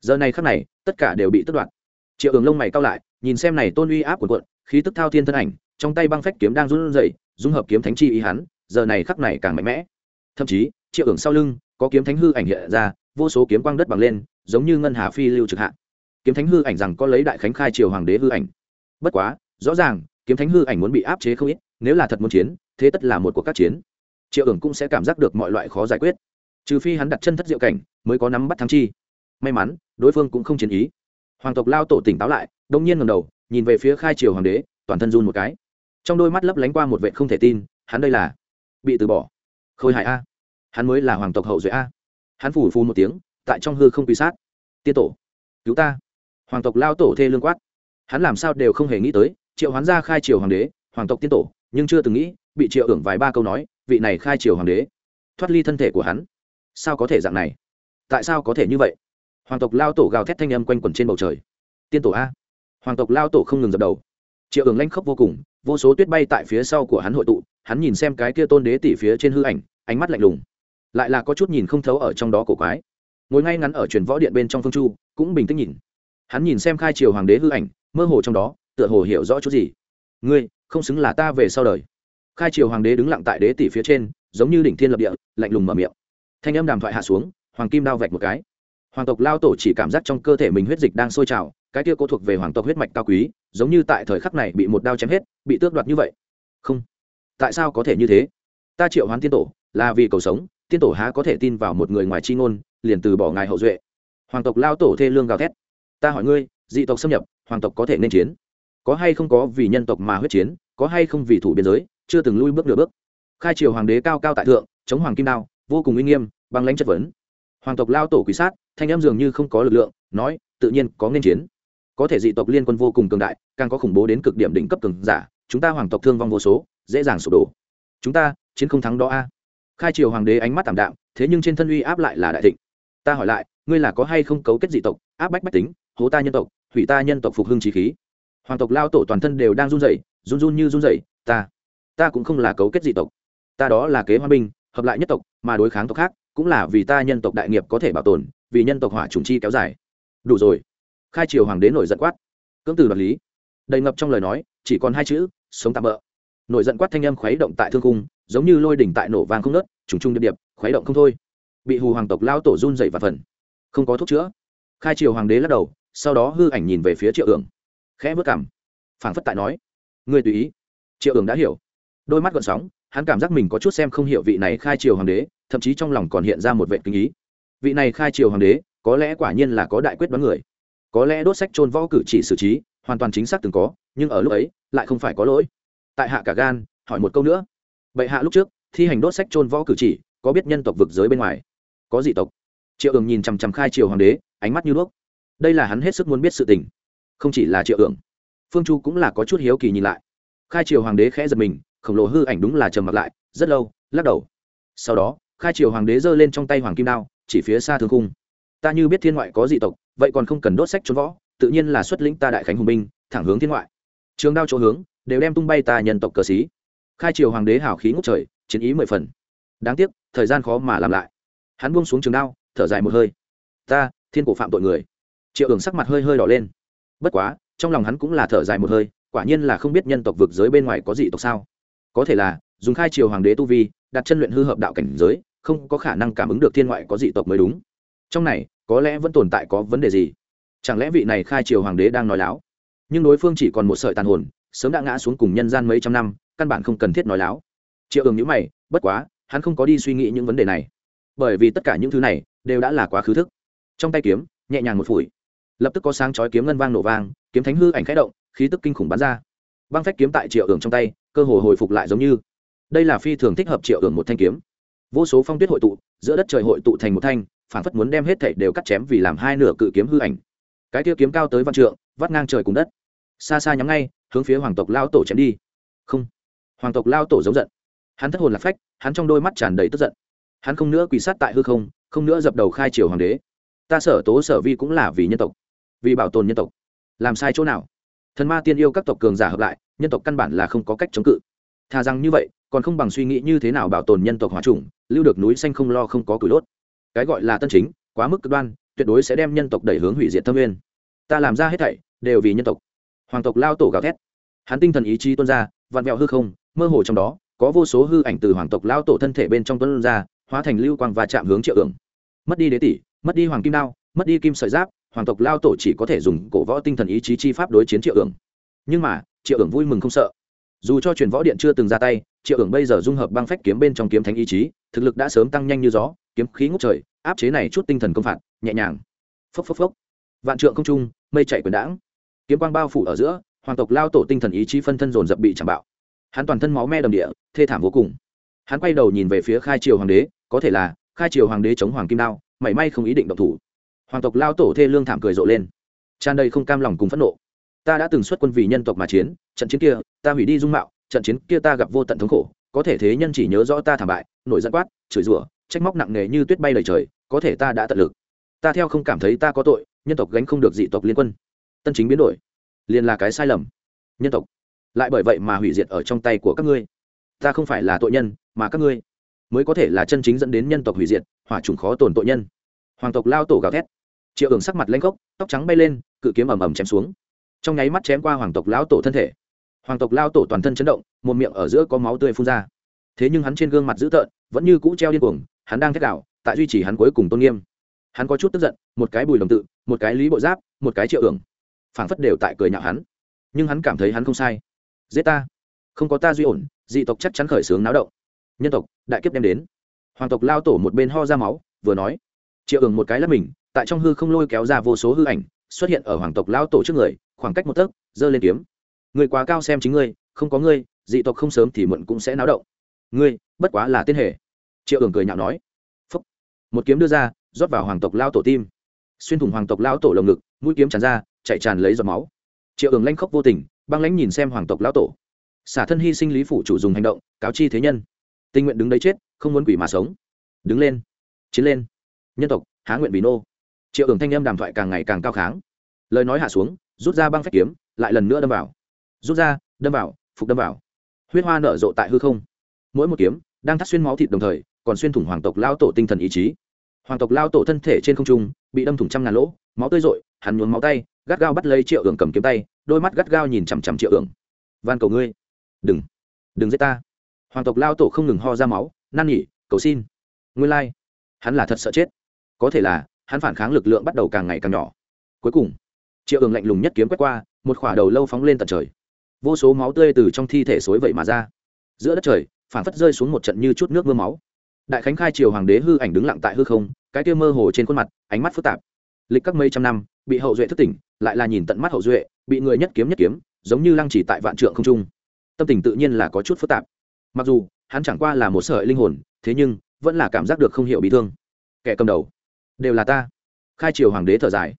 Giờ này khắc này, tất cả đều bị tất đoạt. Triệu ứng lông mày cao lại, nhìn xem này tôn uy áp của quận khí tức thao thiên thân ảnh, trong tay băng phách kiếm đang run rẩy, dung hợp kiếm thánh chi ý hắn, giờ này khắc này càng mạnh mẽ thậm chí, triệu ưởng sau lưng, có kiếm thánh hư ảnh hiện ra, vô số kiếm quang đất bằng lên, giống như ngân hà phi lưu trực hạ. Kiếm thánh hư ảnh rằng có lấy đại khánh khai triều hoàng đế hư ảnh. Bất quá, rõ ràng, kiếm thánh hư ảnh muốn bị áp chế không ít, nếu là thật muốn chiến, thế tất là một cuộc các chiến. Triệu ưởng cũng sẽ cảm giác được mọi loại khó giải quyết. Trừ phi hắn đặt chân thất diệu cảnh, mới có nắm bắt thắng chi. May mắn, đối phương cũng không chiến ý. Hoàng tộc lao tổ tỉnh táo lại, đông nhiên ngầm đầu, nhìn về phía khai triều hoàng đế, toàn thân run một cái. Trong đôi mắt lấp lánh qua một vệ không thể tin, hắn đây là bị từ bỏ khôi hài a. Hắn mới là hoàng tộc hậu duệ a. Hắn phủ phù một tiếng, tại trong hư không quy sát. Tiên tổ, cứu ta. Hoàng tộc lao tổ thê lương quát. Hắn làm sao đều không hề nghĩ tới, triệu hoán gia khai triều hoàng đế, hoàng tộc tiên tổ, nhưng chưa từng nghĩ, bị triệu ưởng vài ba câu nói, vị này khai triều hoàng đế, thoát ly thân thể của hắn. Sao có thể dạng này? Tại sao có thể như vậy? Hoàng tộc lao tổ gào thét thanh âm quanh quẩn trên bầu trời. Tiên tổ a. Hoàng tộc lao tổ không ngừng dập đầu. Triệu ưởng lanh khóc vô cùng, vô số tuyết bay tại phía sau của hắn hội tụ hắn nhìn xem cái kia tôn đế tỷ phía trên hư ảnh, ánh mắt lạnh lùng. Lại là có chút nhìn không thấu ở trong đó cổ quái. Ngồi ngay ngắn ở truyền võ điện bên trong phương chu, cũng bình tĩnh nhìn. Hắn nhìn xem khai triều hoàng đế hư ảnh, mơ hồ trong đó, tựa hồ hiểu rõ chút gì. Ngươi, không xứng là ta về sau đời. Khai triều hoàng đế đứng lặng tại đế tỷ phía trên, giống như đỉnh thiên lập địa, lạnh lùng mở miệng. Thanh âm đàm thoại hạ xuống, hoàng kim đao vạch một cái. Hoàng tộc lao tổ chỉ cảm giác trong cơ thể mình huyết dịch đang sôi trào, cái kia cô thuộc về hoàng tộc huyết mạch cao quý, giống như tại thời khắc này bị một đao chém hết, bị tước đoạt như vậy. Không tại sao có thể như thế? Ta triệu hoán tiên tổ, là vì cầu sống, tiên tổ há có thể tin vào một người ngoài chi ngôn, liền từ bỏ ngài hậu duệ. Hoàng tộc lao tổ thê lương gào thét. Ta hỏi ngươi, dị tộc xâm nhập, hoàng tộc có thể nên chiến? Có hay không có vì nhân tộc mà huyết chiến, có hay không vì thủ biên giới, chưa từng lui bước nửa bước? Khai triều hoàng đế cao cao tại thượng, chống hoàng kim đao, vô cùng uy nghiêm, băng lãnh chất vấn. Hoàng tộc lao tổ quý sát, thanh em dường như không có lực lượng, nói, tự nhiên có nên chiến. Có thể dị tộc liên quân vô cùng cường đại, càng có khủng bố đến cực điểm đỉnh cấp cường giả, chúng ta hoàng tộc thương vong vô số dễ dàng sụp đổ. Chúng ta, chiến không thắng đó a. Khai triều hoàng đế ánh mắt tảm đạm, thế nhưng trên thân uy áp lại là đại thịnh. Ta hỏi lại, ngươi là có hay không cấu kết dị tộc, áp bách bách tính, hố ta nhân tộc, hủy ta nhân tộc phục hưng trí khí? Hoàng tộc lao tổ toàn thân đều đang run rẩy, run run như run rẩy, ta ta cũng không là cấu kết dị tộc. Ta đó là kế hoa binh, hợp lại nhất tộc, mà đối kháng tộc khác, cũng là vì ta nhân tộc đại nghiệp có thể bảo tồn, vì nhân tộc hỏa trùng chi kéo dài. Đủ rồi. Khai triều hoàng đế nổi giận quát. Cưỡng từ đoạt lý. Đầy ngập trong lời nói, chỉ còn hai chữ, sống tạm bỡ nổi giận quát thanh âm khuấy động tại thương cung giống như lôi đỉnh tại nổ vàng không nớt trùng trung điệp điệp, khuấy động không thôi. Bị hù hoàng tộc lao tổ run dậy và phần. Không có thuốc chữa. Khai triều hoàng đế lắc đầu, sau đó hư ảnh nhìn về phía triệu ưởng khẽ vớt cảm phảng phất tại nói. Người tùy ý. Triệu ưởng đã hiểu. Đôi mắt gợn sóng, hắn cảm giác mình có chút xem không hiểu vị này khai triều hoàng đế, thậm chí trong lòng còn hiện ra một vệ kinh ý. Vị này khai triều hoàng đế, có lẽ quả nhiên là có đại quyết đoán người. Có lẽ đốt sách trôn võ cử chỉ xử trí, hoàn toàn chính xác từng có, nhưng ở lúc ấy, lại không phải có lỗi tại hạ cả gan, hỏi một câu nữa. Bệ hạ lúc trước, thi hành đốt sách trôn võ cử chỉ, có biết nhân tộc vực giới bên ngoài? Có dị tộc. Triệu ường nhìn chằm chằm khai triều hoàng đế, ánh mắt như đuốc. Đây là hắn hết sức muốn biết sự tình. Không chỉ là triệu ường phương chu cũng là có chút hiếu kỳ nhìn lại. Khai triều hoàng đế khẽ giật mình, khổng lồ hư ảnh đúng là trầm mặt lại, rất lâu, lắc đầu. Sau đó, khai triều hoàng đế giơ lên trong tay hoàng kim đao, chỉ phía xa thương khung. Ta như biết thiên ngoại có dị tộc, vậy còn không cần đốt sách trốn võ, tự nhiên là xuất lĩnh ta đại khánh hùng binh, thẳng hướng thiên ngoại. Trường đao chỗ hướng đều đem tung bay ta nhân tộc cờ xí. Khai triều hoàng đế hào khí ngốc trời, chiến ý mười phần. Đáng tiếc, thời gian khó mà làm lại. Hắn buông xuống trường đao, thở dài một hơi. Ta, thiên cổ phạm tội người. Triệu ưởng sắc mặt hơi hơi đỏ lên. Bất quá, trong lòng hắn cũng là thở dài một hơi, quả nhiên là không biết nhân tộc vực giới bên ngoài có gì tộc sao. Có thể là, dùng khai triều hoàng đế tu vi, đặt chân luyện hư hợp đạo cảnh giới, không có khả năng cảm ứng được thiên ngoại có dị tộc mới đúng. Trong này, có lẽ vẫn tồn tại có vấn đề gì? Chẳng lẽ vị này khai triều hoàng đế đang nói láo? Nhưng đối phương chỉ còn một sợi tàn hồn sớm đã ngã xuống cùng nhân gian mấy trăm năm, căn bản không cần thiết nói láo. Triệu ường nhữ mày, bất quá, hắn không có đi suy nghĩ những vấn đề này. Bởi vì tất cả những thứ này đều đã là quá khứ thức. Trong tay kiếm, nhẹ nhàng một phủi. Lập tức có sáng chói kiếm ngân vang nổ vang, kiếm thánh hư ảnh khẽ động, khí tức kinh khủng bắn ra. Băng phách kiếm tại triệu ưởng trong tay, cơ hồ hồi phục lại giống như. Đây là phi thường thích hợp triệu ưởng một thanh kiếm. Vô số phong tuyết hội tụ, giữa đất trời hội tụ thành một thanh phản phất muốn đem hết thảy đều cắt chém vì làm hai nửa cự kiếm hư ảnh. Cái kia kiếm cao tới văn trượng, vắt ngang trời cùng đất. Xa xa nhắm ngay hướng phía hoàng tộc lao tổ chém đi. Không. Hoàng tộc lao tổ giống giận. Hắn thất hồn lạc phách, hắn trong đôi mắt tràn đầy tức giận. Hắn không nữa quỳ sát tại hư không không nữa dập đầu khai triều hoàng đế. Ta sở tố sở vi cũng là vì nhân tộc, vì bảo tồn nhân tộc. Làm sai chỗ nào? Thần ma tiên yêu các tộc cường giả hợp lại, nhân tộc căn bản là không có cách chống cự. Thà rằng như vậy, còn không bằng suy nghĩ như thế nào bảo tồn nhân tộc hòa trùng lưu được núi xanh không lo không có cửi đốt. Cái gọi là tân chính, quá mức cực đoan, tuyệt đối sẽ đem nhân tộc đẩy hướng hủy diệt thâm nguyên. Ta làm ra hết thảy, đều vì nhân tộc. Hoàng tộc lao tổ gào thét hắn tinh thần ý chí tuôn ra, vặn vẹo hư không, mơ hồ trong đó, có vô số hư ảnh từ hoàng tộc lao tổ thân thể bên trong tuân ra, hóa thành lưu quang và chạm hướng triệu ưởng mất đi đế tỷ, mất đi hoàng kim đao, mất đi kim sợi giáp, hoàng tộc lao tổ chỉ có thể dùng cổ võ tinh thần ý chí chi pháp đối chiến triệu ưởng nhưng mà, triệu ưởng vui mừng không sợ. Dù cho truyền võ điện chưa từng ra tay, triệu ưởng bây giờ dung hợp băng phách kiếm bên trong kiếm thánh ý chí, thực lực đã sớm tăng nhanh như gió, kiếm khí ngốc trời, áp chế này chút tinh thần công phạt, nhẹ nhàng. Phốc phốc phốc. Vạn trượng không trung, mây chạy quyền đãng. Kiếm quang bao phủ ở giữa hoàng tộc lao tổ tinh thần ý chí phân thân dồn dập bị chạm bạo. Hắn toàn thân máu me đầm địa, thê thảm vô cùng. Hắn quay đầu nhìn về phía khai triều hoàng đế, có thể là khai triều hoàng đế chống hoàng kim đao, mảy may không ý định động thủ. Hoàng tộc lao tổ thê lương thảm cười rộ lên. Tràn đầy không cam lòng cùng phẫn nộ. Ta đã từng xuất quân vì nhân tộc mà chiến, trận chiến kia, ta hủy đi dung mạo, trận chiến kia ta gặp vô tận thống khổ, có thể thế nhân chỉ nhớ rõ ta thảm bại, nổi giận quát, chửi rủa, trách móc nặng nề như tuyết bay lời trời, có thể ta đã tận lực. Ta theo không cảm thấy ta có tội, nhân tộc gánh không được dị tộc liên quân. Tân chính biến đổi liền là cái sai lầm. Nhân tộc. Lại bởi vậy mà hủy diệt ở trong tay của các ngươi. Ta không phải là tội nhân, mà các ngươi mới có thể là chân chính dẫn đến nhân tộc hủy diệt, hỏa trùng khó tồn tội nhân. Hoàng tộc lao tổ gào thét. Triệu ưởng sắc mặt lanh gốc tóc trắng bay lên, cự kiếm ầm ầm chém xuống. Trong nháy mắt chém qua hoàng tộc lão tổ thân thể. Hoàng tộc lao tổ toàn thân chấn động, một miệng ở giữa có máu tươi phun ra. Thế nhưng hắn trên gương mặt dữ tợn, vẫn như cũ treo điên cuồng, hắn đang thét đạo tại duy trì hắn cuối cùng tôn nghiêm. Hắn có chút tức giận, một cái bùi đồng tự, một cái lý bộ giáp, một cái triệu ưởng phảng phất đều tại cười nhạo hắn. Nhưng hắn cảm thấy hắn không sai. Giết ta. Không có ta duy ổn, dị tộc chắc chắn khởi xướng náo động. Nhân tộc, đại kiếp đem đến. Hoàng tộc lao tổ một bên ho ra máu, vừa nói. Triệu ưởng một cái lắp mình, tại trong hư không lôi kéo ra vô số hư ảnh, xuất hiện ở hoàng tộc lao tổ trước người, khoảng cách một tấc, giơ lên kiếm. Người quá cao xem chính ngươi, không có ngươi, dị tộc không sớm thì muộn cũng sẽ náo động. Ngươi, bất quá là tiên hệ triệu ưởng cười nhạo nói. Phúc. một kiếm đưa ra, rót vào hoàng tộc lao tổ tim. Xuyên thủng hoàng tộc lao tổ lồng ngực, mũi kiếm tràn ra chạy tràn lấy giọt máu. Triệu ưởng lanh khóc vô tình, băng lãnh nhìn xem hoàng tộc lão tổ. Xả thân hy sinh lý phủ chủ dùng hành động, cáo chi thế nhân. Tình nguyện đứng đấy chết, không muốn quỷ mà sống. Đứng lên, chiến lên. Nhân tộc, há nguyện vì nô. Triệu ưởng thanh âm đàm thoại càng ngày càng cao kháng. Lời nói hạ xuống, rút ra băng phách kiếm, lại lần nữa đâm vào. Rút ra, đâm vào, phục đâm vào. Huyết hoa nở rộ tại hư không. Mỗi một kiếm, đang thắt xuyên máu thịt đồng thời, còn xuyên thủng hoàng tộc lao tổ tinh thần ý chí. Hoàng tộc lao tổ thân thể trên không trung, bị đâm thủng trăm ngàn lỗ, máu tươi rội hắn nhuốm máu tay, gắt gao bắt lấy triệu ưởng cầm kiếm tay, đôi mắt gắt gao nhìn chằm chằm triệu ưởng van cầu ngươi, đừng đừng giết ta. Hoàng tộc lao tổ không ngừng ho ra máu năn nỉ cầu xin. Ngươi lai、like. hắn là thật sợ chết. Có thể là, hắn phản kháng lực lượng bắt đầu càng ngày càng nhỏ. Cuối cùng, triệu ưởng lạnh lùng nhất kiếm quét qua, một khỏa đầu lâu phóng lên tận trời. Vô số máu tươi từ trong thi thể xối vậy mà ra. Giữa đất trời phản phất rơi xuống một trận như chút nước mưa máu. Đại khánh khai triều hoàng đế hư ảnh đứng lặng tại hư không, cái kia mơ hồ trên khuôn mặt, ánh mắt phức tạp. Lịch các mấy trăm năm bị hậu duệ thức tỉnh, lại là nhìn tận mắt hậu duệ, bị người nhất kiếm nhất kiếm, giống như lăng chỉ tại vạn trượng không trung. Tâm tình tự nhiên là có chút phức tạp. Mặc dù, hắn chẳng qua là một sợi linh hồn, thế nhưng, vẫn là cảm giác được không hiểu bị thương. Kẻ cầm đầu, đều là ta. Khai triều hoàng đế thở dài.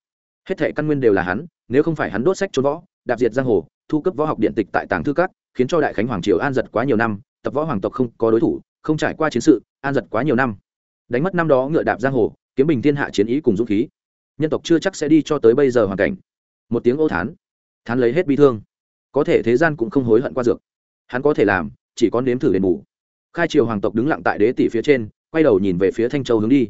Hết thệ căn nguyên đều là hắn, nếu không phải hắn đốt sách trốn võ, đạp diệt giang hồ, thu cấp võ học điện tịch tại tàng thư các, khiến cho đại khánh hoàng triều an giật quá nhiều năm, tập võ hoàng tộc không có đối thủ, không trải qua chiến sự, an giật quá nhiều năm. Đánh mất năm đó ngựa đạp giang hồ, kiếm bình thiên hạ chiến ý cùng dũng khí nhân tộc chưa chắc sẽ đi cho tới bây giờ hoàn cảnh. Một tiếng ô thán. Thán lấy hết bi thương. Có thể thế gian cũng không hối hận qua dược. Hắn có thể làm, chỉ có nếm thử đền bù. Khai triều hoàng tộc đứng lặng tại đế tỷ phía trên, quay đầu nhìn về phía thanh châu hướng đi.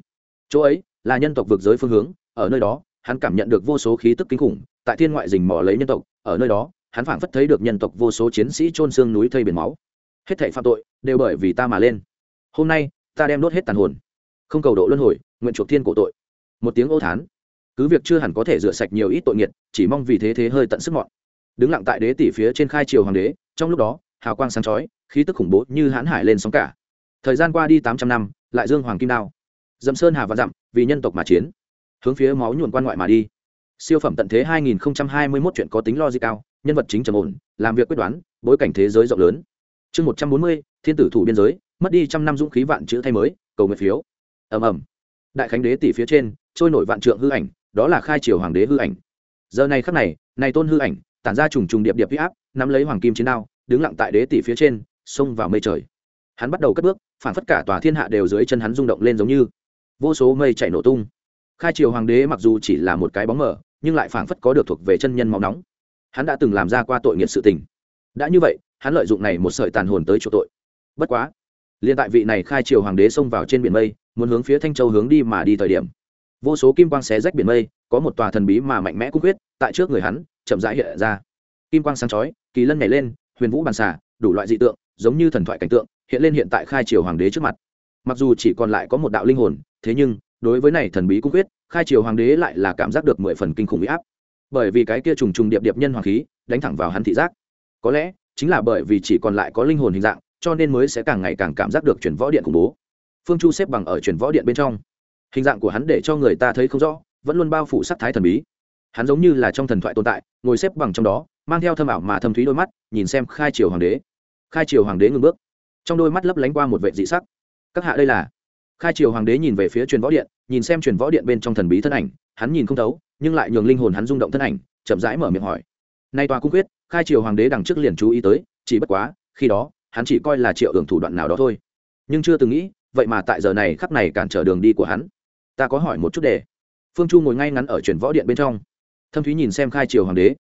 Chỗ ấy, là nhân tộc vực giới phương hướng, ở nơi đó, hắn cảm nhận được vô số khí tức kinh khủng, tại thiên ngoại rình mò lấy nhân tộc, ở nơi đó, hắn phảng phất thấy được nhân tộc vô số chiến sĩ trôn xương núi thây biển máu. Hết thảy phạm tội, đều bởi vì ta mà lên. Hôm nay, ta đem đốt hết tàn hồn. Không cầu độ luân hồi, nguyện chuộc thiên cổ tội. Một tiếng ô thán cứ việc chưa hẳn có thể rửa sạch nhiều ít tội nghiệt chỉ mong vì thế thế hơi tận sức mọn. Đứng lặng tại đế tỷ phía trên khai triều hoàng đế trong lúc đó hào quang sáng chói khí tức khủng bố như hãn hải lên sóng cả. Thời gian qua đi tám trăm năm lại dương hoàng kim đao. Dậm sơn hà và dặm vì nhân tộc mà chiến. Hướng phía máu nhuộn quan ngoại mà đi. Siêu phẩm tận thế 2021 chuyện có tính logic cao nhân vật chính trầm ổn làm việc quyết đoán bối cảnh thế giới rộng lớn. Chương 140, thiên tử thủ biên giới mất đi trăm năm dũng khí vạn chữ thay mới cầu nguyện phiếu. Ầm ầm. Đại khánh đế tỷ phía trên trôi nổi vạn trượng hư ảnh đó là khai triều hoàng đế hư ảnh. Giờ này khắc này này tôn hư ảnh tản ra trùng trùng điệp điệp huy áp nắm lấy hoàng kim chiến đao đứng lặng tại đế tỷ phía trên xông vào mây trời. Hắn bắt đầu cất bước phản phất cả tòa thiên hạ đều dưới chân hắn rung động lên giống như. Vô số mây chạy nổ tung. Khai triều hoàng đế mặc dù chỉ là một cái bóng mờ, nhưng lại phảng phất có được thuộc về chân nhân máu nóng. Hắn đã từng làm ra qua tội nghiệt sự tình. Đã như vậy hắn lợi dụng này một sợi tàn hồn tới chỗ tội. Bất quá liên tại vị này khai triều hoàng đế xông vào trên biển mây muốn hướng phía thanh châu hướng đi mà đi thời điểm vô số kim quang xé rách biển mây, có một tòa thần bí mà mạnh mẽ cung quyết, tại trước người hắn, chậm rãi hiện ra. Kim quang sáng chói, kỳ lân nhảy lên, huyền vũ bàn xả, đủ loại dị tượng, giống như thần thoại cảnh tượng, hiện lên hiện tại khai triều hoàng đế trước mặt. Mặc dù chỉ còn lại có một đạo linh hồn, thế nhưng, đối với này thần bí cung quyết, khai triều hoàng đế lại là cảm giác được mười phần kinh khủng bị áp. Bởi vì cái kia trùng trùng điệp điệp nhân hoàng khí, đánh thẳng vào hắn thị giác. Có lẽ, chính là bởi vì chỉ còn lại có linh hồn hình dạng, cho nên mới sẽ càng ngày càng cảm giác được chuyển võ điện khủng bố. Phương chu xếp bằng ở chuyển võ điện bên trong hình dạng của hắn để cho người ta thấy không rõ, vẫn luôn bao phủ sắc thái thần bí. Hắn giống như là trong thần thoại tồn tại, ngồi xếp bằng trong đó, mang theo thâm ảo mà thâm thúy đôi mắt, nhìn xem khai triều hoàng đế. Khai triều hoàng đế ngưng bước. Trong đôi mắt lấp lánh qua một vệ dị sắc. Các hạ đây là? Khai triều hoàng đế nhìn về phía truyền võ điện, nhìn xem truyền võ điện bên trong thần bí thân ảnh, hắn nhìn không thấu, nhưng lại nhường linh hồn hắn rung động thân ảnh, chậm rãi mở miệng hỏi. Nay tòa cung quyết, khai triều hoàng đế đằng trước liền chú ý tới, chỉ bất quá, khi đó, hắn chỉ coi là triệu hưởng thủ đoạn nào đó thôi. Nhưng chưa từng nghĩ, vậy mà tại giờ này khắc này cản trở đường đi của hắn ta có hỏi một chút đề phương chu ngồi ngay ngắn ở truyền võ điện bên trong. Thâm thúy nhìn xem khai triều hoàng đế.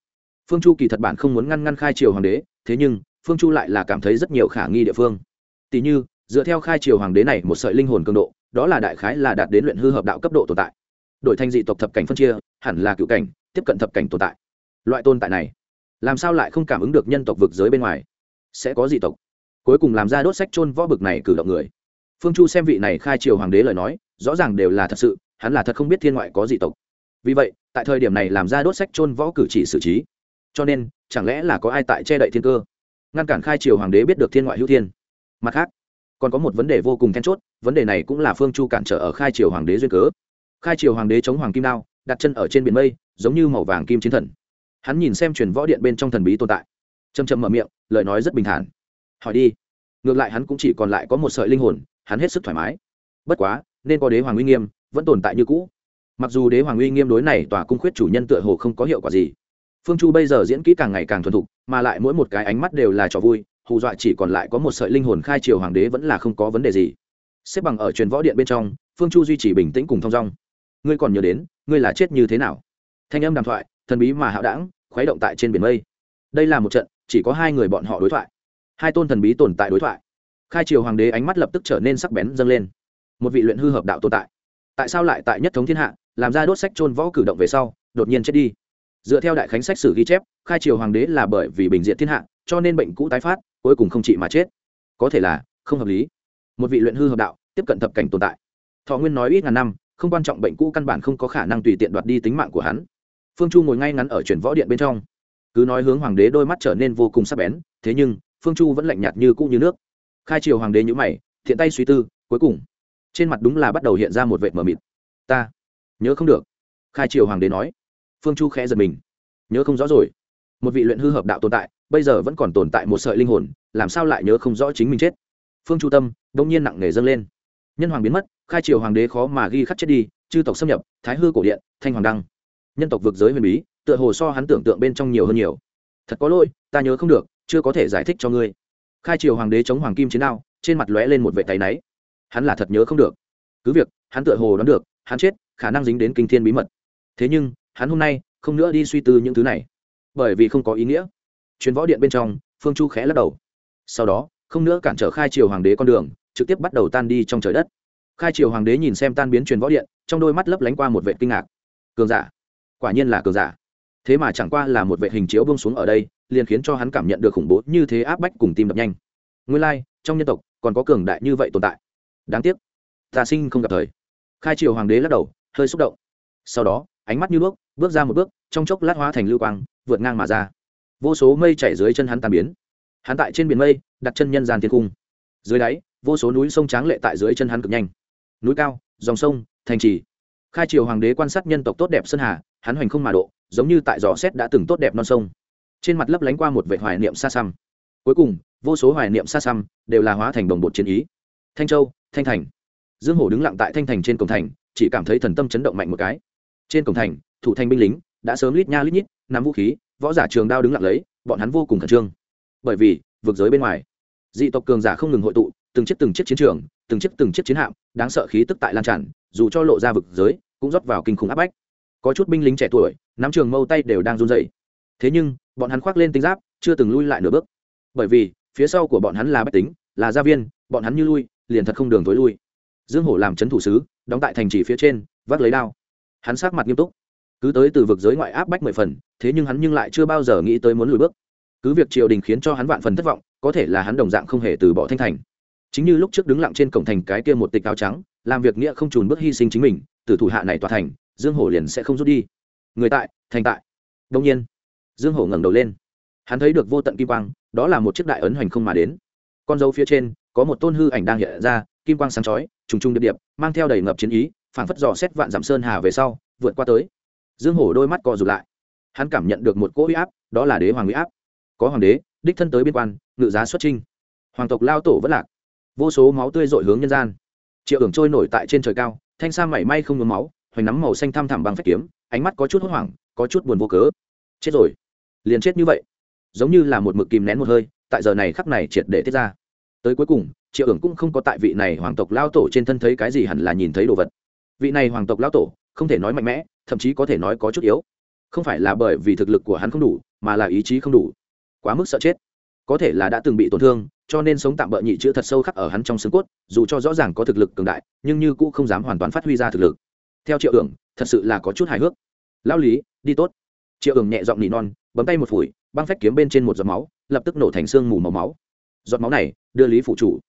Phương chu kỳ thật bản không muốn ngăn ngăn khai triều hoàng đế, thế nhưng, phương chu lại là cảm thấy rất nhiều khả nghi địa phương. Tỷ như, dựa theo khai triều hoàng đế này một sợi linh hồn cường độ, đó là đại khái là đạt đến luyện hư hợp đạo cấp độ tồn tại. Đổi thanh dị tộc thập cảnh phân chia, hẳn là cựu cảnh, tiếp cận thập cảnh tồn tại. Loại tồn tại này, làm sao lại không cảm ứng được nhân tộc vực giới bên ngoài? Sẽ có dị tộc. Cuối cùng làm ra đốt sách chôn võ bực này cử động người. Phương chu xem vị này khai triều hoàng đế lời nói rõ ràng đều là thật sự, hắn là thật không biết thiên ngoại có dị tộc. Vì vậy, tại thời điểm này làm ra đốt sách chôn võ cử chỉ xử trí. Cho nên, chẳng lẽ là có ai tại che đậy thiên cơ? Ngăn cản khai triều hoàng đế biết được thiên ngoại hữu thiên. Mặt khác, còn có một vấn đề vô cùng then chốt, vấn đề này cũng là phương chu cản trở ở khai triều hoàng đế duyên cớ. Khai triều hoàng đế chống hoàng kim đao, đặt chân ở trên biển mây, giống như màu vàng kim chiến thần. Hắn nhìn xem truyền võ điện bên trong thần bí tồn tại. Chầm chầm mở miệng, lời nói rất bình thản. Hỏi đi. Ngược lại hắn cũng chỉ còn lại có một sợi linh hồn, hắn hết sức thoải mái. Bất quá nên có đế hoàng uy nghiêm, vẫn tồn tại như cũ. Mặc dù đế hoàng uy nghiêm đối này tòa cung khuyết chủ nhân tựa hồ không có hiệu quả gì. Phương chu bây giờ diễn kỹ càng ngày càng thuần thục, mà lại mỗi một cái ánh mắt đều là trò vui, hù dọa chỉ còn lại có một sợi linh hồn khai triều hoàng đế vẫn là không có vấn đề gì. Xếp bằng ở truyền võ điện bên trong, phương chu duy trì bình tĩnh cùng thong dong. Ngươi còn nhớ đến, ngươi là chết như thế nào? Thanh âm đàm thoại, thần bí mà hạo đảng, khuấy động tại trên biển mây. Đây là một trận, chỉ có hai người bọn họ đối thoại. Hai tôn thần bí tồn tại đối thoại. Khai triều hoàng đế ánh mắt lập tức trở nên sắc bén dâng lên một vị luyện hư hợp đạo tồn tại. Tại sao lại tại nhất thống thiên hạ, làm ra đốt sách trôn võ cử động về sau, đột nhiên chết đi? Dựa theo đại khánh sách sử ghi chép, khai triều hoàng đế là bởi vì bình diện thiên hạ, cho nên bệnh cũ tái phát, cuối cùng không trị mà chết. Có thể là, không hợp lý. Một vị luyện hư hợp đạo, tiếp cận thập cảnh tồn tại. Thọ nguyên nói ít ngàn năm, không quan trọng bệnh cũ căn bản không có khả năng tùy tiện đoạt đi tính mạng của hắn. Phương chu ngồi ngay ngắn ở chuyển võ điện bên trong. Cứ nói hướng hoàng đế đôi mắt trở nên vô cùng sắc bén, thế nhưng, phương chu vẫn lạnh nhạt như cũ như nước. Khai triều hoàng đế nhữ mày, thiện tay suy tư, cuối cùng trên mặt đúng là bắt đầu hiện ra một vệt mờ mịt. Ta nhớ không được, khai triều hoàng đế nói. Phương chu khẽ giật mình. Nhớ không rõ rồi. Một vị luyện hư hợp đạo tồn tại, bây giờ vẫn còn tồn tại một sợi linh hồn, làm sao lại nhớ không rõ chính mình chết? Phương chu tâm đông nhiên nặng nề dâng lên. Nhân hoàng biến mất, khai triều hoàng đế khó mà ghi khắc chết đi, chư tộc xâm nhập, thái hư cổ điện, thanh hoàng đăng. Nhân tộc vực giới huyền bí, tựa hồ so hắn tưởng tượng bên trong nhiều hơn nhiều. Thật có lỗi, ta nhớ không được, chưa có thể giải thích cho ngươi. Khai triều hoàng đế chống hoàng kim chiến đao, trên mặt lóe lên một vệ tay náy hắn là thật nhớ không được. Cứ việc hắn tựa hồ đoán được hắn chết khả năng dính đến kinh thiên bí mật. Thế nhưng hắn hôm nay không nữa đi suy tư những thứ này. Bởi vì không có ý nghĩa. Chuyến võ điện bên trong phương chu khẽ lắc đầu. Sau đó không nữa cản trở khai triều hoàng đế con đường trực tiếp bắt đầu tan đi trong trời đất. Khai triều hoàng đế nhìn xem tan biến truyền võ điện trong đôi mắt lấp lánh qua một vệ kinh ngạc. Cường giả. Quả nhiên là cường giả. Thế mà chẳng qua là một vệ hình chiếu bông xuống ở đây liền khiến cho hắn cảm nhận được khủng bố như thế áp bách cùng tim đập nhanh. Nguyên lai、like, trong nhân tộc còn có cường đại như vậy tồn tại đáng tiếc, ta sinh không gặp thời. Khai triều hoàng đế lắc đầu, hơi xúc động. Sau đó, ánh mắt như bước bước ra một bước, trong chốc lát hóa thành lưu quang, vượt ngang mà ra. Vô số mây chảy dưới chân hắn tàn biến. Hắn tại trên biển mây, đặt chân nhân gian thiên cung. Dưới đáy, vô số núi sông tráng lệ tại dưới chân hắn cực nhanh. Núi cao, dòng sông, thành trì. Khai triều hoàng đế quan sát nhân tộc tốt đẹp sơn hà, hắn hoành không mà độ, giống như tại giò xét đã từng tốt đẹp non sông. Trên mặt lấp lánh qua một vệ hoài niệm xa xăm. Cuối cùng, vô số hoài niệm xa xăm đều là hóa thành đồng bột chiến ý. Thanh châu thanh thành. Dương hổ đứng lặng tại thanh thành trên cổng thành, chỉ cảm thấy thần tâm chấn động mạnh một cái. Trên cổng thành, thủ thành binh lính đã sớm lít nha lít nhít, nắm vũ khí, võ giả trường đao đứng lặng lấy, bọn hắn vô cùng khẩn trương. Bởi vì, vực giới bên ngoài, dị tộc cường giả không ngừng hội tụ, từng chiếc từng chiếc chiến trường, từng chiếc từng chiếc chiến hạm, đáng sợ khí tức tại lan tràn, dù cho lộ ra vực giới, cũng rót vào kinh khủng áp bách. Có chút binh lính trẻ tuổi, nắm trường mâu tay đều đang run dậy thế nhưng, bọn hắn khoác lên tinh giáp, chưa từng lui lại nửa bước. Bởi vì, phía sau của bọn hắn là bách tính, là gia viên, bọn hắn như lui liền thật không đường tối lui. Dương hổ làm c h ấ n thủ sứ, đóng tại thành trì phía trên, vác lấy đao. Hắn sát mặt nghiêm túc. Cứ tới từ vực giới ngoại áp bách mười phần, thế nhưng hắn nhưng lại chưa bao giờ nghĩ tới muốn lùi bước. Cứ việc triều đình khiến cho hắn vạn phần thất vọng, có thể là hắn đồng dạng không hề từ bỏ thanh thành. Chính như lúc trước đứng lặng trên cổng thành cái kia một tịch áo trắng, làm việc nghĩa không trùn bước hy sinh chính mình, từ thủ hạ này tòa thành, dương hổ liền sẽ không rút đi. Người tại, thành tại. Đông nhiên, dương hổ ngẩng đầu lên. Hắn thấy được vô tận kim quang, đó là một chiếc đại ấn hoành không mà đến. Con dấu phía trên có một tôn hư ảnh đang hiện ra, kim quang sáng chói, trùng trùng điệp điệp, mang theo đầy ngập chiến ý, phảng phất dò xét vạn dặm sơn hà về sau, vượt qua tới. Dương hổ đôi mắt co rụt lại. Hắn cảm nhận được một cỗ huy áp, đó là đế hoàng huy áp. Có hoàng đế, đích thân tới biên quan, ngự giá xuất trinh hoàng tộc lao tổ vất lạc. Vô số máu tươi dội hướng nhân gian. Triệu ưởng trôi nổi tại trên trời cao, thanh sa mảy may không nhuốm máu, hoành nắm màu xanh thăm thẳm bằng phép kiếm, ánh mắt có chút hốt hoảng, có chút buồn vô cớ. Chết rồi. Liền chết như vậy. Giống như là một mực kìm nén một hơi, tại giờ này khắc này triệt để tiết ra tới cuối cùng, triệu ưởng cũng không có tại vị này hoàng tộc lao tổ trên thân thấy cái gì hẳn là nhìn thấy đồ vật. Vị này hoàng tộc lao tổ, không thể nói mạnh mẽ, thậm chí có thể nói có chút yếu. Không phải là bởi vì thực lực của hắn không đủ, mà là ý chí không đủ. Quá mức sợ chết. Có thể là đã từng bị tổn thương, cho nên sống tạm bỡ nhị chữ thật sâu khắc ở hắn trong xương cốt, dù cho rõ ràng có thực lực cường đại, nhưng như cũng không dám hoàn toàn phát huy ra thực lực. Theo triệu ưởng thật sự là có chút hài hước. Lao lý, đi tốt. Triệu ưởng nhẹ giọng nỉ non, bấm tay một phủi, băng phách kiếm bên trên một giọt máu, lập tức nổ thành xương mù màu máu giọt máu này đưa lý phụ chủ.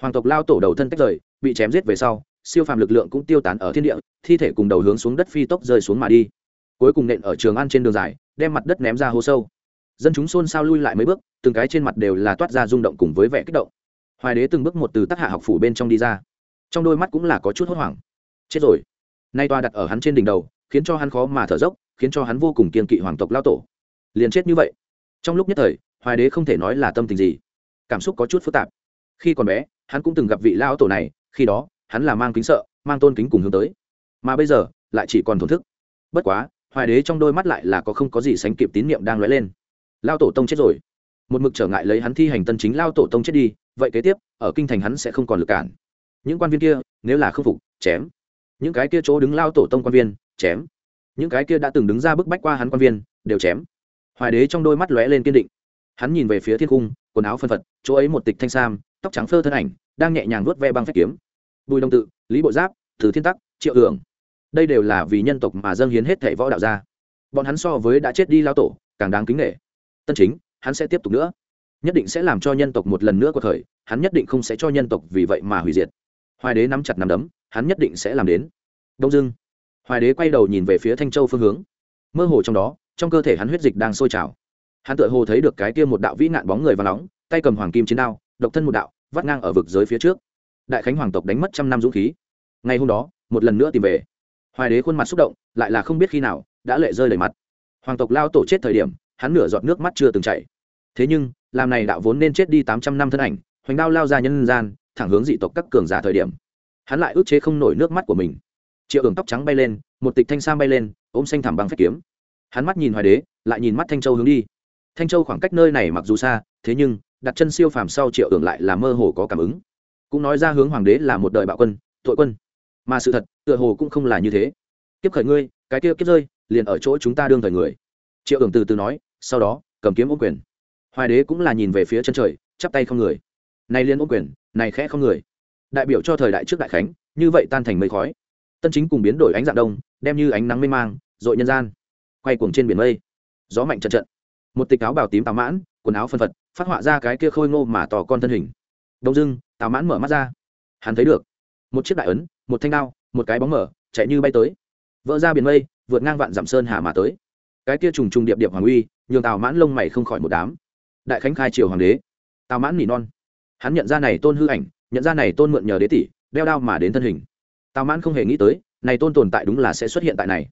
Hoàng tộc lao tổ đầu thân tách rời, bị chém giết về sau, siêu phàm lực lượng cũng tiêu tán ở thiên địa, thi thể cùng đầu hướng xuống đất phi tốc rơi xuống mà đi. Cuối cùng nện ở trường ăn trên đường dài, đem mặt đất ném ra hố sâu. Dân chúng xôn xao lui lại mấy bước, từng cái trên mặt đều là toát ra rung động cùng với vẻ kích động. Hoài đế từng bước một từ tác hạ học phủ bên trong đi ra. Trong đôi mắt cũng là có chút hốt hoảng. Chết rồi. Nay toa đặt ở hắn trên đỉnh đầu, khiến cho hắn khó mà thở dốc, khiến cho hắn vô cùng kiên kỵ hoàng tộc lao tổ. Liền chết như vậy. Trong lúc nhất thời, hoài đế không thể nói là tâm tình gì cảm xúc có chút phức tạp. Khi còn bé, hắn cũng từng gặp vị lao tổ này, khi đó, hắn là mang kính sợ, mang tôn kính cùng hướng tới. Mà bây giờ, lại chỉ còn thổn thức. Bất quá, hoài đế trong đôi mắt lại là có không có gì sánh kịp tín nhiệm đang lóe lên. Lao tổ tông chết rồi. Một mực trở ngại lấy hắn thi hành tân chính, lao tổ tông chết đi, vậy kế tiếp, ở kinh thành hắn sẽ không còn lực cản. Những quan viên kia, nếu là khâm phục, chém. Những cái kia chỗ đứng lao tổ tông quan viên, chém. Những cái kia đã từng đứng ra bức bách qua hắn quan viên, đều chém. Hoài đế trong đôi mắt lóe lên kiên định hắn nhìn về phía thiên cung quần áo phân phật, chỗ ấy một tịch thanh sam, tóc trắng phơ thân ảnh, đang nhẹ nhàng vuốt ve băng phép kiếm. Bùi đông tự, lý bộ giáp, từ thiên tắc, triệu hưởng. Đây đều là vì nhân tộc mà dâng hiến hết thể võ đạo ra. Bọn hắn so với đã chết đi lao tổ, càng đáng kính nghệ tân chính, hắn sẽ tiếp tục nữa. Nhất định sẽ làm cho nhân tộc một lần nữa cuộc thời hắn nhất định không sẽ cho nhân tộc vì vậy mà hủy diệt. Hoài đế nắm chặt nắm đấm, hắn nhất định sẽ làm đến. Đông dưng hoài đế quay đầu nhìn về phía thanh châu phương hướng. Mơ hồ trong đó, trong cơ thể hắn huyết dịch đang sôi trào hắn tựa hồ thấy được cái kia một đạo vĩ nạn bóng người và nóng, tay cầm hoàng kim chiến đao, độc thân một đạo, vắt ngang ở vực giới phía trước. Đại khánh hoàng tộc đánh mất trăm năm dũng khí. Ngày hôm đó, một lần nữa tìm về. Hoài đế khuôn mặt xúc động, lại là không biết khi nào, đã lệ rơi đầy mặt. Hoàng tộc lao tổ chết thời điểm, hắn nửa giọt nước mắt chưa từng chảy. Thế nhưng, làm này đạo vốn nên chết đi tám trăm năm thân ảnh, hoành đao lao ra nhân gian, thẳng hướng dị tộc các cường giả thời điểm. Hắn lại ước chế không nổi nước mắt của mình. Triệu ưởng tóc trắng bay lên, một tịch thanh sam bay lên, ôm xanh thảm bằng phép kiếm. Hắn mắt nhìn hoài đế, lại nhìn mắt thanh châu hướng đi thanh châu khoảng cách nơi này mặc dù xa, thế nhưng, đặt chân siêu phàm sau triệu tưởng lại là mơ hồ có cảm ứng. Cũng nói ra hướng hoàng đế là một đời bạo quân, tội quân. Mà sự thật, tựa hồ cũng không là như thế. Kiếp khởi ngươi, cái kia kiếp rơi, liền ở chỗ chúng ta đương thời người. Triệu tưởng từ từ nói, sau đó, cầm kiếm ô quyền. Hoài đế cũng là nhìn về phía chân trời, chắp tay không người. Này liên ô quyền, này khẽ không người. Đại biểu cho thời đại trước đại khánh, như vậy tan thành mây khói. Tân chính cùng biến đổi ánh dạng đông, đem như ánh nắng mê mang, dội nhân gian. Quay cuồng trên biển mây. Gió mạnh trận trận một tịch áo bào tím tào mãn, quần áo phân phật, phát họa ra cái kia khôi ngô mà tỏ con thân hình. Đông dưng tào mãn mở mắt ra. Hắn thấy được. Một chiếc đại ấn, một thanh đao, một cái bóng mở, chạy như bay tới. Vỡ ra biển mây, vượt ngang vạn dặm sơn hà mà tới. Cái kia trùng trùng điệp điệp hoàng uy, nhường tào mãn lông mày không khỏi một đám. Đại khánh khai triều hoàng đế. Tào mãn nỉ non. Hắn nhận ra này tôn hư ảnh, nhận ra này tôn mượn nhờ đế tỷ, đeo đao mà đến thân hình. Tào mãn không hề nghĩ tới, này tôn tồn tại đúng là sẽ xuất hiện tại này.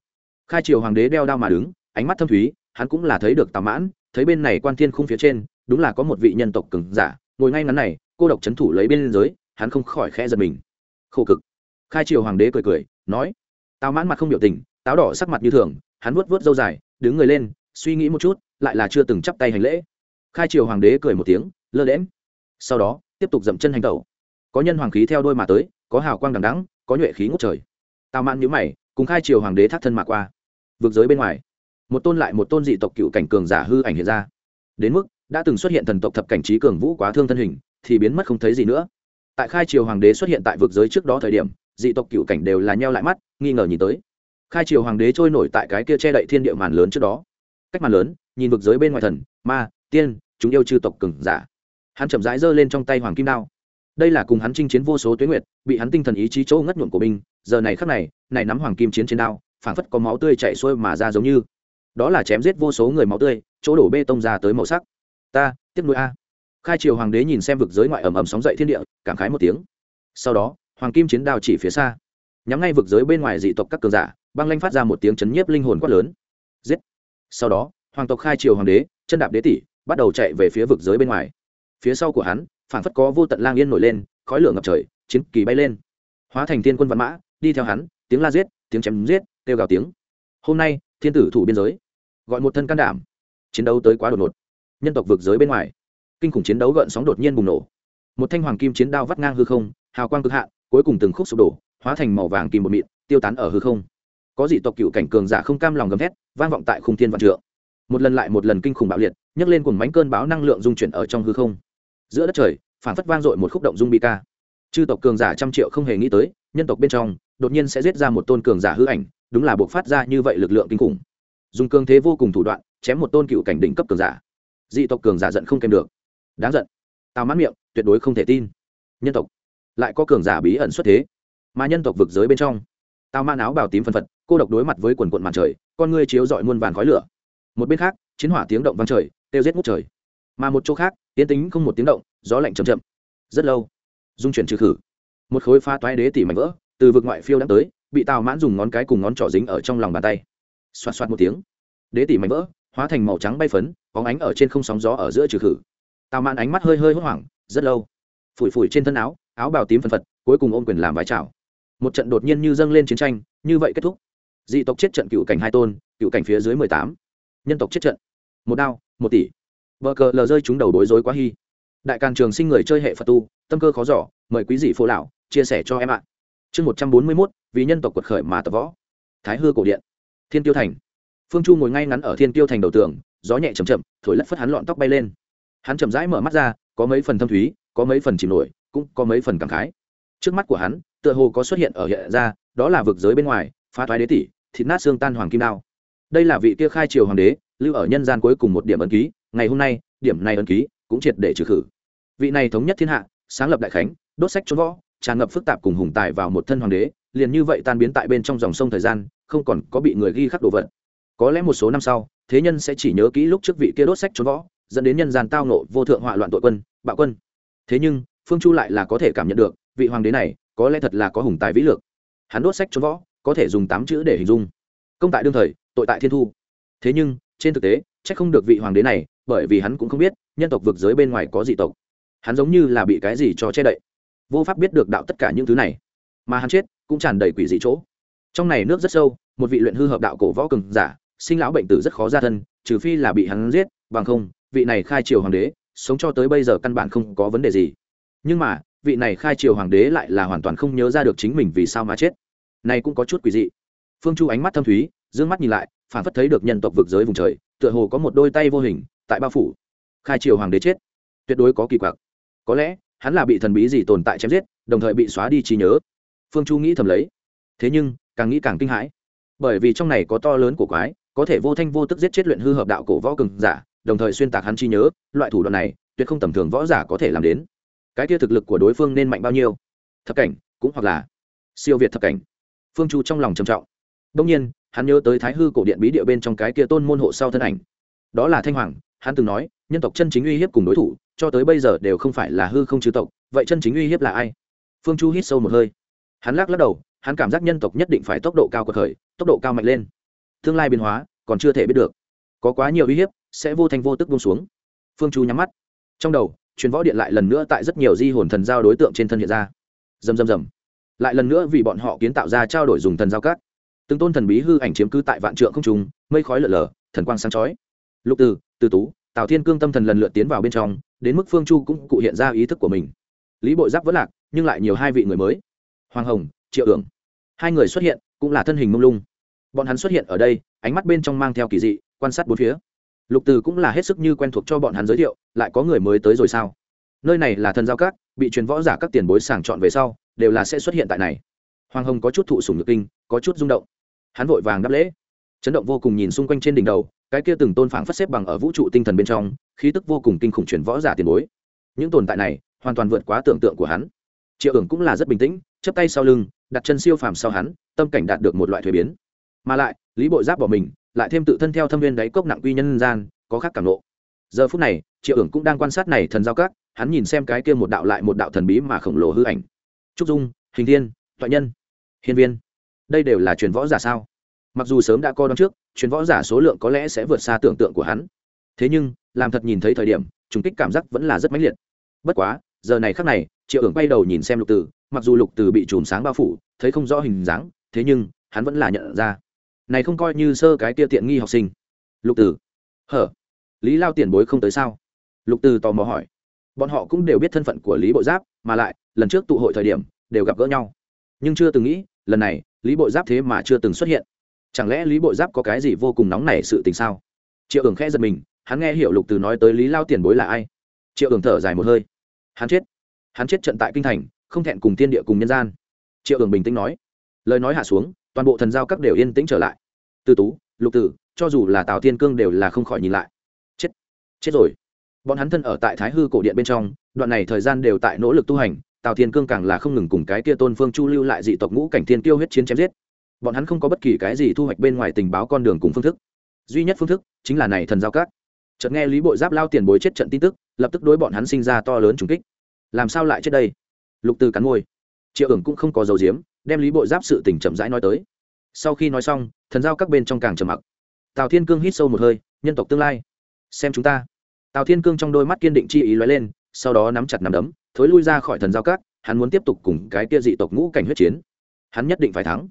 Khai triều hoàng đế đeo đao mà đứng, ánh mắt thâm thúy hắn cũng là thấy được tào mãn, thấy bên này quan thiên khung phía trên, đúng là có một vị nhân tộc cứng giả, ngồi ngay ngắn này, cô độc c h ấ n thủ lấy bên giới, hắn không khỏi khẽ giật mình. Khổ cực. Khai triều hoàng đế cười cười, nói, tào mãn mặt không biểu tình, táo đỏ sắc mặt như thường, hắn vuốt vuốt dâu dài, đứng người lên, suy nghĩ một chút, lại là chưa từng chắp tay hành lễ. Khai triều hoàng đế cười một tiếng, lơ đễm sau đó, tiếp tục dậm chân hành tẩu. Có nhân hoàng khí theo đôi mà tới, có hào quang đằng đắng có nhuệ khí ngút trời. Tào mãn nhữ mày, cùng khai triều hoàng đế thác thân mà qua. Vượt giới bên ngoài một tôn lại một tôn dị tộc cựu cảnh cường giả hư ảnh hiện ra. Đến mức, đã từng xuất hiện thần tộc thập cảnh trí cường vũ quá thương thân hình, thì biến mất không thấy gì nữa. Tại khai triều hoàng đế xuất hiện tại vực giới trước đó thời điểm, dị tộc cựu cảnh đều là nheo lại mắt, nghi ngờ nhìn tới. Khai triều hoàng đế trôi nổi tại cái kia che đậy thiên địa màn lớn trước đó. Cách màn lớn, nhìn vực giới bên ngoài thần, ma, tiên, chúng yêu chư tộc cường giả. Hắn chậm rãi giơ lên trong tay hoàng kim đao. Đây là cùng hắn chinh chiến vô số tuyến nguyệt, bị hắn tinh thần ý chí chỗ ngất nhuộm của binh. Giờ này khắc này này nắm hoàng kim chiến trên đao, phảng phất có máu tươi chảy xuôi mà ra giống như đó là chém giết vô số người máu tươi, chỗ đổ bê tông ra tới màu sắc. Ta, tiếp nối a. Khai triều hoàng đế nhìn xem vực giới ngoại ẩm ẩm sóng dậy thiên địa, cảm khái một tiếng. Sau đó, hoàng kim chiến đao chỉ phía xa. Nhắm ngay vực giới bên ngoài dị tộc các cường giả, băng lanh phát ra một tiếng chấn nhiếp linh hồn quát lớn. Giết. Sau đó, hoàng tộc khai triều hoàng đế, chân đạp đế tỷ, bắt đầu chạy về phía vực giới bên ngoài. Phía sau của hắn phản phất có vô tận lang yên nổi lên, khói lửa ngập trời, chiến kỳ bay lên. Hóa thành thiên quân văn mã, đi theo hắn, tiếng la giết, tiếng chém giết, kêu gào tiếng. Hôm nay thiên tử thủ biên giới, gọi một thân can đảm, chiến đấu tới quá đột ngột. Nhân tộc vực giới bên ngoài, kinh khủng chiến đấu gợn sóng đột nhiên bùng nổ. Một thanh hoàng kim chiến đao vắt ngang hư không, hào quang cực hạn, cuối cùng từng khúc sụp đổ, hóa thành màu vàng kim một mịn, tiêu tán ở hư không. Có dị tộc cựu cảnh cường giả không cam lòng gầm thét, vang vọng tại khung thiên vạn trượng. Một lần lại một lần kinh khủng bạo liệt, nhấc lên cùng mánh cơn báo năng lượng dung chuyển ở trong hư không. Giữa đất trời, phản phất vang dội một khúc động dung bị ca. Chư tộc cường giả trăm triệu không hề nghĩ tới, nhân tộc bên trong, đột nhiên sẽ giết ra một tôn cường giả hư ảnh đúng là buộc phát ra như vậy lực lượng kinh khủng. Dùng cường thế vô cùng thủ đoạn, chém một tôn cựu cảnh đỉnh cấp cường giả. Dị tộc cường giả giận không kèm được. Đáng giận. Tào mãn miệng, tuyệt đối không thể tin. Nhân tộc. Lại có cường giả bí ẩn xuất thế. Mà nhân tộc vực giới bên trong, tào man áo bào tím phân phật, cô độc đối mặt với quần quận mặt trời, con ngươi chiếu dọi muôn vàn khói lửa. Một bên khác, chiến hỏa tiếng động vang trời tiêu giết ngút trời. Mà một chỗ khác tiến tính không một tiếng động, gió lạnh chầm chậm. Rất lâu, dung chuyển trừ khử. Một khối pha toái đế tỉ mảnh vỡ, từ vực ngoại phiêu đã tới bị tào mãn dùng ngón cái cùng ngón trỏ dính ở trong lòng bàn tay xoạt xoạt một tiếng đế tỷ mảnh vỡ hóa thành màu trắng bay phấn có ánh ở trên không sóng gió ở giữa trừ khử tào mãn ánh mắt hơi hơi hốt hoảng rất lâu phủi phủi trên thân áo áo bào tím phân phật cuối cùng ôm quyền làm vái chào một trận đột nhiên như dâng lên chiến tranh như vậy kết thúc dị tộc chết trận cựu cảnh hai tôn cựu cảnh phía dưới mười tám nhân tộc chết trận một đao một tỷ vợ cờ lờ rơi chúng đầu bối rối quá hy đại càng trường sinh người chơi hệ phật tu tâm cơ khó giỏ mời quý dị phố lão chia sẻ cho em ạ chương một trăm bốn mươi mốt, vì nhân tộc quật khởi mà tập võ. Thái hư cổ điện, thiên tiêu thành. Phương chu ngồi ngay ngắn ở thiên tiêu thành đầu tường, gió nhẹ chầm chậm, thổi lất phất hắn lọn tóc bay lên. Hắn chậm rãi mở mắt ra, có mấy phần thâm thúy, có mấy phần chìm nổi, cũng có mấy phần cảm khái. Trước mắt của hắn, tựa hồ có xuất hiện ở hiện ra, đó là vực giới bên ngoài, phá thoái đế tỷ, thịt nát xương tan hoàng kim đao. Đây là vị kia khai triều hoàng đế, lưu ở nhân gian cuối cùng một điểm ấn ký, ngày hôm nay, điểm này ấn ký cũng triệt để trừ khử. Vị này thống nhất thiên hạ, sáng lập đại khánh, đốt sách trốn võ tràn ngập phức tạp cùng hùng tài vào một thân hoàng đế, liền như vậy tan biến tại bên trong dòng sông thời gian, không còn có bị người ghi khắc đồ vật. Có lẽ một số năm sau, thế nhân sẽ chỉ nhớ kỹ lúc trước vị kia đốt sách trốn võ, dẫn đến nhân gian tao nộ vô thượng họa loạn tội quân, bạo quân. Thế nhưng, phương chu lại là có thể cảm nhận được, vị hoàng đế này có lẽ thật là có hùng tài vĩ lược hắn đốt sách trốn võ, có thể dùng tám chữ để hình dung. Công tại đương thời, tội tại thiên thu. Thế nhưng, trên thực tế c h ắ c không được vị hoàng đế này, bởi vì hắn cũng không biết, nhân tộc vực giới bên ngoài có dị tộc. Hắn giống như là bị cái gì cho che đậy vô pháp biết được đạo tất cả những thứ này. Mà hắn chết cũng tràn đầy quỷ dị chỗ. Trong này nước rất sâu, một vị luyện hư hợp đạo cổ võ cường giả, sinh lão bệnh tử rất khó ra thân, trừ phi là bị hắn giết, bằng không, vị này khai triều hoàng đế sống cho tới bây giờ căn bản không có vấn đề gì. Nhưng mà, vị này khai triều hoàng đế lại là hoàn toàn không nhớ ra được chính mình vì sao mà chết. Này cũng có chút quỷ dị. Phương chu ánh mắt thâm thúy d ư ơ n g mắt nhìn lại, phản phất thấy được nhân tộc vực giới vùng trời, tựa hồ có một đôi tay vô hình, tại bao phủ. Khai triều hoàng đế chết, tuyệt đối có kỳ quặc. Có lẽ hắn là bị thần bí gì tồn tại chém giết, đồng thời bị xóa đi trí nhớ. Phương chu nghĩ thầm lấy. Thế nhưng, càng nghĩ càng kinh hãi. Bởi vì trong này có to lớn của quái, có thể vô thanh vô tức giết chết luyện hư hợp đạo cổ võ cường giả, đồng thời xuyên tạc hắn trí nhớ, loại thủ đoạn này, tuyệt không tầm thường võ giả có thể làm đến. Cái kia thực lực của đối phương nên mạnh bao nhiêu? Thập cảnh, cũng hoặc là siêu việt thập cảnh. Phương chu trong lòng trầm trọng. Đông nhiên, hắn nhớ tới thái hư cổ điện bí địa bên trong cái kia tôn môn hộ sau thân ảnh. Đó là thanh hoàng, hắn từng nói nhân tộc chân chính uy hiếp cùng đối thủ, cho tới bây giờ đều không phải là hư không chư tộc, vậy chân chính uy hiếp là ai? Phương chu hít sâu một hơi. Hắn lắc lắc đầu, hắn cảm giác nhân tộc nhất định phải tốc độ cao cuộc khởi, tốc độ cao mạnh lên. Tương lai biến hóa, còn chưa thể biết được. Có quá nhiều uy hiếp, sẽ vô thành vô tức buông xuống. Phương chu nhắm mắt. Trong đầu, truyền võ điện lại lần nữa tại rất nhiều di hồn thần giao đối tượng trên thân hiện ra. Dầm dầm dầm lại lần nữa vì bọn họ kiến tạo ra trao đổi dùng thần giao cát từng tôn thần bí hư ảnh chiếm cứ tại vạn trượng không trùng mây khói lở lở, thần quang sáng chói. Lục từ từ tú tào thiên cương tâm thần lần lượt tiến vào bên trong, đến mức phương chu cũng cụ hiện ra ý thức của mình. Lý bội giáp vẫn lạc, nhưng lại nhiều hai vị người mới. Hoàng hồng, triệu ưởng hai người xuất hiện, cũng là thân hình mông lung. Bọn hắn xuất hiện ở đây, ánh mắt bên trong mang theo kỳ dị, quan sát bốn phía. Lục từ cũng là hết sức như quen thuộc cho bọn hắn giới thiệu, lại có người mới tới rồi sao? Nơi này là thần giao cát bị truyền võ giả các tiền bối sàng chọn về sau, đều là sẽ xuất hiện tại này. Hoàng hồng có chút thụ sùng nhược kinh, có chút rung động. Hắn vội vàng đáp lễ. Chấn động vô cùng nhìn xung quanh trên đỉnh đầu cái kia từng tôn phảng phất xếp bằng ở vũ trụ tinh thần bên trong, khí tức vô cùng kinh khủng truyền võ giả tiền bối. Những tồn tại này hoàn toàn vượt quá tưởng tượng của hắn. Triệu ưởng cũng là rất bình tĩnh chấp tay sau lưng, đặt chân siêu phàm sau hắn, tâm cảnh đạt được một loại thuế biến. Mà lại, lý bộ giáp bỏ mình, lại thêm tự thân theo thâm viên đáy cốc nặng quy nhân gian, có khác cảm nộ. Giờ phút này, triệu ưởng cũng đang quan sát này thần giao các, hắn nhìn xem cái kia một đạo lại một đạo thần bí mà khổng lồ hư ảnh. Trúc dung, hình thiên, toại nhân, hiên viên. Đây đều là truyền võ giả sao? Mặc dù sớm đã coi đón trước, truyền võ giả số lượng có lẽ sẽ vượt xa tưởng tượng của hắn. Thế nhưng, làm thật nhìn thấy thời điểm, trùng kích cảm giác vẫn là rất mãnh liệt. Bất quá, giờ này khác này, triệu ưởng bay đầu nhìn xem lục tử mặc dù lục tử bị chùm sáng bao phủ, thấy không rõ hình dáng, thế nhưng, hắn vẫn là nhận ra. Này không coi như sơ cái tia tiện nghi học sinh. Lục tử hở? Lý lao tiền bối không tới sao? Lục tử tò mò hỏi. Bọn họ cũng đều biết thân phận của lý bộ giáp, mà lại, lần trước tụ hội thời điểm, đều gặp gỡ nhau. Nhưng chưa từng nghĩ, lần này, lý bộ giáp thế mà chưa từng xuất hiện chẳng lẽ lý bộ giáp có cái gì vô cùng nóng nảy sự tình sao? Triệu ưởng khẽ giật mình, hắn nghe hiểu lục từ nói tới lý lao tiền bối là ai? Triệu ưởng thở dài một hơi. Hắn chết. Hắn chết trận tại kinh thành, không thẹn cùng tiên địa cùng nhân gian. Triệu ưởng bình tĩnh nói. Lời nói hạ xuống, toàn bộ thần giao các đều yên tĩnh trở lại. Từ tú, lục tử, cho dù là tào tiên cương đều là không khỏi nhìn lại. Chết. Chết rồi. Bọn hắn thân ở tại thái hư cổ điện bên trong, đoạn này thời gian đều tại nỗ lực tu hành, tào thiên cương càng là không ngừng cùng cái kia tôn phương chu lưu lại dị tộc ngũ cảnh thiên tiêu huyết chiến chém giết bọn hắn không có bất kỳ cái gì thu hoạch bên ngoài tình báo con đường cùng phương thức. Duy nhất phương thức chính là này thần giao cát chợt nghe lý bộ giáp lao tiền bối chết trận tin tức, lập tức đối bọn hắn sinh ra to lớn trùng kích. Làm sao lại chết đây? Lục từ cắn môi. Triệu ưởng cũng không có dầu diếm đem lý bộ giáp sự tình chậm rãi nói tới. Sau khi nói xong, thần giao các bên trong càng trầm mặc. Tào thiên cương hít sâu một hơi, nhân tộc tương lai, xem chúng ta. Tào thiên cương trong đôi mắt kiên định chi ý lóe lên, sau đó nắm chặt nắm đấm, thối lui ra khỏi thần giao các, hắn muốn tiếp tục cùng cái kia dị tộc ngũ cảnh huyết chiến. Hắn nhất định phải thắng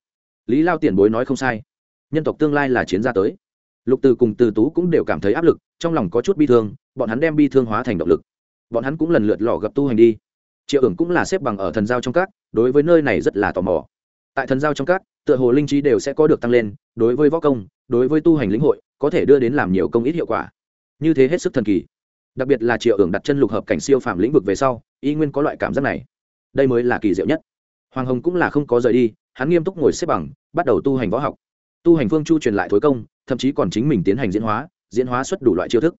lý lao tiền bối nói không sai. Nhân tộc tương lai là chiến gia tới. Lục từ cùng từ tú cũng đều cảm thấy áp lực, trong lòng có chút bi thương, bọn hắn đem bi thương hóa thành động lực. Bọn hắn cũng lần lượt lò gặp tu hành đi. Triệu ưởng cũng là xếp bằng ở thần giao trong các, đối với nơi này rất là tò mò. Tại thần giao trong các, tựa hồ linh trí đều sẽ có được tăng lên, đối với võ công, đối với tu hành lĩnh hội, có thể đưa đến làm nhiều công ít hiệu quả. Như thế hết sức thần kỳ. Đặc biệt là triệu ưởng đặt chân lục hợp cảnh siêu phạm lĩnh vực về sau, y nguyên có loại cảm giác này. Đây mới là kỳ diệu nhất. Hoàng hồng cũng là không có rời đi hắn nghiêm túc ngồi xếp bằng, bắt đầu tu hành võ học. Tu hành phương chu truyền lại thối công, thậm chí còn chính mình tiến hành diễn hóa diễn hóa xuất đủ loại chiêu thức.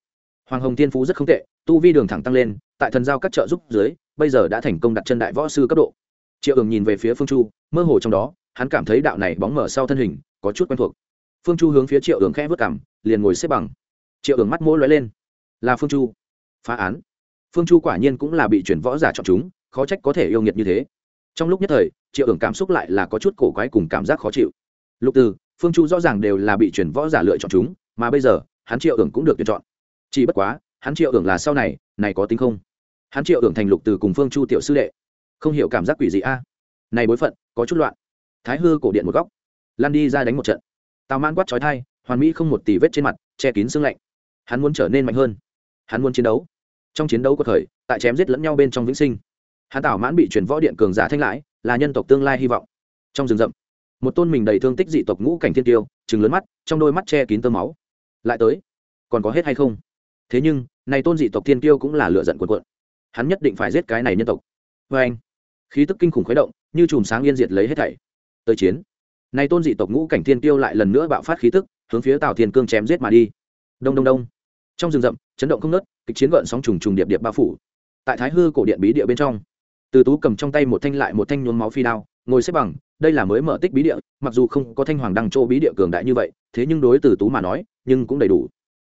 Hoàng hồng thiên phú rất không tệ, tu vi đường thẳng tăng lên, tại thần giao các trợ giúp dưới, bây giờ đã thành công đặt chân đại võ sư cấp độ. Triệu ường nhìn về phía phương chu, mơ hồ trong đó, hắn cảm thấy đạo này bóng mở sau thân hình, có chút quen thuộc. Phương chu hướng phía triệu ường khẽ vất cảm liền ngồi xếp bằng. Triệu ường mắt mỗi lóe lên. Là phương chu. Phá án. Phương chu quả nhiên cũng là bị chuyển võ giả chọn chúng, khó trách có thể yêu nghiệt như thế trong lúc nhất thời, triệu ưởng cảm xúc lại là có chút cổ quái cùng cảm giác khó chịu. Lục từ, phương chu rõ ràng đều là bị chuyển võ giả lựa chọn chúng, mà bây giờ, hắn triệu ưởng cũng được tuyển chọn. Chỉ bất quá, hắn triệu ưởng là sau này này có tính không? Hắn triệu ưởng thành lục từ cùng phương chu tiểu sư đệ. Không hiểu cảm giác quỷ gì a. Này bối phận, có chút loạn. Thái hư cổ điện một góc. Lan đi ra đánh một trận. Tào man quát trói thai, hoàn mỹ không một tỷ vết trên mặt, che kín xương lạnh. Hắn muốn trở nên mạnh hơn. Hắn muốn chiến đấu. Trong chiến đấu có thời, tại chém giết lẫn nhau bên trong vĩnh sinh hắn tảo mãn bị chuyển võ điện cường giả thanh lãi, là nhân tộc tương lai hy vọng. Trong rừng rậm, một tôn mình đầy thương tích dị tộc ngũ cảnh thiên tiêu chừng lớn mắt, trong đôi mắt che kín tơ máu. Lại tới, còn có hết hay không? Thế nhưng này tôn dị tộc thiên tiêu cũng là lựa giận cuộn cuộn. Hắn nhất định phải giết cái này nhân tộc. Vê anh, khí tức kinh khủng khuấy động, như chùm sáng yên diệt lấy hết thảy. Tới chiến này tôn dị tộc ngũ cảnh thiên tiêu lại lần nữa bạo phát khí tức, hướng phía tào thiên cương chém giết mà đi. Đông đông đông. Trong rừng rậm, chấn động không nớt kịch chiến gợn sóng trùng trùng điệp điệp bao phủ. Tại thái hư cổ điện bí địa bên trong từ tú cầm trong tay một thanh lại một thanh nhuốm máu phi đao, ngồi xếp bằng, đây là mới mở tích bí địa, mặc dù không có thanh hoàng đăng châu bí địa cường đại như vậy, thế nhưng đối từ tú mà nói, nhưng cũng đầy đủ.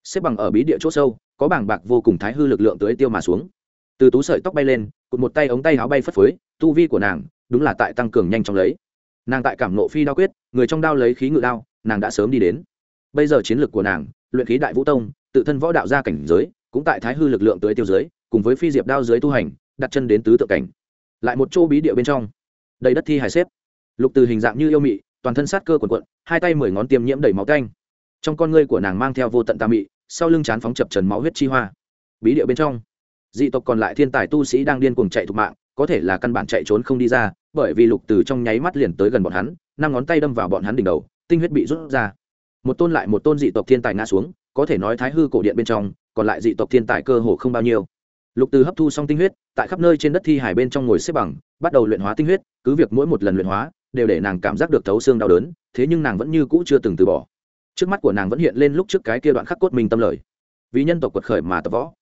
Xếp bằng ở bí địa chỗ sâu, có bảng bạc vô cùng thái hư lực lượng tới tiêu mà xuống. Từ tú sợi tóc bay lên, cụt một tay ống tay áo bay phất phới, tu vi của nàng, đúng là tại tăng cường nhanh chóng lấy. Nàng tại cảm nộ phi đao quyết, người trong đao lấy khí ngự đao, nàng đã sớm đi đến. Bây giờ chiến lược của nàng, luyện khí đại vũ tông, tự thân võ đạo gia cảnh giới, cũng tại thái hư lực lượng tới tiêu giới cùng với phi diệp đao dưới tu hành, đặt chân đến tứ tự cảnh lại một chỗ bí địa bên trong. Đầy đất thi hài xếp. Lục từ hình dạng như yêu mị, toàn thân sát cơ quần quận hai tay mười ngón tiêm nhiễm đầy máu canh. Trong con ngươi của nàng mang theo vô tận tà mị, sau lưng chán phóng chập trần máu huyết chi hoa. Bí địa bên trong, dị tộc còn lại thiên tài tu sĩ đang điên cuồng chạy thục mạng, có thể là căn bản chạy trốn không đi ra, bởi vì lục từ trong nháy mắt liền tới gần bọn hắn, năm ngón tay đâm vào bọn hắn đỉnh đầu, tinh huyết bị rút ra. Một tôn lại một tôn dị tộc thiên tài ngã xuống, có thể nói thái hư cổ điện bên trong, còn lại dị tộc thiên tài cơ hồ không bao nhiêu lục từ hấp thu xong tinh huyết, tại khắp nơi trên đất thi hải bên trong ngồi xếp bằng, bắt đầu luyện hóa tinh huyết, cứ việc mỗi một lần luyện hóa, đều để nàng cảm giác được thấu xương đau đớn, thế nhưng nàng vẫn như cũ chưa từng từ bỏ. Trước mắt của nàng vẫn hiện lên lúc trước cái kia đoạn khắc cốt mình tâm lời. Vì nhân tộc quật khởi mà tập võ.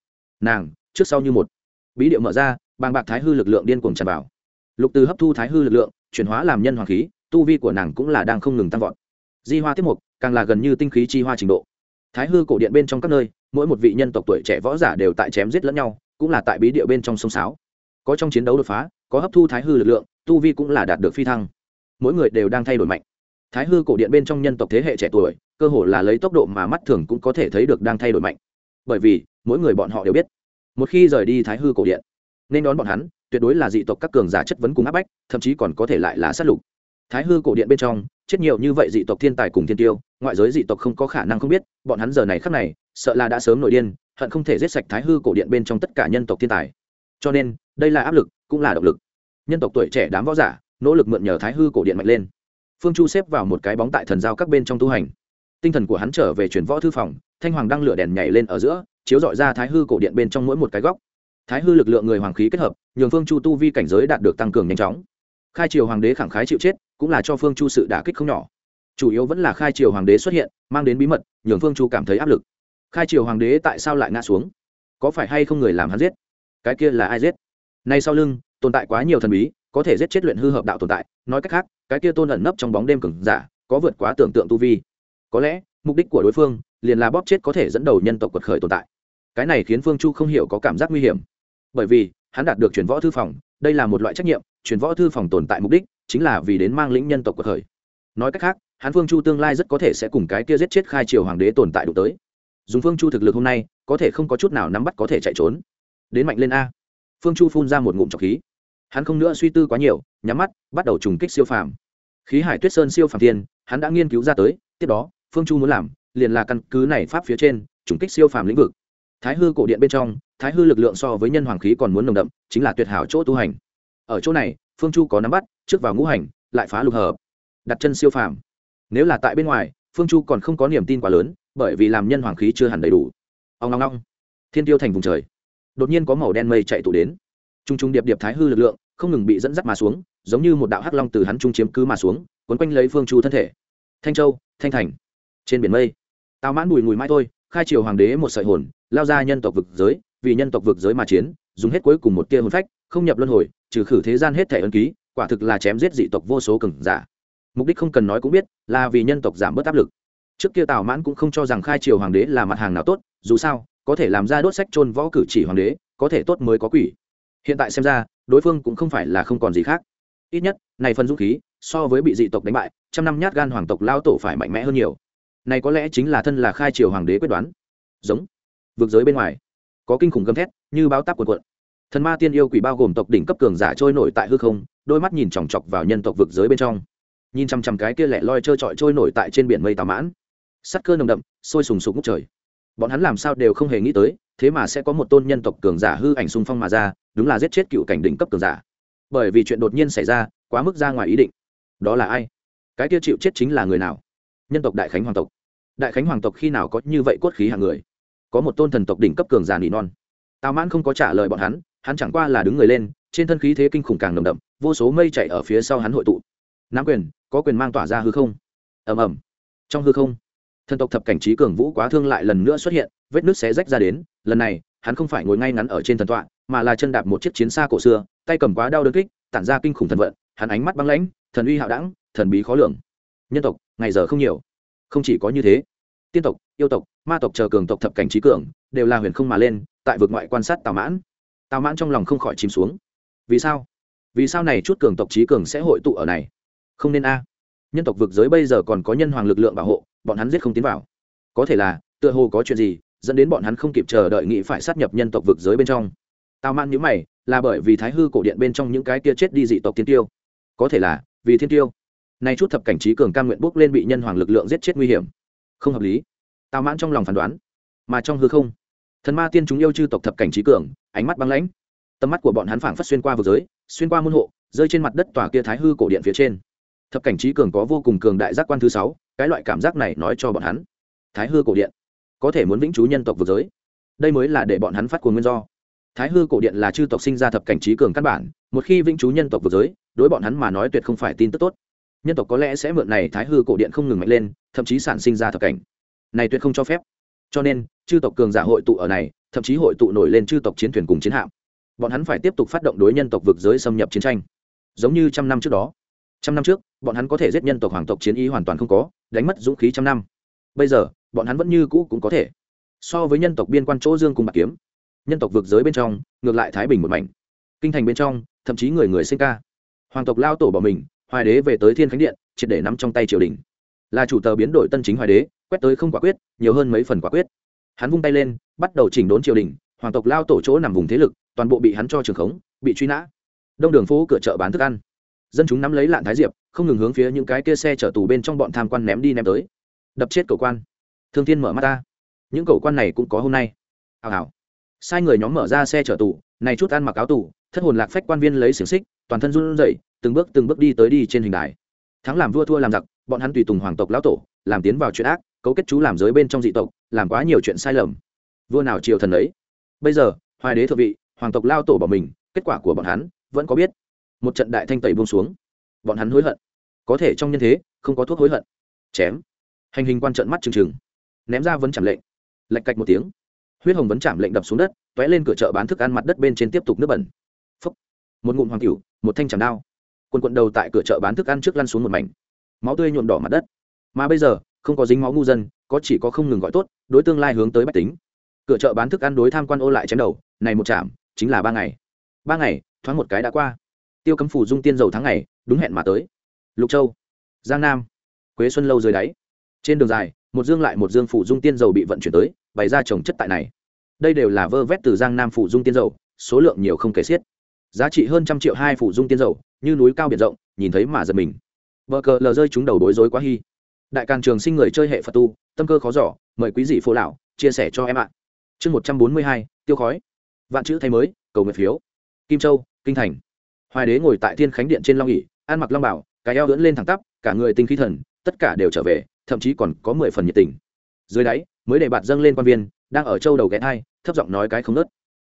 Nàng, trước sau như một. Bí điệu mở ra, bàng bạc thái hư lực lượng điên cuồng tràn vào. Lục từ hấp thu thái hư lực lượng, chuyển hóa làm nhân hoàng khí, tu vi của nàng cũng là đang không ngừng tăng vọt. Di hoa tiếp mục, càng là gần như tinh khí chi hoa trình độ. Thái hư cổ điện bên trong các nơi, mỗi một vị nhân tộc tuổi trẻ võ giả đều tại chém giết lẫn nhau cũng là tại bí địa bên trong sông sáo. Có trong chiến đấu đột phá, có hấp thu thái hư lực lượng, tu vi cũng là đạt được phi thăng. Mỗi người đều đang thay đổi mạnh. Thái hư cổ điện bên trong nhân tộc thế hệ trẻ tuổi, cơ hồ là lấy tốc độ mà mắt thường cũng có thể thấy được đang thay đổi mạnh. Bởi vì, mỗi người bọn họ đều biết, một khi rời đi thái hư cổ điện, nên đón bọn hắn, tuyệt đối là dị tộc các cường giả chất vấn cùng áp bách, thậm chí còn có thể lại là sát lục. Thái hư cổ điện bên trong chết nhiều như vậy dị tộc thiên tài cùng thiên tiêu, ngoại giới dị tộc không có khả năng không biết, bọn hắn giờ này khắc này, sợ là đã sớm nổi điên, hận không thể giết sạch thái hư cổ điện bên trong tất cả nhân tộc thiên tài. Cho nên, đây là áp lực, cũng là động lực. Nhân tộc tuổi trẻ đám võ giả, nỗ lực mượn nhờ thái hư cổ điện mạnh lên. Phương chu xếp vào một cái bóng tại thần giao các bên trong tu hành. Tinh thần của hắn trở về chuyển võ thư phòng, thanh hoàng đang lửa đèn nhảy lên ở giữa, chiếu dọi ra thái hư cổ điện bên trong mỗi một cái góc. Thái hư lực lượng người hoàng khí kết hợp, nhường phương chu tu vi cảnh giới đạt được tăng cường nhanh chóng. Khai triều hoàng đế khẳng khái chịu chết cũng là cho phương chu sự đả kích không nhỏ. Chủ yếu vẫn là khai triều hoàng đế xuất hiện, mang đến bí mật, nhường phương chu cảm thấy áp lực. Khai triều hoàng đế tại sao lại ngã xuống? Có phải hay không người làm hắn giết? Cái kia là ai giết? Nay sau lưng, tồn tại quá nhiều thần bí, có thể giết chết luyện hư hợp đạo tồn tại. Nói cách khác, cái kia tôn ẩn nấp trong bóng đêm cừng giả, có vượt quá tưởng tượng tu vi. Có lẽ, mục đích của đối phương, liền là bóp chết có thể dẫn đầu nhân tộc quật khởi tồn tại. Cái này khiến phương chu không hiểu có cảm giác nguy hiểm. Bởi vì, hắn đạt được truyền võ thư phòng, đây là một loại trách nhiệm, truyền võ thư phòng tồn tại mục đích chính là vì đến mang lĩnh nhân tộc của khởi nói cách khác, hắn phương chu tương lai rất có thể sẽ cùng cái kia giết chết khai triều hoàng đế tồn tại đụng tới. Dùng phương chu thực lực hôm nay, có thể không có chút nào nắm bắt có thể chạy trốn. Đến mạnh lên a. Phương chu phun ra một ngụm trọc khí. Hắn không nữa suy tư quá nhiều, nhắm mắt, bắt đầu trùng kích siêu phàm. Khí hải tuyết sơn siêu phàm thiên, hắn đã nghiên cứu ra tới, tiếp đó, phương chu muốn làm, liền là căn cứ này pháp phía trên, trùng kích siêu phàm lĩnh vực. Thái hư cổ điện bên trong, thái hư lực lượng so với nhân hoàng khí còn muốn nồng đậm, chính là tuyệt hảo chỗ tu hành. Ở chỗ này, phương chu có nắm bắt trước vào ngũ hành, lại phá lục hợp, đặt chân siêu phàm. Nếu là tại bên ngoài, phương chu còn không có niềm tin quá lớn, bởi vì làm nhân hoàng khí chưa hẳn đầy đủ. Ông long long thiên tiêu thành vùng trời. Đột nhiên có màu đen mây chạy tụ đến. T r u n g t r u n g điệp điệp thái hư lực lượng, không ngừng bị dẫn dắt mà xuống, giống như một đạo hắc long từ hắn trung chiếm cứ mà xuống, quấn quanh lấy phương chu thân thể. Thanh châu, thanh thành. Trên biển mây tào mãn bùi mùi mai thôi, khai triều hoàng đế một sợi hồn, lao ra nhân tộc vực giới, vì nhân tộc vực giới mà chiến, dùng hết cuối cùng một tia hồn phách, không nhập luân hồi, trừ khử thế gian hết thẻ ân ký quả thực là chém giết dị tộc vô số cường giả. Mục đích không cần nói cũng biết, là vì nhân tộc giảm bớt áp lực. Trước kia tào mãn cũng không cho rằng khai triều hoàng đế là mặt hàng nào tốt, dù sao, có thể làm ra đốt sách chôn võ cử chỉ hoàng đế, có thể tốt mới có quỷ. Hiện tại xem ra, đối phương cũng không phải là không còn gì khác. Ít nhất, này phần dũng khí, so với bị dị tộc đánh bại, trăm năm nhát gan hoàng tộc lao tổ phải mạnh mẽ hơn nhiều. Này có lẽ chính là thân là khai triều hoàng đế quyết đoán. Giống. Vực giới bên ngoài, có kinh khủng gầm thét, như báo táp quần quận thần ma tiên yêu quỷ bao gồm tộc đỉnh cấp cường giả trôi nổi tại hư không đôi mắt nhìn chòng chọc vào nhân tộc vực giới bên trong. Nhìn chằm chằm cái kia lẻ loi trơ trọi trôi nổi tại trên biển mây tà mãn. Sắt cơ nồng đậm, sôi sùng sục ngút trời. Bọn hắn làm sao đều không hề nghĩ tới, thế mà sẽ có một tôn nhân tộc cường giả hư ảnh xung phong mà ra, đúng là giết chết cựu cảnh đỉnh cấp cường giả. Bởi vì chuyện đột nhiên xảy ra, quá mức ra ngoài ý định. Đó là ai? Cái kia chịu chết chính là người nào? Nhân tộc đại khánh hoàng tộc. Đại khánh hoàng tộc khi nào có như vậy cốt khí hàng người? Có một tôn thần tộc đỉnh cấp cường giả nỉ non. Tào mãn không có trả lời bọn hắn hắn chẳng qua là đứng người lên trên thân khí thế kinh khủng càng nồng đậm, vô số mây chạy ở phía sau hắn hội tụ. Nắm quyền, có quyền mang tỏa ra hư không. Ầm ầm. Trong hư không, thần tộc thập cảnh trí cường vũ quá thương lại lần nữa xuất hiện, vết nước xé rách ra đến, lần này, hắn không phải ngồi ngay ngắn ở trên thần tọa, mà là chân đạp một chiếc chiến xa cổ xưa, tay cầm quá đau đơn kích, tản ra kinh khủng thần vận, hắn ánh mắt băng lãnh, thần uy hạo đẳng, thần bí khó lường. Nhân tộc, ngày giờ không nhiều. Không chỉ có như thế, tiên tộc, yêu tộc, ma tộc chờ cường tộc thập cảnh trí cường, đều là huyền không mà lên, tại vực ngoại quan sát tào mãn. Tào mãn trong lòng không khỏi chìm xuống vì sao? Vì sao này chút cường tộc trí cường sẽ hội tụ ở này? Không nên a. Nhân tộc vực giới bây giờ còn có nhân hoàng lực lượng bảo hộ, bọn hắn giết không tiến vào. Có thể là, tựa hồ có chuyện gì, dẫn đến bọn hắn không kịp chờ đợi nghĩ phải sát nhập nhân tộc vực giới bên trong. Tào man nhữ mày, là bởi vì thái hư cổ điện bên trong những cái kia chết đi dị tộc tiên tiêu. Có thể là, vì thiên tiêu. Nay chút thập cảnh trí cường cam nguyện bốc lên bị nhân hoàng lực lượng giết chết nguy hiểm. Không hợp lý. Tào mãn trong lòng phán đoán, mà trong hư không, thần ma tiên chúng yêu chư tộc thập cảnh trí cường, ánh mắt băng lãnh tầm mắt của bọn hắn phảng phất xuyên qua vực giới, xuyên qua môn hộ, rơi trên mặt đất tòa kia thái hư cổ điện phía trên. Thập cảnh trí cường có vô cùng cường đại giác quan thứ sáu, cái loại cảm giác này nói cho bọn hắn. Thái hư cổ điện, có thể muốn vĩnh trú nhân tộc vực giới. Đây mới là để bọn hắn phát cuồng nguyên do. Thái hư cổ điện là chư tộc sinh ra thập cảnh trí cường căn bản, một khi vĩnh trú nhân tộc vực giới, đối bọn hắn mà nói tuyệt không phải tin tức tốt. Nhân tộc có lẽ sẽ mượn này thái hư cổ điện không ngừng mạnh lên, thậm chí sản sinh ra thập cảnh. Này tuyệt không cho phép. Cho nên, chư tộc cường giả hội tụ ở này, thậm chí hội tụ nổi lên chư tộc chiến thuyền cùng chiến hạm bọn hắn phải tiếp tục phát động đối nhân tộc vực giới xâm nhập chiến tranh. Giống như trăm năm trước đó. Trăm năm trước, bọn hắn có thể giết nhân tộc hoàng tộc chiến ý hoàn toàn không có, đánh mất dũng khí trăm năm. Bây giờ, bọn hắn vẫn như cũ cũng có thể. So với nhân tộc biên quan chỗ dương cùng bạc kiếm, nhân tộc vực giới bên trong, ngược lại thái bình một mảnh. Kinh thành bên trong, thậm chí người người sinh ca. Hoàng tộc lao tổ bỏ mình, hoài đế về tới thiên khánh điện, triệt để nắm trong tay triều đình. Là chủ tờ biến đổi tân chính hoài đế, quét tới không quả quyết, nhiều hơn mấy phần quả quyết. Hắn vung tay lên, bắt đầu chỉnh đốn triều đình, hoàng tộc lao tổ chỗ nằm vùng thế lực toàn bộ bị hắn cho trường khống, bị truy nã. Đông đường phố cửa chợ bán thức ăn. Dân chúng nắm lấy lạn thái diệp, không ngừng hướng phía những cái kia xe chở tù bên trong bọn tham quan ném đi ném tới. Đập chết cầu quan. Thương thiên mở mắt ta. Những cầu quan này cũng có hôm nay. Hào hào. Sai người nhóm mở ra xe chở tù, này chút ăn mặc áo tù, thất hồn lạc phách quan viên lấy xiềng xích, toàn thân run rẩy, từng bước từng bước đi tới đi trên hình đài. Thắng làm vua thua làm giặc, bọn hắn tùy tùng hoàng tộc lão tổ, làm tiến vào chuyện ác, cấu kết chú làm giới bên trong dị tộc, làm quá nhiều chuyện sai lầm. Vua nào triều thần ấy? Bây giờ, hoài đế thượng vị hoàng tộc lao tổ bỏ mình, kết quả của bọn hắn vẫn có biết. Một trận đại thanh tẩy buông xuống, bọn hắn hối hận. Có thể trong nhân thế, không có thuốc hối hận. Chém. Hành hình quan trận mắt trừng trừng. Ném ra vấn chạm lệnh. Lạch cạch một tiếng. Huyết hồng vấn chạm lệnh đập xuống đất t ó é lên cửa chợ bán thức ăn mặt đất bên trên tiếp tục nước bẩn. Phấp một ngụm hoàng cửu, một thanh chạm đao. Quần quận đầu tại cửa chợ bán thức ăn trước lăn xuống một mảnh. Máu tươi nhuộm đỏ mặt đất. Mà bây giờ, không có dính máu ngu dân, có chỉ có không ngừng gọi tốt, đối tương lai hướng tới bách tính. Cửa chợ bán thức ăn đối tham quan ô lại chém đầu, này một chạm chính là ba ngày. Ba ngày, thoáng một cái đã qua. Tiêu cấm phủ dung tiên dầu tháng ngày, đúng hẹn mà tới. Lục châu, giang nam, quế xuân lâu dưới đáy. Trên đường dài, một dương lại một dương phủ dung tiên dầu bị vận chuyển tới, bày ra trồng chất tại này. Đây đều là vơ vét từ giang nam phủ dung tiên dầu, số lượng nhiều không kể xiết. Giá trị hơn trăm triệu hai phủ dung tiên dầu, như núi cao biển rộng, nhìn thấy mà giật mình. Vợ cờ lờ rơi chúng đầu bối rối quá hy đại càng trường sinh người chơi hệ phật tu, tâm cơ khó giỏ mời quý dị phố lão, chia sẻ cho em ạ. Chương một trăm bốn mươi hai, tiêu khói vạn chữ thay mới, cầu nguyện phiếu. Kim châu, kinh thành. Hoài đế ngồi tại thiên khánh điện trên long ỉ ăn mặc long bảo, cái eo lưỡn lên thẳng tắp, cả người tinh khí thần, tất cả đều trở về, thậm chí còn có mười phần nhiệt tình. Dưới đáy, mới để bạt dâng lên quan viên, đang ở châu đầu ghé hai thấp giọng nói cái không nớt.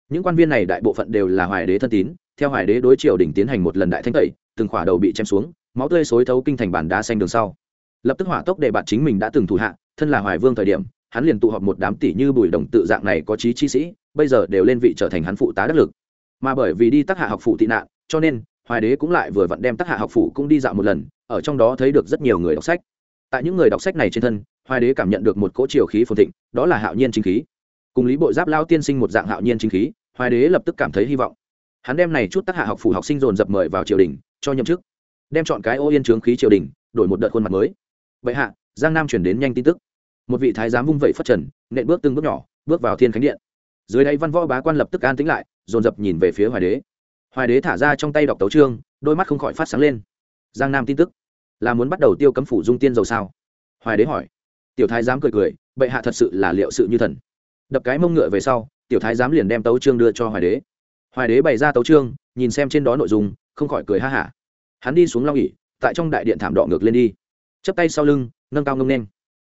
Những quan viên này đại bộ phận đều là hoài đế thân tín, theo hoài đế đối triều đình tiến hành một lần đại thanh tẩy, từng khỏa đầu bị chém xuống, máu tươi xối thấu kinh thành bản đá xanh đường sau. Lập tức hỏa tốc để bạn chính mình đã từng thủ hạ, thân là hoài vương thời điểm hắn liền tụ họp một đám tỷ như bùi đồng tự dạng này có trí chi sĩ, bây giờ đều lên vị trở thành hắn phụ tá đắc lực. Mà bởi vì đi tác hạ học phụ tị nạn, cho nên, hoài đế cũng lại vừa vặn đem tác hạ học phụ cũng đi dạo một lần, ở trong đó thấy được rất nhiều người đọc sách. Tại những người đọc sách này trên thân, hoài đế cảm nhận được một cỗ triều khí phồn thịnh, đó là hạo nhiên chính khí. Cùng lý bộ giáp lao tiên sinh một dạng hạo nhiên chính khí, hoài đế lập tức cảm thấy hy vọng. Hắn đem này chút tác hạ học phủ học sinh dồn dập mời vào triều đình, cho nhậm chức. Đem chọn cái ô yên trướng khí triều đình, đổi một đợt khuôn mặt mới. Vậy hạ, giang nam chuyển đến nhanh tin tức một vị thái giám vung vẩy phất trần, nện bước từng bước nhỏ, bước vào thiên khánh điện. Dưới đây văn võ bá quan lập tức an tĩnh lại, dồn dập nhìn về phía hoài đế. Hoài đế thả ra trong tay đọc tấu trương đôi mắt không khỏi phát sáng lên. Giang nam tin tức. Là muốn bắt đầu tiêu cấm phủ dung tiên dầu sao? Hoài đế hỏi. Tiểu thái giám cười cười, bệ hạ thật sự là liệu sự như thần. Đập cái mông ngựa về sau, tiểu thái giám liền đem tấu trương đưa cho hoài đế. Hoài đế bày ra tấu trương nhìn xem trên đó nội dung, không khỏi cười ha hả. Hắn đi xuống long nghỉ tại trong đại điện thảm đỏ ngược lên đi. Chắp tay sau lưng, nâng cao ngông nên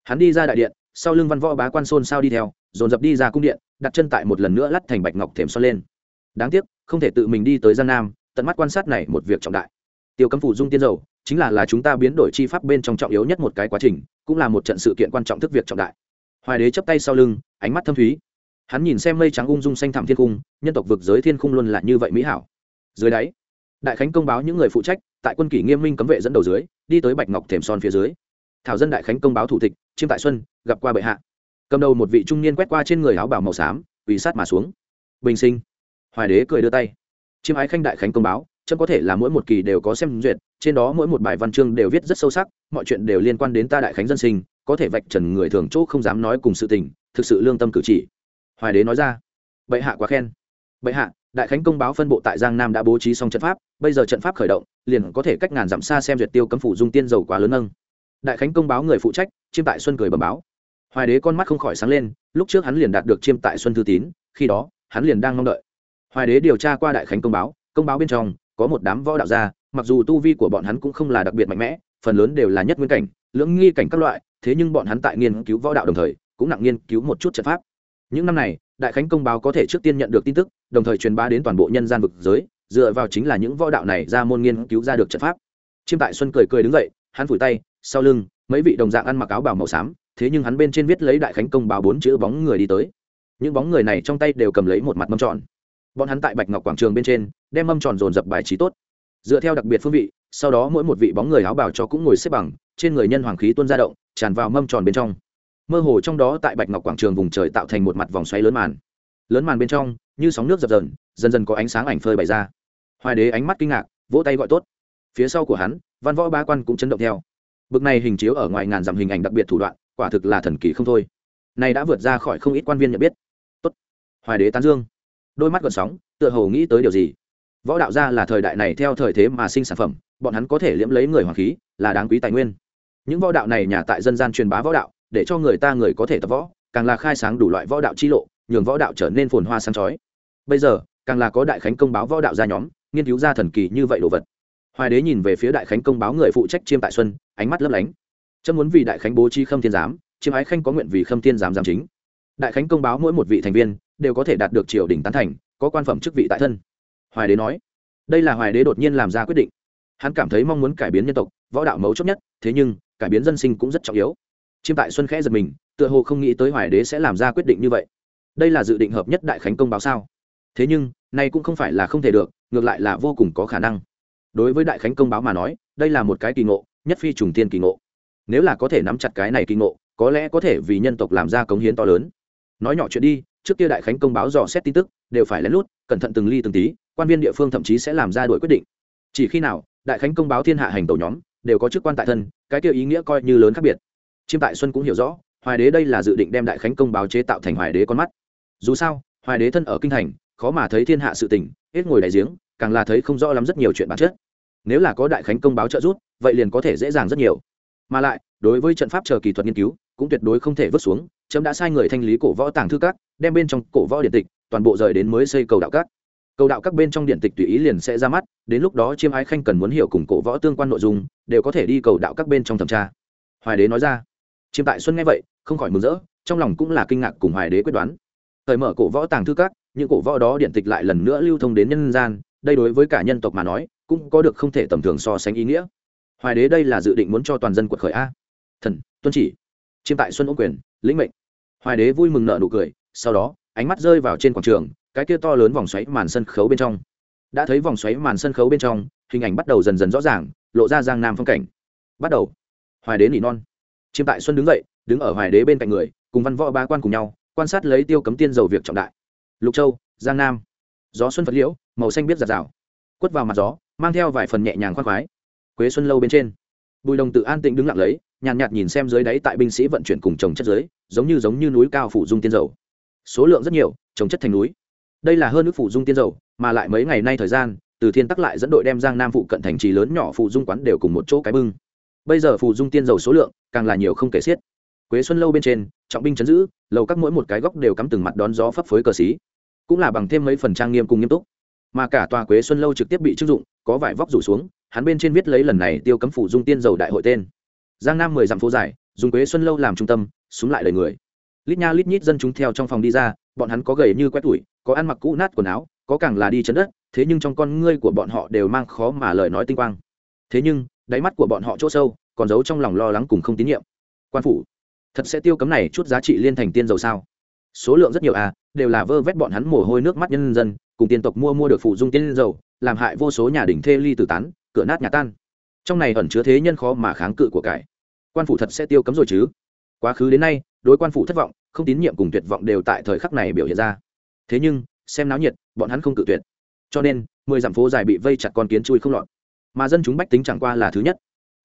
hắn đi ra đại điện, sau lưng văn võ bá quan xôn sao đi theo, dồn dập đi ra cung điện, đặt chân tại một lần nữa lắt thành bạch ngọc thềm xoan lên. Đáng tiếc, không thể tự mình đi tới gian nam, tận mắt quan sát này một việc trọng đại. Tiêu cấm phủ dung tiên dầu, chính là là chúng ta biến đổi chi pháp bên trong trọng yếu nhất một cái quá trình, cũng là một trận sự kiện quan trọng thức việc trọng đại. Hoài đế chấp tay sau lưng, ánh mắt thâm thúy. Hắn nhìn xem mây trắng ung dung xanh thẳm thiên cung, nhân tộc vực giới thiên cung luôn là như vậy mỹ hảo. Dưới đáy, đại khánh công báo những người phụ trách, tại quân kỷ nghiêm minh cấm vệ dẫn đầu dưới, đi tới bạch ngọc thềm son phía dưới thảo dân đại khánh công báo thủ tịch, chiêm tại xuân, gặp qua bệ hạ. Cầm đầu một vị trung niên quét qua trên người áo bào màu xám, ủy sát mà xuống. Bình sinh. Hoài đế cười đưa tay. Chiêm ái khanh đại khánh công báo, chấm có thể là mỗi một kỳ đều có xem duyệt, trên đó mỗi một bài văn chương đều viết rất sâu sắc, mọi chuyện đều liên quan đến ta đại khánh dân sinh, có thể vạch trần người thường chỗ không dám nói cùng sự tình, thực sự lương tâm cử chỉ. Hoài đế nói ra. Bệ hạ quá khen. Bệ hạ, đại khánh công báo phân bộ tại giang nam đã bố trí xong trận pháp, bây giờ trận pháp khởi động, liền có thể cách ngàn dặm xa xem duyệt tiêu cấm phủ dung tiên dầu quá lớn nâng đại khánh công báo người phụ trách, chiêm tại xuân cười bẩm báo. Hoài đế con mắt không khỏi sáng lên, lúc trước hắn liền đạt được chiêm tại xuân thư tín, khi đó, hắn liền đang mong đợi. Hoài đế điều tra qua đại khánh công báo công báo bên trong, có một đám võ đạo gia, mặc dù tu vi của bọn hắn cũng không là đặc biệt mạnh mẽ, phần lớn đều là nhất nguyên cảnh, lưỡng nghi cảnh các loại, thế nhưng bọn hắn tại nghiên cứu võ đạo đồng thời, cũng nặng nghiên cứu một chút trận pháp. Những năm này, đại khánh công báo có thể trước tiên nhận được tin tức, đồng thời truyền bá đến toàn bộ nhân gian vực giới, dựa vào chính là những võ đạo này ra môn nghiên cứu ra được trận pháp. Chiêm tại xuân cười cười đứng dậy, hắn phủi tay sau lưng, mấy vị đồng dạng ăn mặc áo bào màu xám, thế nhưng hắn bên trên viết lấy đại khánh công báo bốn chữ bóng người đi tới. Những bóng người này trong tay đều cầm lấy một mặt mâm tròn. Bọn hắn tại bạch ngọc quảng trường bên trên, đem mâm tròn dồn dập bài trí tốt. Dựa theo đặc biệt phương vị, sau đó mỗi một vị bóng người áo bào cho cũng ngồi xếp bằng, trên người nhân hoàng khí tuôn ra động, tràn vào mâm tròn bên trong. Mơ hồ trong đó tại bạch ngọc quảng trường vùng trời tạo thành một mặt vòng xoáy lớn màn. Lớn màn bên trong, như sóng nước dập dần dần dần có ánh sáng ảnh phơi bày ra. Hoài đế ánh mắt kinh ngạc, vỗ tay gọi tốt. Phía sau của hắn, văn võ ba quan cũng chấn động theo bực này hình chiếu ở ngoài ngàn dặm hình ảnh đặc biệt thủ đoạn, quả thực là thần kỳ không thôi. Này đã vượt ra khỏi không ít quan viên nhận biết. Tốt. Hoài đế tán dương. Đôi mắt gợn sóng, tựa hồ nghĩ tới điều gì. Võ đạo gia là thời đại này theo thời thế mà sinh sản phẩm, bọn hắn có thể liễm lấy người hoàng khí, là đáng quý tài nguyên. Những võ đạo này nhà tại dân gian truyền bá võ đạo, để cho người ta người có thể tập võ, càng là khai sáng đủ loại võ đạo chi lộ, nhường võ đạo trở nên phồn hoa sáng chói. Bây giờ, càng là có đại khánh công báo võ đạo gia nhóm, nghiên cứu ra thần kỳ như vậy đồ vật. Hoài đế nhìn về phía đại khánh công báo người phụ trách chiêm tại xuân ánh mắt lấp lánh. Trâm muốn vì đại khánh bố trí khâm thiên giám, chiêm ái khanh có nguyện vì khâm thiên giám giám chính. Đại khánh công báo mỗi một vị thành viên đều có thể đạt được triều đình tán thành, có quan phẩm chức vị tại thân. Hoài đế nói, đây là hoài đế đột nhiên làm ra quyết định. Hắn cảm thấy mong muốn cải biến nhân tộc, võ đạo mấu chốt nhất, thế nhưng, cải biến dân sinh cũng rất trọng yếu. Chiêm tại xuân khẽ giật mình, tựa hồ không nghĩ tới hoài đế sẽ làm ra quyết định như vậy. Đây là dự định hợp nhất đại khánh công báo sao? Thế nhưng, nay cũng không phải là không thể được, ngược lại là vô cùng có khả năng. Đối với đại khánh công báo mà nói, đây là một cái kỳ ngộ nhất phi trùng tiên kỳ ngộ. Nếu là có thể nắm chặt cái này kỳ ngộ, có lẽ có thể vì nhân tộc làm ra cống hiến to lớn. Nói nhỏ chuyện đi, trước kia đại khánh công báo dò xét tin tức, đều phải lén lút, cẩn thận từng ly từng tí, quan viên địa phương thậm chí sẽ làm ra đuổi quyết định. Chỉ khi nào, đại khánh công báo thiên hạ hành tổ nhóm, đều có chức quan tại thân, cái kia ý nghĩa coi như lớn khác biệt. Chiêm tại xuân cũng hiểu rõ, hoài đế đây là dự định đem đại khánh công báo chế tạo thành hoài đế con mắt. Dù sao, hoài đế thân ở kinh thành, khó mà thấy thiên hạ sự tình, hết ngồi đại giếng, càng là thấy không rõ lắm rất nhiều chuyện bản chất nếu là có đại khánh công báo trợ giúp, vậy liền có thể dễ dàng rất nhiều. Mà lại, đối với trận pháp chờ kỳ thuật nghiên cứu, cũng tuyệt đối không thể vứt xuống trẫm đã sai người thanh lý cổ võ tàng thư các, đem bên trong cổ võ điện tịch, toàn bộ rời đến mới xây cầu đạo các. Cầu đạo các bên trong điện tịch tùy ý liền sẽ ra mắt, đến lúc đó chiêm ái khanh cần muốn hiểu cùng cổ võ tương quan nội dung, đều có thể đi cầu đạo các bên trong thẩm tra. Hoài đế nói ra. Chiêm tại xuân nghe vậy, không khỏi mừng rỡ, trong lòng cũng là kinh ngạc cùng hoài đế quyết đoán. Thời mở cổ võ tàng thư các, những cổ võ đó điện tịch lại lần nữa lưu thông đến nhân gian, đây đối với cả nhân tộc mà nói cũng có được không thể tầm thường so sánh ý nghĩa. Hoài đế đây là dự định muốn cho toàn dân quật khởi a. Thần, tuân chỉ, chiêm tại xuân ô quyền, lĩnh mệnh. Hoài đế vui mừng nợ nụ cười, sau đó, ánh mắt rơi vào trên quảng trường, cái kia to lớn vòng xoáy màn sân khấu bên trong. Đã thấy vòng xoáy màn sân khấu bên trong, hình ảnh bắt đầu dần dần rõ ràng, lộ ra giang nam phong cảnh. Bắt đầu, hoài đế nỉ non. Chiêm tại xuân đứng dậy, đứng ở hoài đế bên cạnh người, cùng văn võ ba quan cùng nhau, quan sát lấy tiêu cấm tiên dầu việc trọng đại. Lục châu, giang nam. Gió xuân phật liễu, màu xanh biết giạt rào quất vào mặt gió mang theo vài phần nhẹ nhàng khoác khoái. Quế xuân lâu bên trên bùi đồng tự an tĩnh đứng lặng lấy nhàn nhạt, nhạt nhìn xem dưới đáy tại binh sĩ vận chuyển cùng trồng chất dưới giống như giống như núi cao phủ dung tiên dầu. Số lượng rất nhiều trồng chất thành núi. Đây là hơn nước phủ dung tiên dầu mà lại mấy ngày nay thời gian từ thiên tắc lại dẫn đội đem giang nam phụ cận thành trì lớn nhỏ phụ dung quán đều cùng một chỗ cái bưng. Bây giờ phụ dung tiên dầu số lượng càng là nhiều không kể xiết. Quế xuân lâu bên trên trọng binh chấn giữ lầu các mỗi một cái góc đều cắm từng mặt đón gió phấp phới cờ xí. Cũng là bằng thêm mấy phần trang nghiêm cùng nghiêm túc mà cả tòa quế xuân lâu trực tiếp bị chưng dụng, có vải vóc rủ xuống, hắn bên trên viết lấy lần này tiêu cấm phủ dung tiên dầu đại hội tên. Giang nam mười dặm phố dài, dùng quế xuân lâu làm trung tâm, súng lại lời người. Lít nha lít nhít dân chúng theo trong phòng đi ra, bọn hắn có gầy như quét tủi, có ăn mặc cũ nát quần áo, có càng là đi chấn đất, thế nhưng trong con ngươi của bọn họ đều mang khó mà lời nói tinh quang. Thế nhưng, đáy mắt của bọn họ chỗ sâu, còn giấu trong lòng lo lắng cùng không tín nhiệm. Quan phủ, thật sẽ tiêu cấm này chút giá trị liên thành tiên dầu sao? Số lượng rất nhiều à đều là vơ vét bọn hắn mồ hôi nước mắt nhân dân cùng tiên tộc mua mua được phụ dung tiên dầu, làm hại vô số nhà đỉnh thê ly tử tán, cửa nát nhà tan. Trong này ẩn chứa thế nhân khó mà kháng cự của cải. Quan phủ thật sẽ tiêu cấm rồi chứ? Quá khứ đến nay, đối quan phủ thất vọng, không tín nhiệm cùng tuyệt vọng đều tại thời khắc này biểu hiện ra. Thế nhưng, xem náo nhiệt, bọn hắn không cự tuyệt. Cho nên, mười dặm phố dài bị vây chặt con kiến chui không lọt. Mà dân chúng bách tính chẳng qua là thứ nhất.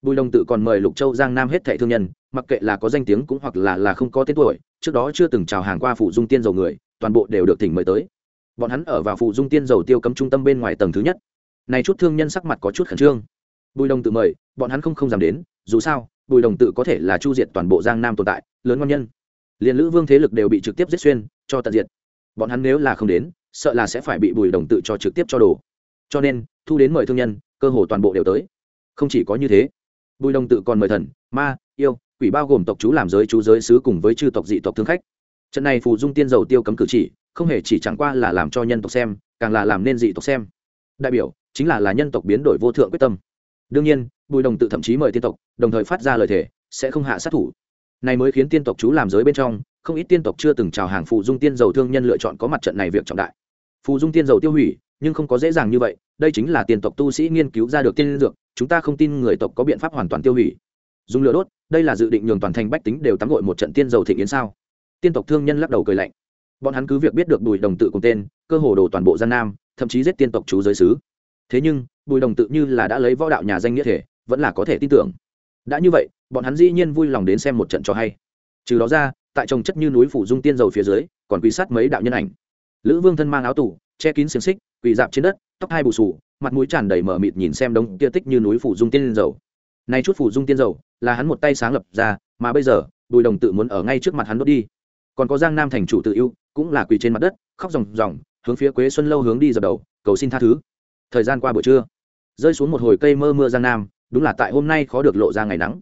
Bùi đồng tự còn mời lục châu, giang nam hết thệ thương nhân, mặc kệ là có danh tiếng cũng hoặc là là không có tên tuổi, trước đó chưa từng chào hàng qua phụ dung tiên dầu người, toàn bộ đều được thỉnh mời tới bọn hắn ở vào phụ dung tiên dầu tiêu cấm trung tâm bên ngoài tầng thứ nhất. Này chút thương nhân sắc mặt có chút khẩn trương. Bùi đồng tự mời, bọn hắn không không dám đến, dù sao, bùi đồng tự có thể là chu diệt toàn bộ giang nam tồn tại, lớn ngon nhân. Liền lữ vương thế lực đều bị trực tiếp giết xuyên, cho tận diệt. Bọn hắn nếu là không đến, sợ là sẽ phải bị bùi đồng tự cho trực tiếp cho đồ cho nên, thu đến mời thương nhân, cơ hồ toàn bộ đều tới. Không chỉ có như thế, bùi đồng tự còn mời thần, ma, yêu, quỷ bao gồm tộc chú làm giới chú giới sứ cùng với chư tộc dị tộc thương khách. Trận này phù dung tiên dầu tiêu cấm cử chỉ không hề chỉ chẳng qua là làm cho nhân tộc xem, càng là làm nên dị tộc xem. Đại biểu, chính là là nhân tộc biến đổi vô thượng quyết tâm. Đương nhiên, bùi đồng tự thậm chí mời tiên tộc, đồng thời phát ra lời thề, sẽ không hạ sát thủ. Này mới khiến tiên tộc chú làm giới bên trong, không ít tiên tộc chưa từng chào hàng phù dung tiên dầu thương nhân lựa chọn có mặt trận này việc trọng đại. Phù dung tiên dầu tiêu hủy, nhưng không có dễ dàng như vậy, đây chính là tiên tộc tu sĩ nghiên cứu ra được tiên dược, chúng ta không tin người tộc có biện pháp hoàn toàn tiêu hủy. Dùng lửa đốt, đây là dự định nhường toàn thành bách tính đều tắm gội một trận tiên dầu thịnh yến sao? Tiên tộc thương nhân lắc đầu cười lạnh bọn hắn cứ việc biết được bùi đồng tự cùng tên, cơ hồ đồ toàn bộ gian nam, thậm chí giết tiên tộc chú giới sứ. Thế nhưng, bùi đồng tự như là đã lấy võ đạo nhà danh nghĩa thể, vẫn là có thể tin tưởng. Đã như vậy, bọn hắn dĩ nhiên vui lòng đến xem một trận cho hay. Trừ đó ra, tại trồng chất như núi phủ dung tiên dầu phía dưới, còn quy sát mấy đạo nhân ảnh. Lữ vương thân mang áo tủ che kín xiềng xích, quỳ dạp trên đất, tóc hai bù sù mặt mũi tràn đầy mở mịt nhìn xem đống kia tích như núi phủ dung tiên dầu. Nay chút phủ dung tiên dầu, là hắn một tay sáng lập ra, mà bây giờ, bùi đồng tự muốn ở ngay trước mặt hắn đốt đi. Còn có giang nam thành chủ tự yêu cũng là quỳ trên mặt đất, khóc ròng ròng, hướng phía quế xuân lâu hướng đi dập đầu, cầu xin tha thứ. Thời gian qua buổi trưa, rơi xuống một hồi cây mơ mưa giang nam, đúng là tại hôm nay khó được lộ ra ngày nắng.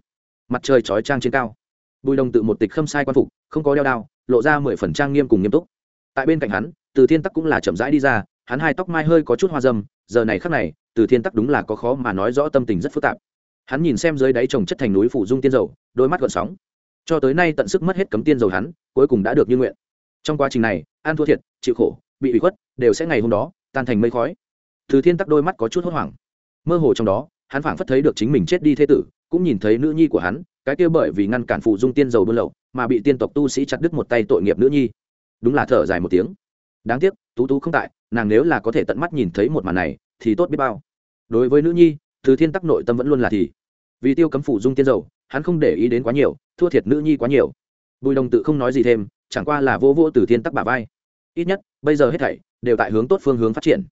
Mặt trời chói trang trên cao, bùi đồng tự một tịch khâm sai quan phục, không có đeo đao, lộ ra mười phần trang nghiêm cùng nghiêm túc. Tại bên cạnh hắn, từ thiên tắc cũng là chậm rãi đi ra, hắn hai tóc mai hơi có chút hoa dâm, giờ này khắc này, từ thiên tắc đúng là có khó mà nói rõ tâm tình rất phức tạp. Hắn nhìn xem dưới đáy trồng chất thành núi phủ dung tiên dầu, đôi mắt gợn sóng. Cho tới nay tận sức mất hết cấm tiên dầu hắn, cuối cùng đã được như nguyện trong quá trình này, an thua thiệt, chịu khổ, bị ủy khuất đều sẽ ngày hôm đó tan thành mây khói. Thứ thiên tắc đôi mắt có chút hốt hoảng. Mơ hồ trong đó, hắn phảng phất thấy được chính mình chết đi thế tử, cũng nhìn thấy nữ nhi của hắn, cái kia bởi vì ngăn cản phụ dung tiên dầu buôn lậu, mà bị tiên tộc tu sĩ chặt đứt một tay tội nghiệp nữ nhi. Đúng là thở dài một tiếng. Đáng tiếc, tú tú không tại, nàng nếu là có thể tận mắt nhìn thấy một màn này, thì tốt biết bao. Đối với nữ nhi Thứ thiên tắc nội tâm vẫn luôn là thì. Vì tiêu cấm phụ dung tiên dầu, hắn không để ý đến quá nhiều, thua thiệt nữ nhi quá nhiều. Bùi đồng tự không nói gì thêm chẳng qua là vô vô từ thiên tắc bà vai. Ít nhất, bây giờ hết thảy đều tại hướng tốt phương hướng phát triển.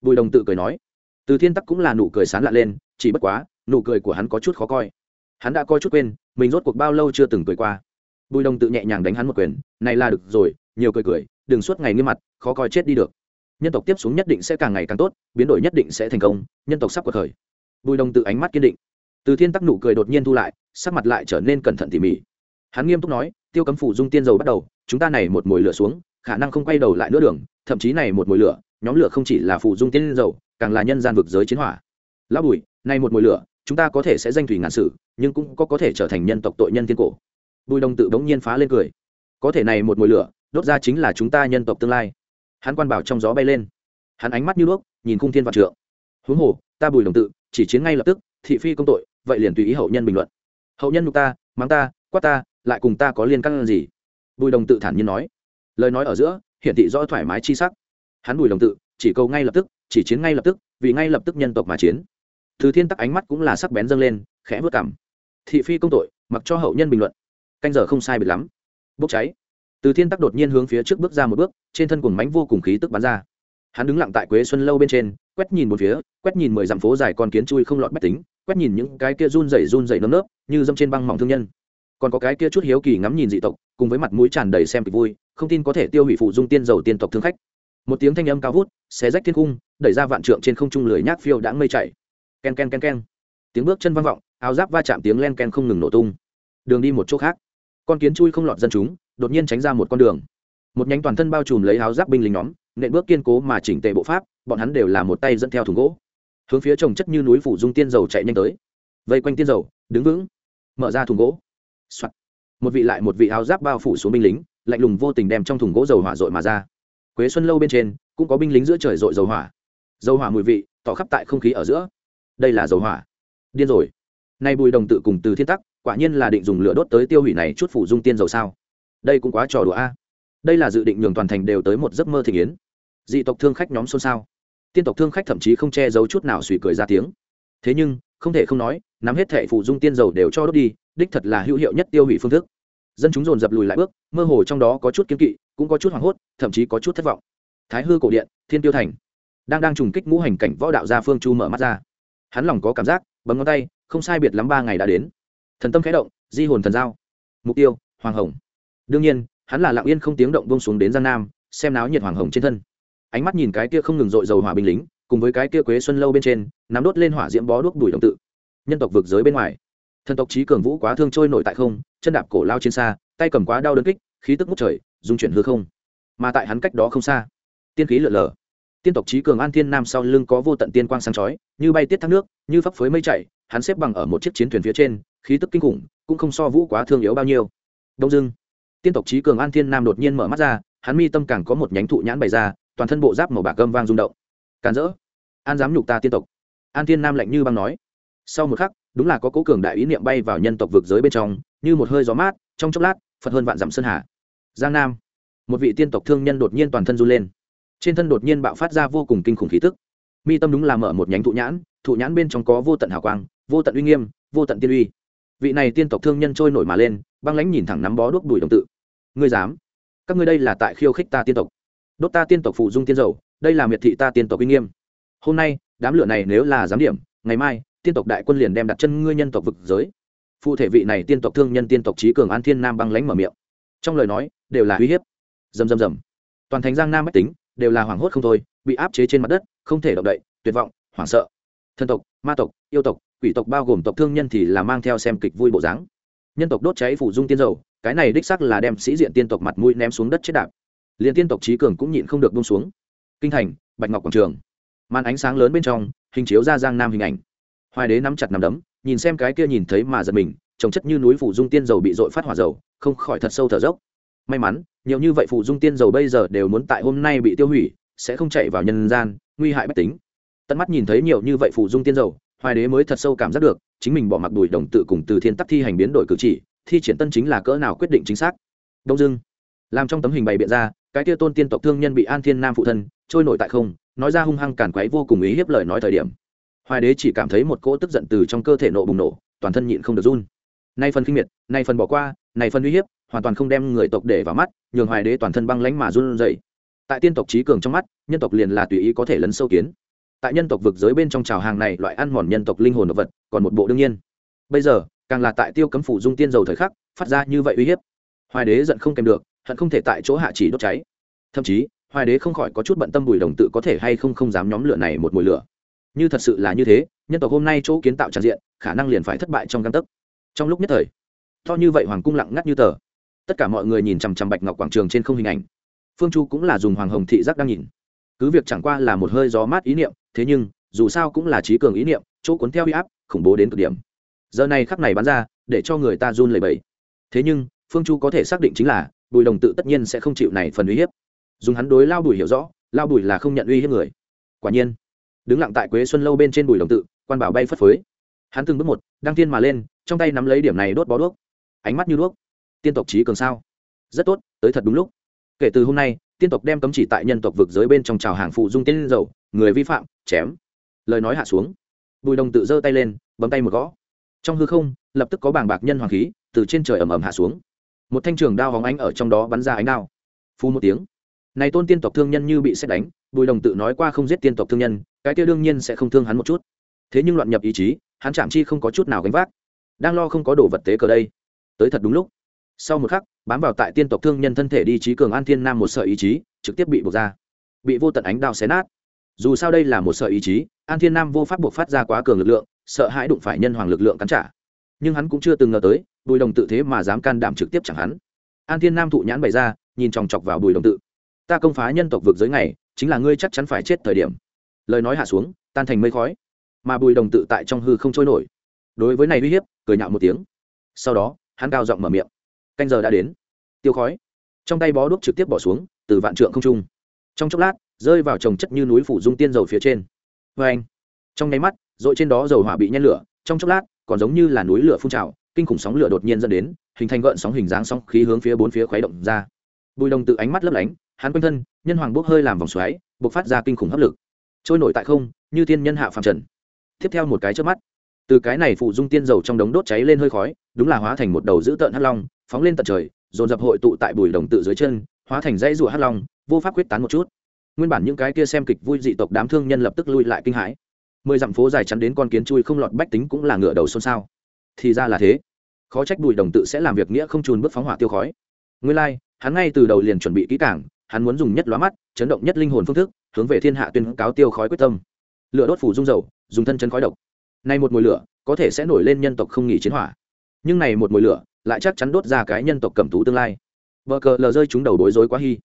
Bùi đồng tự cười nói. Từ thiên tắc cũng là nụ cười sán lạ lên, chỉ bất quá, nụ cười của hắn có chút khó coi. Hắn đã coi chút quên, mình rốt cuộc bao lâu chưa từng cười qua. Bùi đồng tự nhẹ nhàng đánh hắn một quyền, này là được rồi, nhiều cười cười, đừng suốt ngày nghiêm mặt, khó coi chết đi được. Nhân tộc tiếp xuống nhất định sẽ càng ngày càng tốt, biến đổi nhất định sẽ thành công, nhân tộc sắp cuộc khởi bùi đồng tự ánh mắt kiên định. Từ thiên tắc nụ cười đột nhiên thu lại, sắc mặt lại trở nên cẩn thận tỉ mỉ hắn nghiêm túc nói, tiêu cấm phủ dung tiên dầu bắt đầu, chúng ta này một mồi lửa xuống, khả năng không quay đầu lại nữa đường, thậm chí này một mồi lửa, nhóm lửa không chỉ là phủ dung tiên dầu, càng là nhân gian vực giới chiến hỏa. Lão bùi, này một mồi lửa, chúng ta có thể sẽ danh thủy ngàn sử, nhưng cũng có có thể trở thành nhân tộc tội nhân thiên cổ. Bùi Đông tự bỗng nhiên phá lên cười. Có thể này một mồi lửa, đốt ra chính là chúng ta nhân tộc tương lai. Hắn quan bảo trong gió bay lên. Hắn ánh mắt như đuốc, nhìn khung thiên vạn trượng. Huống hồ, ta bùi đồng tự, chỉ chiến ngay lập tức, thị phi công tội, vậy liền tùy ý hậu nhân bình luận. Hậu nhân nhục ta, mắng ta, quát ta lại cùng ta có liên căn gì? Bùi đồng tự thản nhiên nói. Lời nói ở giữa, hiển thị rõ thoải mái chi sắc. Hắn bùi đồng tự, chỉ cầu ngay lập tức, chỉ chiến ngay lập tức, vì ngay lập tức nhân tộc mà chiến. Từ thiên tắc ánh mắt cũng là sắc bén dâng lên, khẽ vớt cảm thị phi công tội, mặc cho hậu nhân bình luận. Canh giờ không sai biệt lắm. Bốc cháy. Từ thiên tắc đột nhiên hướng phía trước bước ra một bước, trên thân cuồng mánh vô cùng khí tức bắn ra. Hắn đứng lặng tại quế xuân lâu bên trên, quét nhìn một phía, quét nhìn mười dặm phố dài con kiến chui không lọt bách tính, quét nhìn những cái kia run rẩy run rẩy nơm nớp, như dâm trên băng mỏng thương nhân còn có cái kia chút hiếu kỳ ngắm nhìn dị tộc, cùng với mặt mũi tràn đầy xem kịch vui, không tin có thể tiêu hủy phụ dung tiên dầu tiên tộc thương khách. Một tiếng thanh âm cao vút, xé rách thiên cung, đẩy ra vạn trượng trên không trung lười nhác phiêu đã mây chảy. Ken ken ken ken. Tiếng bước chân vang vọng, áo giáp va chạm tiếng len ken không ngừng nổ tung. Đường đi một chỗ khác. Con kiến chui không lọt dân chúng, đột nhiên tránh ra một con đường. Một nhánh toàn thân bao trùm lấy áo giáp binh lính nhóm, nện bước kiên cố mà chỉnh tề bộ pháp, bọn hắn đều là một tay dẫn theo thùng gỗ. Hướng phía trồng chất như núi phủ dung tiên dầu chạy nhanh tới. Vây quanh tiên dầu, đứng vững. Mở ra thùng gỗ、Soạn. một vị lại một vị áo giáp bao phủ xuống binh lính, lạnh lùng vô tình đem trong thùng gỗ dầu hỏa dội mà ra. Quế xuân lâu bên trên, cũng có binh lính giữa trời dội dầu hỏa. Dầu hỏa mùi vị, tỏ khắp tại không khí ở giữa. Đây là dầu hỏa. Điên rồi. Nay bùi đồng tự cùng từ thiên tắc, quả nhiên là định dùng lửa đốt tới tiêu hủy này chút phủ dung tiên dầu sao. Đây cũng quá trò đùa a. Đây là dự định nhường toàn thành đều tới một giấc mơ thị kiến dị tộc thương khách nhóm xôn xao. Tiên tộc thương khách thậm chí không che giấu chút nào suy cười ra tiếng. Thế nhưng, không thể không nói, nắm hết thệ phụ dung tiên dầu đều cho đốt đi đích thật là hữu hiệu nhất tiêu hủy phương thức. Dân chúng dồn dập lùi lại bước, mơ hồ trong đó có chút kiếm kỵ, cũng có chút hoảng hốt, thậm chí có chút thất vọng. Thái hư cổ điện, thiên tiêu thành, đang đang trùng kích ngũ hành cảnh võ đạo gia phương chu mở mắt ra. Hắn lòng có cảm giác, bấm ngón tay, không sai biệt lắm ba ngày đã đến. Thần tâm khẽ động, di hồn thần giao. Mục tiêu, hoàng hồng. Đương nhiên, hắn là lặng yên không tiếng động bông xuống đến giang nam, xem náo nhiệt hoàng hồng trên thân. Ánh mắt nhìn cái kia không ngừng dội dầu hỏa binh lính, cùng với cái kia quế xuân lâu bên trên, nắm đốt lên hỏa diễm bó đuốc đùi đồng tự. Nhân tộc vực giới bên ngoài thần tộc trí cường vũ quá thương trôi nổi tại không, chân đạp cổ lao trên xa, tay cầm quá đau đơn kích, khí tức ngút trời, dung chuyển hư không. Mà tại hắn cách đó không xa, tiên khí lượn lờ. Tiên tộc trí cường an thiên nam sau lưng có vô tận tiên quang sáng chói, như bay tiết thác nước, như phấp phới mây chạy hắn xếp bằng ở một chiếc chiến thuyền phía trên, khí tức kinh khủng, cũng không so vũ quá thương yếu bao nhiêu. Đông dưng tiên tộc trí cường an thiên nam đột nhiên mở mắt ra, hắn mi tâm càng có một nhánh thụ nhãn bày ra, toàn thân bộ giáp màu bạc gâm vang rung động. Càn rỡ, an dám nhục ta tiên tộc. An thiên nam lạnh như băng nói. Sau một khắc đúng là có cố cường đại ý niệm bay vào nhân tộc vực giới bên trong, như một hơi gió mát, trong chốc lát, phật hơn vạn dặm sơn hà. Giang nam, một vị tiên tộc thương nhân đột nhiên toàn thân run lên. Trên thân đột nhiên bạo phát ra vô cùng kinh khủng khí tức. Mi tâm đúng là mở một nhánh thụ nhãn thụ nhãn bên trong có vô tận hào quang, vô tận uy nghiêm, vô tận tiên uy. Vị này tiên tộc thương nhân trôi nổi mà lên, băng lãnh nhìn thẳng nắm bó đuốc đùi đồng tự. Ngươi dám? Các ngươi đây là tại khiêu khích ta tiên tộc. Đốt ta tiên tộc phụ dung tiên dầu, đây là miệt thị ta tiên tộc uy nghiêm. Hôm nay, đám lửa này nếu là giám điểm, ngày mai tiên tộc đại quân liền đem đặt chân ngươi nhân tộc vực giới. Phụ thể vị này tiên tộc thương nhân tiên tộc trí cường an thiên nam băng lánh mở miệng. Trong lời nói, đều là uy hiếp. Dầm dầm dầm toàn thành giang nam mách tính, đều là hoảng hốt không thôi, bị áp chế trên mặt đất, không thể động đậy, tuyệt vọng, hoảng sợ. Thân tộc, ma tộc, yêu tộc, quỷ tộc bao gồm tộc thương nhân thì là mang theo xem kịch vui bộ dáng. Nhân tộc đốt cháy phủ dung tiên dầu, cái này đích sắc là đem sĩ diện tiên tộc mặt mũi ném xuống đất chết đạp. Liền tiên tộc trí cường cũng nhịn không được bông xuống. Kinh thành, bạch ngọc quảng trường. Màn ánh sáng lớn bên trong, hình chiếu ra giang nam hình ảnh hoài đế nắm chặt nằm đấm, nhìn xem cái kia nhìn thấy mà giật mình trồng chất như núi phủ dung tiên dầu bị dội phát hỏa dầu, không khỏi thật sâu thở dốc. May mắn, nhiều như vậy phủ dung tiên dầu bây giờ đều muốn tại hôm nay bị tiêu hủy, sẽ không chạy vào nhân gian, nguy hại bất tính. Tận mắt nhìn thấy nhiều như vậy phủ dung tiên dầu, hoài đế mới thật sâu cảm giác được, chính mình bỏ mặc đùi đồng tự cùng từ thiên tắc thi hành biến đổi cử chỉ, thi triển tân chính là cỡ nào quyết định chính xác. Đông dưng làm trong tấm hình bày biện ra, cái tia tôn tiên tộc thương nhân bị an thiên nam phụ thân trôi nổi tại không, nói ra hung hăng cản quấy vô cùng ý hiếp lời nói thời điểm hoài đế chỉ cảm thấy một cỗ tức giận từ trong cơ thể nộ bùng nổ, toàn thân nhịn không được run. Nay phần kinh miệt, nay phần bỏ qua, nay phần uy hiếp, hoàn toàn không đem người tộc để vào mắt, nhường hoài đế toàn thân băng lánh mà run dậy tại tiên tộc trí cường trong mắt, nhân tộc liền là tùy ý có thể lấn sâu kiến. Tại nhân tộc vực giới bên trong trào hàng này, loại ăn mòn nhân tộc linh hồn động vật, còn một bộ đương nhiên. Bây giờ, càng là tại tiêu cấm phủ dung tiên dầu thời khắc, phát ra như vậy uy hiếp. Hoài đế giận không kèm được, hận không thể tại chỗ hạ chỉ đốt cháy. Thậm chí, hoài đế không khỏi có chút bận tâm bùi đồng tự có thể hay không không dám nhóm lửa này một mùi lửa như thật sự là như thế, nhân tộc hôm nay chỗ kiến tạo tràn diện, khả năng liền phải thất bại trong căn tấc. Trong lúc nhất thời, to như vậy hoàng cung lặng ngắt như tờ. Tất cả mọi người nhìn chằm chằm bạch ngọc quảng trường trên không hình ảnh. Phương chu cũng là dùng hoàng hồng thị giác đang nhìn. Cứ việc chẳng qua là một hơi gió mát ý niệm, thế nhưng, dù sao cũng là trí cường ý niệm, chỗ cuốn theo huy áp, khủng bố đến cực điểm. Giờ này khắc này bắn ra, để cho người ta run lẩy bẩy. Thế nhưng, phương chu có thể xác định chính là, bùi đồng tự tất nhiên sẽ không chịu này phần uy hiếp. Dùng hắn đối lao bùi hiểu rõ, lao bùi là không nhận uy hiếp người. Quả nhiên đứng lặng tại quế xuân lâu bên trên bùi đồng tự, quan bảo bay phất phới. Hắn từng bước một, đăng tiên mà lên, trong tay nắm lấy điểm này đốt bó đuốc. Ánh mắt như đuốc. Tiên tộc trí cường sao? Rất tốt, tới thật đúng lúc. Kể từ hôm nay, tiên tộc đem cấm chỉ tại nhân tộc vực giới bên trong trào hàng phụ dung tiên dầu, người vi phạm, chém. Lời nói hạ xuống. Bùi đồng tự giơ tay lên, bấm tay một gõ. Trong hư không, lập tức có bảng bạc nhân hoàng khí từ trên trời ầm ầm hạ xuống. Một thanh trường đao hóng ánh ở trong đó bắn ra ánh đao. Phu một tiếng. Này tôn tiên tộc thương nhân như bị xét đánh, bùi đồng tự nói qua không giết tiên tộc thương nhân cái kia đương nhiên sẽ không thương hắn một chút. Thế nhưng loạn nhập ý chí, hắn chạm chi không có chút nào gánh vác. Đang lo không có đồ vật tế cờ đây. Tới thật đúng lúc. Sau một khắc, bám vào tại tiên tộc thương nhân thân thể đi trí cường an thiên nam một sợi ý chí, trực tiếp bị buộc ra. Bị vô tận ánh đao xé nát. Dù sao đây là một sợi ý chí, an thiên nam vô pháp buộc phát ra quá cường lực lượng, sợ hãi đụng phải nhân hoàng lực lượng cắn trả. Nhưng hắn cũng chưa từng ngờ tới, bùi đồng tự thế mà dám can đảm trực tiếp chẳng hắn. An thiên nam thụ nhãn bày ra, nhìn chòng chọc vào bùi đồng tự. Ta công phá nhân tộc vực giới này, chính là ngươi chắc chắn phải chết thời điểm lời nói hạ xuống, tan thành mây khói. Mà bùi đồng tự tại trong hư không trôi nổi. Đối với này uy hiếp, cười nhạo một tiếng. Sau đó, hắn cao giọng mở miệng. Canh giờ đã đến. Tiêu khói. Trong tay bó đuốc trực tiếp bỏ xuống, từ vạn trượng không trung. Trong chốc lát, rơi vào trồng chất như núi phủ dung tiên dầu phía trên. Vê anh, trong nháy mắt rồi trên đó dầu hỏa bị nhen lửa, trong chốc lát, còn giống như là núi lửa phun trào, kinh khủng sóng lửa đột nhiên dẫn đến, hình thành gợn sóng hình dáng sóng khí hướng phía bốn phía khuấy động ra. Bùi đồng tự ánh mắt lấp lánh, hắn quanh thân, nhân hoàng bốc hơi làm vòng xoáy, bộc phát ra kinh khủng hấp lực trôi nổi tại không như thiên nhân hạ phàm trần. Tiếp theo một cái trước mắt từ cái này phụ dung tiên dầu trong đống đốt cháy lên hơi khói đúng là hóa thành một đầu dữ tợn hắc long phóng lên tận trời dồn dập hội tụ tại bùi đồng tự dưới chân hóa thành dãy rùa hắc long vô pháp quyết tán một chút. Nguyên bản những cái kia xem kịch vui dị tộc đám thương nhân lập tức lui lại kinh hãi. Mười dặm phố dài chắn đến con kiến chui không lọt bách tính cũng là ngựa đầu xôn xao. Thì ra là thế. Khó trách bùi đồng tự sẽ làm việc nghĩa không trùn bước phóng hỏa tiêu khói. Nguyên lai、like, hắn ngay từ đầu liền chuẩn bị kỹ cảng hắn muốn dùng nhất lóa mắt chấn động nhất linh hồn phương thức hướng về thiên hạ tuyên cáo tiêu khói quyết tâm. Lửa đốt phủ dung dầu, dùng thân chân khói độc. Nay một mùi lửa, có thể sẽ nổi lên nhân tộc không nghỉ chiến hỏa. Nhưng này một mùi lửa, lại chắc chắn đốt ra cái nhân tộc cầm tú tương lai. Vợ cờ lờ rơi chúng đầu đối rối quá hy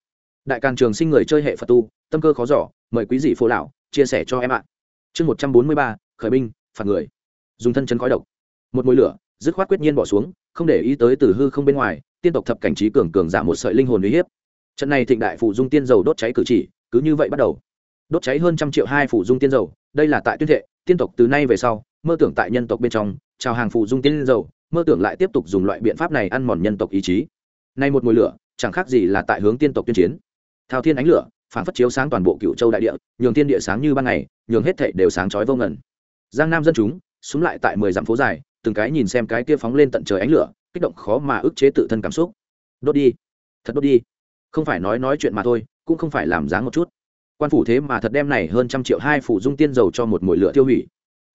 đại càng trường sinh người chơi hệ phật tu, tâm cơ khó giỏ mời quý dị phố lão, chia sẻ cho em ạ. Chương một trăm bốn mươi ba, khởi binh phạt người. Dùng thân chân khói độc. Một mùi lửa, dứt khoát quyết nhiên bỏ xuống, không để ý tới từ hư không bên ngoài, tiên tộc thập cảnh trí cường cường giảm một sợi linh hồn uy hiếp. Trận này thịnh đại phủ dung tiên dầu đốt cháy cử chỉ cứ như vậy bắt đầu. Đốt cháy hơn trăm triệu hai phủ dung tiên dầu, đây là tại tuyên thệ, tiên tộc từ nay về sau, mơ tưởng tại nhân tộc bên trong, chào hàng phủ dung tiên dầu, mơ tưởng lại tiếp tục dùng loại biện pháp này ăn mòn nhân tộc ý chí. Nay một mùi lửa, chẳng khác gì là tại hướng tiên tộc tuyên chiến. Thao thiên ánh lửa, phản phất chiếu sáng toàn bộ cựu châu đại địa, nhường tiên địa sáng như ban ngày, nhường hết thệ đều sáng chói vô ngẩn giang nam dân chúng, súng lại tại mười dặm phố dài, từng cái nhìn xem cái kia phóng lên tận trời ánh lửa, kích động khó mà ức chế tự thân cảm xúc. Đốt đi, thật đốt đi. Không phải nói nói chuyện mà thôi cũng không phải làm dáng một chút. Quan phủ thế mà thật đem này hơn trăm triệu hai phủ dung tiên dầu cho một mồi lửa tiêu hủy.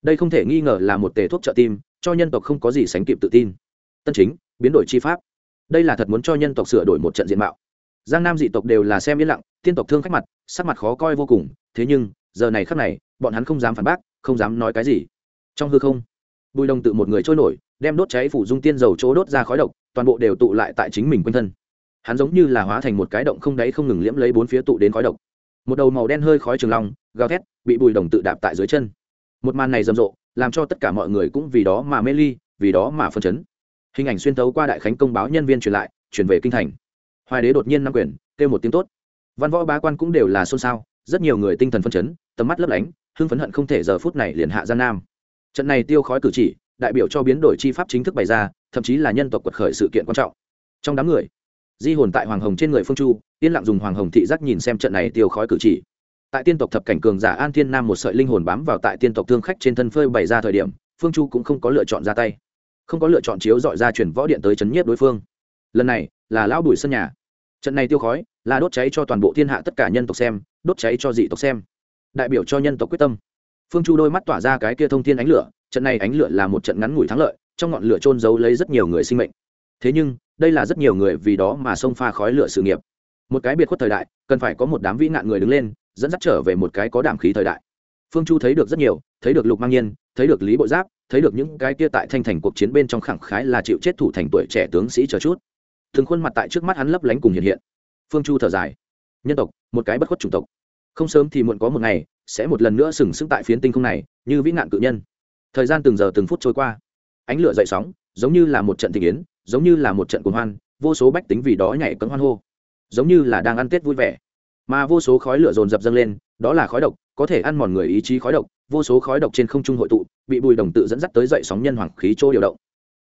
Đây không thể nghi ngờ là một tề thuốc trợ tim, cho nhân tộc không có gì sánh kịp tự tin. Tân chính, biến đổi chi pháp. Đây là thật muốn cho nhân tộc sửa đổi một trận diện mạo. Giang nam dị tộc đều là xem yên lặng, tiên tộc thương khách mặt, sắc mặt khó coi vô cùng. Thế nhưng, giờ này khắc này, bọn hắn không dám phản bác, không dám nói cái gì. Trong hư không, bùi đồng tự một người trôi nổi, đem đốt cháy phủ dung tiên dầu chỗ đốt ra khói độc, toàn bộ đều tụ lại tại chính mình quanh thân hắn giống như là hóa thành một cái động không đáy không ngừng liễm lấy bốn phía tụ đến khói độc. Một đầu màu đen hơi khói trường long, gào thét, bị bùi đồng tự đạp tại dưới chân. Một màn này rầm rộ, làm cho tất cả mọi người cũng vì đó mà mê ly, vì đó mà phân chấn. Hình ảnh xuyên tấu qua đại khánh công báo nhân viên truyền lại, chuyển về kinh thành. Hoài đế đột nhiên nắm quyền, kêu một tiếng tốt. Văn võ bá quan cũng đều là xôn xao, rất nhiều người tinh thần phân chấn, tầm mắt lấp lánh, hưng phấn hận không thể giờ phút này liền hạ gian nam. Trận này tiêu khói cử chỉ, đại biểu cho biến đổi chi pháp chính thức bày ra, thậm chí là nhân tộc quật khởi sự kiện quan trọng. Trong đám người di hồn tại hoàng hồng trên người phương chu, yên lặng dùng hoàng hồng thị giác nhìn xem trận này tiêu khói cử chỉ. Tại tiên tộc thập cảnh cường giả an thiên nam một sợi linh hồn bám vào tại tiên tộc thương khách trên thân phơi bày ra thời điểm, phương chu cũng không có lựa chọn ra tay. Không có lựa chọn chiếu dọi ra chuyển võ điện tới chấn nhiếp đối phương. Lần này, là lão bùi sân nhà. Trận này tiêu khói, là đốt cháy cho toàn bộ thiên hạ tất cả nhân tộc xem, đốt cháy cho dị tộc xem. Đại biểu cho nhân tộc quyết tâm. Phương chu đôi mắt tỏa ra cái kia thông thiên ánh lửa, trận này ánh lửa là một trận ngắn ngủi thắng lợi, trong ngọn lửa trôn giấu lấy rất nhiều người sinh mệnh. Thế nhưng đây là rất nhiều người vì đó mà xông pha khói lửa sự nghiệp. Một cái biệt khuất thời đại, cần phải có một đám vĩ nạn người đứng lên, dẫn dắt trở về một cái có đảm khí thời đại. Phương chu thấy được rất nhiều, thấy được lục mang nhiên, thấy được lý bộ giáp, thấy được những cái kia tại thanh thành cuộc chiến bên trong khẳng khái là chịu chết thủ thành tuổi trẻ tướng sĩ chờ chút. Thường khuôn mặt tại trước mắt hắn lấp lánh cùng hiện hiện. Phương chu thở dài. Nhân tộc, một cái bất khuất chủng tộc. Không sớm thì muộn có một ngày, sẽ một lần nữa sừng sững tại phiến tinh không này, như vĩ nạn cự nhân. Thời gian từng giờ từng phút trôi qua. Ánh lửa dậy sóng, giống như là một trận tình yến giống như là một trận cuồng hoan, vô số bách tính vì đó nhảy cấm hoan hô. Giống như là đang ăn tết vui vẻ. Mà vô số khói lửa dồn dập dâng lên, đó là khói độc, có thể ăn mòn người ý chí khói độc, vô số khói độc trên không trung hội tụ, bị bùi đồng tự dẫn dắt tới dậy sóng nhân hoàng khí chỗ điều động.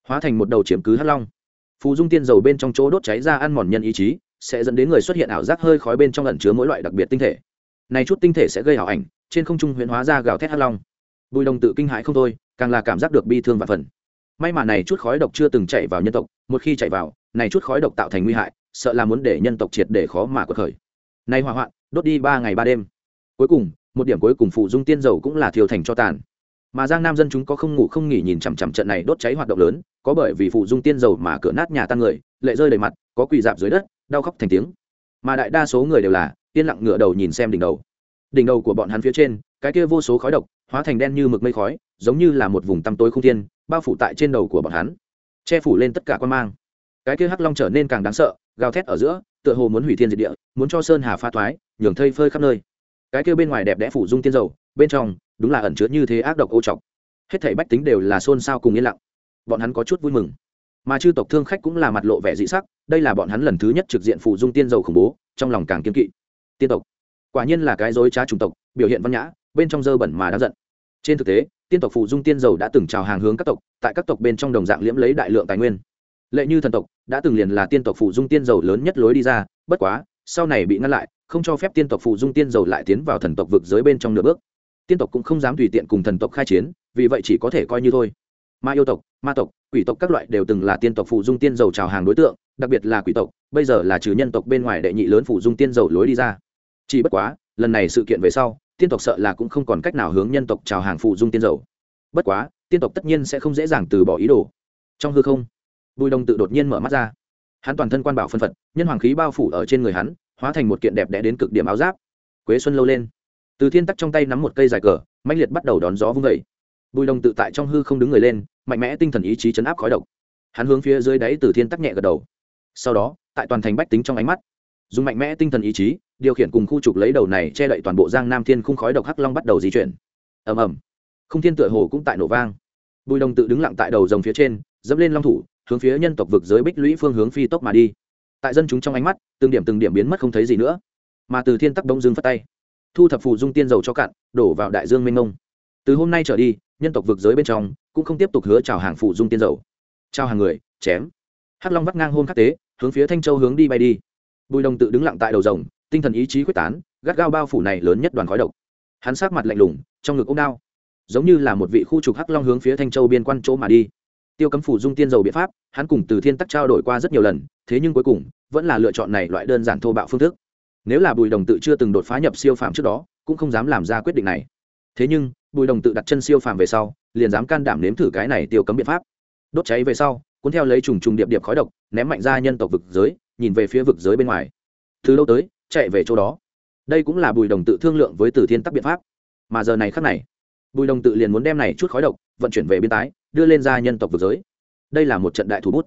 Hóa thành một đầu chiếm cứ hắc long. Phù dung tiên dầu bên trong chỗ đốt cháy ra ăn mòn nhân ý chí, sẽ dẫn đến người xuất hiện ảo giác hơi khói bên trong ẩn chứa mỗi loại đặc biệt tinh thể. Này chút tinh thể sẽ gây ảo ảnh, trên không trung huyễn hóa ra gào thét hắc long. Bùi đồng tự kinh hãi không thôi, càng là cảm giác được bi thương và phần may mà này chút khói độc chưa từng chạy vào nhân tộc, một khi chạy vào, này chút khói độc tạo thành nguy hại, sợ là muốn để nhân tộc triệt để khó mà có khởi. Nay hỏa hoạn, đốt đi ba ngày ba đêm. Cuối cùng, một điểm cuối cùng phụ dung tiên dầu cũng là thiêu thành cho tàn. Mà giang nam dân chúng có không ngủ không nghỉ nhìn chằm chằm trận này đốt cháy hoạt động lớn, có bởi vì phụ dung tiên dầu mà cửa nát nhà tan người, lệ rơi đầy mặt, có quỳ dạp dưới đất, đau khóc thành tiếng. Mà đại đa số người đều là, yên lặng ngửa đầu nhìn xem đỉnh đầu. Đỉnh đầu của bọn hắn phía trên cái kia vô số khói độc hóa thành đen như mực mây khói, giống như là một vùng tăm tối không thiên, bao phủ tại trên đầu của bọn hắn, che phủ lên tất cả quan mang. Cái kia hắc long trở nên càng đáng sợ, gào thét ở giữa, tựa hồ muốn hủy thiên diệt địa, muốn cho sơn hà pha thoái, nhường thây phơi khắp nơi. Cái kia bên ngoài đẹp đẽ phủ dung tiên dầu, bên trong, đúng là ẩn chứa như thế ác độc ô trọc. Hết thảy bách tính đều là xôn xao cùng yên lặng. Bọn hắn có chút vui mừng. Mà chư tộc thương khách cũng là mặt lộ vẻ dị sắc, đây là bọn hắn lần thứ nhất trực diện phủ dung tiên dầu khủng bố, trong lòng càng kiên kỵ. Tiên tộc. Quả nhiên là cái dối trá chủng tộc, biểu hiện văn nhã bên trong dơ bẩn mà đáng giận. Trên thực tế, tiên tộc phụ dung tiên dầu đã từng trào hàng hướng các tộc, tại các tộc bên trong đồng dạng liễm lấy đại lượng tài nguyên. Lệ như thần tộc đã từng liền là tiên tộc phụ dung tiên dầu lớn nhất lối đi ra, bất quá, sau này bị ngăn lại, không cho phép tiên tộc phụ dung tiên dầu lại tiến vào thần tộc vực giới bên trong nửa bước. Tiên tộc cũng không dám tùy tiện cùng thần tộc khai chiến, vì vậy chỉ có thể coi như thôi. Ma yêu tộc, ma tộc, quỷ tộc các loại đều từng là tiên tộc phụ dung tiên dầu trào hàng đối tượng, đặc biệt là quỷ tộc, bây giờ là trừ nhân tộc bên ngoài đệ nhị lớn phụ dung tiên dầu lối đi ra. Chỉ bất quá, lần này sự kiện về sau tiên tộc sợ là cũng không còn cách nào hướng nhân tộc trào hàng phụ dung tiên dầu. Bất quá, tiên tộc tất nhiên sẽ không dễ dàng từ bỏ ý đồ. Trong hư không, bùi đồng tự đột nhiên mở mắt ra. Hắn toàn thân quan bảo phân phật, nhân hoàng khí bao phủ ở trên người hắn, hóa thành một kiện đẹp đẽ đến cực điểm áo giáp. Quế xuân lâu lên. Từ thiên tắc trong tay nắm một cây dài cờ mạnh liệt bắt đầu đón gió vung vẩy bùi đồng tự tại trong hư không đứng người lên, mạnh mẽ tinh thần ý chí chấn áp khói độc. Hắn hướng phía dưới đáy từ thiên tắc nhẹ gật đầu. Sau đó, tại toàn thành bách tính trong ánh mắt, dùng mạnh mẽ tinh thần ý chí điều khiển cùng khu trục lấy đầu này che đậy toàn bộ giang nam thiên khung khói độc hắc long bắt đầu di chuyển. Ầm ầm. Không thiên tựa hồ cũng tại nổ vang. Bùi đồng tự đứng lặng tại đầu rồng phía trên, dẫm lên long thủ, hướng phía nhân tộc vực giới bích lũy phương hướng phi tốc mà đi. Tại dân chúng trong ánh mắt, từng điểm từng điểm biến mất không thấy gì nữa. Mà từ thiên tắc đông dương phất tay, thu thập phù dung tiên dầu cho cạn, đổ vào đại dương mênh mông. Từ hôm nay trở đi, nhân tộc vực giới bên trong cũng không tiếp tục hứa chào hàng phù dung tiên dầu. Trao hàng người, chém. Hắc long vắt ngang hôn khắc tế, hướng phía thanh châu hướng đi bay đi. Bùi đồng tự đứng lặng tại đầu rồng tinh thần ý chí quyết tán, gắt gao bao phủ này lớn nhất đoàn khói độc. Hắn sát mặt lạnh lùng, trong ngực ôm đao. Giống như là một vị khu trục hắc long hướng phía thanh châu biên quan chỗ mà đi. Tiêu cấm phủ dung tiên dầu biện pháp, hắn cùng từ thiên tắc trao đổi qua rất nhiều lần, thế nhưng cuối cùng, vẫn là lựa chọn này loại đơn giản thô bạo phương thức. Nếu là bùi đồng tự chưa từng đột phá nhập siêu phàm trước đó, cũng không dám làm ra quyết định này. Thế nhưng, bùi đồng tự đặt chân siêu phàm về sau, liền dám can đảm nếm thử cái này tiêu cấm biện pháp. Đốt cháy về sau, cuốn theo lấy trùng trùng điệp điệp khói độc, ném mạnh ra nhân tộc vực giới, nhìn về phía vực giới bên ngoài. Từ lâu tới chạy về chỗ đó. Đây cũng là bùi đồng tự thương lượng với tử thiên tắc biện pháp. Mà giờ này khắc này, bùi đồng tự liền muốn đem này chút khói độc vận chuyển về biên tái, đưa lên ra nhân tộc vực giới. Đây là một trận đại thủ bút,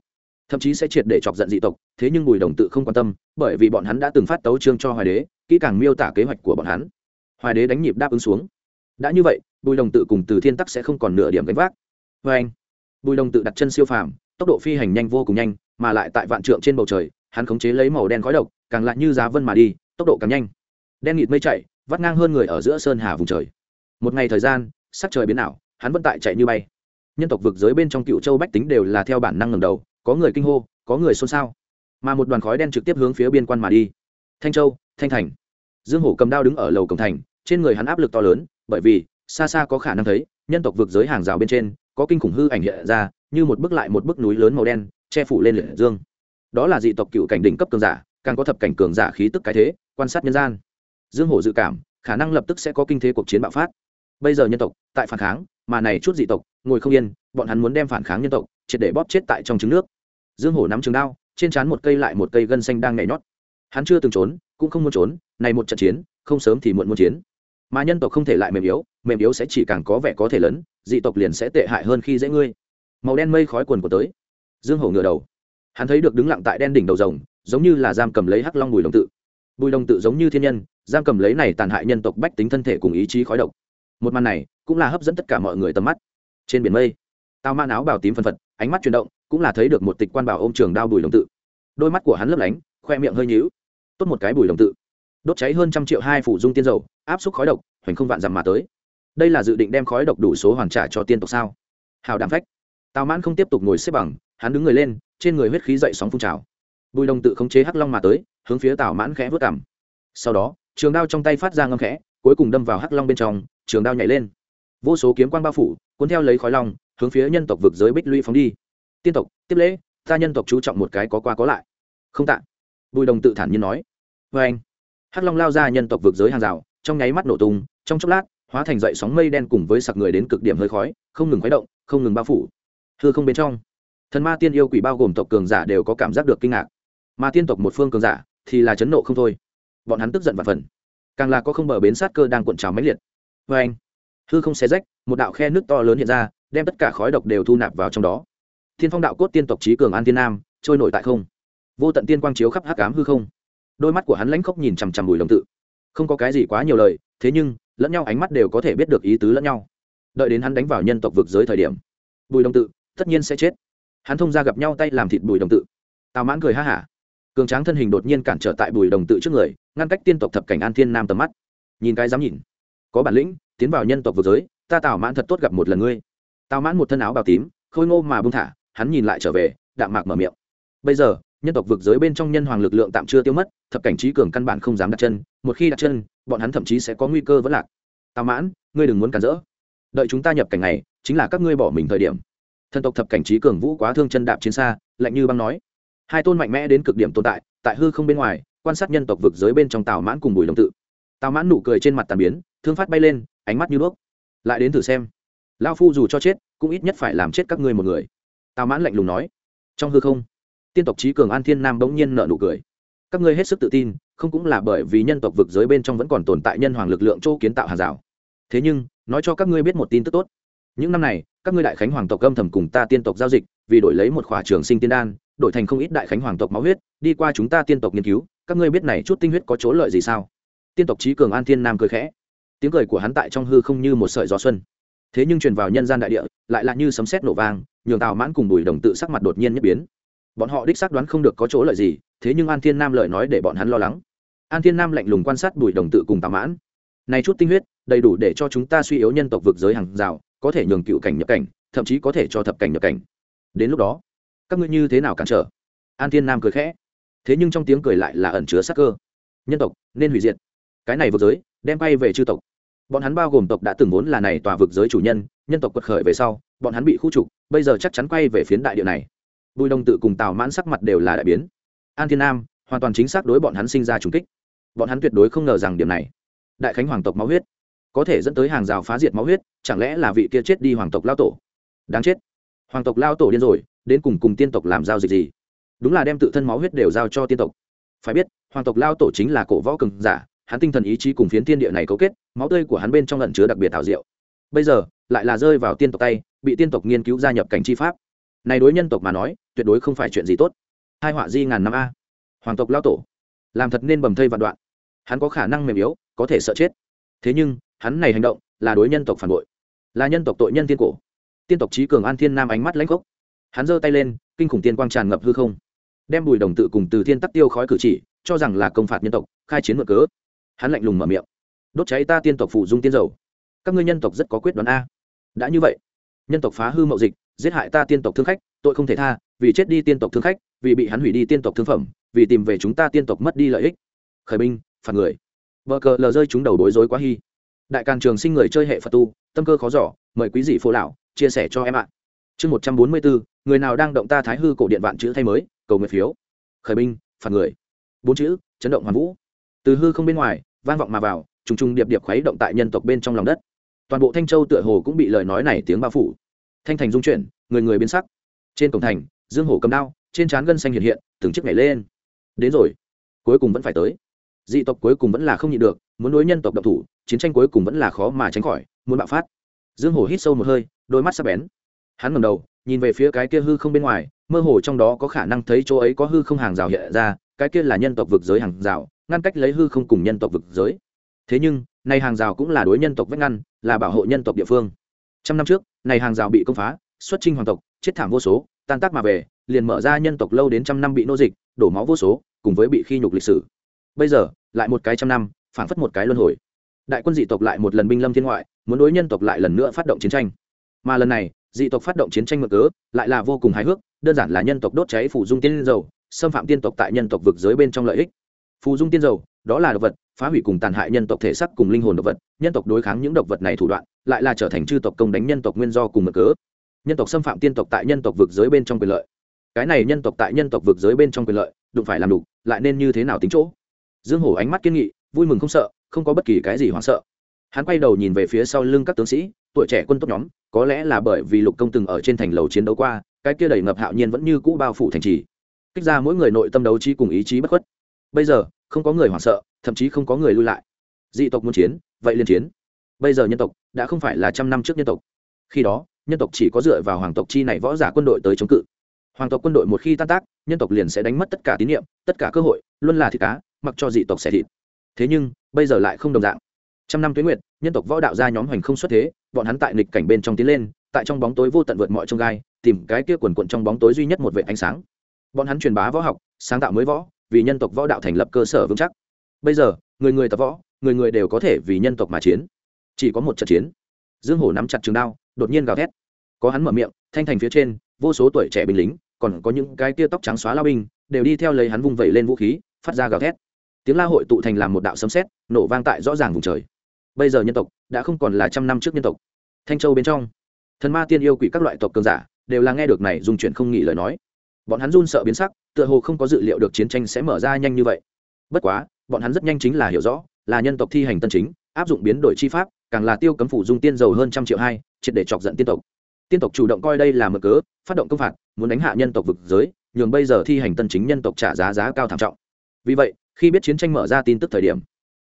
thậm chí sẽ triệt để chọc giận dị tộc, thế nhưng bùi đồng tự không quan tâm, bởi vì bọn hắn đã từng phát tấu trương cho hoài đế, kỹ càng miêu tả kế hoạch của bọn hắn. Hoài đế đánh nhịp đáp ứng xuống. Đã như vậy, bùi đồng tự cùng từ thiên tắc sẽ không còn nửa điểm gánh vác. Vê anh bùi đồng tự đặt chân siêu phàm, tốc độ phi hành nhanh vô cùng nhanh, mà lại tại vạn trượng trên bầu trời hắn khống chế lấy màu đen khói độc, càng lại như giá vân mà đi, tốc độ càng nhanh. Đen nghịt mây chạy vắt ngang hơn người ở giữa sơn hà vùng trời. Một ngày thời gian, sắc trời biến ảo, hắn vẫn tại chạy như bay. Nhân tộc vực giới bên trong cựu châu bách tính đều là theo bản năng ngầm đầu, có người kinh hô, có người xôn xao. Mà một đoàn khói đen trực tiếp hướng phía biên quan mà đi. Thanh châu, thanh thành. Dương hổ cầm đao đứng ở lầu cổng thành, trên người hắn áp lực to lớn, bởi vì, xa xa có khả năng thấy, nhân tộc vực giới hàng rào bên trên, có kinh khủng hư ảnh hiện ra, như một bức lại một bức núi lớn màu đen, che phủ lên liệt dương đó là dị tộc cựu cảnh đỉnh cấp cường giả, càng có thập cảnh cường giả khí tức cái thế, quan sát nhân gian. Dương hổ dự cảm, khả năng lập tức sẽ có kinh thế cuộc chiến bạo phát. Bây giờ nhân tộc, tại phản kháng, mà này chút dị tộc, ngồi không yên, bọn hắn muốn đem phản kháng nhân tộc, triệt để bóp chết tại trong trứng nước. Dương hổ nắm trứng đao, trên trán một cây lại một cây gân xanh đang nhảy nhót. Hắn chưa từng trốn, cũng không muốn trốn, này một trận chiến, không sớm thì muộn muốn chiến. Mà nhân tộc không thể lại mềm yếu mềm yếu sẽ chỉ càng có vẻ có thể lớn, dị tộc liền sẽ tệ hại hơn khi dễ ngươi. Màu đen mây khói quần của tới. Dương hổ ngửa đầu hắn thấy được đứng lặng tại đen đỉnh đầu rồng, giống như là giam cầm lấy hắc long bùi đồng tự. Bùi đồng tự giống như thiên nhân, giam cầm lấy này tàn hại nhân tộc bách tính thân thể cùng ý chí khói độc. Một màn này cũng là hấp dẫn tất cả mọi người tầm mắt. Trên biển mây, tao man áo bào tím phân phật, ánh mắt chuyển động, cũng là thấy được một tịch quan bảo ôm trường đao bùi đồng tự. Đôi mắt của hắn lấp lánh, khoe miệng hơi nhíu. Tốt một cái bùi đồng tự. Đốt cháy hơn trăm triệu hai phủ dung tiên dầu, áp suất khói độc, hoành không vạn dặm mà tới. Đây là dự định đem khói độc đủ số hoàn trả cho tiên tộc sao? Hào đàm phách. Tào mãn không tiếp tục ngồi xếp bằng, hắn đứng người lên trên người huyết khí dậy sóng phun trào. Bùi đồng tự khống chế hắc long mà tới, hướng phía tào mãn khẽ vớt cảm sau đó, trường đao trong tay phát ra ngâm khẽ, cuối cùng đâm vào hắc long bên trong, trường đao nhảy lên. Vô số kiếm quan bao phủ, cuốn theo lấy khói long, hướng phía nhân tộc vực giới bích lũy phóng đi. Tiên tộc, tiếp lễ, ta nhân tộc chú trọng một cái có qua có lại. Không tạ. Bùi đồng tự thản nhiên nói. Vê anh. Hắc long lao ra nhân tộc vực giới hàng rào, trong nháy mắt nổ tung, trong chốc lát, hóa thành dậy sóng mây đen cùng với sặc người đến cực điểm hơi khói, không ngừng khuấy động, không ngừng bao phủ. Hư không bên trong thần ma tiên yêu quỷ bao gồm tộc cường giả đều có cảm giác được kinh ngạc. Mà tiên tộc một phương cường giả thì là chấn nộ không thôi. Bọn hắn tức giận và phần. Càng là có không bờ bến sát cơ đang cuộn trào máy liệt. Vê anh, hư không xé rách, một đạo khe nước to lớn hiện ra, đem tất cả khói độc đều thu nạp vào trong đó. Thiên phong đạo cốt tiên tộc trí cường an tiên nam, trôi nổi tại không. Vô tận tiên quang chiếu khắp hắc ám hư không. Đôi mắt của hắn lãnh khốc nhìn chằm chằm bùi đồng tự. Không có cái gì quá nhiều lời, thế nhưng, lẫn nhau ánh mắt đều có thể biết được ý tứ lẫn nhau. Đợi đến hắn đánh vào nhân tộc vực giới thời điểm, bùi đồng tự tất nhiên sẽ chết hắn thông ra gặp nhau tay làm thịt bùi đồng tự. Tào mãn cười ha hả. Cường tráng thân hình đột nhiên cản trở tại bùi đồng tự trước người, ngăn cách tiên tộc thập cảnh an thiên nam tầm mắt. Nhìn cái dám nhìn. Có bản lĩnh, tiến vào nhân tộc vực giới, ta tào mãn thật tốt gặp một lần ngươi. Tào mãn một thân áo bào tím, khôi ngô mà bung thả, hắn nhìn lại trở về, đạm mạc mở miệng. Bây giờ, nhân tộc vực giới bên trong nhân hoàng lực lượng tạm chưa tiêu mất, thập cảnh trí cường căn bản không dám đặt chân, một khi đặt chân, bọn hắn thậm chí sẽ có nguy cơ vẫn lạc. Tào mãn, ngươi đừng muốn cản rỡ. Đợi chúng ta nhập cảnh này, chính là các ngươi bỏ mình thời điểm thần tộc thập cảnh trí cường vũ quá thương chân đạp chiến xa, lạnh như băng nói. Hai tôn mạnh mẽ đến cực điểm tồn tại tại hư không bên ngoài, quan sát nhân tộc vực giới bên trong tào mãn cùng bùi đồng tự. Tào mãn nụ cười trên mặt tàn biến, thương phát bay lên, ánh mắt như đuốc. Lại đến thử xem. Lao phu dù cho chết, cũng ít nhất phải làm chết các ngươi một người. Tào mãn lạnh lùng nói. Trong hư không, tiên tộc trí cường an thiên nam bỗng nhiên nợ nụ cười. Các ngươi hết sức tự tin, không cũng là bởi vì nhân tộc vực giới bên trong vẫn còn tồn tại nhân hoàng lực lượng châu kiến tạo hàng rào. Thế nhưng, nói cho các ngươi biết một tin tức tốt. Những năm này các ngươi đại khánh hoàng tộc âm thầm cùng ta tiên tộc giao dịch, vì đổi lấy một khỏa trường sinh tiên đan, đổi thành không ít đại khánh hoàng tộc máu huyết, đi qua chúng ta tiên tộc nghiên cứu, các ngươi biết này chút tinh huyết có chỗ lợi gì sao? Tiên tộc trí cường an thiên nam cười khẽ. Tiếng cười của hắn tại trong hư không như một sợi gió xuân. Thế nhưng truyền vào nhân gian đại địa, lại là như sấm sét nổ vang, nhường tào mãn cùng bùi đồng tự sắc mặt đột nhiên nhất biến. Bọn họ đích xác đoán không được có chỗ lợi gì, thế nhưng an thiên nam lời nói để bọn hắn lo lắng. An thiên nam lạnh lùng quan sát bùi đồng tự cùng tào mãn. Này chút tinh huyết, đầy đủ để cho chúng ta suy yếu nhân tộc vực giới hàng rào có thể nhường cựu cảnh nhập cảnh, thậm chí có thể cho thập cảnh nhập cảnh. Đến lúc đó, các ngươi như thế nào cản trở? An thiên nam cười khẽ. Thế nhưng trong tiếng cười lại là ẩn chứa sắc cơ. Nhân tộc, nên hủy diệt. Cái này vực giới, đem bay về chư tộc. Bọn hắn bao gồm tộc đã từng vốn là này tòa vực giới chủ nhân nhân tộc quật khởi về sau, bọn hắn bị khu trục, bây giờ chắc chắn quay về phiến đại địa này. Bùi đông tự cùng tào mãn sắc mặt đều là đại biến. An thiên nam, hoàn toàn chính xác đối bọn hắn sinh ra trùng kích. Bọn hắn tuyệt đối không ngờ rằng điểm này. Đại khánh hoàng tộc máu huyết có thể dẫn tới hàng rào phá diệt máu huyết, chẳng lẽ là vị kia chết đi hoàng tộc lao tổ? Đáng chết. Hoàng tộc lao tổ điên rồi, đến cùng cùng tiên tộc làm giao dịch gì? Đúng là đem tự thân máu huyết đều giao cho tiên tộc. Phải biết, hoàng tộc lao tổ chính là cổ võ cường giả, hắn tinh thần ý chí cùng phiến tiên địa này cấu kết, máu tươi của hắn bên trong lẩn chứa đặc biệt thảo diệu. Bây giờ, lại là rơi vào tiên tộc tay, bị tiên tộc nghiên cứu gia nhập cảnh chi pháp. Này đối nhân tộc mà nói, tuyệt đối không phải chuyện gì tốt. Hai họa di ngàn năm a. Hoàng tộc lao tổ. Làm thật nên bầm thây vạn đoạn. Hắn có khả năng mềm yếu, có thể sợ chết. Thế nhưng hắn này hành động là đối nhân tộc phản bội, là nhân tộc tội nhân tiên cổ. Tiên tộc trí cường an thiên nam ánh mắt lãnh gốc hắn giơ tay lên, kinh khủng tiên quang tràn ngập hư không, đem bùi đồng tự cùng từ thiên tắc tiêu khói cử chỉ, cho rằng là công phạt nhân tộc, khai chiến mượn cớ. Hắn lạnh lùng mở miệng, đốt cháy ta tiên tộc phụ dung tiên dầu. Các ngươi nhân tộc rất có quyết đoán a. Đã như vậy, nhân tộc phá hư mậu dịch, giết hại ta tiên tộc thương khách, tội không thể tha, vì chết đi tiên tộc thương khách, vì bị hắn hủy đi tiên tộc thương phẩm, vì tìm về chúng ta tiên tộc mất đi lợi ích. Khởi binh phạt người. Vợ cờ lờ rơi chúng đầu bối rối quá hy đại càng trường sinh người chơi hệ phật tu, tâm cơ khó giỏ mời quý dị phố lão, chia sẻ cho em ạ. Chương một trăm bốn mươi bốn người nào đang động ta thái hư cổ điện vạn chữ thay mới, cầu nguyện phiếu. Khởi binh, phản người. Bốn chữ, chấn động hoàn vũ. Từ hư không bên ngoài, vang vọng mà vào, trùng trùng điệp điệp khuấy động tại nhân tộc bên trong lòng đất. Toàn bộ thanh châu tựa hồ cũng bị lời nói này tiếng bao phủ. Thanh thành dung chuyển, người người biến sắc. Trên cổng thành, dương hổ cầm đao, trên trán gân xanh hiện hiện, từng chiếc nhảy lên. Đến rồi, cuối cùng vẫn phải tới dị tộc cuối cùng vẫn là không nhịn được, muốn đối nhân tộc độc thủ, chiến tranh cuối cùng vẫn là khó mà tránh khỏi, muốn bạo phát. Dương hổ hít sâu một hơi, đôi mắt sắp bén. Hắn ngầm đầu, nhìn về phía cái kia hư không bên ngoài, mơ hồ trong đó có khả năng thấy chỗ ấy có hư không hàng rào hiện ra, cái kia là nhân tộc vực giới hàng rào, ngăn cách lấy hư không cùng nhân tộc vực giới. Thế nhưng, này hàng rào cũng là đối nhân tộc vách ngăn, là bảo hộ nhân tộc địa phương. Trăm năm trước, này hàng rào bị công phá, xuất trinh hoàng tộc, chết thảm vô số, tan tác mà về, liền mở ra nhân tộc lâu đến trăm năm bị nô dịch, đổ máu vô số, cùng với bị khi nhục lịch sử bây giờ, lại một cái trăm năm phản phất một cái luân hồi. Đại quân dị tộc lại một lần binh lâm thiên ngoại, muốn đối nhân tộc lại lần nữa phát động chiến tranh. Mà lần này, dị tộc phát động chiến tranh mở cớ, lại là vô cùng hài hước, đơn giản là nhân tộc đốt cháy phủ dung tiên dầu, xâm phạm tiên tộc tại nhân tộc vực giới bên trong lợi ích. Phù dung tiên dầu, đó là độc vật, phá hủy cùng tàn hại nhân tộc thể sắc cùng linh hồn độc vật, nhân tộc đối kháng những độc vật này thủ đoạn, lại là trở thành chư tộc công đánh nhân tộc nguyên do cùng mở cớ. Nhân tộc xâm phạm tiên tộc tại nhân tộc vực giới bên trong quyền lợi. Cái này nhân tộc tại nhân tộc vực giới bên trong quyền lợi, đụng phải làm đủ, lại nên như thế nào tính chỗ? Dương hổ ánh mắt kiên nghị, vui mừng không sợ, không có bất kỳ cái gì hoảng sợ. Hắn quay đầu nhìn về phía sau lưng các tướng sĩ, tuổi trẻ quân tốt nhóm, có lẽ là bởi vì lục công từng ở trên thành lầu chiến đấu qua, cái kia đầy ngập hạo nhiên vẫn như cũ bao phủ thành trì. Kích ra mỗi người nội tâm đấu trí cùng ý chí bất khuất. Bây giờ, không có người hoảng sợ, thậm chí không có người lui lại. Dị tộc muốn chiến, vậy liên chiến. Bây giờ nhân tộc, đã không phải là trăm năm trước nhân tộc. Khi đó, nhân tộc chỉ có dựa vào hoàng tộc chi này võ giả quân đội tới chống cự. Hoàng tộc quân đội một khi tan tác, nhân tộc liền sẽ đánh mất tất cả tín nhiệm tất cả cơ hội, luôn là thịt cá mặc cho dị tộc xẻ thịt. Thế nhưng, bây giờ lại không đồng dạng. Trăm năm tuyến nguyệt, nhân tộc võ đạo gia nhóm hoành không xuất thế, bọn hắn tại nghịch cảnh bên trong tiến lên, tại trong bóng tối vô tận vượt mọi trông gai, tìm cái kia quần quận trong bóng tối duy nhất một vệ ánh sáng. Bọn hắn truyền bá võ học, sáng tạo mới võ, vì nhân tộc võ đạo thành lập cơ sở vững chắc. Bây giờ, người người tập võ, người người đều có thể vì nhân tộc mà chiến. Chỉ có một trận chiến. Dương hổ nắm chặt trường đao, đột nhiên gào thét. Có hắn mở miệng, thanh thành phía trên, vô số tuổi trẻ binh lính, còn có những cái tia tóc trắng xóa lao binh, đều đi theo lấy hắn vung vẩy lên vũ khí, phát ra gào thét tiếng la hội tụ thành làm một đạo sấm sét, nổ vang tại rõ ràng vùng trời. Bây giờ nhân tộc đã không còn là trăm năm trước nhân tộc. Thanh châu bên trong, thần ma tiên yêu quỷ các loại tộc cường giả đều là nghe được này dùng chuyện không nghĩ lời nói. Bọn hắn run sợ biến sắc, tựa hồ không có dự liệu được chiến tranh sẽ mở ra nhanh như vậy. Bất quá, bọn hắn rất nhanh chính là hiểu rõ, là nhân tộc thi hành tân chính, áp dụng biến đổi chi pháp, càng là tiêu cấm phủ dung tiên dầu hơn trăm triệu hai, triệt để chọc giận tiên tộc. Tiên tộc chủ động coi đây là mở cớ, phát động công phạt, muốn đánh hạ nhân tộc vực giới, nhường bây giờ thi hành tân chính nhân tộc trả giá giá cao thảm trọng. Vì vậy khi biết chiến tranh mở ra tin tức thời điểm,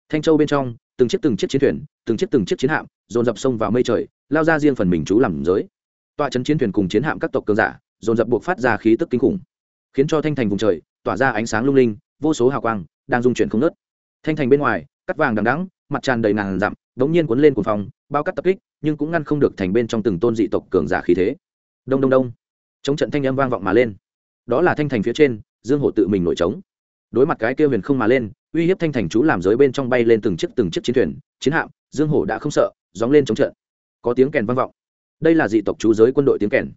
thanh châu bên trong, từng chiếc từng chiếc chiến thuyền, từng chiếc từng chiếc chiến hạm, dồn dập sông vào mây trời, lao ra riêng phần mình chú làm giới. Tọa trấn chiến thuyền cùng chiến hạm các tộc cường giả, dồn dập buộc phát ra khí tức kinh khủng, khiến cho thanh thành vùng trời, tỏa ra ánh sáng lung linh, vô số hào quang đang dung chuyển không nớt thanh thành bên ngoài, cắt vàng đằng đắng mặt tràn đầy ngàn dặm, đống nhiên cuốn lên cuồng phòng bao cắt tập kích, nhưng cũng ngăn không được thành bên trong từng tôn dị tộc cường giả khí thế. Đông đông đông. Chống trận thanh âm vang vọng mà lên. Đó là thanh thành phía trên, dương hộ tự mình nổi trống đối mặt cái kia huyền không mà lên, uy hiếp thanh thành chú làm giới bên trong bay lên từng chiếc từng chiếc chiến thuyền, chiến hạm, dương hổ đã không sợ dóng lên chống trận. Có tiếng kèn vang vọng. Đây là dị tộc chú giới quân đội tiếng kèn.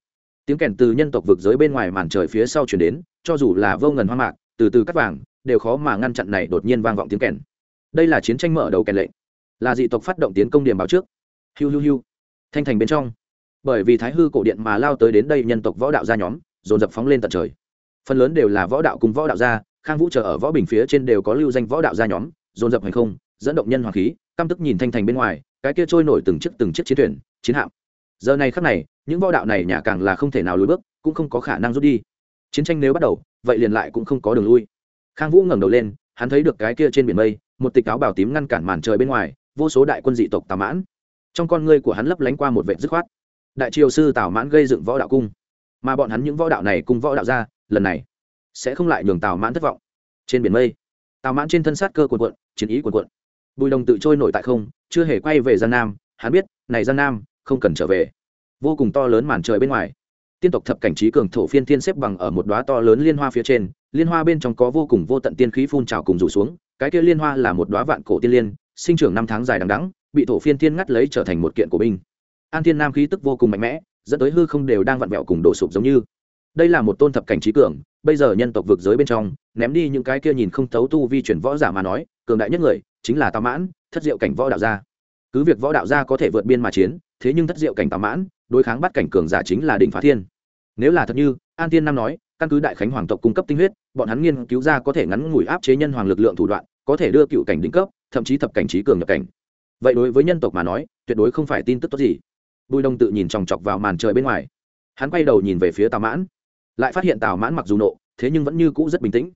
Tiếng kèn từ nhân tộc vực giới bên ngoài màn trời phía sau chuyển đến, cho dù là vô ngần hoang mạc, từ từ cắt vàng, đều khó mà ngăn chặn này đột nhiên vang vọng tiếng kèn. Đây là chiến tranh mở đầu kèn lệnh. Là dị tộc phát động tiến công điểm báo trước. Hiu hiu hiu. Thanh thành bên trong. Bởi vì thái hư cổ điện mà lao tới đến đây nhân tộc võ đạo gia nhóm, dồn dập phóng lên tận trời. Phần lớn đều là võ đạo cùng võ đạo gia khang vũ chờ ở võ bình phía trên đều có lưu danh võ đạo gia nhóm, dồn dập hành không, dẫn động nhân hoàng khí, căm tức nhìn thanh thành bên ngoài, cái kia trôi nổi từng chiếc từng chiếc chiến thuyền, chiến hạm. Giờ này khắc này, những võ đạo này nhà càng là không thể nào lùi bước, cũng không có khả năng rút đi. Chiến tranh nếu bắt đầu, vậy liền lại cũng không có đường lui. Khang vũ ngẩng đầu lên, hắn thấy được cái kia trên biển mây, một tịch áo bào tím ngăn cản màn trời bên ngoài, vô số đại quân dị tộc tào mãn. Trong con ngươi của hắn lấp lánh qua một vệ dứt khoát. Đại triều sư tào mãn gây dựng võ đạo cung. Mà bọn hắn những võ đạo này cùng võ đạo ra lần này sẽ không lại nhường tào mãn thất vọng. Trên biển mây, tào mãn trên thân sát cơ quần quận chiến ý quần quận bùi đồng tự trôi nổi tại không, chưa hề quay về gian nam, hắn biết, này gian nam không cần trở về. Vô cùng to lớn màn trời bên ngoài, tiên tộc thập cảnh trí cường thổ phiên thiên xếp bằng ở một đoá to lớn liên hoa phía trên, liên hoa bên trong có vô cùng vô tận tiên khí phun trào cùng rủ xuống, cái kia liên hoa là một đoá vạn cổ tiên liên, sinh trưởng năm tháng dài đằng đắng bị thổ phiên thiên ngắt lấy trở thành một kiện của binh. An thiên nam khí tức vô cùng mạnh mẽ, dẫn tới hư không đều đang vặn vẹo cùng đổ sụp giống như. Đây là một tôn thập cảnh trí cường bây giờ nhân tộc vực giới bên trong, ném đi những cái kia nhìn không thấu tu vi chuyển võ giả mà nói, cường đại nhất người, chính là tào mãn, thất diệu cảnh võ đạo gia. Cứ việc võ đạo gia có thể vượt biên mà chiến, thế nhưng thất diệu cảnh tào mãn, đối kháng bắt cảnh cường giả chính là đỉnh phá thiên. Nếu là thật như an tiên nam nói, căn cứ đại khánh hoàng tộc cung cấp tinh huyết, bọn hắn nghiên cứu ra có thể ngắn ngủi áp chế nhân hoàng lực lượng thủ đoạn, có thể đưa cựu cảnh đỉnh cấp, thậm chí thập cảnh trí cường nhập cảnh. Vậy đối với nhân tộc mà nói, tuyệt đối không phải tin tức tốt gì. Bùi đông tự nhìn chòng chọc vào màn trời bên ngoài. Hắn quay đầu nhìn về phía tào mãn lại phát hiện tào mãn mặc dù nộ, thế nhưng vẫn như cũ rất bình tĩnh.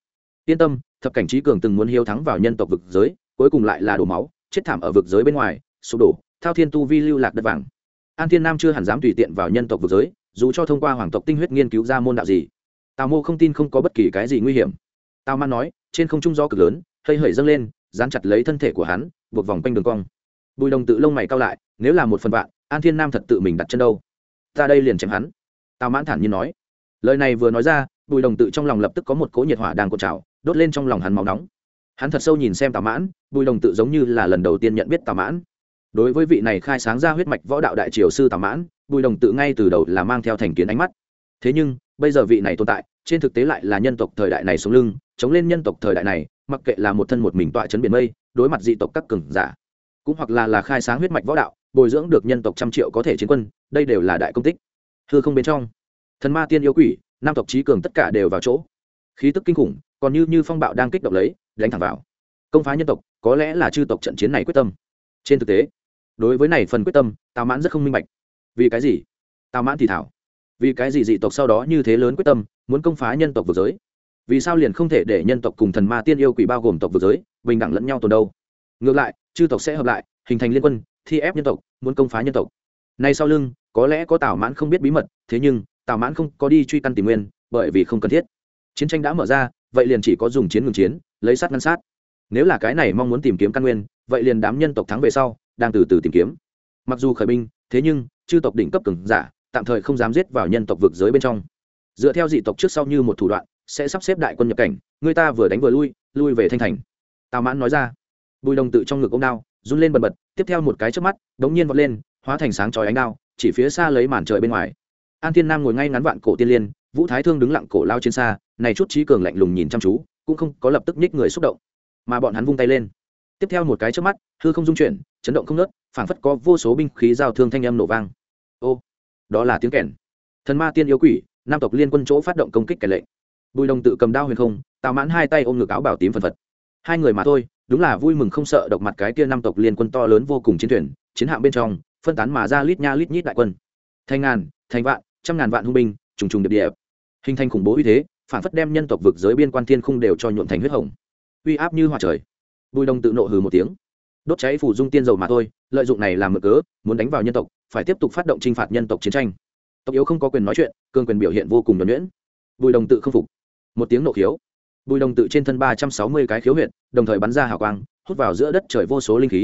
Yên tâm, thập cảnh trí cường từng muốn hiếu thắng vào nhân tộc vực giới, cuối cùng lại là đổ máu, chết thảm ở vực giới bên ngoài, sụp đổ, thao thiên tu vi lưu lạc đất vàng. An thiên nam chưa hẳn dám tùy tiện vào nhân tộc vực giới, dù cho thông qua hoàng tộc tinh huyết nghiên cứu ra môn đạo gì. Tào mô không tin không có bất kỳ cái gì nguy hiểm. Tào man nói, trên không trung gió cực lớn hơi hởi dâng lên, dán chặt lấy thân thể của hắn, buộc vòng quanh đường cong. Bùi đồng tự lông mày cao lại, nếu là một phần vạn, an thiên nam thật tự mình đặt chân đâu? Ra đây liền chém hắn. Tào mãn thản nhiên nói lời này vừa nói ra, bùi đồng tự trong lòng lập tức có một cỗ nhiệt hỏa đang cột trào, đốt lên trong lòng hắn máu nóng. Hắn thật sâu nhìn xem tào mãn, bùi đồng tự giống như là lần đầu tiên nhận biết tào mãn. Đối với vị này khai sáng ra huyết mạch võ đạo đại triều sư tào mãn, bùi đồng tự ngay từ đầu là mang theo thành kiến ánh mắt. Thế nhưng, bây giờ vị này tồn tại, trên thực tế lại là nhân tộc thời đại này sống lưng, chống lên nhân tộc thời đại này, mặc kệ là một thân một mình tọa chấn biển mây, đối mặt dị tộc các cường giả, cũng hoặc là là khai sáng huyết mạch võ đạo, bồi dưỡng được nhân tộc trăm triệu có thể chiến quân, đây đều là đại công tích. Thưa không bên trong thần ma tiên yêu quỷ, nam tộc trí cường tất cả đều vào chỗ. Khí tức kinh khủng, còn như như phong bạo đang kích động lấy, đánh thẳng vào. Công phá nhân tộc, có lẽ là chư tộc trận chiến này quyết tâm. Trên thực tế, đối với này phần quyết tâm, tào mãn rất không minh bạch. Vì cái gì? Tào mãn thì thảo. Vì cái gì dị tộc sau đó như thế lớn quyết tâm, muốn công phá nhân tộc vực giới? Vì sao liền không thể để nhân tộc cùng thần ma tiên yêu quỷ bao gồm tộc vực giới, bình đẳng lẫn nhau tồn đâu? Ngược lại, chư tộc sẽ hợp lại, hình thành liên quân, thi ép nhân tộc, muốn công phá nhân tộc. Nay sau lưng, có lẽ có tào mãn không biết bí mật, thế nhưng tào mãn không có đi truy căn tìm nguyên, bởi vì không cần thiết. Chiến tranh đã mở ra, vậy liền chỉ có dùng chiến ngừng chiến, lấy sát ngăn sát. Nếu là cái này mong muốn tìm kiếm căn nguyên, vậy liền đám nhân tộc thắng về sau, đang từ từ tìm kiếm. Mặc dù khởi binh, thế nhưng, chư tộc đỉnh cấp cường giả, tạm thời không dám giết vào nhân tộc vực giới bên trong. Dựa theo dị tộc trước sau như một thủ đoạn, sẽ sắp xếp đại quân nhập cảnh, người ta vừa đánh vừa lui lui về thanh thành. Tào mãn nói ra. Bùi đồng tự trong ngực ông đao, run lên bần bật, tiếp theo một cái trước mắt, đống nhiên vọt lên, hóa thành sáng chói ánh đao, chỉ phía xa lấy màn trời bên ngoài an thiên nam ngồi ngay ngắn vạn cổ tiên liên, vũ thái thương đứng lặng cổ lao trên xa, này chút trí cường lạnh lùng nhìn chăm chú, cũng không có lập tức nhích người xúc động. Mà bọn hắn vung tay lên. Tiếp theo một cái trước mắt, hư không dung chuyển, chấn động không nớt phảng phất có vô số binh khí giao thương thanh âm nổ vang. Ô, đó là tiếng kèn. Thần ma tiên yêu quỷ, nam tộc liên quân chỗ phát động công kích kẻ lệnh. Bùi đồng tự cầm đao huyền không, tào mãn hai tay ôm ngực áo bảo tím phần phật. Hai người mà thôi, đúng là vui mừng không sợ độc mặt cái kia năm tộc liên quân to lớn vô cùng chiến thuyền, chiến hạm bên trong, phân tán mà ra lít nha lít nhít đại quân. Thành ngàn, thành vạn trăm ngàn vạn hung binh, trùng trùng điệp điệp. Hình thành khủng bố uy thế, phản phất đem nhân tộc vực giới biên quan thiên khung đều cho nhuộm thành huyết hồng. Uy áp như hòa trời. Bùi đồng tự nộ hừ một tiếng. Đốt cháy phủ dung tiên dầu mà thôi, lợi dụng này làm mực cớ, muốn đánh vào nhân tộc, phải tiếp tục phát động t r i n h phạt nhân tộc chiến tranh. Tộc yếu không có quyền nói chuyện cương quyền biểu hiện vô cùng nhuẩn nhuyễn. Bùi đồng tự không phục. Một tiếng nộ khiếu. Bùi đồng tự trên thân ba trăm sáu mươi cái khiếu huyện đồng thời bắn ra hào quang, hút vào giữa đất trời vô số linh khí.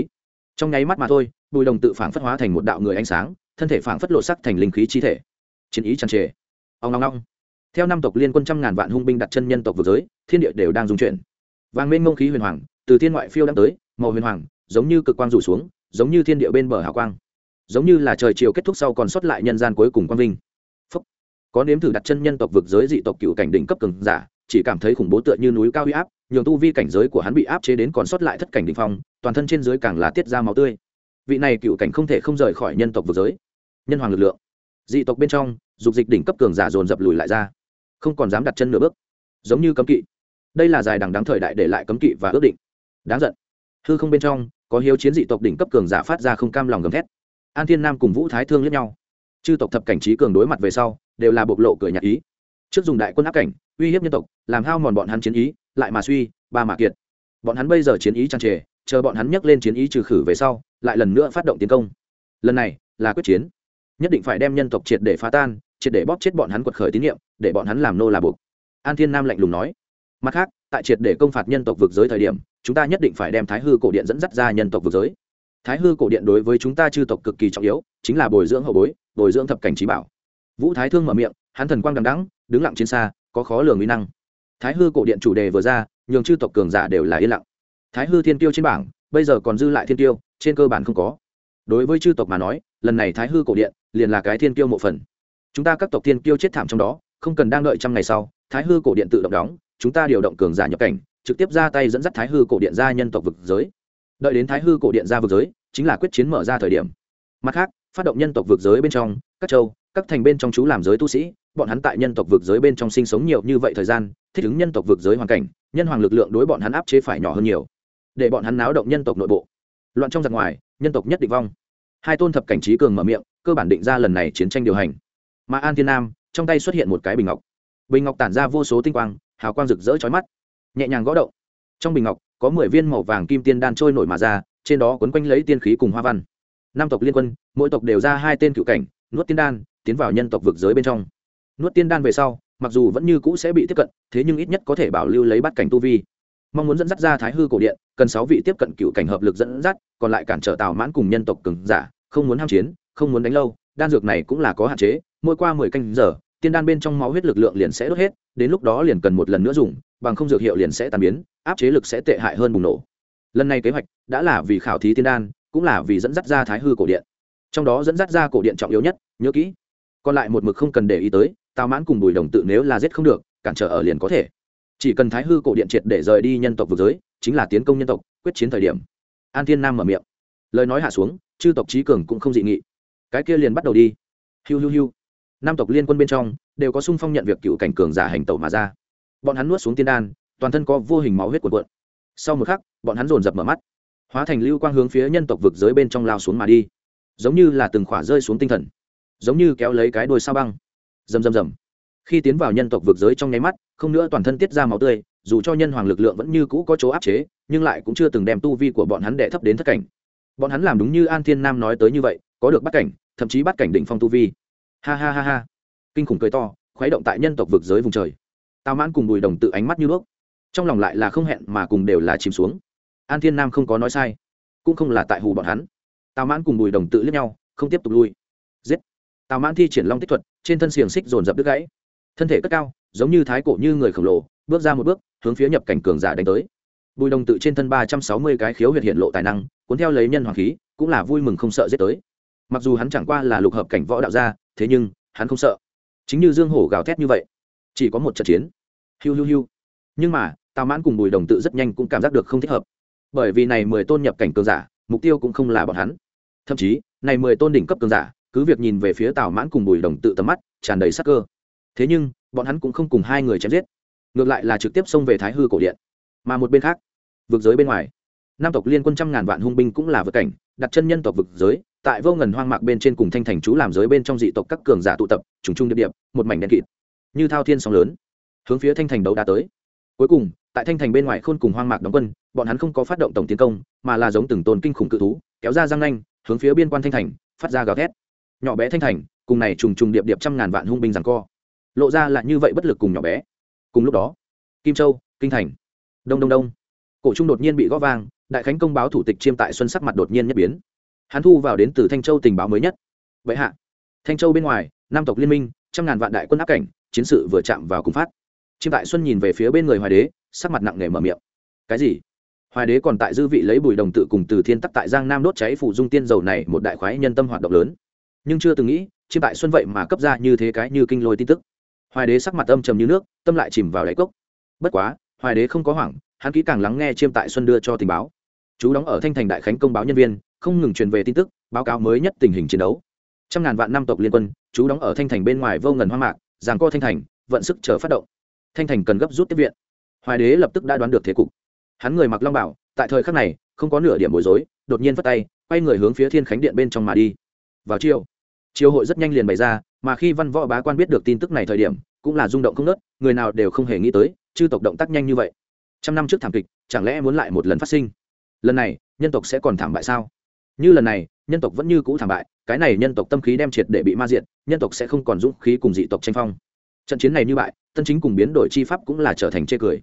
Trong nháy mắt mà thôi, bùi đồng tự phản phất hóa thành một đạo người ánh sáng, thân thể phản phất lộ sắc thành linh khí chi thể chiến ý tràn trề. Ông long long theo năm tộc liên quân trăm ngàn vạn hung binh đặt chân nhân tộc vực giới, thiên địa đều đang dung chuyển. Vàng mênh mông khí huyền hoàng, từ thiên ngoại phiêu đang tới, màu huyền hoàng, giống như cực quang rủ xuống, giống như thiên địa bên bờ hào quang. Giống như là trời chiều kết thúc sau còn sót lại nhân gian cuối cùng quang vinh. Phúc. có nếm thử đặt chân nhân tộc vực giới dị tộc cựu cảnh đỉnh cấp cường giả, chỉ cảm thấy khủng bố tựa như núi cao huy áp, nhường tu vi cảnh giới của hắn bị áp chế đến còn sót lại thất cảnh đỉnh phong, toàn thân trên dưới càng là tiết ra máu tươi. Vị này cựu cảnh không thể không rời khỏi nhân tộc vực giới. Nhân hoàng lực lượng dị tộc bên trong, dục dịch đỉnh cấp cường giả dồn dập lùi lại ra. Không còn dám đặt chân nửa bước. Giống như cấm kỵ. Đây là dài đằng đáng thời đại để lại cấm kỵ và ước định. Đáng giận. Hư không bên trong, có hiếu chiến dị tộc đỉnh cấp cường giả phát ra không cam lòng gầm thét. An thiên nam cùng vũ thái thương lẫn nhau. Chư tộc thập cảnh trí cường đối mặt về sau, đều là bộc lộ cười nhạc ý. Trước dùng đại quân áp cảnh, uy hiếp nhân tộc, làm hao mòn bọn hắn chiến ý, lại mà suy, ba mà kiệt. Bọn hắn bây giờ chiến ý tràn trề, chờ bọn hắn nhấc lên chiến ý trừ khử về sau, lại lần nữa phát động tiến công. Lần này, là quyết chiến nhất định phải đem nhân tộc triệt để phá tan, triệt để bóp chết bọn hắn quật khởi tín nhiệm, để bọn hắn làm nô là buộc. An thiên nam lạnh lùng nói. Mặt khác, tại triệt để công phạt nhân tộc vực giới thời điểm, chúng ta nhất định phải đem thái hư cổ điện dẫn dắt ra nhân tộc vực giới. Thái hư cổ điện đối với chúng ta chư tộc cực kỳ trọng yếu, chính là bồi dưỡng hậu bối, bồi dưỡng thập cảnh trí bảo. Vũ thái thương mở miệng, hắn thần quang đằng đắng đứng lặng trên xa, có khó lường mỹ năng. Thái hư cổ điện chủ đề vừa ra, nhường chư tộc cường giả đều là yên lặng. Thái hư thiên tiêu trên bảng, bây giờ còn dư lại thiên tiêu trên cơ bản không có đối với chư tộc mà nói, lần này thái hư cổ điện liền là cái thiên kiêu mộ phần. Chúng ta các tộc thiên kiêu chết thảm trong đó, không cần đang đợi trăm ngày sau, thái hư cổ điện tự động đóng, chúng ta điều động cường giả nhập cảnh, trực tiếp ra tay dẫn dắt thái hư cổ điện ra nhân tộc vực giới. Đợi đến thái hư cổ điện ra vực giới, chính là quyết chiến mở ra thời điểm. Mặt khác, phát động nhân tộc vực giới bên trong, các châu, các thành bên trong chú làm giới tu sĩ, bọn hắn tại nhân tộc vực giới bên trong sinh sống nhiều như vậy thời gian, thích ứng nhân tộc vực giới hoàn cảnh, nhân hoàng lực lượng đối bọn hắn áp chế phải nhỏ hơn nhiều. Để bọn hắn náo động nhân tộc nội bộ loạn trong giặc ngoài, nhân tộc nhất định vong. Hai tôn thập cảnh trí cường mở miệng, cơ bản định ra lần này chiến tranh điều hành. Mà an thiên nam, trong tay xuất hiện một cái bình ngọc. Bình ngọc tản ra vô số tinh quang, hào quang rực rỡ chói mắt. Nhẹ nhàng gõ động. Trong bình ngọc, có mười viên màu vàng kim tiên đan trôi nổi mà ra, trên đó quấn quanh lấy tiên khí cùng hoa văn. Năm tộc liên quân, mỗi tộc đều ra hai tên cựu cảnh, nuốt tiên đan, tiến vào nhân tộc vực giới bên trong. Nuốt tiên đan về sau, mặc dù vẫn như cũ sẽ bị tiếp cận, thế nhưng ít nhất có thể bảo lưu lấy bắt cảnh tu vi mong muốn dẫn dắt ra thái hư cổ điện, cần sáu vị tiếp cận cựu cảnh hợp lực dẫn dắt, còn lại cản trở tào mãn cùng nhân tộc cường giả, không muốn ham chiến, không muốn đánh lâu, đan dược này cũng là có hạn chế, mỗi qua mười canh giờ, tiên đan bên trong máu huyết lực lượng liền sẽ đốt hết, đến lúc đó liền cần một lần nữa dùng, bằng không dược hiệu liền sẽ tan biến, áp chế lực sẽ tệ hại hơn bùng nổ. Lần này kế hoạch đã là vì khảo thí tiên đan, cũng là vì dẫn dắt ra thái hư cổ điện. Trong đó dẫn dắt ra cổ điện trọng yếu nhất, nhớ kỹ, còn lại một mực không cần để ý tới, tào mãn cùng bùi đồng tự nếu là giết không được, cản trở ở liền có thể chỉ cần thái hư cổ điện triệt để rời đi nhân tộc vực giới, chính là tiến công nhân tộc, quyết chiến thời điểm. An thiên nam mở miệng. Lời nói hạ xuống, chư tộc trí cường cũng không dị nghị. Cái kia liền bắt đầu đi. Hiu hiu hiu. Năm tộc liên quân bên trong, đều có sung phong nhận việc cựu cảnh cường giả hành tẩu mà ra. Bọn hắn nuốt xuống tiên đan, toàn thân có vô hình máu huyết cuộn cuộn. Sau một khắc, bọn hắn dồn dập mở mắt. Hóa thành lưu quang hướng phía nhân tộc vực giới bên trong lao xuống mà đi. Giống như là từng khỏa rơi xuống tinh thần. Giống như kéo lấy cái đôi sao băng. Rầm rầm rầm. Khi tiến vào nhân tộc vực giới trong nháy mắt không nữa toàn thân tiết ra máu tươi, dù cho nhân hoàng lực lượng vẫn như cũ có chỗ áp chế, nhưng lại cũng chưa từng đem tu vi của bọn hắn đệ thấp đến thất cảnh. Bọn hắn làm đúng như an thiên nam nói tới như vậy, có được bắt cảnh, thậm chí bắt cảnh định phong tu vi. Ha ha ha ha. Kinh khủng cười to, khuấy động tại nhân tộc vực giới vùng trời. Tào mãn cùng bùi đồng tự ánh mắt như đuốc. Trong lòng lại là không hẹn mà cùng đều là chìm xuống. An thiên nam không có nói sai, cũng không là tại hù bọn hắn. Tào mãn cùng bùi đồng tự lướt nhau, không tiếp tục lui. Giết. Tào mãn thi triển long tích thuật, trên thân xiềng xích dồn dập đứt gãy. Thân thể cất cao giống như thái cổ như người khổng lồ, bước ra một bước, hướng phía nhập cảnh cường giả đánh tới. Bùi đồng tự trên thân ba trăm sáu mươi cái khiếu huyệt hiện lộ tài năng, cuốn theo lấy nhân hoàng khí, cũng là vui mừng không sợ giết tới. Mặc dù hắn chẳng qua là lục hợp cảnh võ đạo gia, thế nhưng, hắn không sợ. Chính như dương hổ gào thét như vậy, chỉ có một trận chiến. Hiu hiu hiu. Nhưng mà, tào mãn cùng bùi đồng tự rất nhanh cũng cảm giác được không thích hợp. Bởi vì này mười tôn nhập cảnh cường giả, mục tiêu cũng không là bọn hắn. Thậm chí, này mười tôn đỉnh cấp cường giả, cứ việc nhìn về phía tào mãn cùng bùi đồng tự tầm mắt, tràn đầy sắc cơ thế nhưng, bọn hắn cũng không cùng hai người chém giết. Ngược lại là trực tiếp xông về thái hư cổ điện. Mà một bên khác, vực giới bên ngoài. Nam tộc liên quân trăm ngàn vạn hung binh cũng là vực cảnh, đặt chân nhân tộc vực giới, tại vô ngần hoang mạc bên trên cùng thanh thành chú làm giới bên trong dị tộc các cường giả tụ tập, trùng trung điệp điệp, một mảnh đen kịt. Như thao thiên sóng lớn, hướng phía thanh thành đấu đá tới. Cuối cùng, tại thanh thành bên ngoài khôn cùng hoang mạc đóng quân, bọn hắn không có phát động tổng tiến công, mà là giống từng tôn kinh khủng cự thú, kéo ra răng nanh, hướng phía biên quan thanh thành, phát ra gào thét. Nhỏ bé thanh thành, cùng này trùng trùng điệp điệp trăm ngàn vạn hung binh rằng co lộ ra lại như vậy bất lực cùng nhỏ bé. Cùng lúc đó, kim châu, kinh thành, đông đông đông, cổ trung đột nhiên bị gõ vang, đại khánh công báo thủ tịch chiêm tại xuân sắc mặt đột nhiên nhất biến. Hắn thu vào đến từ thanh châu tình báo mới nhất. Vậy hạ, thanh châu bên ngoài nam tộc liên minh, trăm ngàn vạn đại quân áp cảnh, chiến sự vừa chạm vào cùng phát. Chiêm tại xuân nhìn về phía bên người hoài đế, sắc mặt nặng nề mở miệng. Cái gì? Hoài đế còn tại dư vị lấy bùi đồng tự cùng từ thiên tắc tại giang nam đốt cháy phủ dung tiên dầu này một đại khoái nhân tâm hoạt động lớn. Nhưng chưa từng nghĩ, chiêm tại xuân vậy mà cấp ra như thế cái như kinh lôi tin tức hoài đế sắc mặt âm trầm như nước, tâm lại chìm vào đáy cốc. Bất quá, hoài đế không có hoảng, hắn kỹ càng lắng nghe chiêm tại xuân đưa cho tình báo. Chú đóng ở thanh thành đại khánh công báo nhân viên, không ngừng truyền về tin tức, báo cáo mới nhất tình hình chiến đấu. Trăm ngàn vạn năm tộc liên quân, chú đóng ở thanh thành bên ngoài vô ngần hoang mạc giảng co thanh thành, vận sức chờ phát động. Thanh thành cần gấp rút tiếp viện. Hoài đế lập tức đã đoán được thế cục. Hắn người mặc long bảo, tại thời khắc này, không có nửa điểm bối rối, đột nhiên vất tay, quay người hướng phía thiên khánh điện bên trong mà đi. Vào chiều chiều hội rất nhanh liền bày ra mà khi văn võ bá quan biết được tin tức này thời điểm, cũng là rung động không nớt, người nào đều không hề nghĩ tới, chư tộc động tác nhanh như vậy. Trăm năm trước thảm kịch, chẳng lẽ muốn lại một lần phát sinh? Lần này, nhân tộc sẽ còn thảm bại sao? Như lần này, nhân tộc vẫn như cũ thảm bại, cái này nhân tộc tâm khí đem triệt để bị ma diện nhân tộc sẽ không còn dũng khí cùng dị tộc tranh phong. Trận chiến này như bại, tân chính cùng biến đổi chi pháp cũng là trở thành chê cười.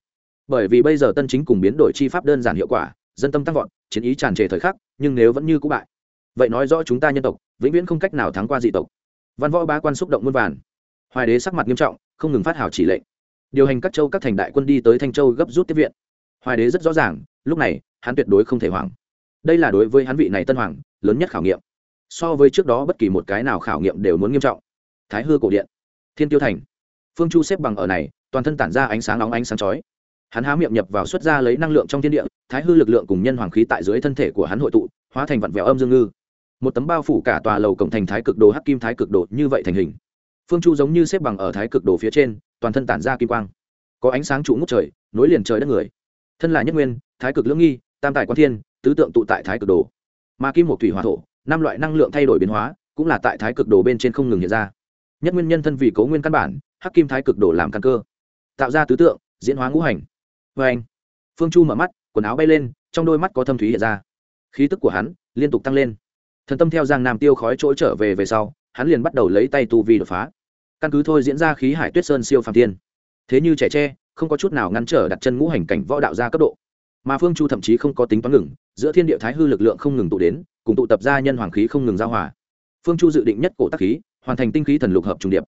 Bởi vì bây giờ tân chính cùng biến đổi chi pháp đơn giản hiệu quả, dân tâm tăng vọt, chiến ý tràn trề thời khắc, nhưng nếu vẫn như cũ bại, vậy nói rõ chúng ta nhân tộc, vĩnh viễn không cách nào thắng qua dị tộc văn võ bá quan xúc động muôn vàn. Hoài đế sắc mặt nghiêm trọng, không ngừng phát hảo chỉ lệnh. Điều hành các châu các thành đại quân đi tới thanh châu gấp rút tiếp viện. Hoài đế rất rõ ràng, lúc này, hắn tuyệt đối không thể hoảng. Đây là đối với hắn vị này tân hoàng, lớn nhất khảo nghiệm. So với trước đó bất kỳ một cái nào khảo nghiệm đều muốn nghiêm trọng. Thái hư cổ điện, thiên tiêu thành. Phương chu xếp bằng ở này, toàn thân tản ra ánh sáng nóng ánh sáng chói. Hắn há miệng nhập vào xuất ra lấy năng lượng trong thiên địa, thái hư lực lượng cùng nhân hoàng khí tại dưới thân thể của hắn hội tụ, hóa thành vặn vẹo âm dương ngư một tấm bao phủ cả tòa lầu cổng thành thái cực đồ hắc kim thái cực đồ như vậy thành hình. Phương chu giống như xếp bằng ở thái cực đồ phía trên, toàn thân tản ra kim quang. Có ánh sáng trụ ngút trời, nối liền trời đất người. Thân là nhất nguyên, thái cực lưỡng nghi, tam tài quan thiên, tứ tượng tụ tại thái cực đồ. Mà kim một thủy hỏa thổ, năm loại năng lượng thay đổi biến hóa, cũng là tại thái cực đồ bên trên không ngừng hiện ra. Nhất nguyên nhân thân vì cấu nguyên căn bản, hắc kim thái cực đồ làm căn cơ. Tạo ra tứ tượng, diễn hóa ngũ hành. Vê anh, phương chu mở mắt, quần áo bay lên, trong đôi mắt có thâm thúy hiện ra. Khí tức của hắn liên tục tăng lên thần tâm theo giang nam tiêu khói trỗi trở về về sau, hắn liền bắt đầu lấy tay tu vi đột phá. Căn cứ thôi diễn ra khí hải tuyết sơn siêu phàm tiên. Thế như trẻ tre, không có chút nào ngăn trở đặt chân ngũ hành cảnh võ đạo ra cấp độ. Mà phương chu thậm chí không có tính toán ngừng, giữa thiên địa thái hư lực lượng không ngừng tụ đến, cùng tụ tập ra nhân hoàng khí không ngừng giao hòa. Phương chu dự định nhất cổ tác khí, hoàn thành tinh khí thần lục hợp trùng điệp,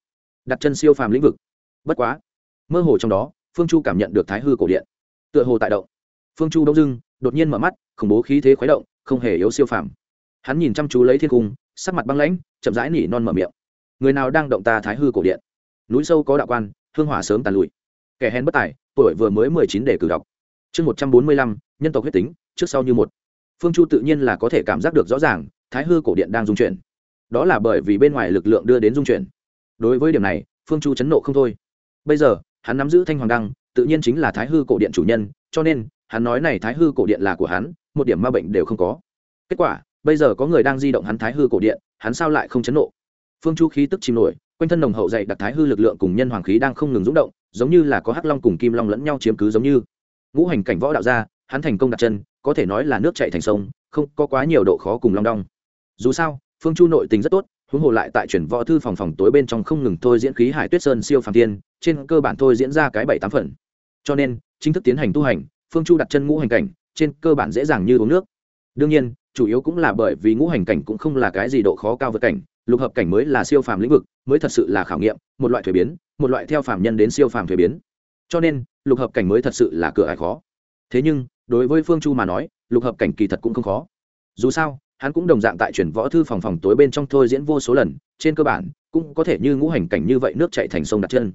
đặt chân siêu phàm lĩnh vực. Bất quá, mơ hồ trong đó, phương chu cảm nhận được thái hư cổ điện, tựa hồ tại động. Phương chu đông dưng, đột nhiên mở mắt, khủng bố khí thế khuấy động, không hề yếu siêu phàm hắn nhìn chăm chú lấy thiên cung sắc mặt băng lãnh, chậm rãi nỉ non mở miệng. Người nào đang động ta thái hư cổ điện? Núi sâu có đạo quan, hương hỏa sớm tàn lụi. Kẻ hèn bất tài, tuổi vừa mới mười chín để cử đọc. Chương một trăm bốn mươi lăm, nhân tộc huyết tính, trước sau như một. Phương chu tự nhiên là có thể cảm giác được rõ ràng, thái hư cổ điện đang dung chuyển. Đó là bởi vì bên ngoài lực lượng đưa đến dung chuyển. Đối với điểm này, phương chu chấn nộ không thôi. Bây giờ, hắn nắm giữ thanh hoàng đăng, tự nhiên chính là thái hư cổ điện chủ nhân, cho nên, hắn nói này thái hư cổ điện là của hắn, một điểm ma bệnh đều không có. Kết quả bây giờ có người đang di động hắn thái hư cổ điện, hắn sao lại không chấn nộ? Phương chu khí tức chìm nổi, quanh thân nồng hậu dày đặc thái hư lực lượng cùng nhân hoàng khí đang không ngừng rúng động, giống như là có hắc long cùng kim long lẫn nhau chiếm cứ giống như. Ngũ hành cảnh võ đạo gia hắn thành công đặt chân, có thể nói là nước chạy thành sông, không có quá nhiều độ khó cùng long đong. Dù sao, phương chu nội tình rất tốt, huống hồ lại tại chuyển võ thư phòng phòng tối bên trong không ngừng thôi diễn khí hải tuyết sơn siêu phàm tiên trên cơ bản thôi diễn ra cái bảy tám phần. Cho nên, chính thức tiến hành tu hành, phương chu đặt chân ngũ hành cảnh, trên cơ bản dễ dàng như uống nước. Đương nhiên chủ yếu cũng là bởi vì ngũ hành cảnh cũng không là cái gì độ khó cao vượt cảnh, lục hợp cảnh mới là siêu phàm lĩnh vực, mới thật sự là khảo nghiệm, một loại thuế biến, một loại theo phàm nhân đến siêu phàm thuế biến. Cho nên, lục hợp cảnh mới thật sự là cửa ải khó. Thế nhưng, đối với phương chu mà nói, lục hợp cảnh kỳ thật cũng không khó. Dù sao, hắn cũng đồng dạng tại chuyển võ thư phòng phòng tối bên trong thôi diễn vô số lần, trên cơ bản, cũng có thể như ngũ hành cảnh như vậy nước chạy thành sông đặt chân.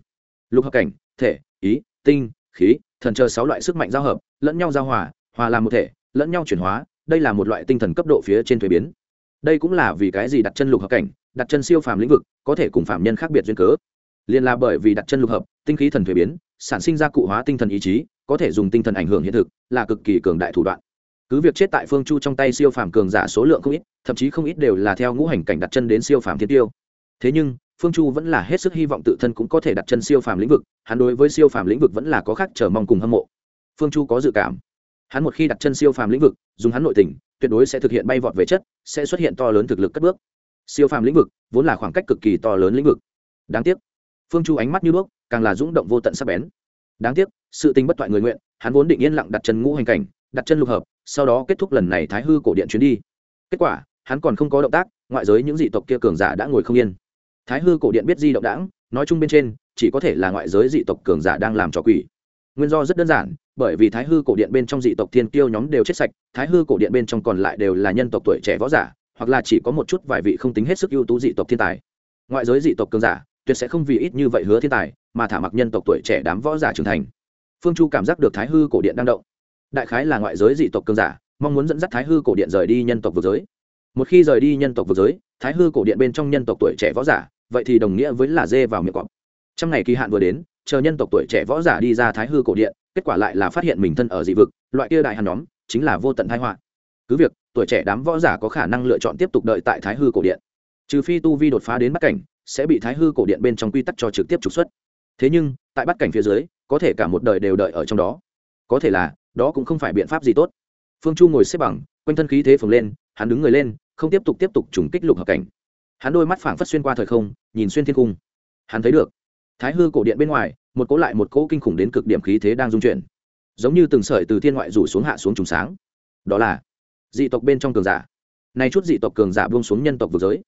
Lục hợp cảnh, thể, ý, tinh, khí, thần chờ sáu loại sức mạnh giao hợp, lẫn nhau giao hòa hòa làm một thể, lẫn nhau chuyển hóa đây là một loại tinh thần cấp độ phía trên thuế biến. Đây cũng là vì cái gì đặt chân lục hợp cảnh, đặt chân siêu phàm lĩnh vực, có thể cùng phạm nhân khác biệt duyên cớ. Liền là bởi vì đặt chân lục hợp, tinh khí thần thuế biến, sản sinh ra cụ hóa tinh thần ý chí, có thể dùng tinh thần ảnh hưởng hiện thực, là cực kỳ cường đại thủ đoạn. Cứ việc chết tại phương chu trong tay siêu phàm cường giả số lượng không ít, thậm chí không ít đều là theo ngũ hành cảnh đặt chân đến siêu phàm thiên tiêu. Thế nhưng, phương chu vẫn là hết sức hy vọng tự thân cũng có thể đặt chân siêu phàm lĩnh vực, hắn đối với siêu phàm lĩnh vực vẫn là có khác chờ mong cùng hâm mộ. Phương chu có dự cảm hắn một khi đặt chân siêu phàm lĩnh vực, dùng hắn nội tình, tuyệt đối sẽ thực hiện bay vọt về chất, sẽ xuất hiện to lớn thực lực cất bước. Siêu phàm lĩnh vực vốn là khoảng cách cực kỳ to lớn lĩnh vực. Đáng tiếc, phương chu ánh mắt như đuốc, càng là rung động vô tận sắc bén. Đáng tiếc, sự tình bất toại người nguyện, hắn vốn định yên lặng đặt chân ngũ hành cảnh, đặt chân lục hợp, sau đó kết thúc lần này thái hư cổ điện chuyến đi. Kết quả, hắn còn không có động tác, ngoại giới những dị tộc kia cường giả đã ngồi không yên. Thái hư cổ điện biết di động đãng, nói chung bên trên, chỉ có thể là ngoại giới dị tộc cường giả đang làm trò quỷ nguyên do rất đơn giản, bởi vì thái hư cổ điện bên trong dị tộc thiên kiêu nhóm đều chết sạch, thái hư cổ điện bên trong còn lại đều là nhân tộc tuổi trẻ võ giả, hoặc là chỉ có một chút vài vị không tính hết sức ưu tú dị tộc thiên tài. Ngoại giới dị tộc cường giả, tuyệt sẽ không vì ít như vậy hứa thiên tài, mà thả mặc nhân tộc tuổi trẻ đám võ giả trưởng thành. Phương chu cảm giác được thái hư cổ điện đang động. Đại khái là ngoại giới dị tộc cường giả, mong muốn dẫn dắt thái hư cổ điện rời đi nhân tộc vực giới. Một khi rời đi nhân tộc vực giới, thái hư cổ điện bên trong nhân tộc tuổi trẻ võ giả, vậy thì đồng nghĩa với là dê vào miệng cọp. Trong ngày kỳ hạn vừa đến chờ nhân tộc tuổi trẻ võ giả đi ra thái hư cổ điện, kết quả lại là phát hiện mình thân ở dị vực, loại kia đại hàn nhóm, chính là vô tận thái họa. Cứ việc, tuổi trẻ đám võ giả có khả năng lựa chọn tiếp tục đợi tại thái hư cổ điện. Trừ phi tu vi đột phá đến bắt cảnh, sẽ bị thái hư cổ điện bên trong quy tắc cho trực tiếp trục xuất. Thế nhưng, tại bắt cảnh phía dưới, có thể cả một đời đều đợi ở trong đó. Có thể là, đó cũng không phải biện pháp gì tốt. Phương chu ngồi xếp bằng, quanh thân khí thế phồng lên, hắn đứng người lên, không tiếp tục tiếp tục trùng kích lục hợp cảnh. Hắn đôi mắt phảng phất xuyên qua thời không, nhìn xuyên thiên cung. Hắn thấy được thái hư cổ điện bên ngoài, một cỗ lại một cỗ kinh khủng đến cực điểm khí thế đang dung chuyển. Giống như từng sợi từ thiên ngoại rủ xuống hạ xuống trùng sáng. Đó là dị tộc bên trong cường giả. Nay chút dị tộc cường giả buông xuống nhân tộc vực giới.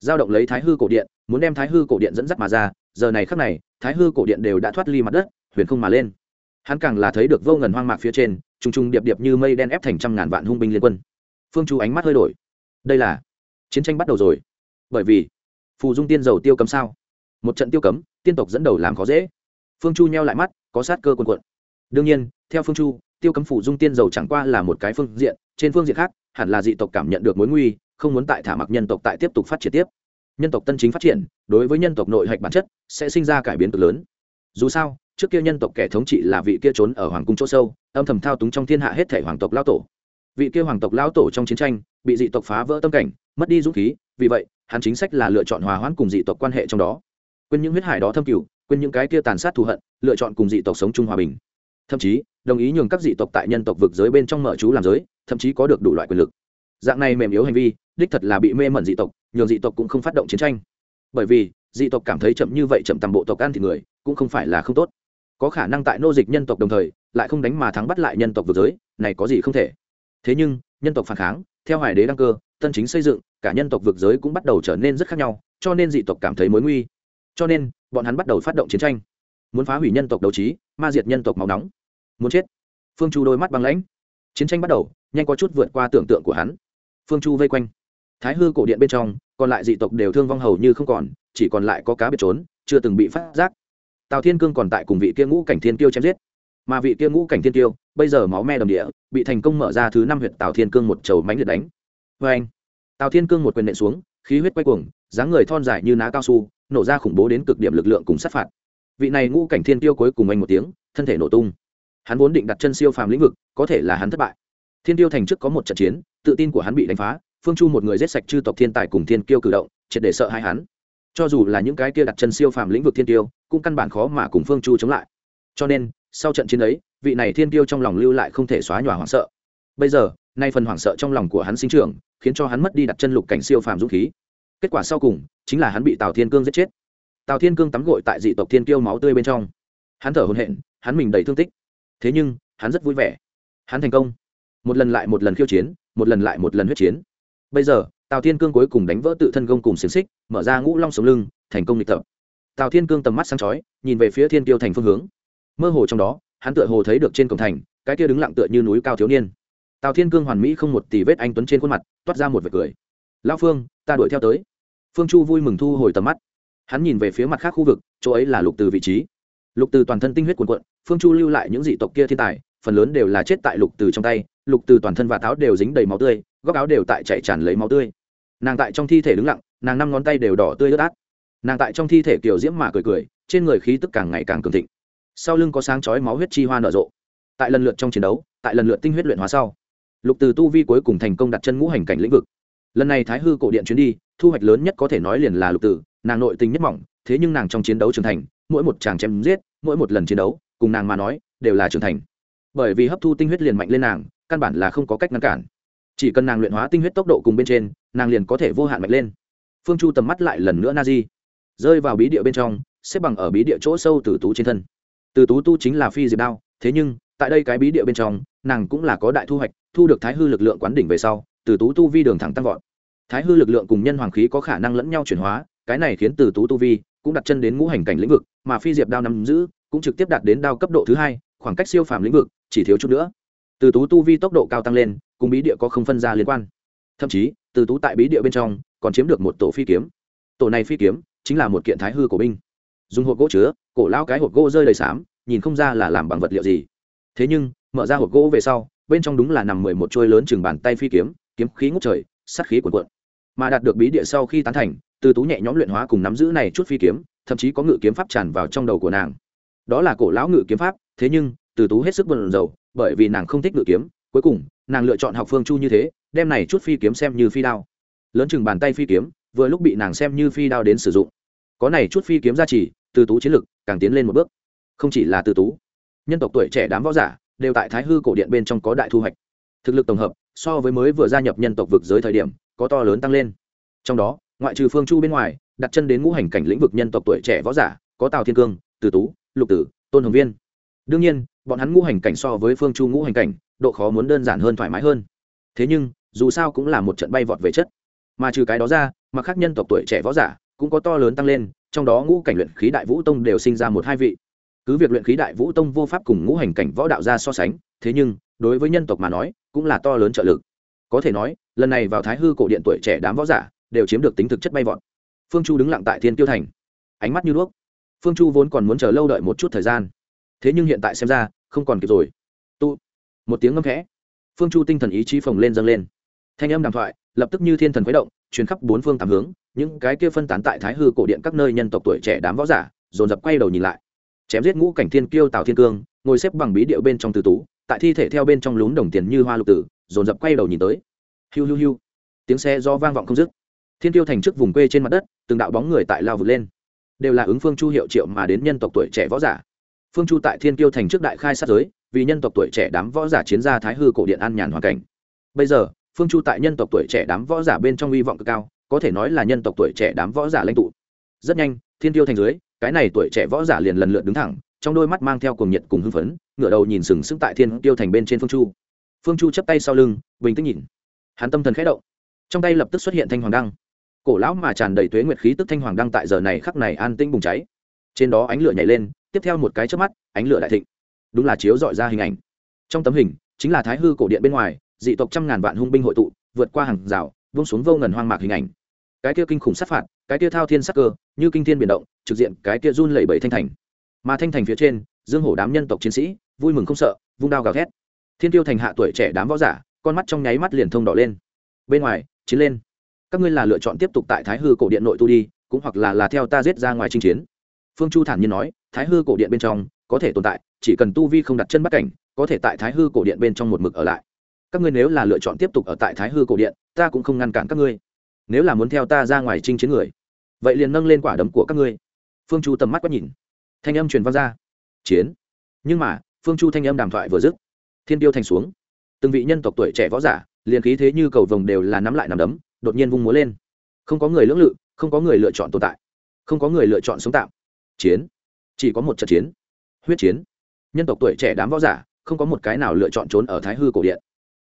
Giao động lấy thái hư cổ điện, muốn đem thái hư cổ điện dẫn dắt mà ra, giờ này khắc này, thái hư cổ điện đều đã thoát ly mặt đất, huyền không mà lên. Hắn càng là thấy được vô ngần hoang mạc phía trên t r u n g t r u n g điệp điệp như mây đen ép thành trăm ngàn vạn hung binh liên quân. Phương chú ánh mắt hơi đổi. Đây là chiến tranh bắt đầu rồi. Bởi vì, phù dung tiên dầu tiêu cấm sao? Một trận tiêu cấm, tiên tộc dẫn đầu làm khó dễ. Phương chu nheo lại mắt, có sát cơ quần quận đương nhiên, theo phương chu, tiêu cấm phủ dung tiên dầu chẳng qua là một cái phương diện, trên phương diện khác, hẳn là dị tộc cảm nhận được mối nguy, không muốn tại thả mặc nhân tộc tại tiếp tục phát triển tiếp. Nhân tộc tân chính phát triển, đối với nhân tộc nội hạch bản chất, sẽ sinh ra cải biến cực lớn. Dù sao, trước kia nhân tộc kẻ thống trị là vị kia trốn ở hoàng cung chỗ sâu, âm thầm thao túng trong thiên hạ hết thể hoàng tộc lao tổ. Vị kia hoàng tộc lao tổ trong chiến tranh, bị dị tộc phá vỡ tâm cảnh, mất đi dũng khí, vì vậy, hắn chính sách là lựa chọn hòa hoãn cùng dị tộc quan hệ trong đó quên những huyết hải đó thâm cửu quên những cái kia tàn sát thù hận, lựa chọn cùng dị tộc sống chung hòa bình. Thậm chí, đồng ý nhường các dị tộc tại nhân tộc vực giới bên trong mở chú làm giới, thậm chí có được đủ loại quyền lực. Dạng này mềm yếu hành vi, đích thật là bị mê mẩn dị tộc, nhường dị tộc cũng không phát động chiến tranh. Bởi vì, dị tộc cảm thấy chậm như vậy chậm tầm bộ tộc ăn thì người, cũng không phải là không tốt. Có khả năng tại nô dịch nhân tộc đồng thời, lại không đánh mà thắng bắt lại nhân tộc vực giới, này có gì không thể. Thế nhưng, nhân tộc phản kháng, theo hải đế đăng cơ, tân chính xây dựng, cả nhân tộc vực giới cũng bắt đầu trở nên rất khác nhau, cho nên dị tộc cảm thấy mối nguy cho nên, bọn hắn bắt đầu phát động chiến tranh. Muốn phá hủy nhân tộc đấu trí, ma diệt nhân tộc máu nóng. Muốn chết. Phương chu đôi mắt băng lãnh. Chiến tranh bắt đầu, nhanh có chút vượt qua tưởng tượng của hắn. Phương chu vây quanh. Thái hư cổ điện bên trong, còn lại dị tộc đều thương vong hầu như không còn, chỉ còn lại có cá biệt trốn, chưa từng bị phát giác. Tào thiên cương còn tại cùng vị kia ngũ cảnh thiên tiêu chém giết. Mà vị kia ngũ cảnh thiên tiêu bây giờ máu me đầm địa, bị thành công mở ra thứ năm huyện tào thiên cương một chầu mánh liệt đánh. Vê anh tào thiên cương một quyền nện xuống, khí huyết quay cuồng dáng người thon dài như ná cao su, nổ ra khủng bố đến cực điểm lực lượng cùng sát phạt. Vị này ngũ cảnh thiên tiêu cuối cùng anh một tiếng, thân thể nổ tung. Hắn vốn định đặt chân siêu phàm lĩnh vực, có thể là hắn thất bại. Thiên tiêu thành trước có một trận chiến, tự tin của hắn bị đánh phá, phương chu một người giết sạch chư tộc thiên tài cùng thiên kiêu cử động, triệt để sợ hai hắn. Cho dù là những cái kia đặt chân siêu phàm lĩnh vực thiên tiêu, cũng căn bản khó mà cùng phương chu chống lại. Cho nên, sau trận chiến ấy, vị này thiên tiêu trong lòng lưu lại không thể xóa nhòa hoảng sợ. Bây giờ, nay phần hoảng sợ trong lòng của hắn sinh trưởng, khiến cho hắn mất đi đặt chân lục cảnh siêu phàm dũng khí kết quả sau cùng chính là hắn bị tào thiên cương giết chết tào thiên cương tắm gội tại dị tộc thiên kiêu máu tươi bên trong hắn thở hồn hện hắn mình đầy thương tích. thế nhưng, hắn rất vui vẻ. hắn thành công. một lần lại một lần khiêu chiến, một lần lại một lần huyết chiến. bây giờ, tào thiên cương cuối cùng đánh vỡ tự thân gông cùng xiềng xích, mở ra ngũ long sống lưng, thành công lịch tập. tào thiên cương tầm mắt sáng chói, nhìn về phía thiên Kiêu thành phương hướng. mơ hồ trong đó, hắn tựa hồ thấy được trên cổng thành, cái kia đứng lặng tựa như núi cao thiếu niên. tào thiên cương hoàn mỹ không một tỷ vết anh tuấn trên khuôn mặt, toát ra một vệt cười. Lao phương, ta đuổi theo tới phương chu vui mừng thu hồi tầm mắt. Hắn nhìn về phía mặt khác khu vực, chỗ ấy là lục từ vị trí. Lục từ toàn thân tinh huyết cuồn cuộn, phương chu lưu lại những dị tộc kia thiên tài, phần lớn đều là chết tại lục từ trong tay, lục từ toàn thân và tháo đều dính đầy máu tươi, góc áo đều tại chạy tràn lấy máu tươi. Nàng tại trong thi thể đứng lặng, nàng năm ngón tay đều đỏ tươi ướt át. Nàng tại trong thi thể kiểu diễm mà cười cười, trên người khí tức càng ngày càng cường thịnh. Sau lưng có sáng chói máu huyết chi hoa nở rộ. Tại lần lượt trong chiến đấu, tại lần lượt tinh huyết luyện hóa sau, lục từ tu vi cuối cùng thành công đặt chân ngũ hành cảnh lĩnh vực lần này thái hư cổ điện chuyến đi, thu hoạch lớn nhất có thể nói liền là lục tử, nàng nội tình nhất mỏng, thế nhưng nàng trong chiến đấu trưởng thành, mỗi một chàng chém giết, mỗi một lần chiến đấu, cùng nàng mà nói, đều là trưởng thành. Bởi vì hấp thu tinh huyết liền mạnh lên nàng, căn bản là không có cách ngăn cản. Chỉ cần nàng luyện hóa tinh huyết tốc độ cùng bên trên, nàng liền có thể vô hạn mạnh lên. Phương chu tầm mắt lại lần nữa na di, rơi vào bí địa bên trong, xếp bằng ở bí địa chỗ sâu từ tú trên thân. Từ tú tu chính là phi diệp đao, thế nhưng, tại đây cái bí địa bên trong, nàng cũng là có đại thu hoạch, thu được thái hư lực lượng quán đỉnh về sau từ tú tu vi đường thẳng tăng vọt. Thái hư lực lượng cùng nhân hoàng khí có khả năng lẫn nhau chuyển hóa, cái này khiến từ tú tu vi cũng đặt chân đến ngũ hành cảnh lĩnh vực, mà phi diệp đao nắm giữ cũng trực tiếp đạt đến đao cấp độ thứ hai, khoảng cách siêu phàm lĩnh vực chỉ thiếu chút nữa. Từ tú tu vi tốc độ cao tăng lên, cùng bí địa có không phân ra liên quan. Thậm chí, từ tú tại bí địa bên trong còn chiếm được một tổ phi kiếm. Tổ này phi kiếm chính là một kiện thái hư của binh. Dùng hộp gỗ chứa, cổ lao cái hộp gỗ rơi đầy xám, nhìn không ra là làm bằng vật liệu gì. Thế nhưng, mở ra hộp gỗ về sau, bên trong đúng là nằm mười một trôi lớn chừng bàn tay phi kiếm kiếm khí ngút trời, sát khí cuồn cuộn. Mà đạt được bí địa sau khi tán thành, từ tú nhẹ nhõm luyện hóa cùng nắm giữ này chút phi kiếm, thậm chí có ngự kiếm pháp tràn vào trong đầu của nàng. Đó là cổ lão ngự kiếm pháp, thế nhưng, từ tú hết sức bận rầu, bởi vì nàng không thích ngự kiếm, cuối cùng, nàng lựa chọn học phương chu như thế, đem này chút phi kiếm xem như phi đao. Lớn chừng bàn tay phi kiếm, vừa lúc bị nàng xem như phi đao đến sử dụng. Có này chút phi kiếm gia trì, từ tú chiến lực càng tiến lên một bước. Không chỉ là từ tú, nhân tộc tuổi trẻ đám võ giả đều tại thái hư cổ điện bên trong có đại thu hoạch. Thực lực tổng hợp so với mới vừa gia nhập nhân tộc vực giới thời điểm, có to lớn tăng lên. Trong đó, ngoại trừ phương chu bên ngoài, đặt chân đến ngũ hành cảnh lĩnh vực nhân tộc tuổi trẻ võ giả, có tào thiên cương, từ tú, lục tử, tôn hồng viên. Đương nhiên, bọn hắn ngũ hành cảnh so với phương chu ngũ hành cảnh, độ khó muốn đơn giản hơn thoải mái hơn. Thế nhưng, dù sao cũng là một trận bay vọt về chất. Mà trừ cái đó ra, mà khác nhân tộc tuổi trẻ võ giả cũng có to lớn tăng lên, trong đó ngũ cảnh luyện khí đại vũ tông đều sinh ra một hai vị. Cứ việc luyện khí đại vũ tông vô pháp cùng ngũ hành cảnh võ đạo ra so sánh, thế nhưng, đối với nhân tộc mà nói cũng là to lớn trợ lực. Có thể nói, lần này vào thái hư cổ điện tuổi trẻ đám võ giả đều chiếm được tính thực chất bay vọt. Phương chu đứng lặng tại thiên tiêu thành, ánh mắt như đuốc. Phương chu vốn còn muốn chờ lâu đợi một chút thời gian, thế nhưng hiện tại xem ra, không còn kịp rồi. Tu, một tiếng ngâm khẽ. Phương chu tinh thần ý chí phồng lên dâng lên. Thanh âm đàm thoại, lập tức như thiên thần khuấy động chuyến khắp bốn phương tám hướng, những cái kia phân tán tại thái hư cổ điện các nơi nhân tộc tuổi trẻ đám võ giả, dồn dập quay đầu nhìn lại. Chém giết ngũ cảnh thiên kiêu tào thiên cương, ngồi xếp bằng bí điệu bên trong từ tú tại thi thể theo bên trong lún đồng tiền như hoa lục tử, dồn dập quay đầu nhìn tới. Hiu hiu hiu. Tiếng xe do vang vọng không dứt. Thiên tiêu thành trước vùng quê trên mặt đất, từng đạo bóng người tại lao vượt lên. Đều là ứng phương chu hiệu triệu mà đến nhân tộc tuổi trẻ võ giả. Phương chu tại thiên tiêu thành trước đại khai sát giới, vì nhân tộc tuổi trẻ đám võ giả chiến gia thái hư cổ điện an nhàn hoàn cảnh. Bây giờ, phương chu tại nhân tộc tuổi trẻ đám võ giả bên trong hy vọng cực cao, có thể nói là nhân tộc tuổi trẻ đám võ giả lãnh tụ. Rất nhanh, thiên tiêu thành dưới, cái này tuổi trẻ võ giả liền lần lượt đứng thẳng trong đôi mắt mang theo cuồng nhiệt cùng hưng phấn, ngửa đầu nhìn sừng sững tại thiên tiêu thành bên trên phương chu. Phương chu chấp tay sau lưng, bình tĩnh nhìn. Hắn tâm thần khẽ động. Trong tay lập tức xuất hiện thanh hoàng đăng. Cổ lão mà tràn đầy tuế nguyệt khí tức thanh hoàng đăng tại giờ này khắc này an tĩnh bùng cháy. Trên đó ánh lửa nhảy lên, tiếp theo một cái chớp mắt, ánh lửa đại thịnh. Đúng là chiếu dọi ra hình ảnh. Trong tấm hình, chính là thái hư cổ điện bên ngoài, dị tộc trăm ngàn vạn hung binh hội tụ, vượt qua hàng rào, vung xuống vô ngần hoang mạc hình ảnh. Cái kia kinh khủng sát phạt, cái kia thao thiên sắc cơ, như kinh thiên biển động, trực diện cái kia run lẩy bẩy thanh thành mà thanh thành phía trên, dương hổ đám nhân tộc chiến sĩ, vui mừng không sợ, vung đao gào thét. Thiên tiêu thành hạ tuổi trẻ đám võ giả, con mắt trong nháy mắt liền thông đỏ lên. Bên ngoài, chiến lên. Các ngươi là lựa chọn tiếp tục tại thái hư cổ điện nội tu đi, cũng hoặc là là theo ta giết ra ngoài chinh chiến. Phương chu thản nhiên nói, thái hư cổ điện bên trong, có thể tồn tại, chỉ cần tu vi không đặt chân bắt cảnh, có thể tại thái hư cổ điện bên trong một mực ở lại. Các ngươi nếu là lựa chọn tiếp tục ở tại thái hư cổ điện, ta cũng không ngăn cản các ngươi. Nếu là muốn theo ta ra ngoài chinh chiến người, vậy liền nâng lên quả đấm của các ngươi. Phương chu tầm mắt quét nhìn thanh âm truyền vang ra. Chiến. Nhưng mà, phương chu thanh âm đàm thoại vừa dứt, thiên tiêu thành xuống. Từng vị nhân tộc tuổi trẻ võ giả, liền khí thế như cầu vồng đều là nắm lại nằm đấm, đột nhiên vung múa lên. Không có người lưỡng lự, không có người lựa chọn tồn tại. Không có người lựa chọn sống tạm. Chiến. Chỉ có một trận chiến. Huyết chiến. Nhân tộc tuổi trẻ đám võ giả, không có một cái nào lựa chọn trốn ở thái hư cổ điện.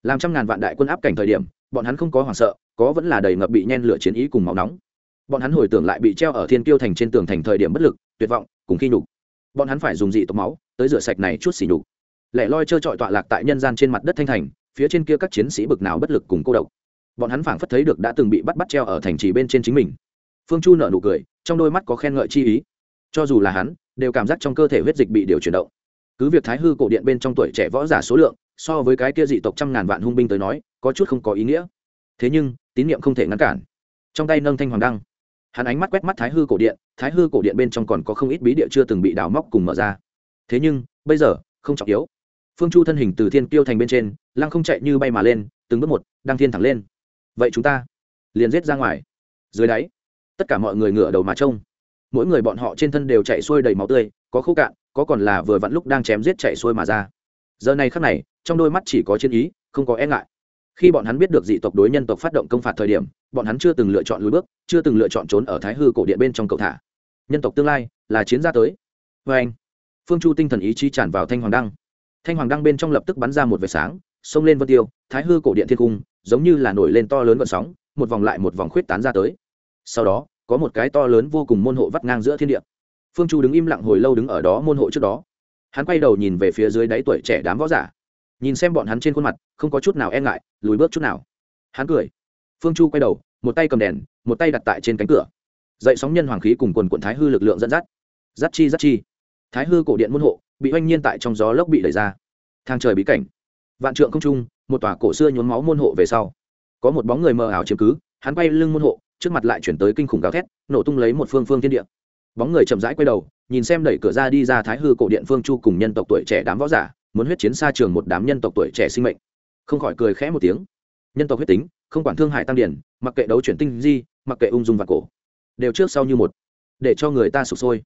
Làm trăm ngàn vạn đại quân áp cảnh thời điểm, bọn hắn không có hoảng sợ, có vẫn là đầy ngập bị nhen lửa chiến ý cùng máu nóng bọn hắn hồi tưởng lại bị treo ở thiên tiêu thành trên tường thành thời điểm bất lực, tuyệt vọng, cùng khi nhục. Bọn hắn phải dùng dị tộc máu, tới rửa sạch này chút xỉ nhục. Lẻ loi trơ trọi tọa lạc tại nhân gian trên mặt đất thanh thành, phía trên kia các chiến sĩ bực nào bất lực cùng cô độc. Bọn hắn phảng phất thấy được đã từng bị bắt bắt treo ở thành trì bên trên chính mình. Phương chu nở nụ cười, trong đôi mắt có khen ngợi chi ý. Cho dù là hắn, đều cảm giác trong cơ thể huyết dịch bị điều chuyển động. Cứ việc thái hư cổ điện bên trong tuổi trẻ võ giả số lượng, so với cái kia dị tộc trăm ngàn vạn hung binh tới nói, có chút không có ý nghĩa. Thế nhưng, tín niệm không thể ngăn cản. Trong tay nâng thanh hoàng đăng hắn ánh mắt quét mắt thái hư cổ điện, thái hư cổ điện bên trong còn có không ít bí địa chưa từng bị đào móc cùng mở ra. Thế nhưng, bây giờ, không trọng yếu. Phương chu thân hình từ thiên kiêu thành bên trên, lăng không chạy như bay mà lên, từng bước một đang thiên thẳng lên. Vậy chúng ta, liền giết ra ngoài. Dưới đáy, tất cả mọi người ngửa đầu mà trông. Mỗi người bọn họ trên thân đều chạy xuôi đầy máu tươi, có khô cạn, có còn là vừa vặn lúc đang chém giết chạy xuôi mà ra. Giờ này khắc này, trong đôi mắt chỉ có chiến ý, không có e ngại. Khi bọn hắn biết được dị tộc đối nhân tộc phát động công phạt thời điểm bọn hắn chưa từng lựa chọn lùi bước, chưa từng lựa chọn trốn ở thái hư cổ điện bên trong cầu thả. Nhân tộc tương lai là chiến gia tới. Vê anh, phương chu tinh thần ý chí tràn vào thanh hoàng đăng. Thanh hoàng đăng bên trong lập tức bắn ra một vệt sáng, xông lên vân tiêu, thái hư cổ điện thiên cung, giống như là nổi lên to lớn vận sóng, một vòng lại một vòng khuyết tán ra tới. Sau đó, có một cái to lớn vô cùng môn hộ vắt ngang giữa thiên địa. Phương chu đứng im lặng hồi lâu đứng ở đó môn hộ trước đó. Hắn quay đầu nhìn về phía dưới đáy tuổi trẻ đám võ giả. Nhìn xem bọn hắn trên khuôn mặt, không có chút nào e ngại, lùi bước chút nào. Hắn cười phương chu quay đầu, một tay cầm đèn, một tay đặt tại trên cánh cửa. Dậy sóng nhân hoàng khí cùng quần quận thái hư lực lượng dẫn dắt. Dắt chi dắt chi. Thái hư cổ điện môn hộ, bị oanh nhiên tại trong gió lốc bị đẩy ra. Thang trời bí cảnh. Vạn trượng không trung, một tòa cổ xưa nhốn máu môn hộ về sau. Có một bóng người mờ ảo chiếm cứ, hắn bay lưng môn hộ, trước mặt lại chuyển tới kinh khủng gào thét, nổ tung lấy một phương phương thiên địa. Bóng người chậm rãi quay đầu, nhìn xem đẩy cửa ra đi ra thái hư cổ điện phương chu cùng nhân tộc tuổi trẻ đám võ giả, muốn huyết chiến xa trường một đám nhân tộc tuổi trẻ sinh mệnh. Không khỏi cười khẽ một tiếng. Nhân tộc huyết tính không quản thương hại tăng điển, mặc kệ đấu chuyển tinh di, mặc kệ ung dung và cổ, đều trước sau như một, để cho người ta sụp sôi.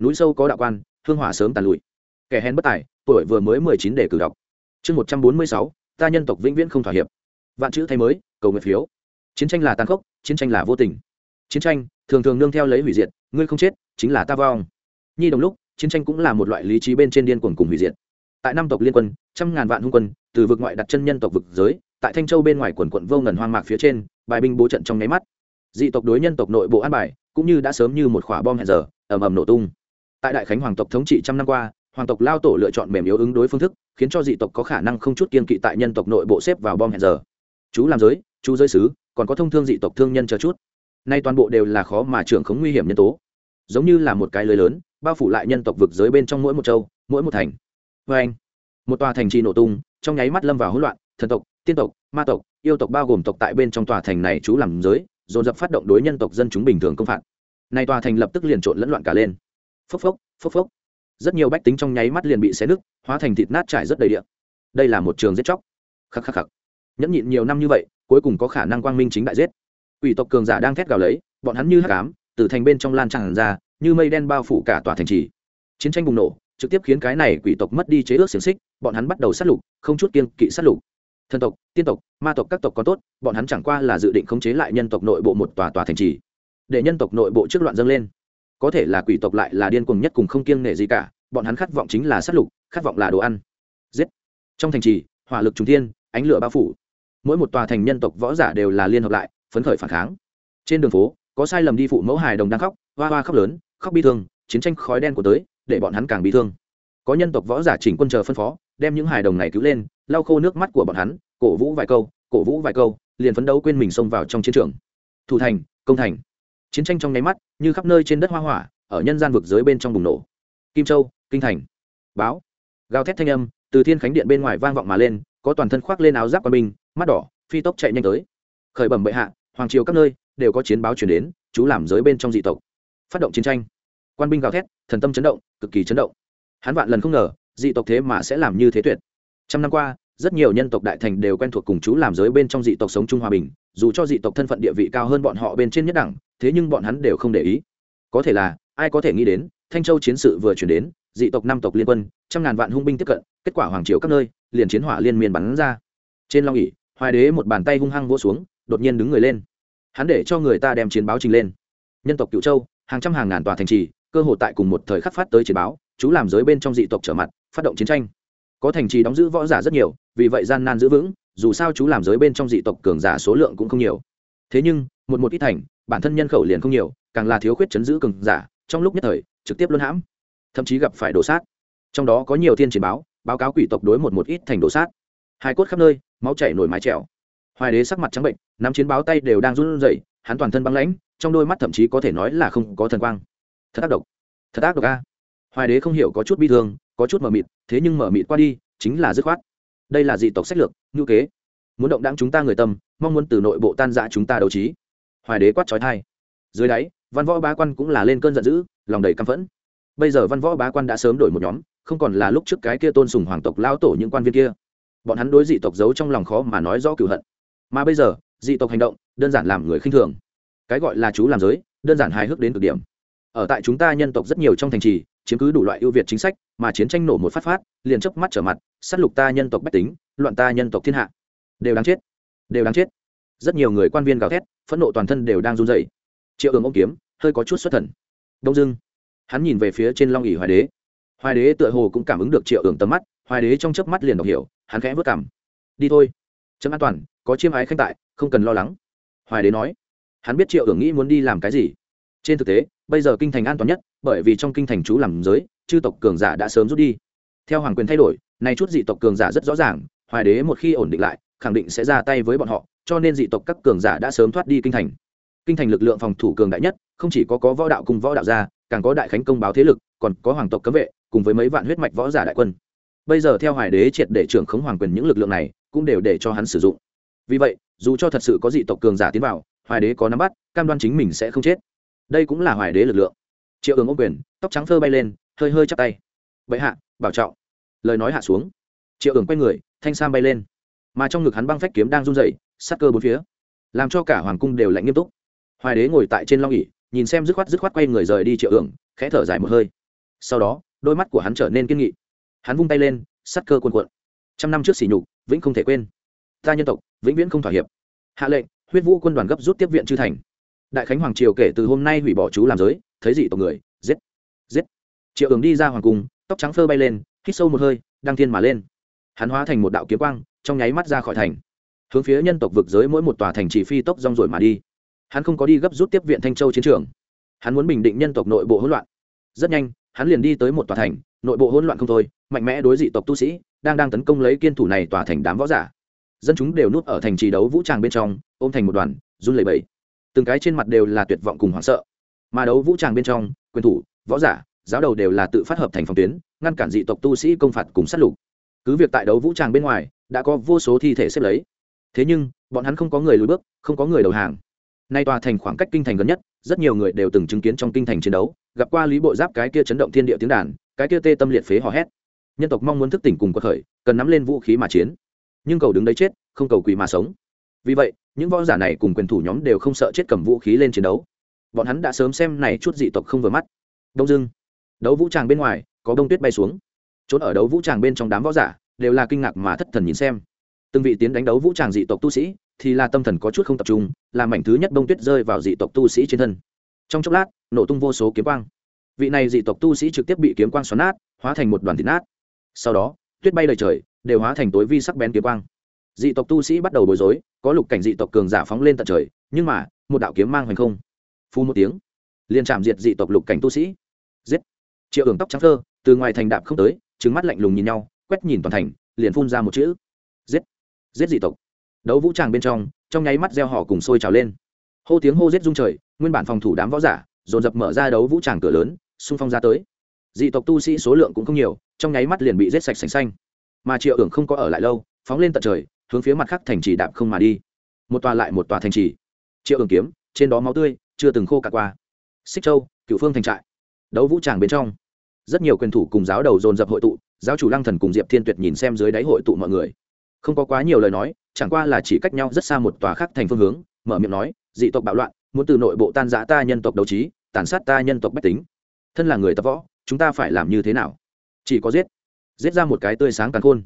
Núi sâu có đạo quan, hương hỏa sớm tàn lụi. Kẻ hèn bất tài, tuổi vừa mới mười chín để cử đọc. Chương một trăm bốn mươi sáu, ta nhân tộc vĩnh viễn không thỏa hiệp. Vạn chữ thay mới, cầu nguyện phiếu. Chiến tranh là tàn khốc, chiến tranh là vô tình. Chiến tranh, thường thường nương theo lấy hủy diệt, ngươi không chết, chính là ta vong. Nhi đồng lúc, chiến tranh cũng là một loại lý trí bên trên điên cuồng cùng hủy diệt. Tại năm tộc liên quân, trăm ngàn vạn hung quân, từ vực ngoại đặt chân nhân tộc vực giới tại thanh châu bên ngoài quần quận vô ngần hoang mạc phía trên, bài binh bố trận trong nháy mắt. Dị tộc đối nhân tộc nội bộ an bài, cũng như đã sớm như một khỏa bom hẹn giờ, ầm ầm nổ tung. Tại đại khánh hoàng tộc thống trị trăm năm qua, hoàng tộc lao tổ lựa chọn mềm yếu ứng đối phương thức, khiến cho dị tộc có khả năng không chút kiên kỵ tại nhân tộc nội bộ xếp vào bom hẹn giờ. Chú làm giới, chú giới sứ, còn có thông thương dị tộc thương nhân chờ chút. Nay toàn bộ đều là khó mà trưởng khống nguy hiểm nhân tố. Giống như là một cái lưới lớn, bao phủ lại nhân tộc vực giới bên trong mỗi một châu, mỗi một thành. Vê anh một tòa thành trì nổ tung, trong nháy mắt lâm vào hỗn loạn, thần tộc tiên tộc, ma tộc, yêu tộc bao gồm tộc tại bên trong tòa thành này chú làm giới, dồn dập phát động đối nhân tộc dân chúng bình thường công phạt. Nay tòa thành lập tức liền trộn lẫn loạn cả lên. Phốc phốc phốc phốc. Rất nhiều bách tính trong nháy mắt liền bị xé nứt, hóa thành thịt nát trải rất đầy địa. Đây là một trường giết chóc. Khắc khắc khắc. Nhẫn nhịn nhiều năm như vậy, cuối cùng có khả năng quang minh chính đại giết. Quỷ tộc cường giả đang thét gào lấy, bọn hắn như hắc ám, từ thành bên trong lan tràn ra, như mây đen bao phủ cả tòa thành trì. Chiến tranh bùng nổ, trực tiếp khiến cái này quỷ tộc mất đi chế ước xiềng xích, bọn hắn bắt đầu sát lục, không chút kiên kỵ sát lục thần tộc, tiên tộc, ma tộc các tộc có tốt, bọn hắn chẳng qua là dự định khống chế lại nhân tộc nội bộ một tòa tòa thành trì. Để nhân tộc nội bộ trước loạn dâng lên. Có thể là quỷ tộc lại là điên cuồng nhất cùng không kiêng nể gì cả, bọn hắn khát vọng chính là sát lục, khát vọng là đồ ăn. Giết. Trong thành trì, hỏa lực trùng thiên, ánh lửa bao phủ. Mỗi một tòa thành nhân tộc võ giả đều là liên hợp lại, phấn khởi phản kháng. Trên đường phố, có sai lầm đi phụ mẫu hài đồng đang khóc, hoa hoa khóc lớn, khóc bi thương, chiến tranh khói đen của tới, để bọn hắn càng bị thương. Có nhân tộc võ giả chỉnh quân chờ phân phó đem những hài đồng này cứu lên, lau khô nước mắt của bọn hắn, cổ vũ vài câu, cổ vũ vài câu, liền phấn đấu quên mình xông vào trong chiến trường. Thủ thành, công thành. Chiến tranh trong nháy mắt, như khắp nơi trên đất hoa hỏa, ở nhân gian vực giới bên trong bùng nổ. Kim châu, kinh thành. Báo. Gào thét thanh âm, từ thiên khánh điện bên ngoài vang vọng mà lên, có toàn thân khoác lên áo giáp quân binh, mắt đỏ, phi tốc chạy nhanh tới. Khởi bẩm bệ hạ, hoàng triều các nơi đều có chiến báo chuyển đến, chú làm giới bên trong dị tộc. Phát động chiến tranh. Quan binh gào thét, thần tâm chấn động, cực kỳ chấn động. Hắn vạn lần không ngờ dị tộc thế mà sẽ làm như thế tuyệt. Trăm năm qua, rất nhiều nhân tộc đại thành đều quen thuộc cùng chú làm giới bên trong dị tộc sống chung hòa bình, dù cho dị tộc thân phận địa vị cao hơn bọn họ bên trên nhất đẳng, thế nhưng bọn hắn đều không để ý. Có thể là, ai có thể nghĩ đến, thanh châu chiến sự vừa chuyển đến, dị tộc năm tộc liên quân, trăm ngàn vạn hung binh tiếp cận, kết quả hoàng triều các nơi, liền chiến hỏa liên miên bắn ra. Trên long ỉ hoài đế một bàn tay hung hăng vỗ xuống, đột nhiên đứng người lên. Hắn để cho người ta đem chiến báo trình lên. Nhân tộc cựu châu, hàng trăm hàng ngàn tòa thành trì, cơ hội tại cùng một thời khắc phát tới chiến báo, chú làm giới bên trong dị tộc trở mặt phát động chiến tranh. Có thành trì đóng giữ võ giả rất nhiều, vì vậy gian nan giữ vững, dù sao chú làm giới bên trong dị tộc cường giả số lượng cũng không nhiều. Thế nhưng, một một ít thành, bản thân nhân khẩu liền không nhiều, càng là thiếu khuyết chấn giữ cường giả, trong lúc nhất thời, trực tiếp luân hãm, thậm chí gặp phải đổ sát. Trong đó có nhiều thiên chiến báo báo cáo quỷ tộc đối một một ít thành đổ sát. Hai cốt khắp nơi, máu chảy nổi mái trèo hoài đế sắc mặt trắng bệnh, nắm chiến báo tay đều đang run rẩy, hắn toàn thân băng lãnh, trong đôi mắt thậm chí có thể nói là không có thần quang. Thật ác độc. Thật ác độc a. Hoài đế không hiểu có chút bi thương có chút mờ mịt, thế nhưng mờ mịt qua đi, chính là dứt khoát. Đây là dị tộc sách lược, ngữ kế. Muốn động đáng chúng ta người tâm, mong muốn từ nội bộ tan dã chúng ta đấu trí. Hoài đế quát trói thai. Dưới đáy, văn võ bá quan cũng là lên cơn giận dữ, lòng đầy căm phẫn. Bây giờ văn võ bá quan đã sớm đổi một nhóm, không còn là lúc trước cái kia tôn sùng hoàng tộc lao tổ những quan viên kia. Bọn hắn đối dị tộc giấu trong lòng khó mà nói rõ cửu hận. Mà bây giờ, dị tộc hành động, đơn giản làm người khinh thường. Cái gọi là chú làm giới, đơn giản hài hước đến cực điểm. Ở tại chúng ta nhân tộc rất nhiều trong thành trì chiếm cứ đủ loại ưu việt chính sách, mà chiến tranh nổ một phát phát, liền chớp mắt trở mặt, sát lục ta nhân tộc bách tính, loạn ta nhân tộc thiên hạ. Đều đáng chết. Đều đáng chết. Rất nhiều người quan viên gào thét, phẫn nộ toàn thân đều đang run rẩy. Triệu ương ôm kiếm, hơi có chút xuất thần. Đông dưng hắn nhìn về phía trên long ỉ hoài đế. Hoài đế tựa hồ cũng cảm ứng được triệu ương tầm mắt, hoài đế trong chớp mắt liền đọc hiểu, hắn khẽ vất cảm đi thôi. Chấm an toàn, có chiêm ái khanh tại, không cần lo lắng. Hoài đế nói. Hắn biết triệu ương nghĩ muốn đi làm cái gì. Trên thực tế bây giờ kinh thành an toàn nhất, bởi vì trong kinh thành chú làm giới, chư tộc cường giả đã sớm rút đi. Theo hoàng quyền thay đổi, nay chút dị tộc cường giả rất rõ ràng, hoài đế một khi ổn định lại, khẳng định sẽ ra tay với bọn họ, cho nên dị tộc các cường giả đã sớm thoát đi kinh thành. Kinh thành lực lượng phòng thủ cường đại nhất, không chỉ có có võ đạo cùng võ đạo gia, càng có đại khánh công báo thế lực, còn có hoàng tộc cấm vệ, cùng với mấy vạn huyết mạch võ giả đại quân. Bây giờ theo hoài đế triệt để trưởng khống hoàng quyền những lực lượng này, cũng đều để cho hắn sử dụng. Vì vậy, dù cho thật sự có dị tộc cường giả tiến vào, hoài đế có nắm bắt, cam đoan chính mình sẽ không chết đây cũng là hoài đế lực lượng. Triệu ứng ô quyền, tóc trắng phơ bay lên, hơi hơi chắp tay. Vậy hạ, bảo trọng. Lời nói hạ xuống, triệu ứng quay người, thanh sam bay lên. Mà trong ngực hắn băng phách kiếm đang run dậy sát cơ bốn phía, làm cho cả hoàng cung đều lạnh nghiêm túc. Hoài đế ngồi tại trên long ỉ nhìn xem dứt khoát dứt khoát quay người rời đi triệu ứng khẽ thở dài một hơi. Sau đó, đôi mắt của hắn trở nên kiên nghị. Hắn vung tay lên sát cơ cuồn cuộn. Trăm năm trước sỉ nhục, vĩnh không thể quên. Ta nhân tộc, vĩnh viễn không thỏa hiệp. Hạ lệnh, huyết vũ quân đoàn gấp rút tiếp viện chư thành đại khánh hoàng triều kể từ hôm nay hủy bỏ chú làm giới, thấy dị tộc người, giết giết. Triệu ưởng đi ra hoàng cung, tóc trắng phơ bay lên, hít sâu một hơi, đăng thiên mà lên. Hắn hóa thành một đạo kiếm quang, trong nháy mắt ra khỏi thành. Hướng phía nhân tộc vực giới mỗi một tòa thành chỉ phi tốc rong rồi mà đi. Hắn không có đi gấp rút tiếp viện thanh châu chiến trường. Hắn muốn bình định nhân tộc nội bộ hỗn loạn. Rất nhanh, hắn liền đi tới một tòa thành, nội bộ hỗn loạn không thôi, mạnh mẽ đối dị tộc tu sĩ, đang đang tấn công lấy kiên thủ này tòa thành đám võ giả. Dân chúng đều núp ở thành trì đấu vũ tràng bên trong, ôm thành một đoàn, run lẩy bẩy từng cái trên mặt đều là tuyệt vọng cùng hoảng sợ. Mà đấu vũ tràng bên trong, quyền thủ, võ giả, giáo đầu đều là tự phát hợp thành phòng tuyến, ngăn cản dị tộc tu sĩ công phạt cùng sát lục. Cứ việc tại đấu vũ tràng bên ngoài, đã có vô số thi thể xếp lấy. Thế nhưng, bọn hắn không có người lùi bước, không có người đầu hàng. Nay tòa thành khoảng cách kinh thành gần nhất, rất nhiều người đều từng chứng kiến trong kinh thành chiến đấu, gặp qua lý bộ giáp cái kia chấn động thiên địa tiếng đàn, cái kia tê tâm liệt phế hò hét. Nhân tộc mong muốn thức tỉnh cùng cuộc khởi, cần nắm lên vũ khí mà chiến. Nhưng cầu đứng đấy chết, không cầu quỳ mà sống vì vậy, những võ giả này cùng quyền thủ nhóm đều không sợ chết cầm vũ khí lên chiến đấu. Bọn hắn đã sớm xem này chút dị tộc không vừa mắt. Đông dưng đấu vũ tràng bên ngoài, có đông tuyết bay xuống. Trốn ở đấu vũ tràng bên trong đám võ giả, đều là kinh ngạc mà thất thần nhìn xem. Từng vị tiến đánh đấu vũ tràng dị tộc tu sĩ, thì là tâm thần có chút không tập trung làm mảnh thứ nhất đông tuyết rơi vào dị tộc tu sĩ trên thân. Trong chốc lát, nổ tung vô số kiếm quang. Vị này dị tộc tu sĩ trực tiếp bị kiếm quang xoắn nát, hóa thành một đoàn thịt nát. Sau đó, tuyết bay lời trời, đều hóa thành tối vi sắc bén kiếm quang dị tộc tu sĩ bắt đầu bối rối, có lục cảnh dị tộc cường giả phóng lên tận trời, nhưng mà, một đạo kiếm mang hoành không. Phu một tiếng, liền chạm diệt dị tộc lục cảnh tu sĩ. Giết! Triệu hưởng tóc trắng thơ, từ ngoài thành đạp không tới trứng mắt lạnh lùng nhìn nhau, quét nhìn toàn thành, liền phun ra một chữ. Giết! Giết dị tộc! Đấu vũ tràng bên trong trong nháy mắt gieo họ cùng sôi trào lên. Hô tiếng hô giết rung trời, nguyên bản phòng thủ đám võ giả, dồn dập mở ra đấu vũ tràng cửa lớn, xung phong ra tới. Dị tộc tu sĩ số lượng cũng không nhiều, trong nháy mắt liền bị giết sạch sành xanh. Mà triệu hưởng không có ở lại lâu, phóng lên tận trời hướng phía mặt khác thành trì đạp không mà đi. Một tòa lại một tòa thành trì. Triệu ưởng kiếm, trên đó máu tươi, chưa từng khô cả qua. Xích châu cựu phương thành trại. Đấu vũ tràng bên trong. Rất nhiều quyền thủ cùng giáo đầu dồn dập hội tụ, giáo chủ lăng thần cùng diệp thiên tuyệt nhìn xem dưới đáy hội tụ mọi người. Không có quá nhiều lời nói, chẳng qua là chỉ cách nhau rất xa một tòa khác thành phương hướng, mở miệng nói, dị tộc bạo loạn, muốn từ nội bộ tan giã ta nhân tộc đấu trí, tàn sát ta nhân tộc bách tính. Thân là người tập võ, chúng ta phải làm như thế nào? Chỉ có giết. Giết ra một cái tươi sáng càng khôn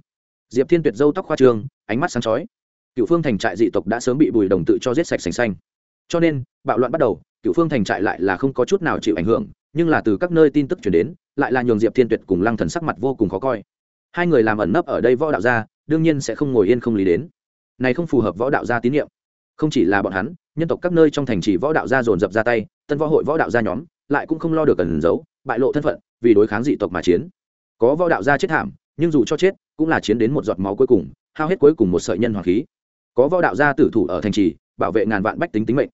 diệp thiên tuyệt dâu tóc khoa trương, ánh mắt sáng chói. Cựu phương thành trại dị tộc đã sớm bị bùi đồng tự cho giết sạch sành xanh. Cho nên, bạo loạn bắt đầu, cựu phương thành trại lại là không có chút nào chịu ảnh hưởng, nhưng là từ các nơi tin tức chuyển đến, lại là nhường diệp thiên tuyệt cùng lăng thần sắc mặt vô cùng khó coi. Hai người làm ẩn nấp ở đây võ đạo gia, đương nhiên sẽ không ngồi yên không lý đến. Này không phù hợp võ đạo gia tín nhiệm không chỉ là bọn hắn, nhân tộc các nơi trong thành trì võ đạo gia dồn dập ra tay, tân võ hội võ đạo gia nhóm, lại cũng không lo được cần giấu, bại lộ thân phận, vì đối kháng dị tộc mà chiến. Có võ đạo gia chết thảm nhưng dù cho chết, cũng là chiến đến một giọt máu cuối cùng, hao hết cuối cùng một sợi nhân hoàng khí. Có võ đạo gia tử thủ ở thành trì, bảo vệ ngàn vạn bách tính tính mệnh.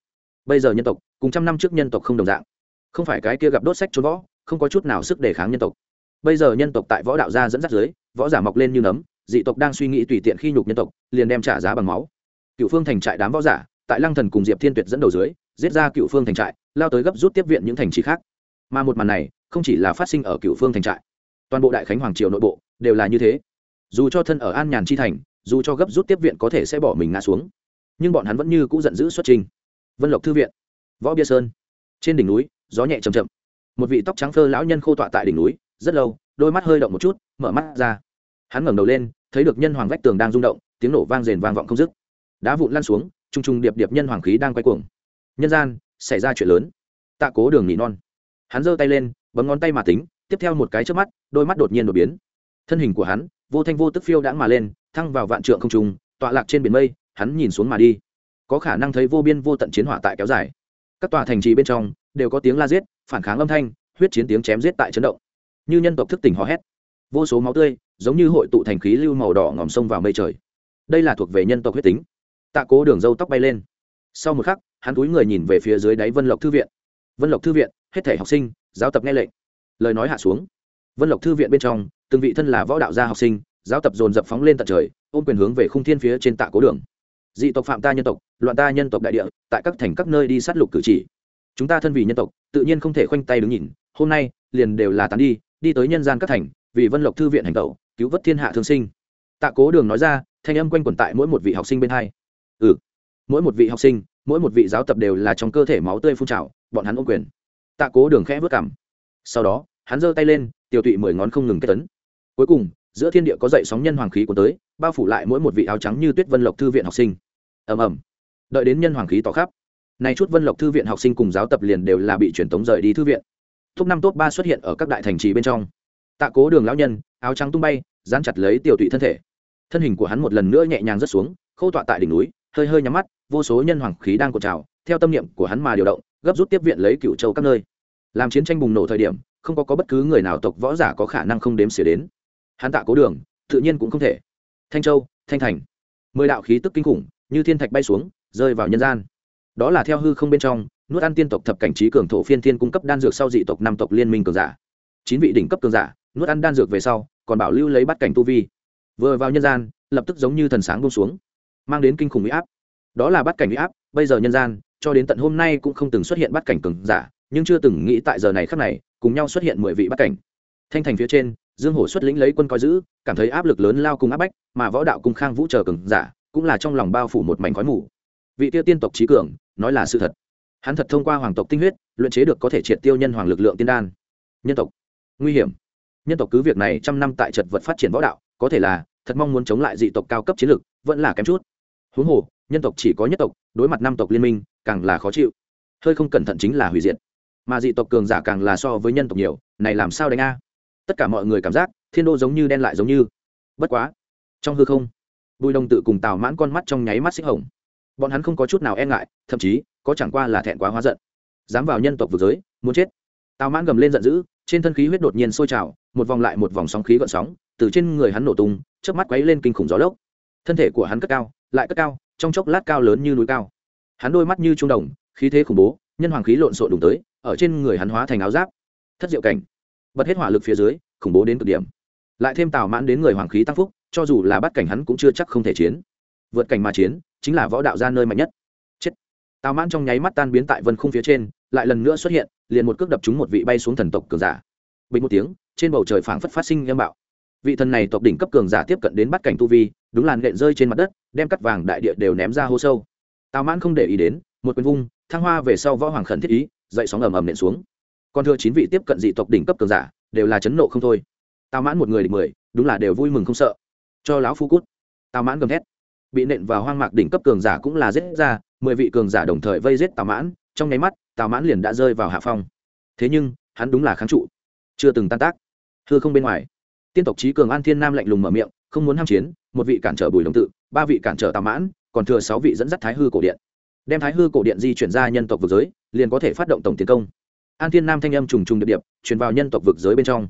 Bây giờ nhân tộc, cùng trăm năm trước nhân tộc không đồng dạng. Không phải cái kia gặp đốt sách trốn võ, không có chút nào sức đề kháng nhân tộc. Bây giờ nhân tộc tại võ đạo gia dẫn dắt dưới, võ giả mọc lên như nấm, dị tộc đang suy nghĩ tùy tiện khi nhục nhân tộc, liền đem trả giá bằng máu. Cựu phương thành trại đám võ giả, tại lăng thần cùng diệp thiên tuyệt dẫn đầu dưới, giết ra cựu phương thành trại, lao tới gấp rút tiếp viện những thành trì khác. Mà một màn này, không chỉ là phát sinh ở cựu phương thành trại toàn bộ đại khánh hoàng triều nội bộ đều là như thế. Dù cho thân ở an nhàn chi thành, dù cho gấp rút tiếp viện có thể sẽ bỏ mình ngã xuống. Nhưng bọn hắn vẫn như cũ giận dữ xuất trình. Vân lộc thư viện, võ bia sơn. Trên đỉnh núi, gió nhẹ chầm chậm. Một vị tóc trắng phơ lão nhân khô tọa tại đỉnh núi, rất lâu, đôi mắt hơi động một chút, mở mắt ra. Hắn ngẩng đầu lên, thấy được nhân hoàng vách tường đang rung động, tiếng nổ vang rền vang vọng không dứt. Đá vụn lăn xuống t r u n g t r u n g điệp điệp nhân hoàng khí đang quay cuồng. Nhân gian, xảy ra chuyện lớn. Tạ cố đường nỉ non. Hắn giơ tay lên, bấm ngón tay mà tính tiếp theo một cái trước mắt, đôi mắt đột nhiên đột biến. Thân hình của hắn, vô thanh vô tức phiêu đãng mà lên, thăng vào vạn trượng không trung, tọa lạc trên biển mây, hắn nhìn xuống mà đi. Có khả năng thấy vô biên vô tận chiến hỏa tại kéo dài. Các tòa thành trì bên trong, đều có tiếng la giết, phản kháng âm thanh, huyết chiến tiếng chém giết tại chấn động. Như nhân tộc thức tỉnh hò hét. Vô số máu tươi, giống như hội tụ thành khí lưu màu đỏ ngòm sông vào mây trời. Đây là thuộc về nhân tộc huyết tính. Tạ cố đường dâu tóc bay lên. Sau một khắc, hắn túi người nhìn về phía dưới đáy vân lộc thư viện. Vân lộc thư viện, hết thể học sinh, giáo tập nghe lệnh lời nói hạ xuống. Vân lộc thư viện bên trong, từng vị thân là võ đạo gia học sinh, giáo tập dồn dập phóng lên tận trời, ôm quyền hướng về khung thiên phía trên tạ cố đường. Dị tộc phạm ta nhân tộc, loạn ta nhân tộc đại địa, tại các thành các nơi đi sát lục cử chỉ. Chúng ta thân vì nhân tộc, tự nhiên không thể khoanh tay đứng nhìn, hôm nay, liền đều là tán đi đi tới nhân gian các thành, vì vân lộc thư viện hành tẩu, cứu vớt thiên hạ thương sinh. Tạ cố đường nói ra, thanh âm quanh quẩn tại mỗi một vị học sinh bên hai. Ừ. Mỗi một vị học sinh, mỗi một vị giáo tập đều là trong cơ thể máu tươi phun trào, bọn hắn ôm quyền. Tạ cố đường khẽ vớt cảm sau đó, hắn giơ tay lên, tiểu tụy mười ngón không ngừng kết tấn. Cuối cùng, giữa thiên địa có dậy sóng nhân hoàng khí của tới, bao phủ lại mỗi một vị áo trắng như tuyết vân lộc thư viện học sinh. Ầm ầm. Đợi đến nhân hoàng khí tỏ khắp, nay chút vân lộc thư viện học sinh cùng giáo tập liền đều là bị truyền tống rời đi thư viện. Top năm, top ba xuất hiện ở các đại thành trì bên trong. Tạ cố đường lão nhân, áo trắng tung bay, dán chặt lấy tiểu tụy thân thể. Thân hình của hắn một lần nữa nhẹ nhàng rớt xuống, khâu tọa tại đỉnh núi, hơi hơi nhắm mắt, vô số nhân hoàng khí đang cột trào, theo tâm niệm của hắn mà điều động, gấp rút tiếp viện lấy cựu châu các nơi làm chiến tranh bùng nổ thời điểm không có, có bất cứ người nào tộc võ giả có khả năng không đếm xỉa đến. Hắn tạ cố đường tự nhiên cũng không thể. Thanh châu thanh thành. Mười đạo khí tức kinh khủng như thiên thạch bay xuống rơi vào nhân gian. Đó là theo hư không bên trong nuốt ăn tiên tộc thập cảnh trí cường thổ phiên thiên cung cấp đan dược sau dị tộc năm tộc liên minh cường giả. Chín vị đỉnh cấp cường giả nuốt ăn đan dược về sau còn bảo lưu lấy bắt cảnh tu vi. Vừa vào nhân gian lập tức giống như thần sáng bông xuống mang đến kinh khủng huy áp. Đó là bắt cảnh huy áp bây giờ nhân gian cho đến tận hôm nay cũng không từng xuất hiện bắt cảnh cường giả nhưng chưa từng nghĩ tại giờ này khắc này, cùng nhau xuất hiện mười vị bắt cảnh. Thanh thành phía trên, dương hổ xuất lĩnh lấy quân coi giữ, cảm thấy áp lực lớn lao cùng áp bách, mà võ đạo cung khang vũ chờ cường giả, cũng là trong lòng bao phủ một mảnh khói mù. Vị tiêu tiên tộc trí cường, nói là sự thật. Hắn thật thông qua hoàng tộc tinh huyết, luyện chế được có thể triệt tiêu nhân hoàng lực lượng tiên đan. Nhân tộc. Nguy hiểm. Nhân tộc cứ việc này trăm năm tại trật vật phát triển võ đạo, có thể là, thật mong muốn chống lại dị tộc cao cấp chiến lược vẫn là kém chút. Huống hồ, nhân tộc chỉ có nhất tộc, đối mặt năm tộc liên minh, càng là khó chịu. Hơi không cẩn thận chính là hủy diệt mà dị tộc cường giả càng là so với nhân tộc nhiều, này làm sao đánh a? Tất cả mọi người cảm giác, thiên đô giống như đen lại giống như. Bất quá, trong hư không, bùi đông tự cùng tào mãn con mắt trong nháy mắt xích hồng. Bọn hắn không có chút nào e ngại, thậm chí, có chẳng qua là thẹn quá hóa giận. Dám vào nhân tộc vực giới, muốn chết. Tào mãn gầm lên giận dữ, trên thân khí huyết đột nhiên sôi trào, một vòng lại một vòng sóng khí gợn sóng, từ trên người hắn nổ tung trước mắt quấy lên kinh khủng gió lốc. Thân thể của hắn cất cao, lại cất cao, trong chốc lát cao lớn như núi cao. Hắn đôi mắt như trung đồng, khí thế khủng bố, nhân hoàng khí lộn xộn đùng tới ở trên người hắn hóa thành áo giáp. Thất diệu cảnh. Bật hết hỏa lực phía dưới, khủng bố đến cực điểm. Lại thêm tào mãn đến người hoàng khí tăng phúc, cho dù là bắt cảnh hắn cũng chưa chắc không thể chiến. Vượt cảnh mà chiến, chính là võ đạo ra nơi mạnh nhất. Chết. Tào mãn trong nháy mắt tan biến tại vân khung phía trên, lại lần nữa xuất hiện, liền một cước đập trúng một vị bay xuống thần tộc cường giả. Bình một tiếng, trên bầu trời phảng phất phát sinh nghiêm bạo. Vị thần này tộc đỉnh cấp cường giả tiếp cận đến bắt cảnh tu vi, đúng làn nện rơi trên mặt đất, đem cắt vàng đại địa đều ném ra hô sâu. Tào mãn không để ý đến, một quyền vung, thăng hoa về sau võ hoàng khẩn thiết ý dậy sóng ầm ầm nện xuống. Còn thưa chín vị tiếp cận dị tộc đỉnh cấp cường giả, đều là chấn nộ không thôi. Tào mãn một người địch mười, đúng là đều vui mừng không sợ. Cho lão phu cút. Tào mãn gầm thét. Bị nện vào hoang mạc đỉnh cấp cường giả cũng là giết ra, mười vị cường giả đồng thời vây giết tào mãn, trong nháy mắt, tào mãn liền đã rơi vào hạ phong. Thế nhưng, hắn đúng là kháng trụ. Chưa từng tan tác. Thưa không bên ngoài. Tiên tộc trí cường an thiên nam lạnh lùng mở miệng, không muốn ham chiến, một vị cản trở bùi đồng tự, ba vị cản trở tào mãn, còn thừa sáu vị dẫn dắt thái hư cổ điện đem thái hư cổ điện di chuyển ra nhân tộc vực giới liền có thể phát động tổng tiến công. An thiên nam thanh âm trùng trùng điệp điệp truyền vào nhân tộc vực giới bên trong.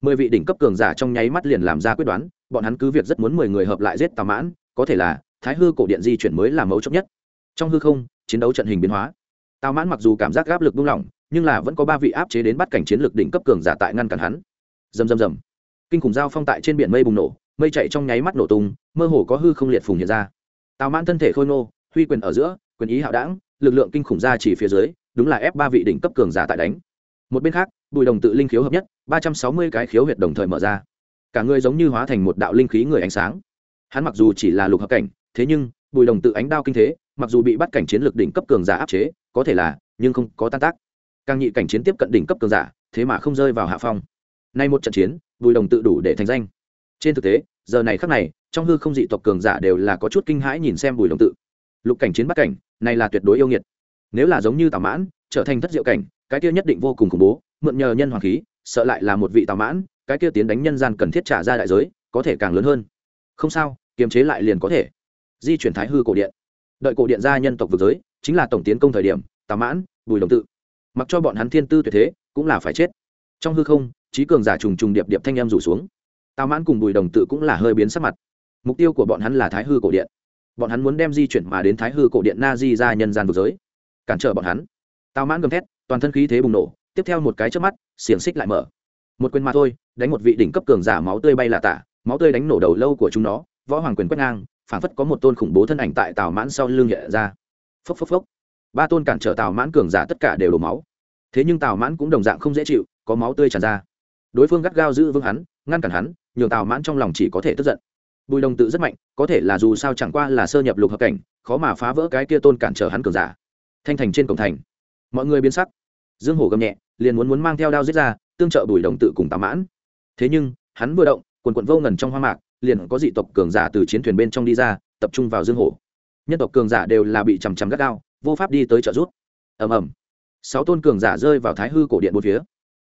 Mười vị đỉnh cấp cường giả trong nháy mắt liền làm ra quyết đoán bọn hắn cứ việc rất muốn mười người hợp lại giết tào mãn có thể là thái hư cổ điện di chuyển mới là mấu chốc nhất. Trong hư không chiến đấu trận hình biến hóa. Tào mãn mặc dù cảm giác áp lực buông lỏng nhưng là vẫn có ba vị áp chế đến bắt cảnh chiến lược đỉnh cấp cường giả tại ngăn cản hắn. Dầm dầm dầm kinh khủng giao phong tại trên biển mây bùng nổ mây chạy trong nháy mắt nổ tung mơ hồ có hư không liệt phùng hiện ra. Tào mãn thân thể khôi nô, huy quyền ở giữa quyền ý hạo đảng, lực lượng kinh khủng ra chỉ phía dưới, đúng là ép ba vị đỉnh cấp cường giả tại đánh. Một bên khác, bùi đồng tự linh khiếu hợp nhất, ba trăm sáu mươi cái khiếu huyệt đồng thời mở ra. Cả người giống như hóa thành một đạo linh khí người ánh sáng. Hắn mặc dù chỉ là lục hợp cảnh, thế nhưng, bùi đồng tự ánh đao kinh thế, mặc dù bị bắt cảnh chiến lược đỉnh cấp cường giả áp chế, có thể là, nhưng không có tan tác. Càng nhị cảnh chiến tiếp cận đỉnh cấp cường giả, thế mà không rơi vào hạ phong. Nay một trận chiến, bùi đồng tự đủ để thành danh. Trên thực tế, giờ này khắc này, trong hư không dị tộc cường giả đều là có chút kinh hãi nhìn xem bùi đồng tự lục cảnh chiến bắt cảnh, này là tuyệt đối yêu nghiệt. Nếu là giống như tào mãn, trở thành thất diệu cảnh, cái kia nhất định vô cùng khủng bố, mượn nhờ nhân hoàng khí, sợ lại là một vị tào mãn, cái kia tiến đánh nhân gian cần thiết trả ra đại giới, có thể càng lớn hơn. Không sao, kiềm chế lại liền có thể. Di chuyển thái hư cổ điện. Đợi cổ điện ra nhân tộc vực giới, chính là tổng tiến công thời điểm, tào mãn, bùi đồng tự. Mặc cho bọn hắn thiên tư tuyệt thế, cũng là phải chết. Trong hư không, trí cường giả trùng trùng điệp điệp thanh em rủ xuống. Tào mãn cùng bùi đồng tự cũng là hơi biến sắc mặt. Mục tiêu của bọn hắn là thái hư cổ điện bọn hắn muốn đem di chuyển mà đến thái hư cổ điện na di ra nhân gian vực giới. Cản trở bọn hắn. Tào mãn gầm thét, toàn thân khí thế bùng nổ, tiếp theo một cái trước mắt, xiềng xích lại mở. Một quyền mà thôi, đánh một vị đỉnh cấp cường giả máu tươi bay là tả, máu tươi đánh nổ đầu lâu của chúng nó, võ hoàng quyền quét ngang, phảng phất có một tôn khủng bố thân ảnh tại tào mãn sau lưng nhẹ ra. Phốc phốc phốc. Ba tôn cản trở tào mãn cường giả tất cả đều đổ máu. Thế nhưng tào mãn cũng đồng dạng không dễ chịu, có máu tươi tràn ra. Đối phương gắt gao giữ vững hắn, ngăn cản hắn, nhường tào mãn trong lòng chỉ có thể tức giận bùi đồng tự rất mạnh, có thể là dù sao chẳng qua là sơ nhập lục hợp cảnh, khó mà phá vỡ cái kia tôn cản trở hắn cường giả. Thanh thành trên cổng thành. Mọi người biến sắc. Dương hổ gầm nhẹ, liền muốn muốn mang theo đao giết ra, tương trợ bùi đồng tự cùng tào mãn. Thế nhưng, hắn vừa động, quần quận vô ngần trong hoa mạc, liền có dị tộc cường giả từ chiến thuyền bên trong đi ra, tập trung vào dương hổ. Nhân tộc cường giả đều là bị chằm chằm gắt gao, vô pháp đi tới trợ rút ầm ầm. Sáu tôn cường giả rơi vào thái hư cổ điện bốn phía.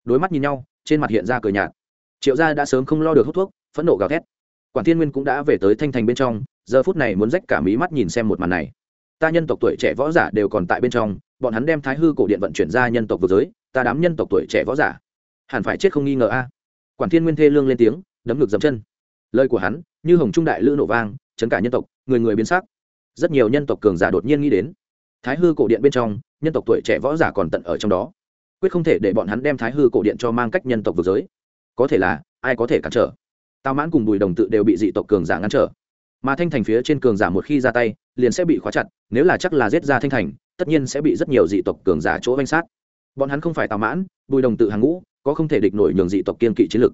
Đối mắt nhìn nhau, trên mặt hiện ra cờ nhạt. Triệu gia đã sớm không lo được hút thuốc, phẫn nộ gào thét quản thiên nguyên cũng đã về tới thanh thành bên trong, giờ phút này muốn rách cả mí mắt nhìn xem một màn này. Ta nhân tộc tuổi trẻ võ giả đều còn tại bên trong, bọn hắn đem thái hư cổ điện vận chuyển ra nhân tộc vực giới, ta đám nhân tộc tuổi trẻ võ giả. Hẳn phải chết không nghi ngờ a. Quản thiên nguyên thê lương lên tiếng, đấm ngực dậm chân. Lời của hắn, như hồng trung đại lữ nổ vang, chấn cả nhân tộc, người người biến sắc. Rất nhiều nhân tộc cường giả đột nhiên nghĩ đến, thái hư cổ điện bên trong, nhân tộc tuổi trẻ võ giả còn tận ở trong đó. Quyết không thể để bọn hắn đem thái hư cổ điện cho mang cách nhân tộc vực giới. Có thể là, ai có thể cản trở? Tào mãn cùng bùi đồng tự đều bị dị tộc cường giả ngăn trở mà thanh thành phía trên cường giả một khi ra tay liền sẽ bị khóa chặt nếu là chắc là giết ra thanh thành tất nhiên sẽ bị rất nhiều dị tộc cường giả chỗ danh sát bọn hắn không phải tào mãn bùi đồng tự hàng ngũ có không thể địch nổi nhường dị tộc kiên kỵ chiến lực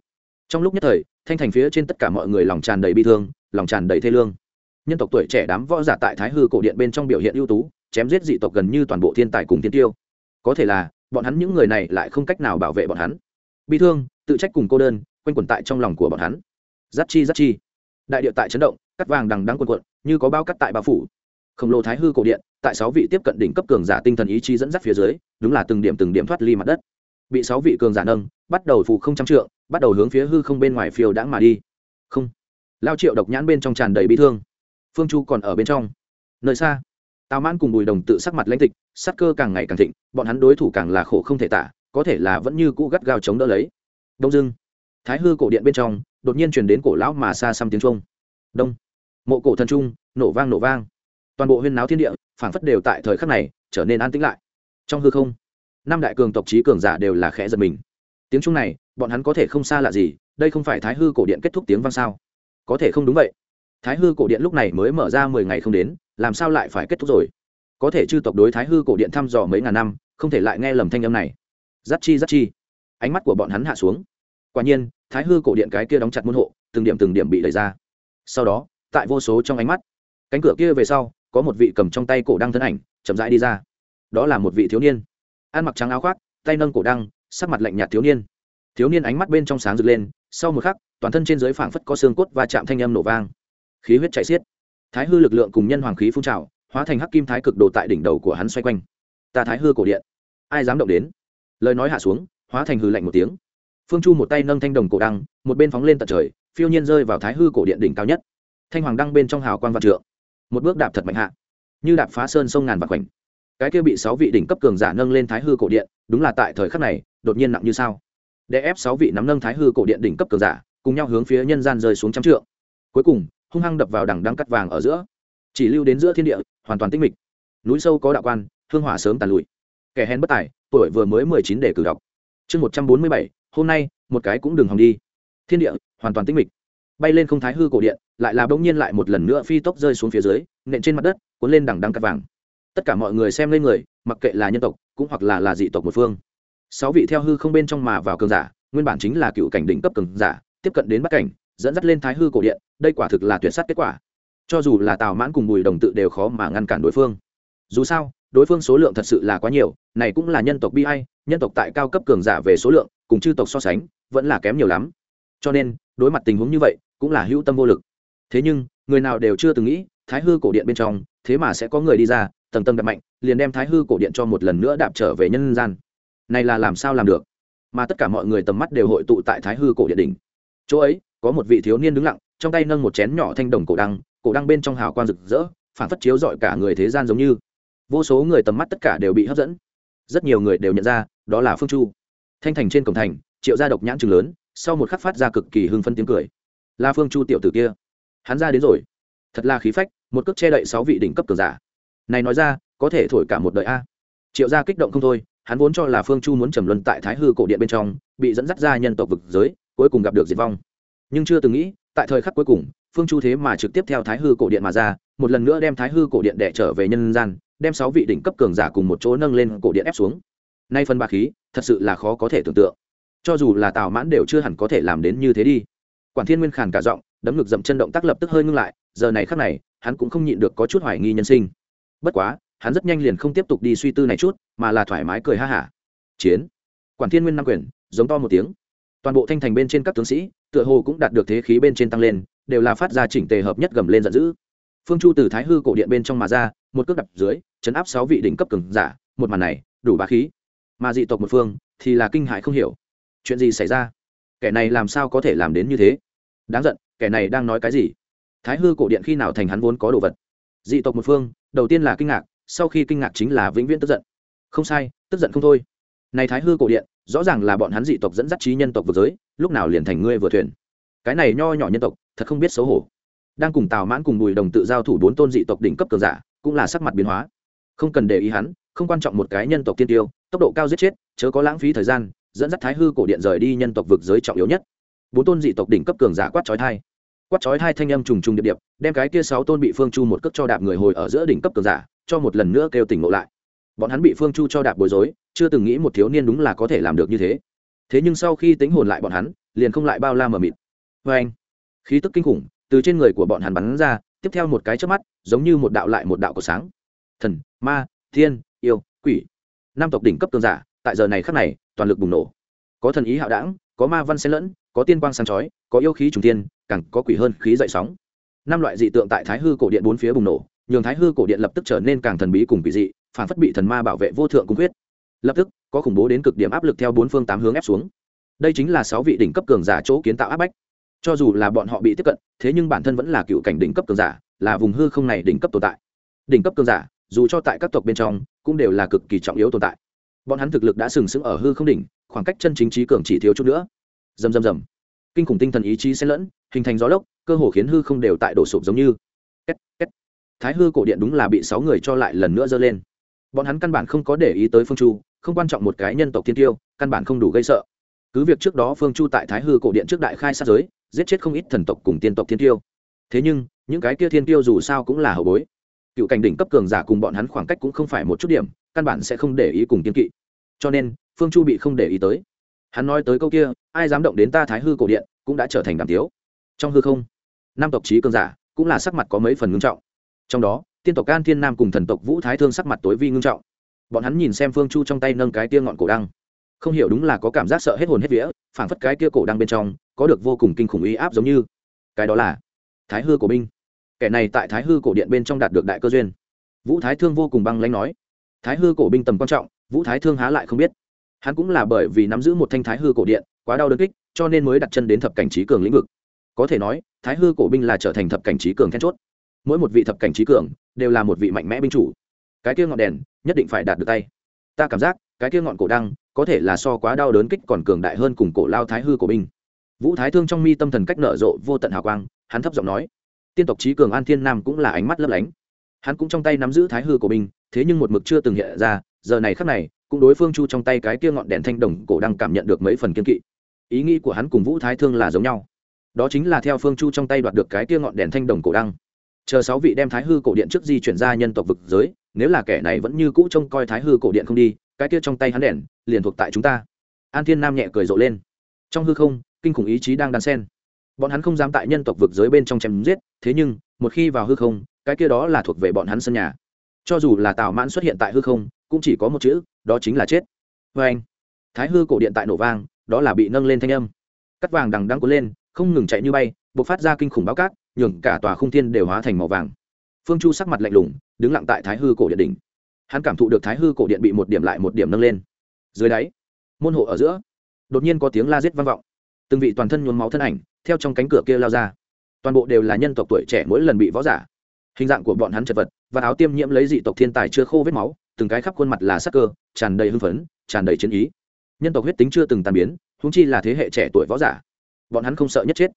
trong lúc nhất thời thanh thành phía trên tất cả mọi người lòng tràn đầy bi thương lòng tràn đầy thê lương nhân tộc tuổi trẻ đám võ giả tại thái hư cổ điện bên trong biểu hiện ưu tú chém giết dị tộc gần như toàn bộ thiên tài cùng thiên tiêu có thể là bọn hắn những người này lại không cách nào bảo vệ bọn hắn bi thương tự trách cùng cô đơn quanh quẩn tại trong lòng của bọn hắn giắt chi giắt chi. Đại địa tại chấn động, cắt vàng đằng đắng quần quận như có bao cắt tại bao phủ. Khổng lồ thái hư cổ điện, tại sáu vị tiếp cận đỉnh cấp cường giả tinh thần ý chí dẫn dắt phía dưới, đúng là từng điểm từng điểm thoát ly mặt đất. Bị sáu vị cường giả nâng, bắt đầu phụ không trăm trượng, bắt đầu hướng phía hư không bên ngoài phiêu đãng mà đi. Không. Lao triệu độc nhãn bên trong tràn đầy bi thương. Phương chu còn ở bên trong. Nơi xa, tào mãn cùng bùi đồng tự sắc mặt lãnh tịch, sắc cơ càng ngày càng thịnh, bọn hắn đối thủ càng là khổ không thể tả, có thể là vẫn như cũ gắt gao chống đỡ lấy. Đông dưng thái hư cổ điện bên trong đột nhiên truyền đến cổ lão mà xa xăm tiếng trung đông. Mộ cổ thần trung, nổ vang nổ vang. Toàn bộ huyên náo thiên địa, phảng phất đều tại thời khắc này, trở nên an tĩnh lại. Trong hư không, năm đại cường tộc trí cường giả đều là khẽ giật mình. Tiếng trung này, bọn hắn có thể không xa lạ gì, đây không phải thái hư cổ điện kết thúc tiếng vang sao? Có thể không đúng vậy. Thái hư cổ điện lúc này mới mở ra mười ngày không đến, làm sao lại phải kết thúc rồi? Có thể chư tộc đối thái hư cổ điện thăm dò mấy ngàn năm, không thể lại nghe lầm thanh âm này. Giắt chi giắt chi. Ánh mắt của bọn hắn hạ xuống. Quả nhiên thái hư cổ điện cái kia đóng chặt môn hộ, từng điểm từng điểm bị đẩy ra. Sau đó, tại vô số trong ánh mắt, cánh cửa kia về sau, có một vị cầm trong tay cổ đăng thân ảnh, chậm rãi đi ra. Đó là một vị thiếu niên. Ăn mặc trắng áo khoác, tay nâng cổ đăng, sắc mặt lạnh nhạt thiếu niên. Thiếu niên ánh mắt bên trong sáng rực lên, sau một khắc, toàn thân trên dưới phảng phất có xương cốt và chạm thanh âm nổ vang. Khí huyết chảy xiết. Thái hư lực lượng cùng nhân hoàng khí phun trào, hóa thành hắc kim thái cực đồ tại đỉnh đầu của hắn xoay quanh. Ta thái hư cổ điện. Ai dám động đến? Lời nói hạ xuống, hóa thành hư lạnh một tiếng phương chu một tay nâng thanh đồng cổ đăng, một bên phóng lên tận trời, phiêu nhiên rơi vào thái hư cổ điện đỉnh cao nhất. Thanh hoàng đăng bên trong hào quang vạn trượng. Một bước đạp thật mạnh hạ. Như đạp phá sơn sông ngàn vạn khoảnh. Cái kia bị sáu vị đỉnh cấp cường giả nâng lên thái hư cổ điện, đúng là tại thời khắc này, đột nhiên nặng như sao. Để ép sáu vị nắm nâng thái hư cổ điện đỉnh cấp cường giả, cùng nhau hướng phía nhân gian rơi xuống trăm trượng. Cuối cùng, hung hăng đập vào đằng đăng cắt vàng ở giữa. Chỉ lưu đến giữa thiên địa, hoàn toàn tinh mịch. Núi sâu có đạo quan, hương hỏa sớm tàn lụi. Kẻ hèn bất tài, tuổi vừa mới mười chín để cử đọc. Chương một trăm bốn mươi bảy hôm nay, một cái cũng đừng hòng đi. Thiên địa, hoàn toàn tinh mịch. Bay lên không thái hư cổ điện, lại là bỗng nhiên lại một lần nữa phi tốc rơi xuống phía dưới, nện trên mặt đất, cuốn lên đằng đăng cắt vàng. Tất cả mọi người xem lên người, mặc kệ là nhân tộc, cũng hoặc là là dị tộc một phương. Sáu vị theo hư không bên trong mà vào cường giả, nguyên bản chính là cựu cảnh đỉnh cấp cường giả, tiếp cận đến bắc cảnh, dẫn dắt lên thái hư cổ điện, đây quả thực là tuyệt sát kết quả. Cho dù là tào mãn cùng bùi đồng tự đều khó mà ngăn cản đối phương. Dù sao, đối phương số lượng thật sự là quá nhiều, này cũng là nhân tộc bi hay nhân tộc tại cao cấp cường giả về số lượng cùng chư tộc so sánh, vẫn là kém nhiều lắm. Cho nên, đối mặt tình huống như vậy, cũng là hữu tâm vô lực. Thế nhưng, người nào đều chưa từng nghĩ, thái hư cổ điện bên trong, thế mà sẽ có người đi ra, tầng tầng đập mạnh, liền đem thái hư cổ điện cho một lần nữa đạp trở về nhân gian. Này là làm sao làm được? Mà tất cả mọi người tầm mắt đều hội tụ tại thái hư cổ điện đỉnh. Chỗ ấy, có một vị thiếu niên đứng lặng, trong tay nâng một chén nhỏ thanh đồng cổ đăng cổ đăng bên trong hào quang rực rỡ, phản phất chiếu rọi cả người thế gian giống như. Vô số người tầm mắt tất cả đều bị hấp dẫn. Rất nhiều người đều nhận ra, đó là phương chu thanh thành trên cổng thành, triệu gia độc nhãn chừng lớn, sau một khắc phát ra cực kỳ hưng phân tiếng cười. La phương chu tiểu tử kia, hắn ra đến rồi. Thật là khí phách, một cước che đậy sáu vị đỉnh cấp cường giả. Này nói ra, có thể thổi cả một đời a. Triệu gia kích động không thôi, hắn vốn cho là phương chu muốn trầm luân tại thái hư cổ điện bên trong, bị dẫn dắt ra nhân tộc vực giới, cuối cùng gặp được diệt vong. Nhưng chưa từng nghĩ, tại thời khắc cuối cùng, phương chu thế mà trực tiếp theo thái hư cổ điện mà ra, một lần nữa đem thái hư cổ điện đẻ trở về nhân gian, đem sáu vị đỉnh cấp cường giả cùng một chỗ nâng lên cổ điện ép xuống nay phần ba khí, thật sự là khó có thể tưởng tượng. Cho dù là tào mãn đều chưa hẳn có thể làm đến như thế đi. Quản thiên nguyên khàn cả giọng, đấm ngực dậm chân động tác lập tức hơi ngưng lại, giờ này khắc này, hắn cũng không nhịn được có chút hoài nghi nhân sinh. Bất quá, hắn rất nhanh liền không tiếp tục đi suy tư này chút, mà là thoải mái cười ha hả. Chiến. Quản thiên nguyên năm quyền, giống to một tiếng. Toàn bộ thanh thành bên trên các tướng sĩ, tựa hồ cũng đạt được thế khí bên trên tăng lên, đều là phát ra chỉnh tề hợp nhất gầm lên giận dữ. Phương chu từ thái hư cổ điện bên trong mà ra, một cước đập dưới, chấn áp sáu vị đỉnh cấp cường giả, một màn này, đủ bá khí mà dị tộc một phương thì là kinh hại không hiểu. Chuyện gì xảy ra? Kẻ này làm sao có thể làm đến như thế? Đáng giận, kẻ này đang nói cái gì? Thái hư cổ điện khi nào thành hắn vốn có đồ vật? Dị tộc một phương, đầu tiên là kinh ngạc, sau khi kinh ngạc chính là vĩnh viễn tức giận. Không sai, tức giận không thôi. Này thái hư cổ điện, rõ ràng là bọn hắn dị tộc dẫn dắt trí nhân tộc vượt giới, lúc nào liền thành ngươi vừa thuyền. Cái này nho nhỏ nhân tộc, thật không biết xấu hổ. Đang cùng tào mãn cùng bùi đồng tự giao thủ bốn tôn dị tộc đỉnh cấp cường giả, cũng là sắc mặt biến hóa. Không cần để ý hắn, không quan trọng một cái nhân tộc tiên tiêu tốc độ cao giết chết, chớ có lãng phí thời gian, dẫn dắt thái hư cổ điện rời đi nhân tộc vực giới trọng yếu nhất. Bốn tôn dị tộc đỉnh cấp cường giả quát trói thai quát trói thai thanh âm trùng trùng điệp điệp, đem cái kia sáu tôn bị phương chu một cước cho đạp người hồi ở giữa đỉnh cấp cường giả, cho một lần nữa kêu tỉnh ngộ lại. Bọn hắn bị phương chu cho đạp bối rối, chưa từng nghĩ một thiếu niên đúng là có thể làm được như thế. Thế nhưng sau khi tính hồn lại bọn hắn, liền không lại bao la mờ mịt. Vê anh, khí tức kinh khủng từ trên người của bọn hắn bắn ra, tiếp theo một cái chớp mắt, giống như một đạo lại một đạo của sáng. Thần, ma, thiên, yêu, quỷ năm tộc đỉnh cấp cường giả, tại giờ này khắc này, toàn lực bùng nổ. Có thần ý hạo đảng, có ma văn xen lẫn, có tiên quang sáng chói, có yêu khí trùng tiên càng có quỷ hơn khí dậy sóng. Năm loại dị tượng tại thái hư cổ điện bốn phía bùng nổ, nhường thái hư cổ điện lập tức trở nên càng thần bí cùng quỷ dị, phản phất bị thần ma bảo vệ vô thượng cung quyết. Lập tức, có khủng bố đến cực điểm áp lực theo bốn phương tám hướng ép xuống. Đây chính là sáu vị đỉnh cấp cường giả chỗ kiến tạo áp bách. Cho dù là bọn họ bị tiếp cận, thế nhưng bản thân vẫn là cựu cảnh đỉnh cấp cường giả, là vùng hư không này đỉnh cấp tồn tại. Đỉnh cấp cường giả, dù cho tại các tộc bên trong cũng đều là cực kỳ trọng yếu tồn tại. Bọn hắn thực lực đã sừng sững ở hư không đỉnh khoảng cách chân chính trí cường chỉ thiếu chút nữa. Dầm dầm dầm kinh khủng tinh thần ý chí xen lẫn hình thành gió lốc cơ hồ khiến hư không đều tại đổ sụp giống như. Két, két. thái hư cổ điện đúng là bị sáu người cho lại lần nữa dơ lên. Bọn hắn căn bản không có để ý tới phương chu không quan trọng một cái nhân tộc thiên tiêu căn bản không đủ gây sợ. Cứ việc trước đó phương chu tại thái hư cổ điện trước đại khai sát giới giết chết không ít thần tộc cùng tiên tộc thiên tiêu. Thế nhưng những cái kia thiên tiêu dù sao cũng là hậu bối cựu cảnh đỉnh cấp cường giả cùng bọn hắn khoảng cách cũng không phải một chút điểm, căn bản sẽ không để ý cùng kiên kỵ. Cho nên, phương chu bị không để ý tới. Hắn nói tới câu kia, ai dám động đến ta thái hư cổ điện, cũng đã trở thành đàm tiếu. Trong hư không, năm tộc trí cường giả cũng là sắc mặt có mấy phần ngưng trọng. Trong đó, tiên tộc can thiên nam cùng thần tộc vũ thái thương sắc mặt tối vi ngưng trọng. Bọn hắn nhìn xem phương chu trong tay nâng cái tia ngọn cổ đăng. Không hiểu đúng là có cảm giác sợ hết hồn hết vía, phảng phất cái kia cổ đăng bên trong, có được vô cùng kinh khủng uy áp giống như. Cái đó là thái hư của binh kẻ này tại thái hư cổ điện bên trong đạt được đại cơ duyên. Vũ thái thương vô cùng băng lãnh nói. Thái hư cổ binh tầm quan trọng, vũ thái thương há lại không biết. Hắn cũng là bởi vì nắm giữ một thanh thái hư cổ điện, quá đau đớn kích, cho nên mới đặt chân đến thập cảnh trí cường lĩnh vực. Có thể nói, thái hư cổ binh là trở thành thập cảnh trí cường then chốt. Mỗi một vị thập cảnh trí cường đều là một vị mạnh mẽ binh chủ. Cái kia ngọn đèn nhất định phải đạt được tay. Ta cảm giác, cái kia ngọn cổ đăng có thể là so quá đau đớn kích còn cường đại hơn cùng cổ lao thái hư cổ binh. Vũ thái thương trong mi tâm thần cách nở rộ vô tận hào quang, hắn thấp giọng nói tiên tộc trí cường an thiên nam cũng là ánh mắt lấp lánh. Hắn cũng trong tay nắm giữ thái hư của mình. thế nhưng một mực chưa từng hiện ra, giờ này khắc này, cũng đối phương chu trong tay cái kia ngọn đèn thanh đồng cổ đang cảm nhận được mấy phần kiên kỵ. Ý nghĩ của hắn cùng vũ thái thương là giống nhau. Đó chính là theo phương chu trong tay đoạt được cái kia ngọn đèn thanh đồng cổ đăng. Chờ sáu vị đem thái hư cổ điện trước di chuyển ra nhân tộc vực giới, nếu là kẻ này vẫn như cũ trông coi thái hư cổ điện không đi, cái kia trong tay hắn đèn liền thuộc tại chúng ta. An thiên nam nhẹ cười rộ lên. Trong hư không, kinh khủng ý chí đang đan sen bọn hắn không dám tại nhân tộc vực giới bên trong chém giết thế nhưng, một khi vào hư không, cái kia đó là thuộc về bọn hắn sân nhà. Cho dù là tào mãn xuất hiện tại hư không, cũng chỉ có một chữ, đó chính là chết. Vê anh, thái hư cổ điện tại nổ vang, đó là bị nâng lên thanh âm. Cắt vàng đằng đang cuốn lên, không ngừng chạy như bay b ộ c phát ra kinh khủng báo cát, nhường cả tòa khung thiên đều hóa thành màu vàng. Phương chu sắc mặt lạnh lùng, đứng lặng tại thái hư cổ điện đỉnh. Hắn cảm thụ được thái hư cổ điện bị một điểm lại một điểm nâng lên. Dưới đáy, môn hộ ở giữa, đột nhiên có tiếng la rết vang vọng. Từng vị toàn thân nhuốm máu thân ảnh, theo trong cánh cửa kia lao ra toàn bộ đều là nhân tộc tuổi trẻ mỗi lần bị võ giả. Hình dạng của bọn hắn chật vật, và áo tiêm nhiễm lấy dị tộc thiên tài chưa khô vết máu, từng cái khắp khuôn mặt là sắc cơ, tràn đầy hưng phấn, tràn đầy chiến ý. Nhân tộc huyết tính chưa từng tàn biến húng chi là thế hệ trẻ tuổi võ giả. Bọn hắn không sợ nhất chết.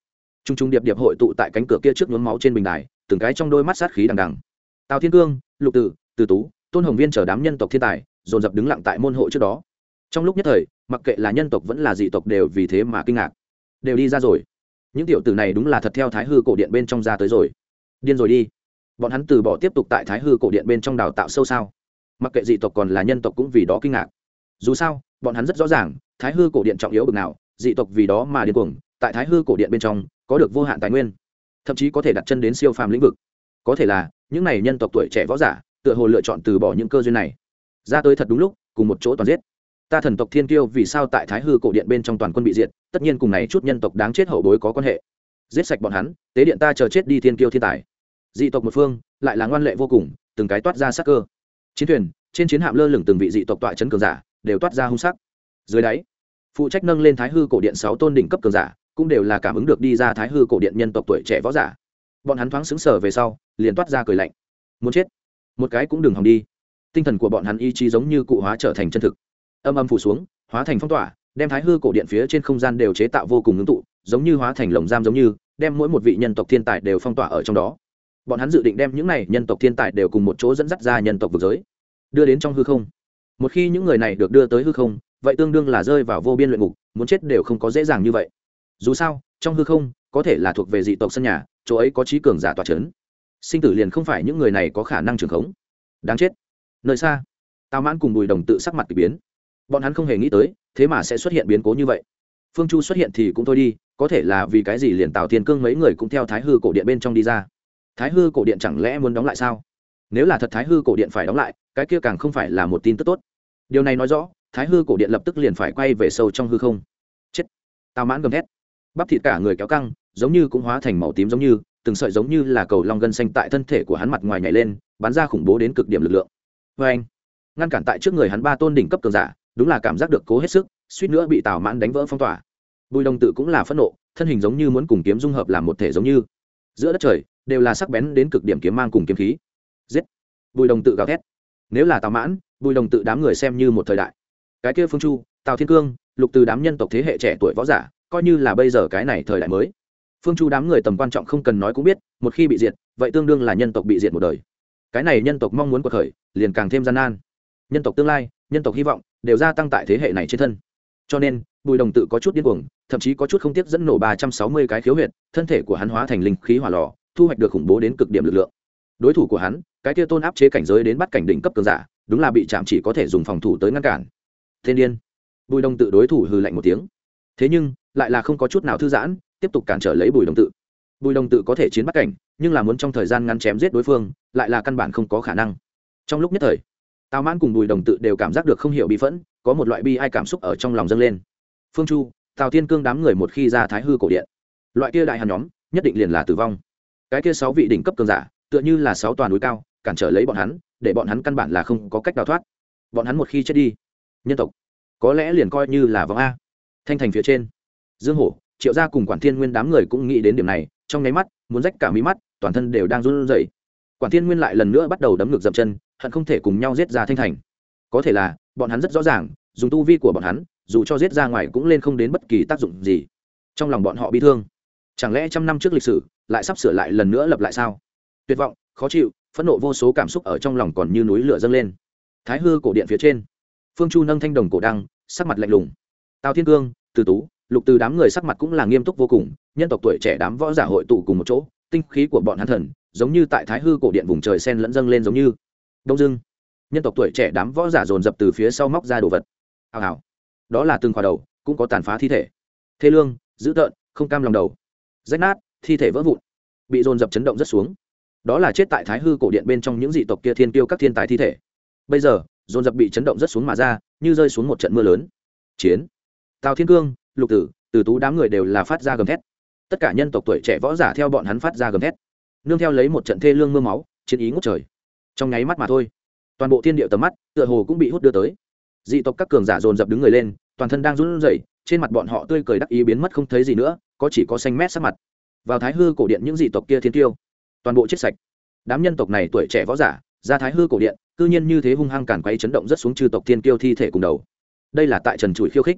T r u n g t r u n g điệp điệp hội tụ tại cánh cửa kia trước nhuốm máu trên bình đài, từng cái trong đôi mắt sát khí đằng đằng. Tào thiên cương, lục tử, từ tú, tôn hồng viên chờ đám nhân tộc thiên tài, dồn dập đứng lặng tại môn hộ trước đó. Trong lúc nhất thời, mặc kệ là nhân tộc vẫn là dị tộc đều vì thế mà kinh ngạc. Đều đi ra rồi những tiểu tử này đúng là thật theo thái hư cổ điện bên trong ra tới rồi. Điên rồi đi. Bọn hắn từ bỏ tiếp tục tại thái hư cổ điện bên trong đào tạo sâu sao? Mặc kệ dị tộc còn là nhân tộc cũng vì đó kinh ngạc. Dù sao, bọn hắn rất rõ ràng, thái hư cổ điện trọng yếu bực nào, dị tộc vì đó mà điên cuồng, tại thái hư cổ điện bên trong, có được vô hạn tài nguyên, thậm chí có thể đặt chân đến siêu phàm lĩnh vực. Có thể là, những này nhân tộc tuổi trẻ võ giả, tựa hồ lựa chọn từ bỏ những cơ duyên này. Ra tới thật đúng lúc, cùng một chỗ toàn giết ta thần tộc thiên kiêu vì sao tại thái hư cổ điện bên trong toàn quân bị diệt, tất nhiên cùng này chút nhân tộc đáng chết hậu bối có quan hệ. Giết sạch bọn hắn, tế điện ta chờ chết đi thiên kiêu thiên tài. Dị tộc một phương, lại là ngoan lệ vô cùng, từng cái toát ra sắc cơ. Chiến thuyền, trên chiến hạm lơ lửng từng vị dị tộc tọa chấn cường giả, đều toát ra hung sắc. Dưới đáy, phụ trách nâng lên thái hư cổ điện sáu tôn đỉnh cấp cường giả, cũng đều là cảm ứng được đi ra thái hư cổ điện nhân tộc tuổi trẻ võ giả. Bọn hắn thoáng xứng sở về sau, liền toát ra cười lạnh. Muốn chết, một cái cũng đừng hòng đi. Tinh thần của bọn hắn ý chí giống như cụ hóa trở thành chân thực âm âm phủ xuống, hóa thành phong tỏa, đem thái hư cổ điện phía trên không gian đều chế tạo vô cùng ngưng tụ, giống như hóa thành lồng giam giống như, đem mỗi một vị nhân tộc thiên tài đều phong tỏa ở trong đó. Bọn hắn dự định đem những này nhân tộc thiên tài đều cùng một chỗ dẫn dắt ra nhân tộc vực giới, đưa đến trong hư không. Một khi những người này được đưa tới hư không, vậy tương đương là rơi vào vô biên luyện ngục, muốn chết đều không có dễ dàng như vậy. Dù sao, trong hư không, có thể là thuộc về dị tộc sân nhà, chỗ ấy có trí cường giả tòa c h ấ n sinh tử liền không phải những người này có khả năng trường khống. Đáng chết. Nơi xa, tào mãn cùng bùi đồng tự sắc mặt k ỳ biến bọn hắn không hề nghĩ tới, thế mà sẽ xuất hiện biến cố như vậy. Phương chu xuất hiện thì cũng thôi đi, có thể là vì cái gì liền tào thiên cương mấy người cũng theo thái hư cổ điện bên trong đi ra. Thái hư cổ điện chẳng lẽ muốn đóng lại sao? Nếu là thật thái hư cổ điện phải đóng lại, cái kia càng không phải là một tin tức tốt. Điều này nói rõ, thái hư cổ điện lập tức liền phải quay về sâu trong hư không. Chết. Tào mãn gầm thét. Bắp thịt cả người kéo căng, giống như cũng hóa thành màu tím giống như, từng sợi giống như là cầu long gân xanh tại thân thể của hắn mặt ngoài nhảy lên, bắn ra khủng bố đến cực điểm lực lượng. Vê anh ngăn cản tại trước người hắn ba tôn đỉnh cấp cường giả đúng là cảm giác được cố hết sức, suýt nữa bị tào mãn đánh vỡ phong tỏa. Bùi đồng tự cũng là phẫn nộ, thân hình giống như muốn cùng kiếm dung hợp làm một thể giống như. Giữa đất trời, đều là sắc bén đến cực điểm kiếm mang cùng kiếm khí. Giết! Bùi đồng tự gào thét. Nếu là tào mãn, bùi đồng tự đám người xem như một thời đại. Cái kia phương chu, tào thiên cương, lục từ đám nhân tộc thế hệ trẻ tuổi võ giả, coi như là bây giờ cái này thời đại mới. Phương chu đám người tầm quan trọng không cần nói cũng biết, một khi bị diệt, vậy tương đương là nhân tộc bị diệt một đời. Cái này nhân tộc mong muốn cuộc khởi, liền càng thêm gian nan. Nhân tộc tương lai nhân tộc hy vọng đều gia tăng tại thế hệ này trên thân. Cho nên, bùi đồng tự có chút điên cuồng, thậm chí có chút không tiếc dẫn nổ ba trăm sáu mươi cái khiếu huyệt, thân thể của hắn hóa thành linh khí hỏa lò, thu hoạch được khủng bố đến cực điểm lực lượng. Đối thủ của hắn, cái kia tôn áp chế cảnh giới đến bắt cảnh đỉnh cấp cường giả, đúng là bị chạm chỉ có thể dùng phòng thủ tới ngăn cản. Thiên điên. Bùi đồng tự đối thủ hư lạnh một tiếng. Thế nhưng, lại là không có chút nào thư giãn, tiếp tục cản trở lấy bùi đồng tự. Bùi đồng tự có thể chiến bắt cảnh, nhưng là muốn trong thời gian ngắn chém giết đối phương, lại là căn bản không có khả năng. Trong lúc nhất thời tào mãn cùng bùi đồng tự đều cảm giác được không hiểu bị phẫn, có một loại bi ai cảm xúc ở trong lòng dâng lên. Phương chu, tào thiên cương đám người một khi ra thái hư cổ điện, loại kia đại hàn nhóm, nhất định liền là tử vong. Cái kia sáu vị đỉnh cấp cường giả, tựa như là sáu toàn núi cao, cản trở lấy bọn hắn, để bọn hắn căn bản là không có cách đào thoát. Bọn hắn một khi chết đi, nhân tộc, có lẽ liền coi như là vong a. Thanh thành phía trên, dương hổ, triệu gia cùng quản thiên nguyên đám người cũng nghĩ đến điểm này, trong nháy mắt, muốn rách cả mí mắt, toàn thân đều đang run rẩy. Quản thiên nguyên lại lần nữa bắt đầu đấm ngược dậm chân hận không thể cùng nhau giết ra thanh thành. Có thể là, bọn hắn rất rõ ràng, dùng tu vi của bọn hắn, dù cho giết ra ngoài cũng lên không đến bất kỳ tác dụng gì. Trong lòng bọn họ bi thương. Chẳng lẽ trăm năm trước lịch sử lại sắp sửa lại lần nữa lập lại sao? Tuyệt vọng, khó chịu, phẫn nộ vô số cảm xúc ở trong lòng còn như núi lửa dâng lên. Thái hư cổ điện phía trên, phương chu nâng thanh đồng cổ đăng, sắc mặt lạnh lùng. Tào thiên cương, từ tú, lục từ đám người sắc mặt cũng là nghiêm túc vô cùng, nhân tộc tuổi trẻ đám võ giả hội tụ cùng một chỗ, tinh khí của bọn hắn thần, giống như tại thái hư cổ điện vùng trời sen lẫn dâng lên giống như đông dưng. Nhân tộc tuổi trẻ đám võ giả dồn dập từ phía sau móc ra đồ vật. Hào hào. Đó là từng khỏa đầu, cũng có tàn phá thi thể. Thê lương, dữ tợn, không cam lòng đầu. Rách nát, thi thể vỡ vụn. Bị dồn dập chấn động rất xuống. Đó là chết tại thái hư cổ điện bên trong những dị tộc kia thiên tiêu các thiên tài thi thể. Bây giờ, dồn dập bị chấn động rất xuống mà ra, như rơi xuống một trận mưa lớn. Chiến. Tào thiên cương, lục tử, từ tú đám người đều là phát ra gầm thét. Tất cả nhân tộc tuổi trẻ võ giả theo bọn hắn phát ra gầm thét. Nương theo lấy một trận thê lương mưa máu, chiến ý ngút trời trong nháy mắt mà thôi. Toàn bộ thiên địa tầm mắt, tựa hồ cũng bị hút đưa tới. Dị tộc các cường giả dồn dập đứng người lên, toàn thân đang run rẩy, trên mặt bọn họ tươi cười đắc ý biến mất không thấy gì nữa, có chỉ có xanh mét sắc mặt. Vào thái hư cổ điện những dị tộc kia thiên tiêu, toàn bộ chết sạch. Đám nhân tộc này tuổi trẻ võ giả, ra thái hư cổ điện, cư nhiên như thế hung hăng càn quay chấn động rất xuống trừ tộc thiên tiêu thi thể cùng đầu. Đây là tại trần trụi khiêu khích.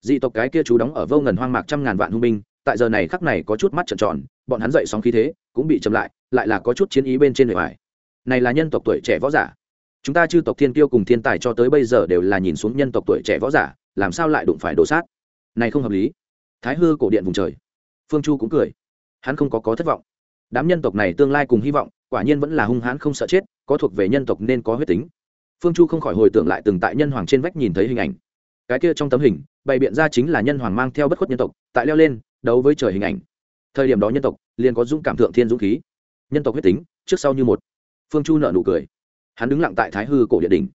Dị tộc cái kia chú đóng ở vô ngần hoang mạc trăm ngàn vạn hung binh, tại giờ này khắc này có chút mắt trợn tròn, bọn hắn dậy sóng khí thế, cũng bị chậm lại lại là có chút chiến ý bên trên bề ngoài này là nhân tộc tuổi trẻ võ giả. Chúng ta chư tộc thiên tiêu cùng thiên tài cho tới bây giờ đều là nhìn xuống nhân tộc tuổi trẻ võ giả, làm sao lại đụng phải đồ sát? Này không hợp lý. Thái hư cổ điện vùng trời. Phương chu cũng cười. Hắn không có có thất vọng. Đám nhân tộc này tương lai cùng hy vọng, quả nhiên vẫn là hung hãn không sợ chết, có thuộc về nhân tộc nên có huyết tính. Phương chu không khỏi hồi tưởng lại từng tại nhân hoàng trên vách nhìn thấy hình ảnh. Cái kia trong tấm hình, bày biện ra chính là nhân hoàng mang theo bất khuất nhân tộc, tại leo lên, đấu với trời hình ảnh. Thời điểm đó nhân tộc liền có dũng cảm thượng thiên dũng khí. Nhân tộc huyết tính, trước sau như một phương chu nợ nụ cười. Hắn đứng lặng tại thái hư cổ địa đình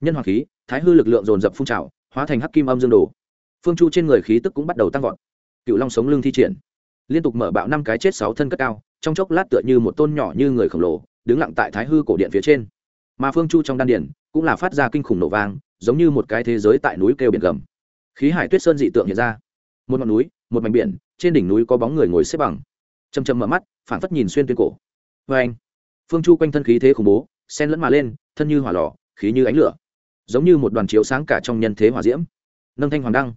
nhân hoàng khí, thái hư lực lượng dồn dập phun trào, hóa thành hắc kim âm dương đồ. Phương chu trên người khí tức cũng bắt đầu tăng vọt. Cựu long sống lưng thi triển. Liên tục mở bạo năm cái chết sáu thân cất cao, trong chốc lát tựa như một tôn nhỏ như người khổng lồ, đứng lặng tại thái hư cổ điện phía trên. Mà phương chu trong đan điển cũng là phát ra kinh khủng nổ vang, giống như một cái thế giới tại núi kêu biển gầm. Khí hải tuyết sơn dị tượng hiện ra. Một ngọn núi, một mảnh biển, trên đỉnh núi có bóng người ngồi xếp bằng. Chầm chầm mở mắt phản phất nhìn xuyên tuyên cổ. Vê anh phương chu quanh thân khí thế khủng bố sen lẫn mà lên, thân như hỏa lò, khí như ánh lửa. Giống như một đoàn chiếu sáng cả trong nhân thế hỏa diễm. Nâng thanh hoàng đăng.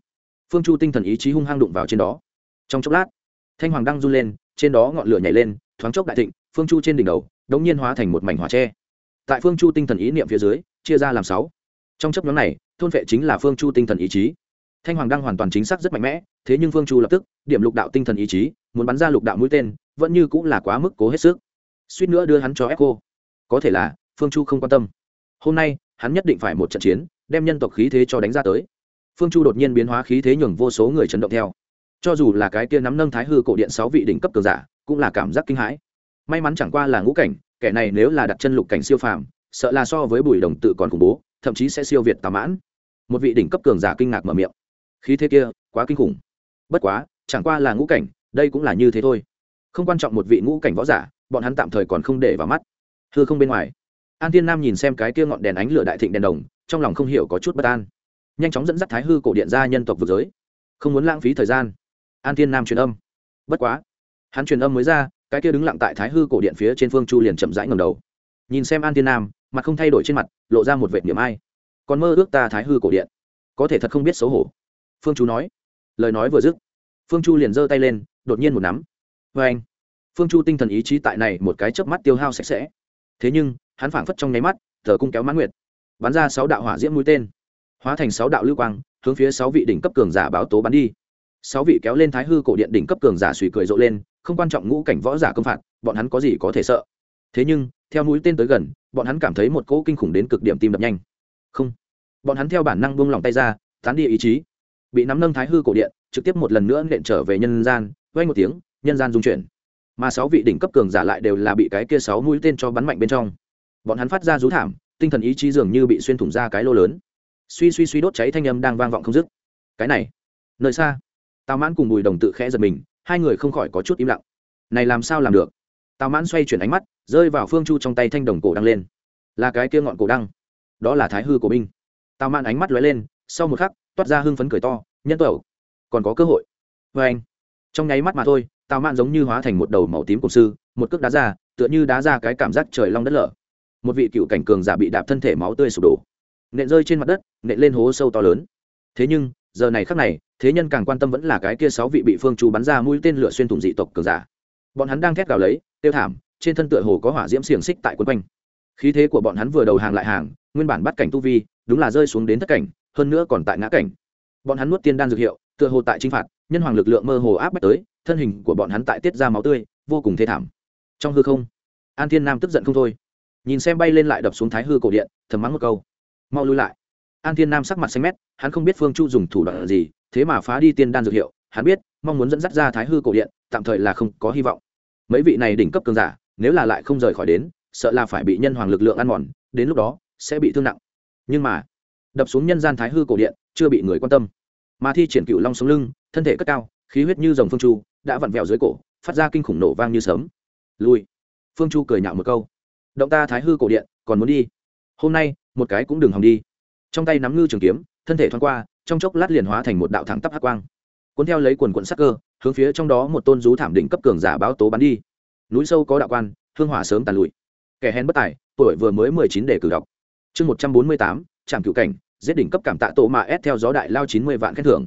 Phương chu tinh thần ý chí hung hăng đụng vào trên đó. Trong chốc lát, thanh hoàng đăng run lên, trên đó ngọn lửa nhảy lên, thoáng chốc đại thịnh, phương chu trên đỉnh đầu, đống nhiên hóa thành một mảnh hỏa tre. Tại phương chu tinh thần ý niệm phía dưới, chia ra làm sáu. Trong chấp nhóm này, thôn vệ chính là phương chu tinh thần ý chí. Thanh hoàng đăng hoàn toàn chính xác rất mạnh mẽ, thế nhưng phương chu lập tức, điểm lục đạo tinh thần ý chí, muốn bắn ra lục đạo mũi tên, vẫn như cũng là quá mức cố hết sức suýt nữa đưa hắn cho echo. Có thể là, phương chu không quan tâm. Hôm nay, hắn nhất định phải một trận chiến, đem nhân tộc khí thế cho đánh ra tới. Phương chu đột nhiên biến hóa khí thế nhường vô số người chấn động theo. Cho dù là cái kia nắm nâng thái hư cổ điện sáu vị đỉnh cấp cường giả, cũng là cảm giác kinh hãi. May mắn chẳng qua là ngũ cảnh, kẻ này nếu là đặt chân lục cảnh siêu phàm, sợ là so với bùi đồng tự còn khủng bố, thậm chí sẽ siêu việt tà mãn. Một vị đỉnh cấp cường giả kinh ngạc mở miệng. Khí thế kia, quá kinh khủng. Bất quá, chẳng qua là ngũ cảnh, đây cũng là như thế thôi. Không quan trọng một vị ngũ cảnh võ giả bọn hắn tạm thời còn không để vào mắt. Hư không bên ngoài, an tiên nam nhìn xem cái kia ngọn đèn ánh lửa đại thịnh đèn đồng, trong lòng không hiểu có chút bất an. Nhanh chóng dẫn dắt thái hư cổ điện ra nhân tộc vực giới. Không muốn lãng phí thời gian. An tiên nam truyền âm. Bất quá, hắn truyền âm mới ra, cái kia đứng lặng tại thái hư cổ điện phía trên phương chu liền chậm rãi ngầm đầu. Nhìn xem an tiên nam, mặt không thay đổi trên mặt, lộ ra một vệt niệm ai. Còn mơ ước ta thái hư cổ điện. Có thể thật không biết xấu hổ. Phương chu nói. Lời nói vừa dứt, phương chu liền giơ tay lên, đột nhiên một nắm. Vê anh phương chu tinh thần ý chí tại này một cái chớp mắt tiêu hao sạch sẽ. Thế nhưng, hắn phảng phất trong nháy mắt, thờ cung kéo mãn nguyệt, bắn ra sáu đạo hỏa diễm mũi tên, hóa thành sáu đạo lưu quang, hướng phía sáu vị đỉnh cấp cường giả báo tố bắn đi. Sáu vị kéo lên thái hư cổ điện đỉnh cấp cường giả suy cười rộ lên, không quan trọng ngũ cảnh võ giả công phạt, bọn hắn có gì có thể sợ. Thế nhưng, theo mũi tên tới gần, bọn hắn cảm thấy một cỗ kinh khủng đến cực điểm tim đập nhanh. Không. Bọn hắn theo bản năng buông lỏng tay ra, tán đi ý chí. Bị nắm nâng thái hư cổ điện, trực tiếp một lần nữa nện trở về nhân gian vay một tiếng, nhân gian dung chuyển mà sáu vị đỉnh cấp cường giả lại đều là bị cái kia sáu mũi tên cho bắn mạnh bên trong. Bọn hắn phát ra rú thảm, tinh thần ý chí dường như bị xuyên thủng ra cái lô lớn. Suy suy suy đốt cháy thanh âm đang vang vọng không dứt. Cái này, nơi xa. Tào mãn cùng bùi đồng tự khẽ giật mình, hai người không khỏi có chút im lặng. Này làm sao làm được? Tào mãn xoay chuyển ánh mắt, rơi vào phương chu trong tay thanh đồng cổ đăng lên. Là cái kia ngọn cổ đăng. Đó là thái hư của binh. Tào mãn ánh mắt lóe lên, sau một khắc, toát ra hưng phấn cười to, nhân tẩu, còn có cơ hội. Vê anh trong nháy mắt mà thôi tào mạn giống như hóa thành một đầu màu tím cổ sư, một cước đá ra, tựa như đá ra cái cảm giác trời long đất lở. Một vị cựu cảnh cường giả bị đạp thân thể máu tươi sụp đổ. Nện rơi trên mặt đất, nện lên hố sâu to lớn. Thế nhưng, giờ này khác này, thế nhân càng quan tâm vẫn là cái kia sáu vị bị phương chu bắn ra mũi tên lửa xuyên thủng dị tộc cường giả. Bọn hắn đang thét gào lấy tiêu thảm, trên thân tựa hồ có hỏa diễm xiềng xích tại quân quanh. Khí thế của bọn hắn vừa đầu hàng lại hàng, nguyên bản bắt cảnh tu vi, đúng là rơi xuống đến thất cảnh, hơn nữa còn tại ngã cảnh. Bọn hắn nuốt tiên đan dược hiệu tựa hồ tại chinh phạt, nhân hoàng lực lượng mơ hồ áp bách tới, thân hình của bọn hắn tại tiết ra máu tươi, vô cùng thê thảm. Trong hư không, an thiên nam tức giận không thôi. Nhìn xem bay lên lại đập xuống thái hư cổ điện, thầm mắng một câu. Mau lui lại. An thiên nam sắc mặt xanh mét, hắn không biết phương chu dùng thủ đoạn gì, thế mà phá đi tiên đan dược hiệu, hắn biết, mong muốn dẫn dắt ra thái hư cổ điện, tạm thời là không có hy vọng. Mấy vị này đỉnh cấp cường giả, nếu là lại không rời khỏi đến, sợ là phải bị nhân hoàng lực lượng ăn mòn, đến lúc đó, sẽ bị thương nặng. Nhưng mà, đập xuống nhân gian thái hư cổ điện, chưa bị người quan tâm mà thi triển cựu long sống lưng, thân thể cất cao, khí huyết như dòng phương chu, đã vặn vẹo dưới cổ, phát ra kinh khủng nổ vang như sớm lui. Phương chu cười nhạo một câu. Động ta thái hư cổ điện, còn muốn đi? Hôm nay, một cái cũng đừng hòng đi. Trong tay nắm ngư trường kiếm, thân thể thoáng qua, trong chốc lát liền hóa thành một đạo thẳng tắp hắc quang. Cuốn theo lấy quần quận sắc cơ, hướng phía trong đó một tôn rú thảm đỉnh cấp cường giả báo tố bắn đi. Núi sâu có đạo quan, hương hỏa sớm tàn lụi. Kẻ hèn bất tài, tuổi vừa mới mười chín để cử đọc. Chương một trăm bốn mươi tám trạm cựu cảnh giết đỉnh cấp cảm tạ tổ mà ép theo gió đại lao chín mươi vạn khen thưởng.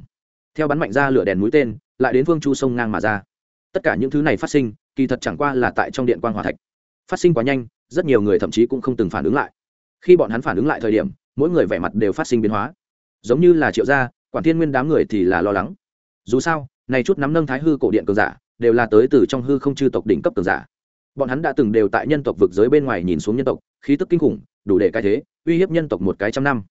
Theo bắn mạnh ra lửa đèn mũi tên, lại đến vương chu sông ngang mà ra. Tất cả những thứ này phát sinh, kỳ thật chẳng qua là tại trong điện quan hòa thạch. Phát sinh quá nhanh, rất nhiều người thậm chí cũng không từng phản ứng lại. Khi bọn hắn phản ứng lại thời điểm, mỗi người vẻ mặt đều phát sinh biến hóa. Giống như là triệu gia, quản thiên nguyên đám người thì là lo lắng. Dù sao, này chút nắm nâng thái hư cổ điện cường giả, đều là tới từ trong hư không chư tộc đỉnh cấp cường giả. Bọn hắn đã từng đều tại nhân tộc vực giới bên ngoài nhìn xuống nhân tộc, khí tức kinh khủng, đủ để cái thế, uy hiếp nhân tộc một cái trăm năm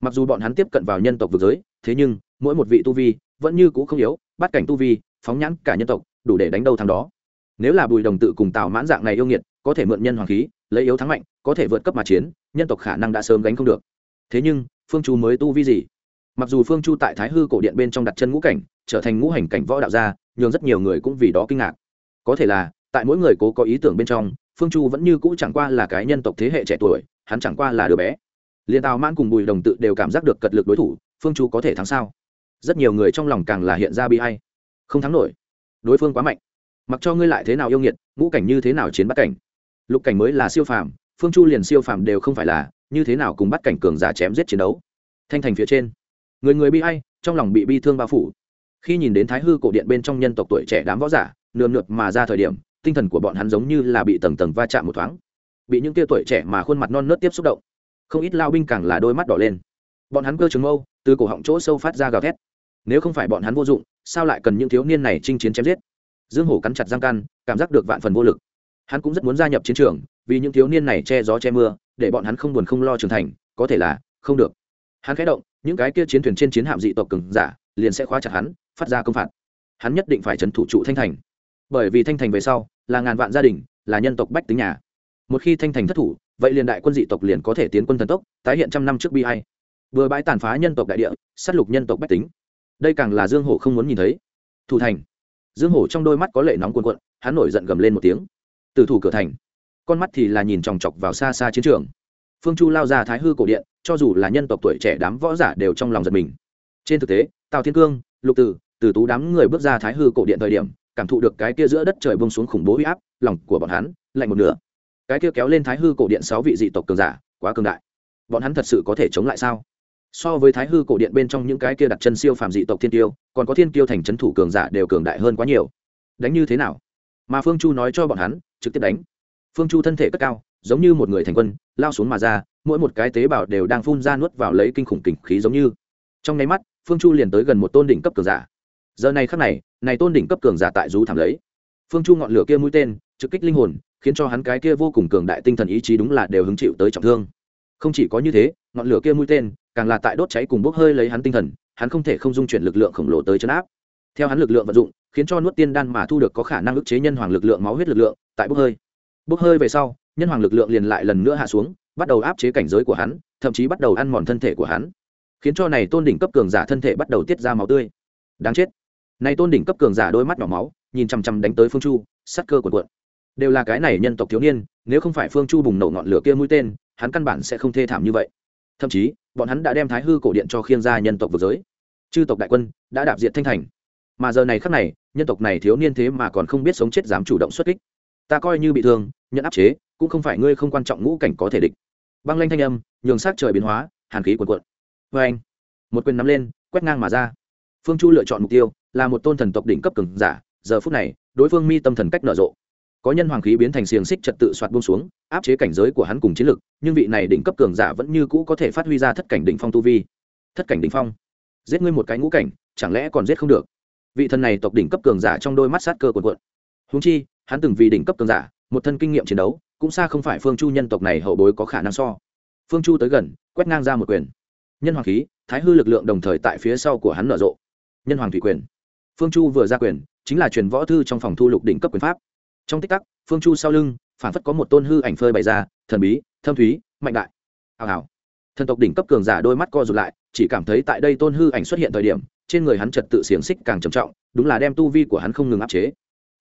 mặc dù bọn hắn tiếp cận vào nhân tộc vực giới, thế nhưng, mỗi một vị tu vi vẫn như cũ không yếu, bắt cảnh tu vi, phóng nhãn cả nhân tộc, đủ để đánh đâu thằng đó. Nếu là bùi đồng tự cùng tào mãn dạng này yêu nghiệt, có thể mượn nhân hoàng khí, lấy yếu thắng mạnh, có thể vượt cấp mà chiến, nhân tộc khả năng đã sớm gánh không được. Thế nhưng, phương chu mới tu vi gì? Mặc dù phương chu tại thái hư cổ điện bên trong đặt chân ngũ cảnh, trở thành ngũ hành cảnh võ đạo gia nhưng rất nhiều người cũng vì đó kinh ngạc. Có thể là, tại mỗi người cố có ý tưởng bên trong, phương chu vẫn như cũ chẳng qua là cái nhân tộc thế hệ trẻ tuổi, hắn chẳng qua là đứa bé liên tào mãn cùng bùi đồng tự đều cảm giác được cật lực đối thủ, phương chu có thể thắng sao? Rất nhiều người trong lòng càng là hiện ra bi hay không thắng nổi. Đối phương quá mạnh. Mặc cho ngươi lại thế nào yêu nghiệt, ngũ cảnh như thế nào chiến bắt cảnh? Lục cảnh mới là siêu phàm, phương chu liền siêu phàm đều không phải là, như thế nào cùng bắt cảnh cường giả chém giết chiến đấu? Thanh thành phía trên. Người người bi hay trong lòng bị bi thương bao phủ. Khi nhìn đến thái hư cổ điện bên trong nhân tộc tuổi trẻ đám võ giả, nườm nượp mà ra thời điểm, tinh thần của bọn hắn giống như là bị tầng tầng va chạm một thoáng. Bị những tia tuổi trẻ mà khuôn mặt non nớt tiếp xúc động không ít lao binh càng là đôi mắt đỏ lên. Bọn hắn cơ trường mâu, từ cổ họng chỗ sâu phát ra gào thét. Nếu không phải bọn hắn vô dụng, sao lại cần những thiếu niên này chinh chiến chém giết? Dương hổ cắn chặt răng căn cảm giác được vạn phần vô lực. Hắn cũng rất muốn gia nhập chiến trường, vì những thiếu niên này che gió che mưa, để bọn hắn không buồn không lo trưởng thành, có thể là, không được. Hắn khẽ động, những cái kia chiến thuyền trên chiến hạm dị tộc cường giả, liền sẽ khóa chặt hắn, phát ra công phạt. Hắn nhất định phải trấn thủ trụ thanh thành. Bởi vì thanh thành về sau, là ngàn vạn gia đình, là nhân tộc bách tính nhà. Một khi thanh thành thất thủ vậy liền đại quân dị tộc liền có thể tiến quân thần tốc, tái hiện trăm năm trước bi hay vừa bãi tàn phá nhân tộc đại địa, sát lục nhân tộc bách tính. Đây càng là dương hổ không muốn nhìn thấy. Thủ thành. Dương hổ trong đôi mắt có lệ nóng cuồn cuộn, hắn nổi giận gầm lên một tiếng. Từ thủ cửa thành. Con mắt thì là nhìn chòng chọc vào xa xa chiến trường. Phương chu lao ra thái hư cổ điện, cho dù là nhân tộc tuổi trẻ đám võ giả đều trong lòng giật mình. Trên thực tế, tào thiên cương, lục tử từ tú đám người bước ra thái hư cổ điện thời điểm, cảm thụ được cái kia giữa đất trời bông xuống khủng bố huy áp, lòng của bọn hắn lạnh một nửa cái kia kéo lên thái hư cổ điện sáu vị dị tộc cường giả, quá cường đại. Bọn hắn thật sự có thể chống lại sao? So với thái hư cổ điện bên trong những cái kia đặt chân siêu phàm dị tộc thiên tiêu, còn có thiên tiêu thành c thủ cường giả đều cường đại hơn quá nhiều. Đánh như thế nào? Mà phương chu nói cho bọn hắn, trực tiếp đánh. Phương chu thân thể cất cao, giống như một người thành quân, lao xuống mà ra, mỗi một cái tế bào đều đang phun ra nuốt vào lấy kinh khủng kình khí giống như. Trong nháy mắt, phương chu liền tới gần một tôn đỉnh cấp cường giả. Giờ này khắc này này tôn đỉnh cấp cường giả tại rú thảm lấy. Phương chu ngọn lửa kia mũi tên, trực kích linh hồn khiến cho hắn cái kia vô cùng cường đại tinh thần ý chí đúng là đều hứng chịu tới trọng thương. Không chỉ có như thế, ngọn lửa kia mũi tên, càng là tại đốt cháy cùng bốc hơi lấy hắn tinh thần, hắn không thể không dung chuyển lực lượng khổng lồ tới chấn áp. Theo hắn lực lượng vận dụng, khiến cho nuốt tiên đan mà thu được có khả năng ức chế nhân hoàng lực lượng máu huyết lực lượng, tại bốc hơi. Bốc hơi về sau, nhân hoàng lực lượng liền lại lần nữa hạ xuống, bắt đầu áp chế cảnh giới của hắn, thậm chí bắt đầu ăn mòn thân thể của hắn. Khiến cho này tôn đỉnh cấp cường giả thân thể bắt đầu tiết ra máu tươi. Đáng chết. Này tôn đỉnh cấp cường giả đôi mắt nhỏ máu, nhìn chằm chằm đánh tới phương chu sắt cơ cuộn cuộn đều là cái này nhân tộc thiếu niên, nếu không phải phương chu bùng nổ ngọn lửa kia mũi tên, hắn căn bản sẽ không thê thảm như vậy. Thậm chí, bọn hắn đã đem thái hư cổ điện cho khiên ra nhân tộc vực giới. Chư tộc đại quân đã đạp diệt thanh thành. Mà giờ này khắc này, nhân tộc này thiếu niên thế mà còn không biết sống chết dám chủ động xuất kích. Ta coi như bị thương, nhận áp chế, cũng không phải ngươi không quan trọng ngũ cảnh có thể địch. Băng lanh thanh âm, nhường sát trời biến hóa, hàn khí cuồn cuộn. Vê anh, một quyền nắm lên, quét ngang mà ra. Phương chu lựa chọn mục tiêu, là một tôn thần tộc đỉnh cấp cường giả, giờ phút này, đối phương mi tâm thần cách nở rộ có nhân hoàng khí biến thành xiềng xích trật tự soạt buông xuống, áp chế cảnh giới của hắn cùng chiến lực, nhưng vị này đỉnh cấp cường giả vẫn như cũ có thể phát huy ra thất cảnh đỉnh phong tu vi. Thất cảnh đỉnh phong? Giết ngươi một cái ngũ cảnh, chẳng lẽ còn giết không được? Vị thần này tộc đỉnh cấp cường giả trong đôi mắt sát cơ cuồn cuộn. Húng chi, hắn từng vì đỉnh cấp cường giả, một thân kinh nghiệm chiến đấu, cũng xa không phải phương chu nhân tộc này hậu bối có khả năng so. Phương chu tới gần, quét ngang ra một quyền. Nhân hoàng khí, thái hư lực lượng đồng thời tại phía sau của hắn nở rộ. Nhân hoàng thủy quyền. Phương chu vừa ra quyền, chính là truyền võ thư trong phòng thu lục đỉnh cấp quyền pháp trong tích tắc, phương chu sau lưng, phản phất có một tôn hư ảnh phơi bày ra, thần bí, thâm thúy, mạnh đại. Hào hào. Thần tộc đỉnh cấp cường giả đôi mắt co rụt lại, chỉ cảm thấy tại đây tôn hư ảnh xuất hiện thời điểm, trên người hắn trật tự xiềng xích càng trầm trọng, đúng là đem tu vi của hắn không ngừng áp chế.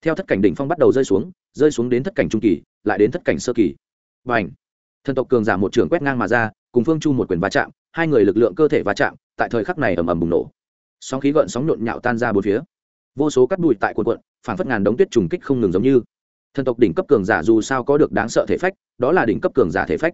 Theo thất cảnh đỉnh phong bắt đầu rơi xuống rơi xuống đến thất cảnh trung kỳ, lại đến thất cảnh sơ kỳ. Và ảnh thần tộc cường giả một trường quét ngang mà ra, cùng phương chu một quyền va chạm, hai người lực lượng cơ thể va chạm, tại thời khắc này ầm ầm bùng nổ. Sóng khí gợn sóng nhộn nhạo tan ra bốn phía. Vô số cắt bụi tại quần quận phản phất ngàn đống tuyết trùng kích không ngừng giống như thần tộc đỉnh cấp cường giả dù sao có được đáng sợ thể phách, đó là đỉnh cấp cường giả thể phách.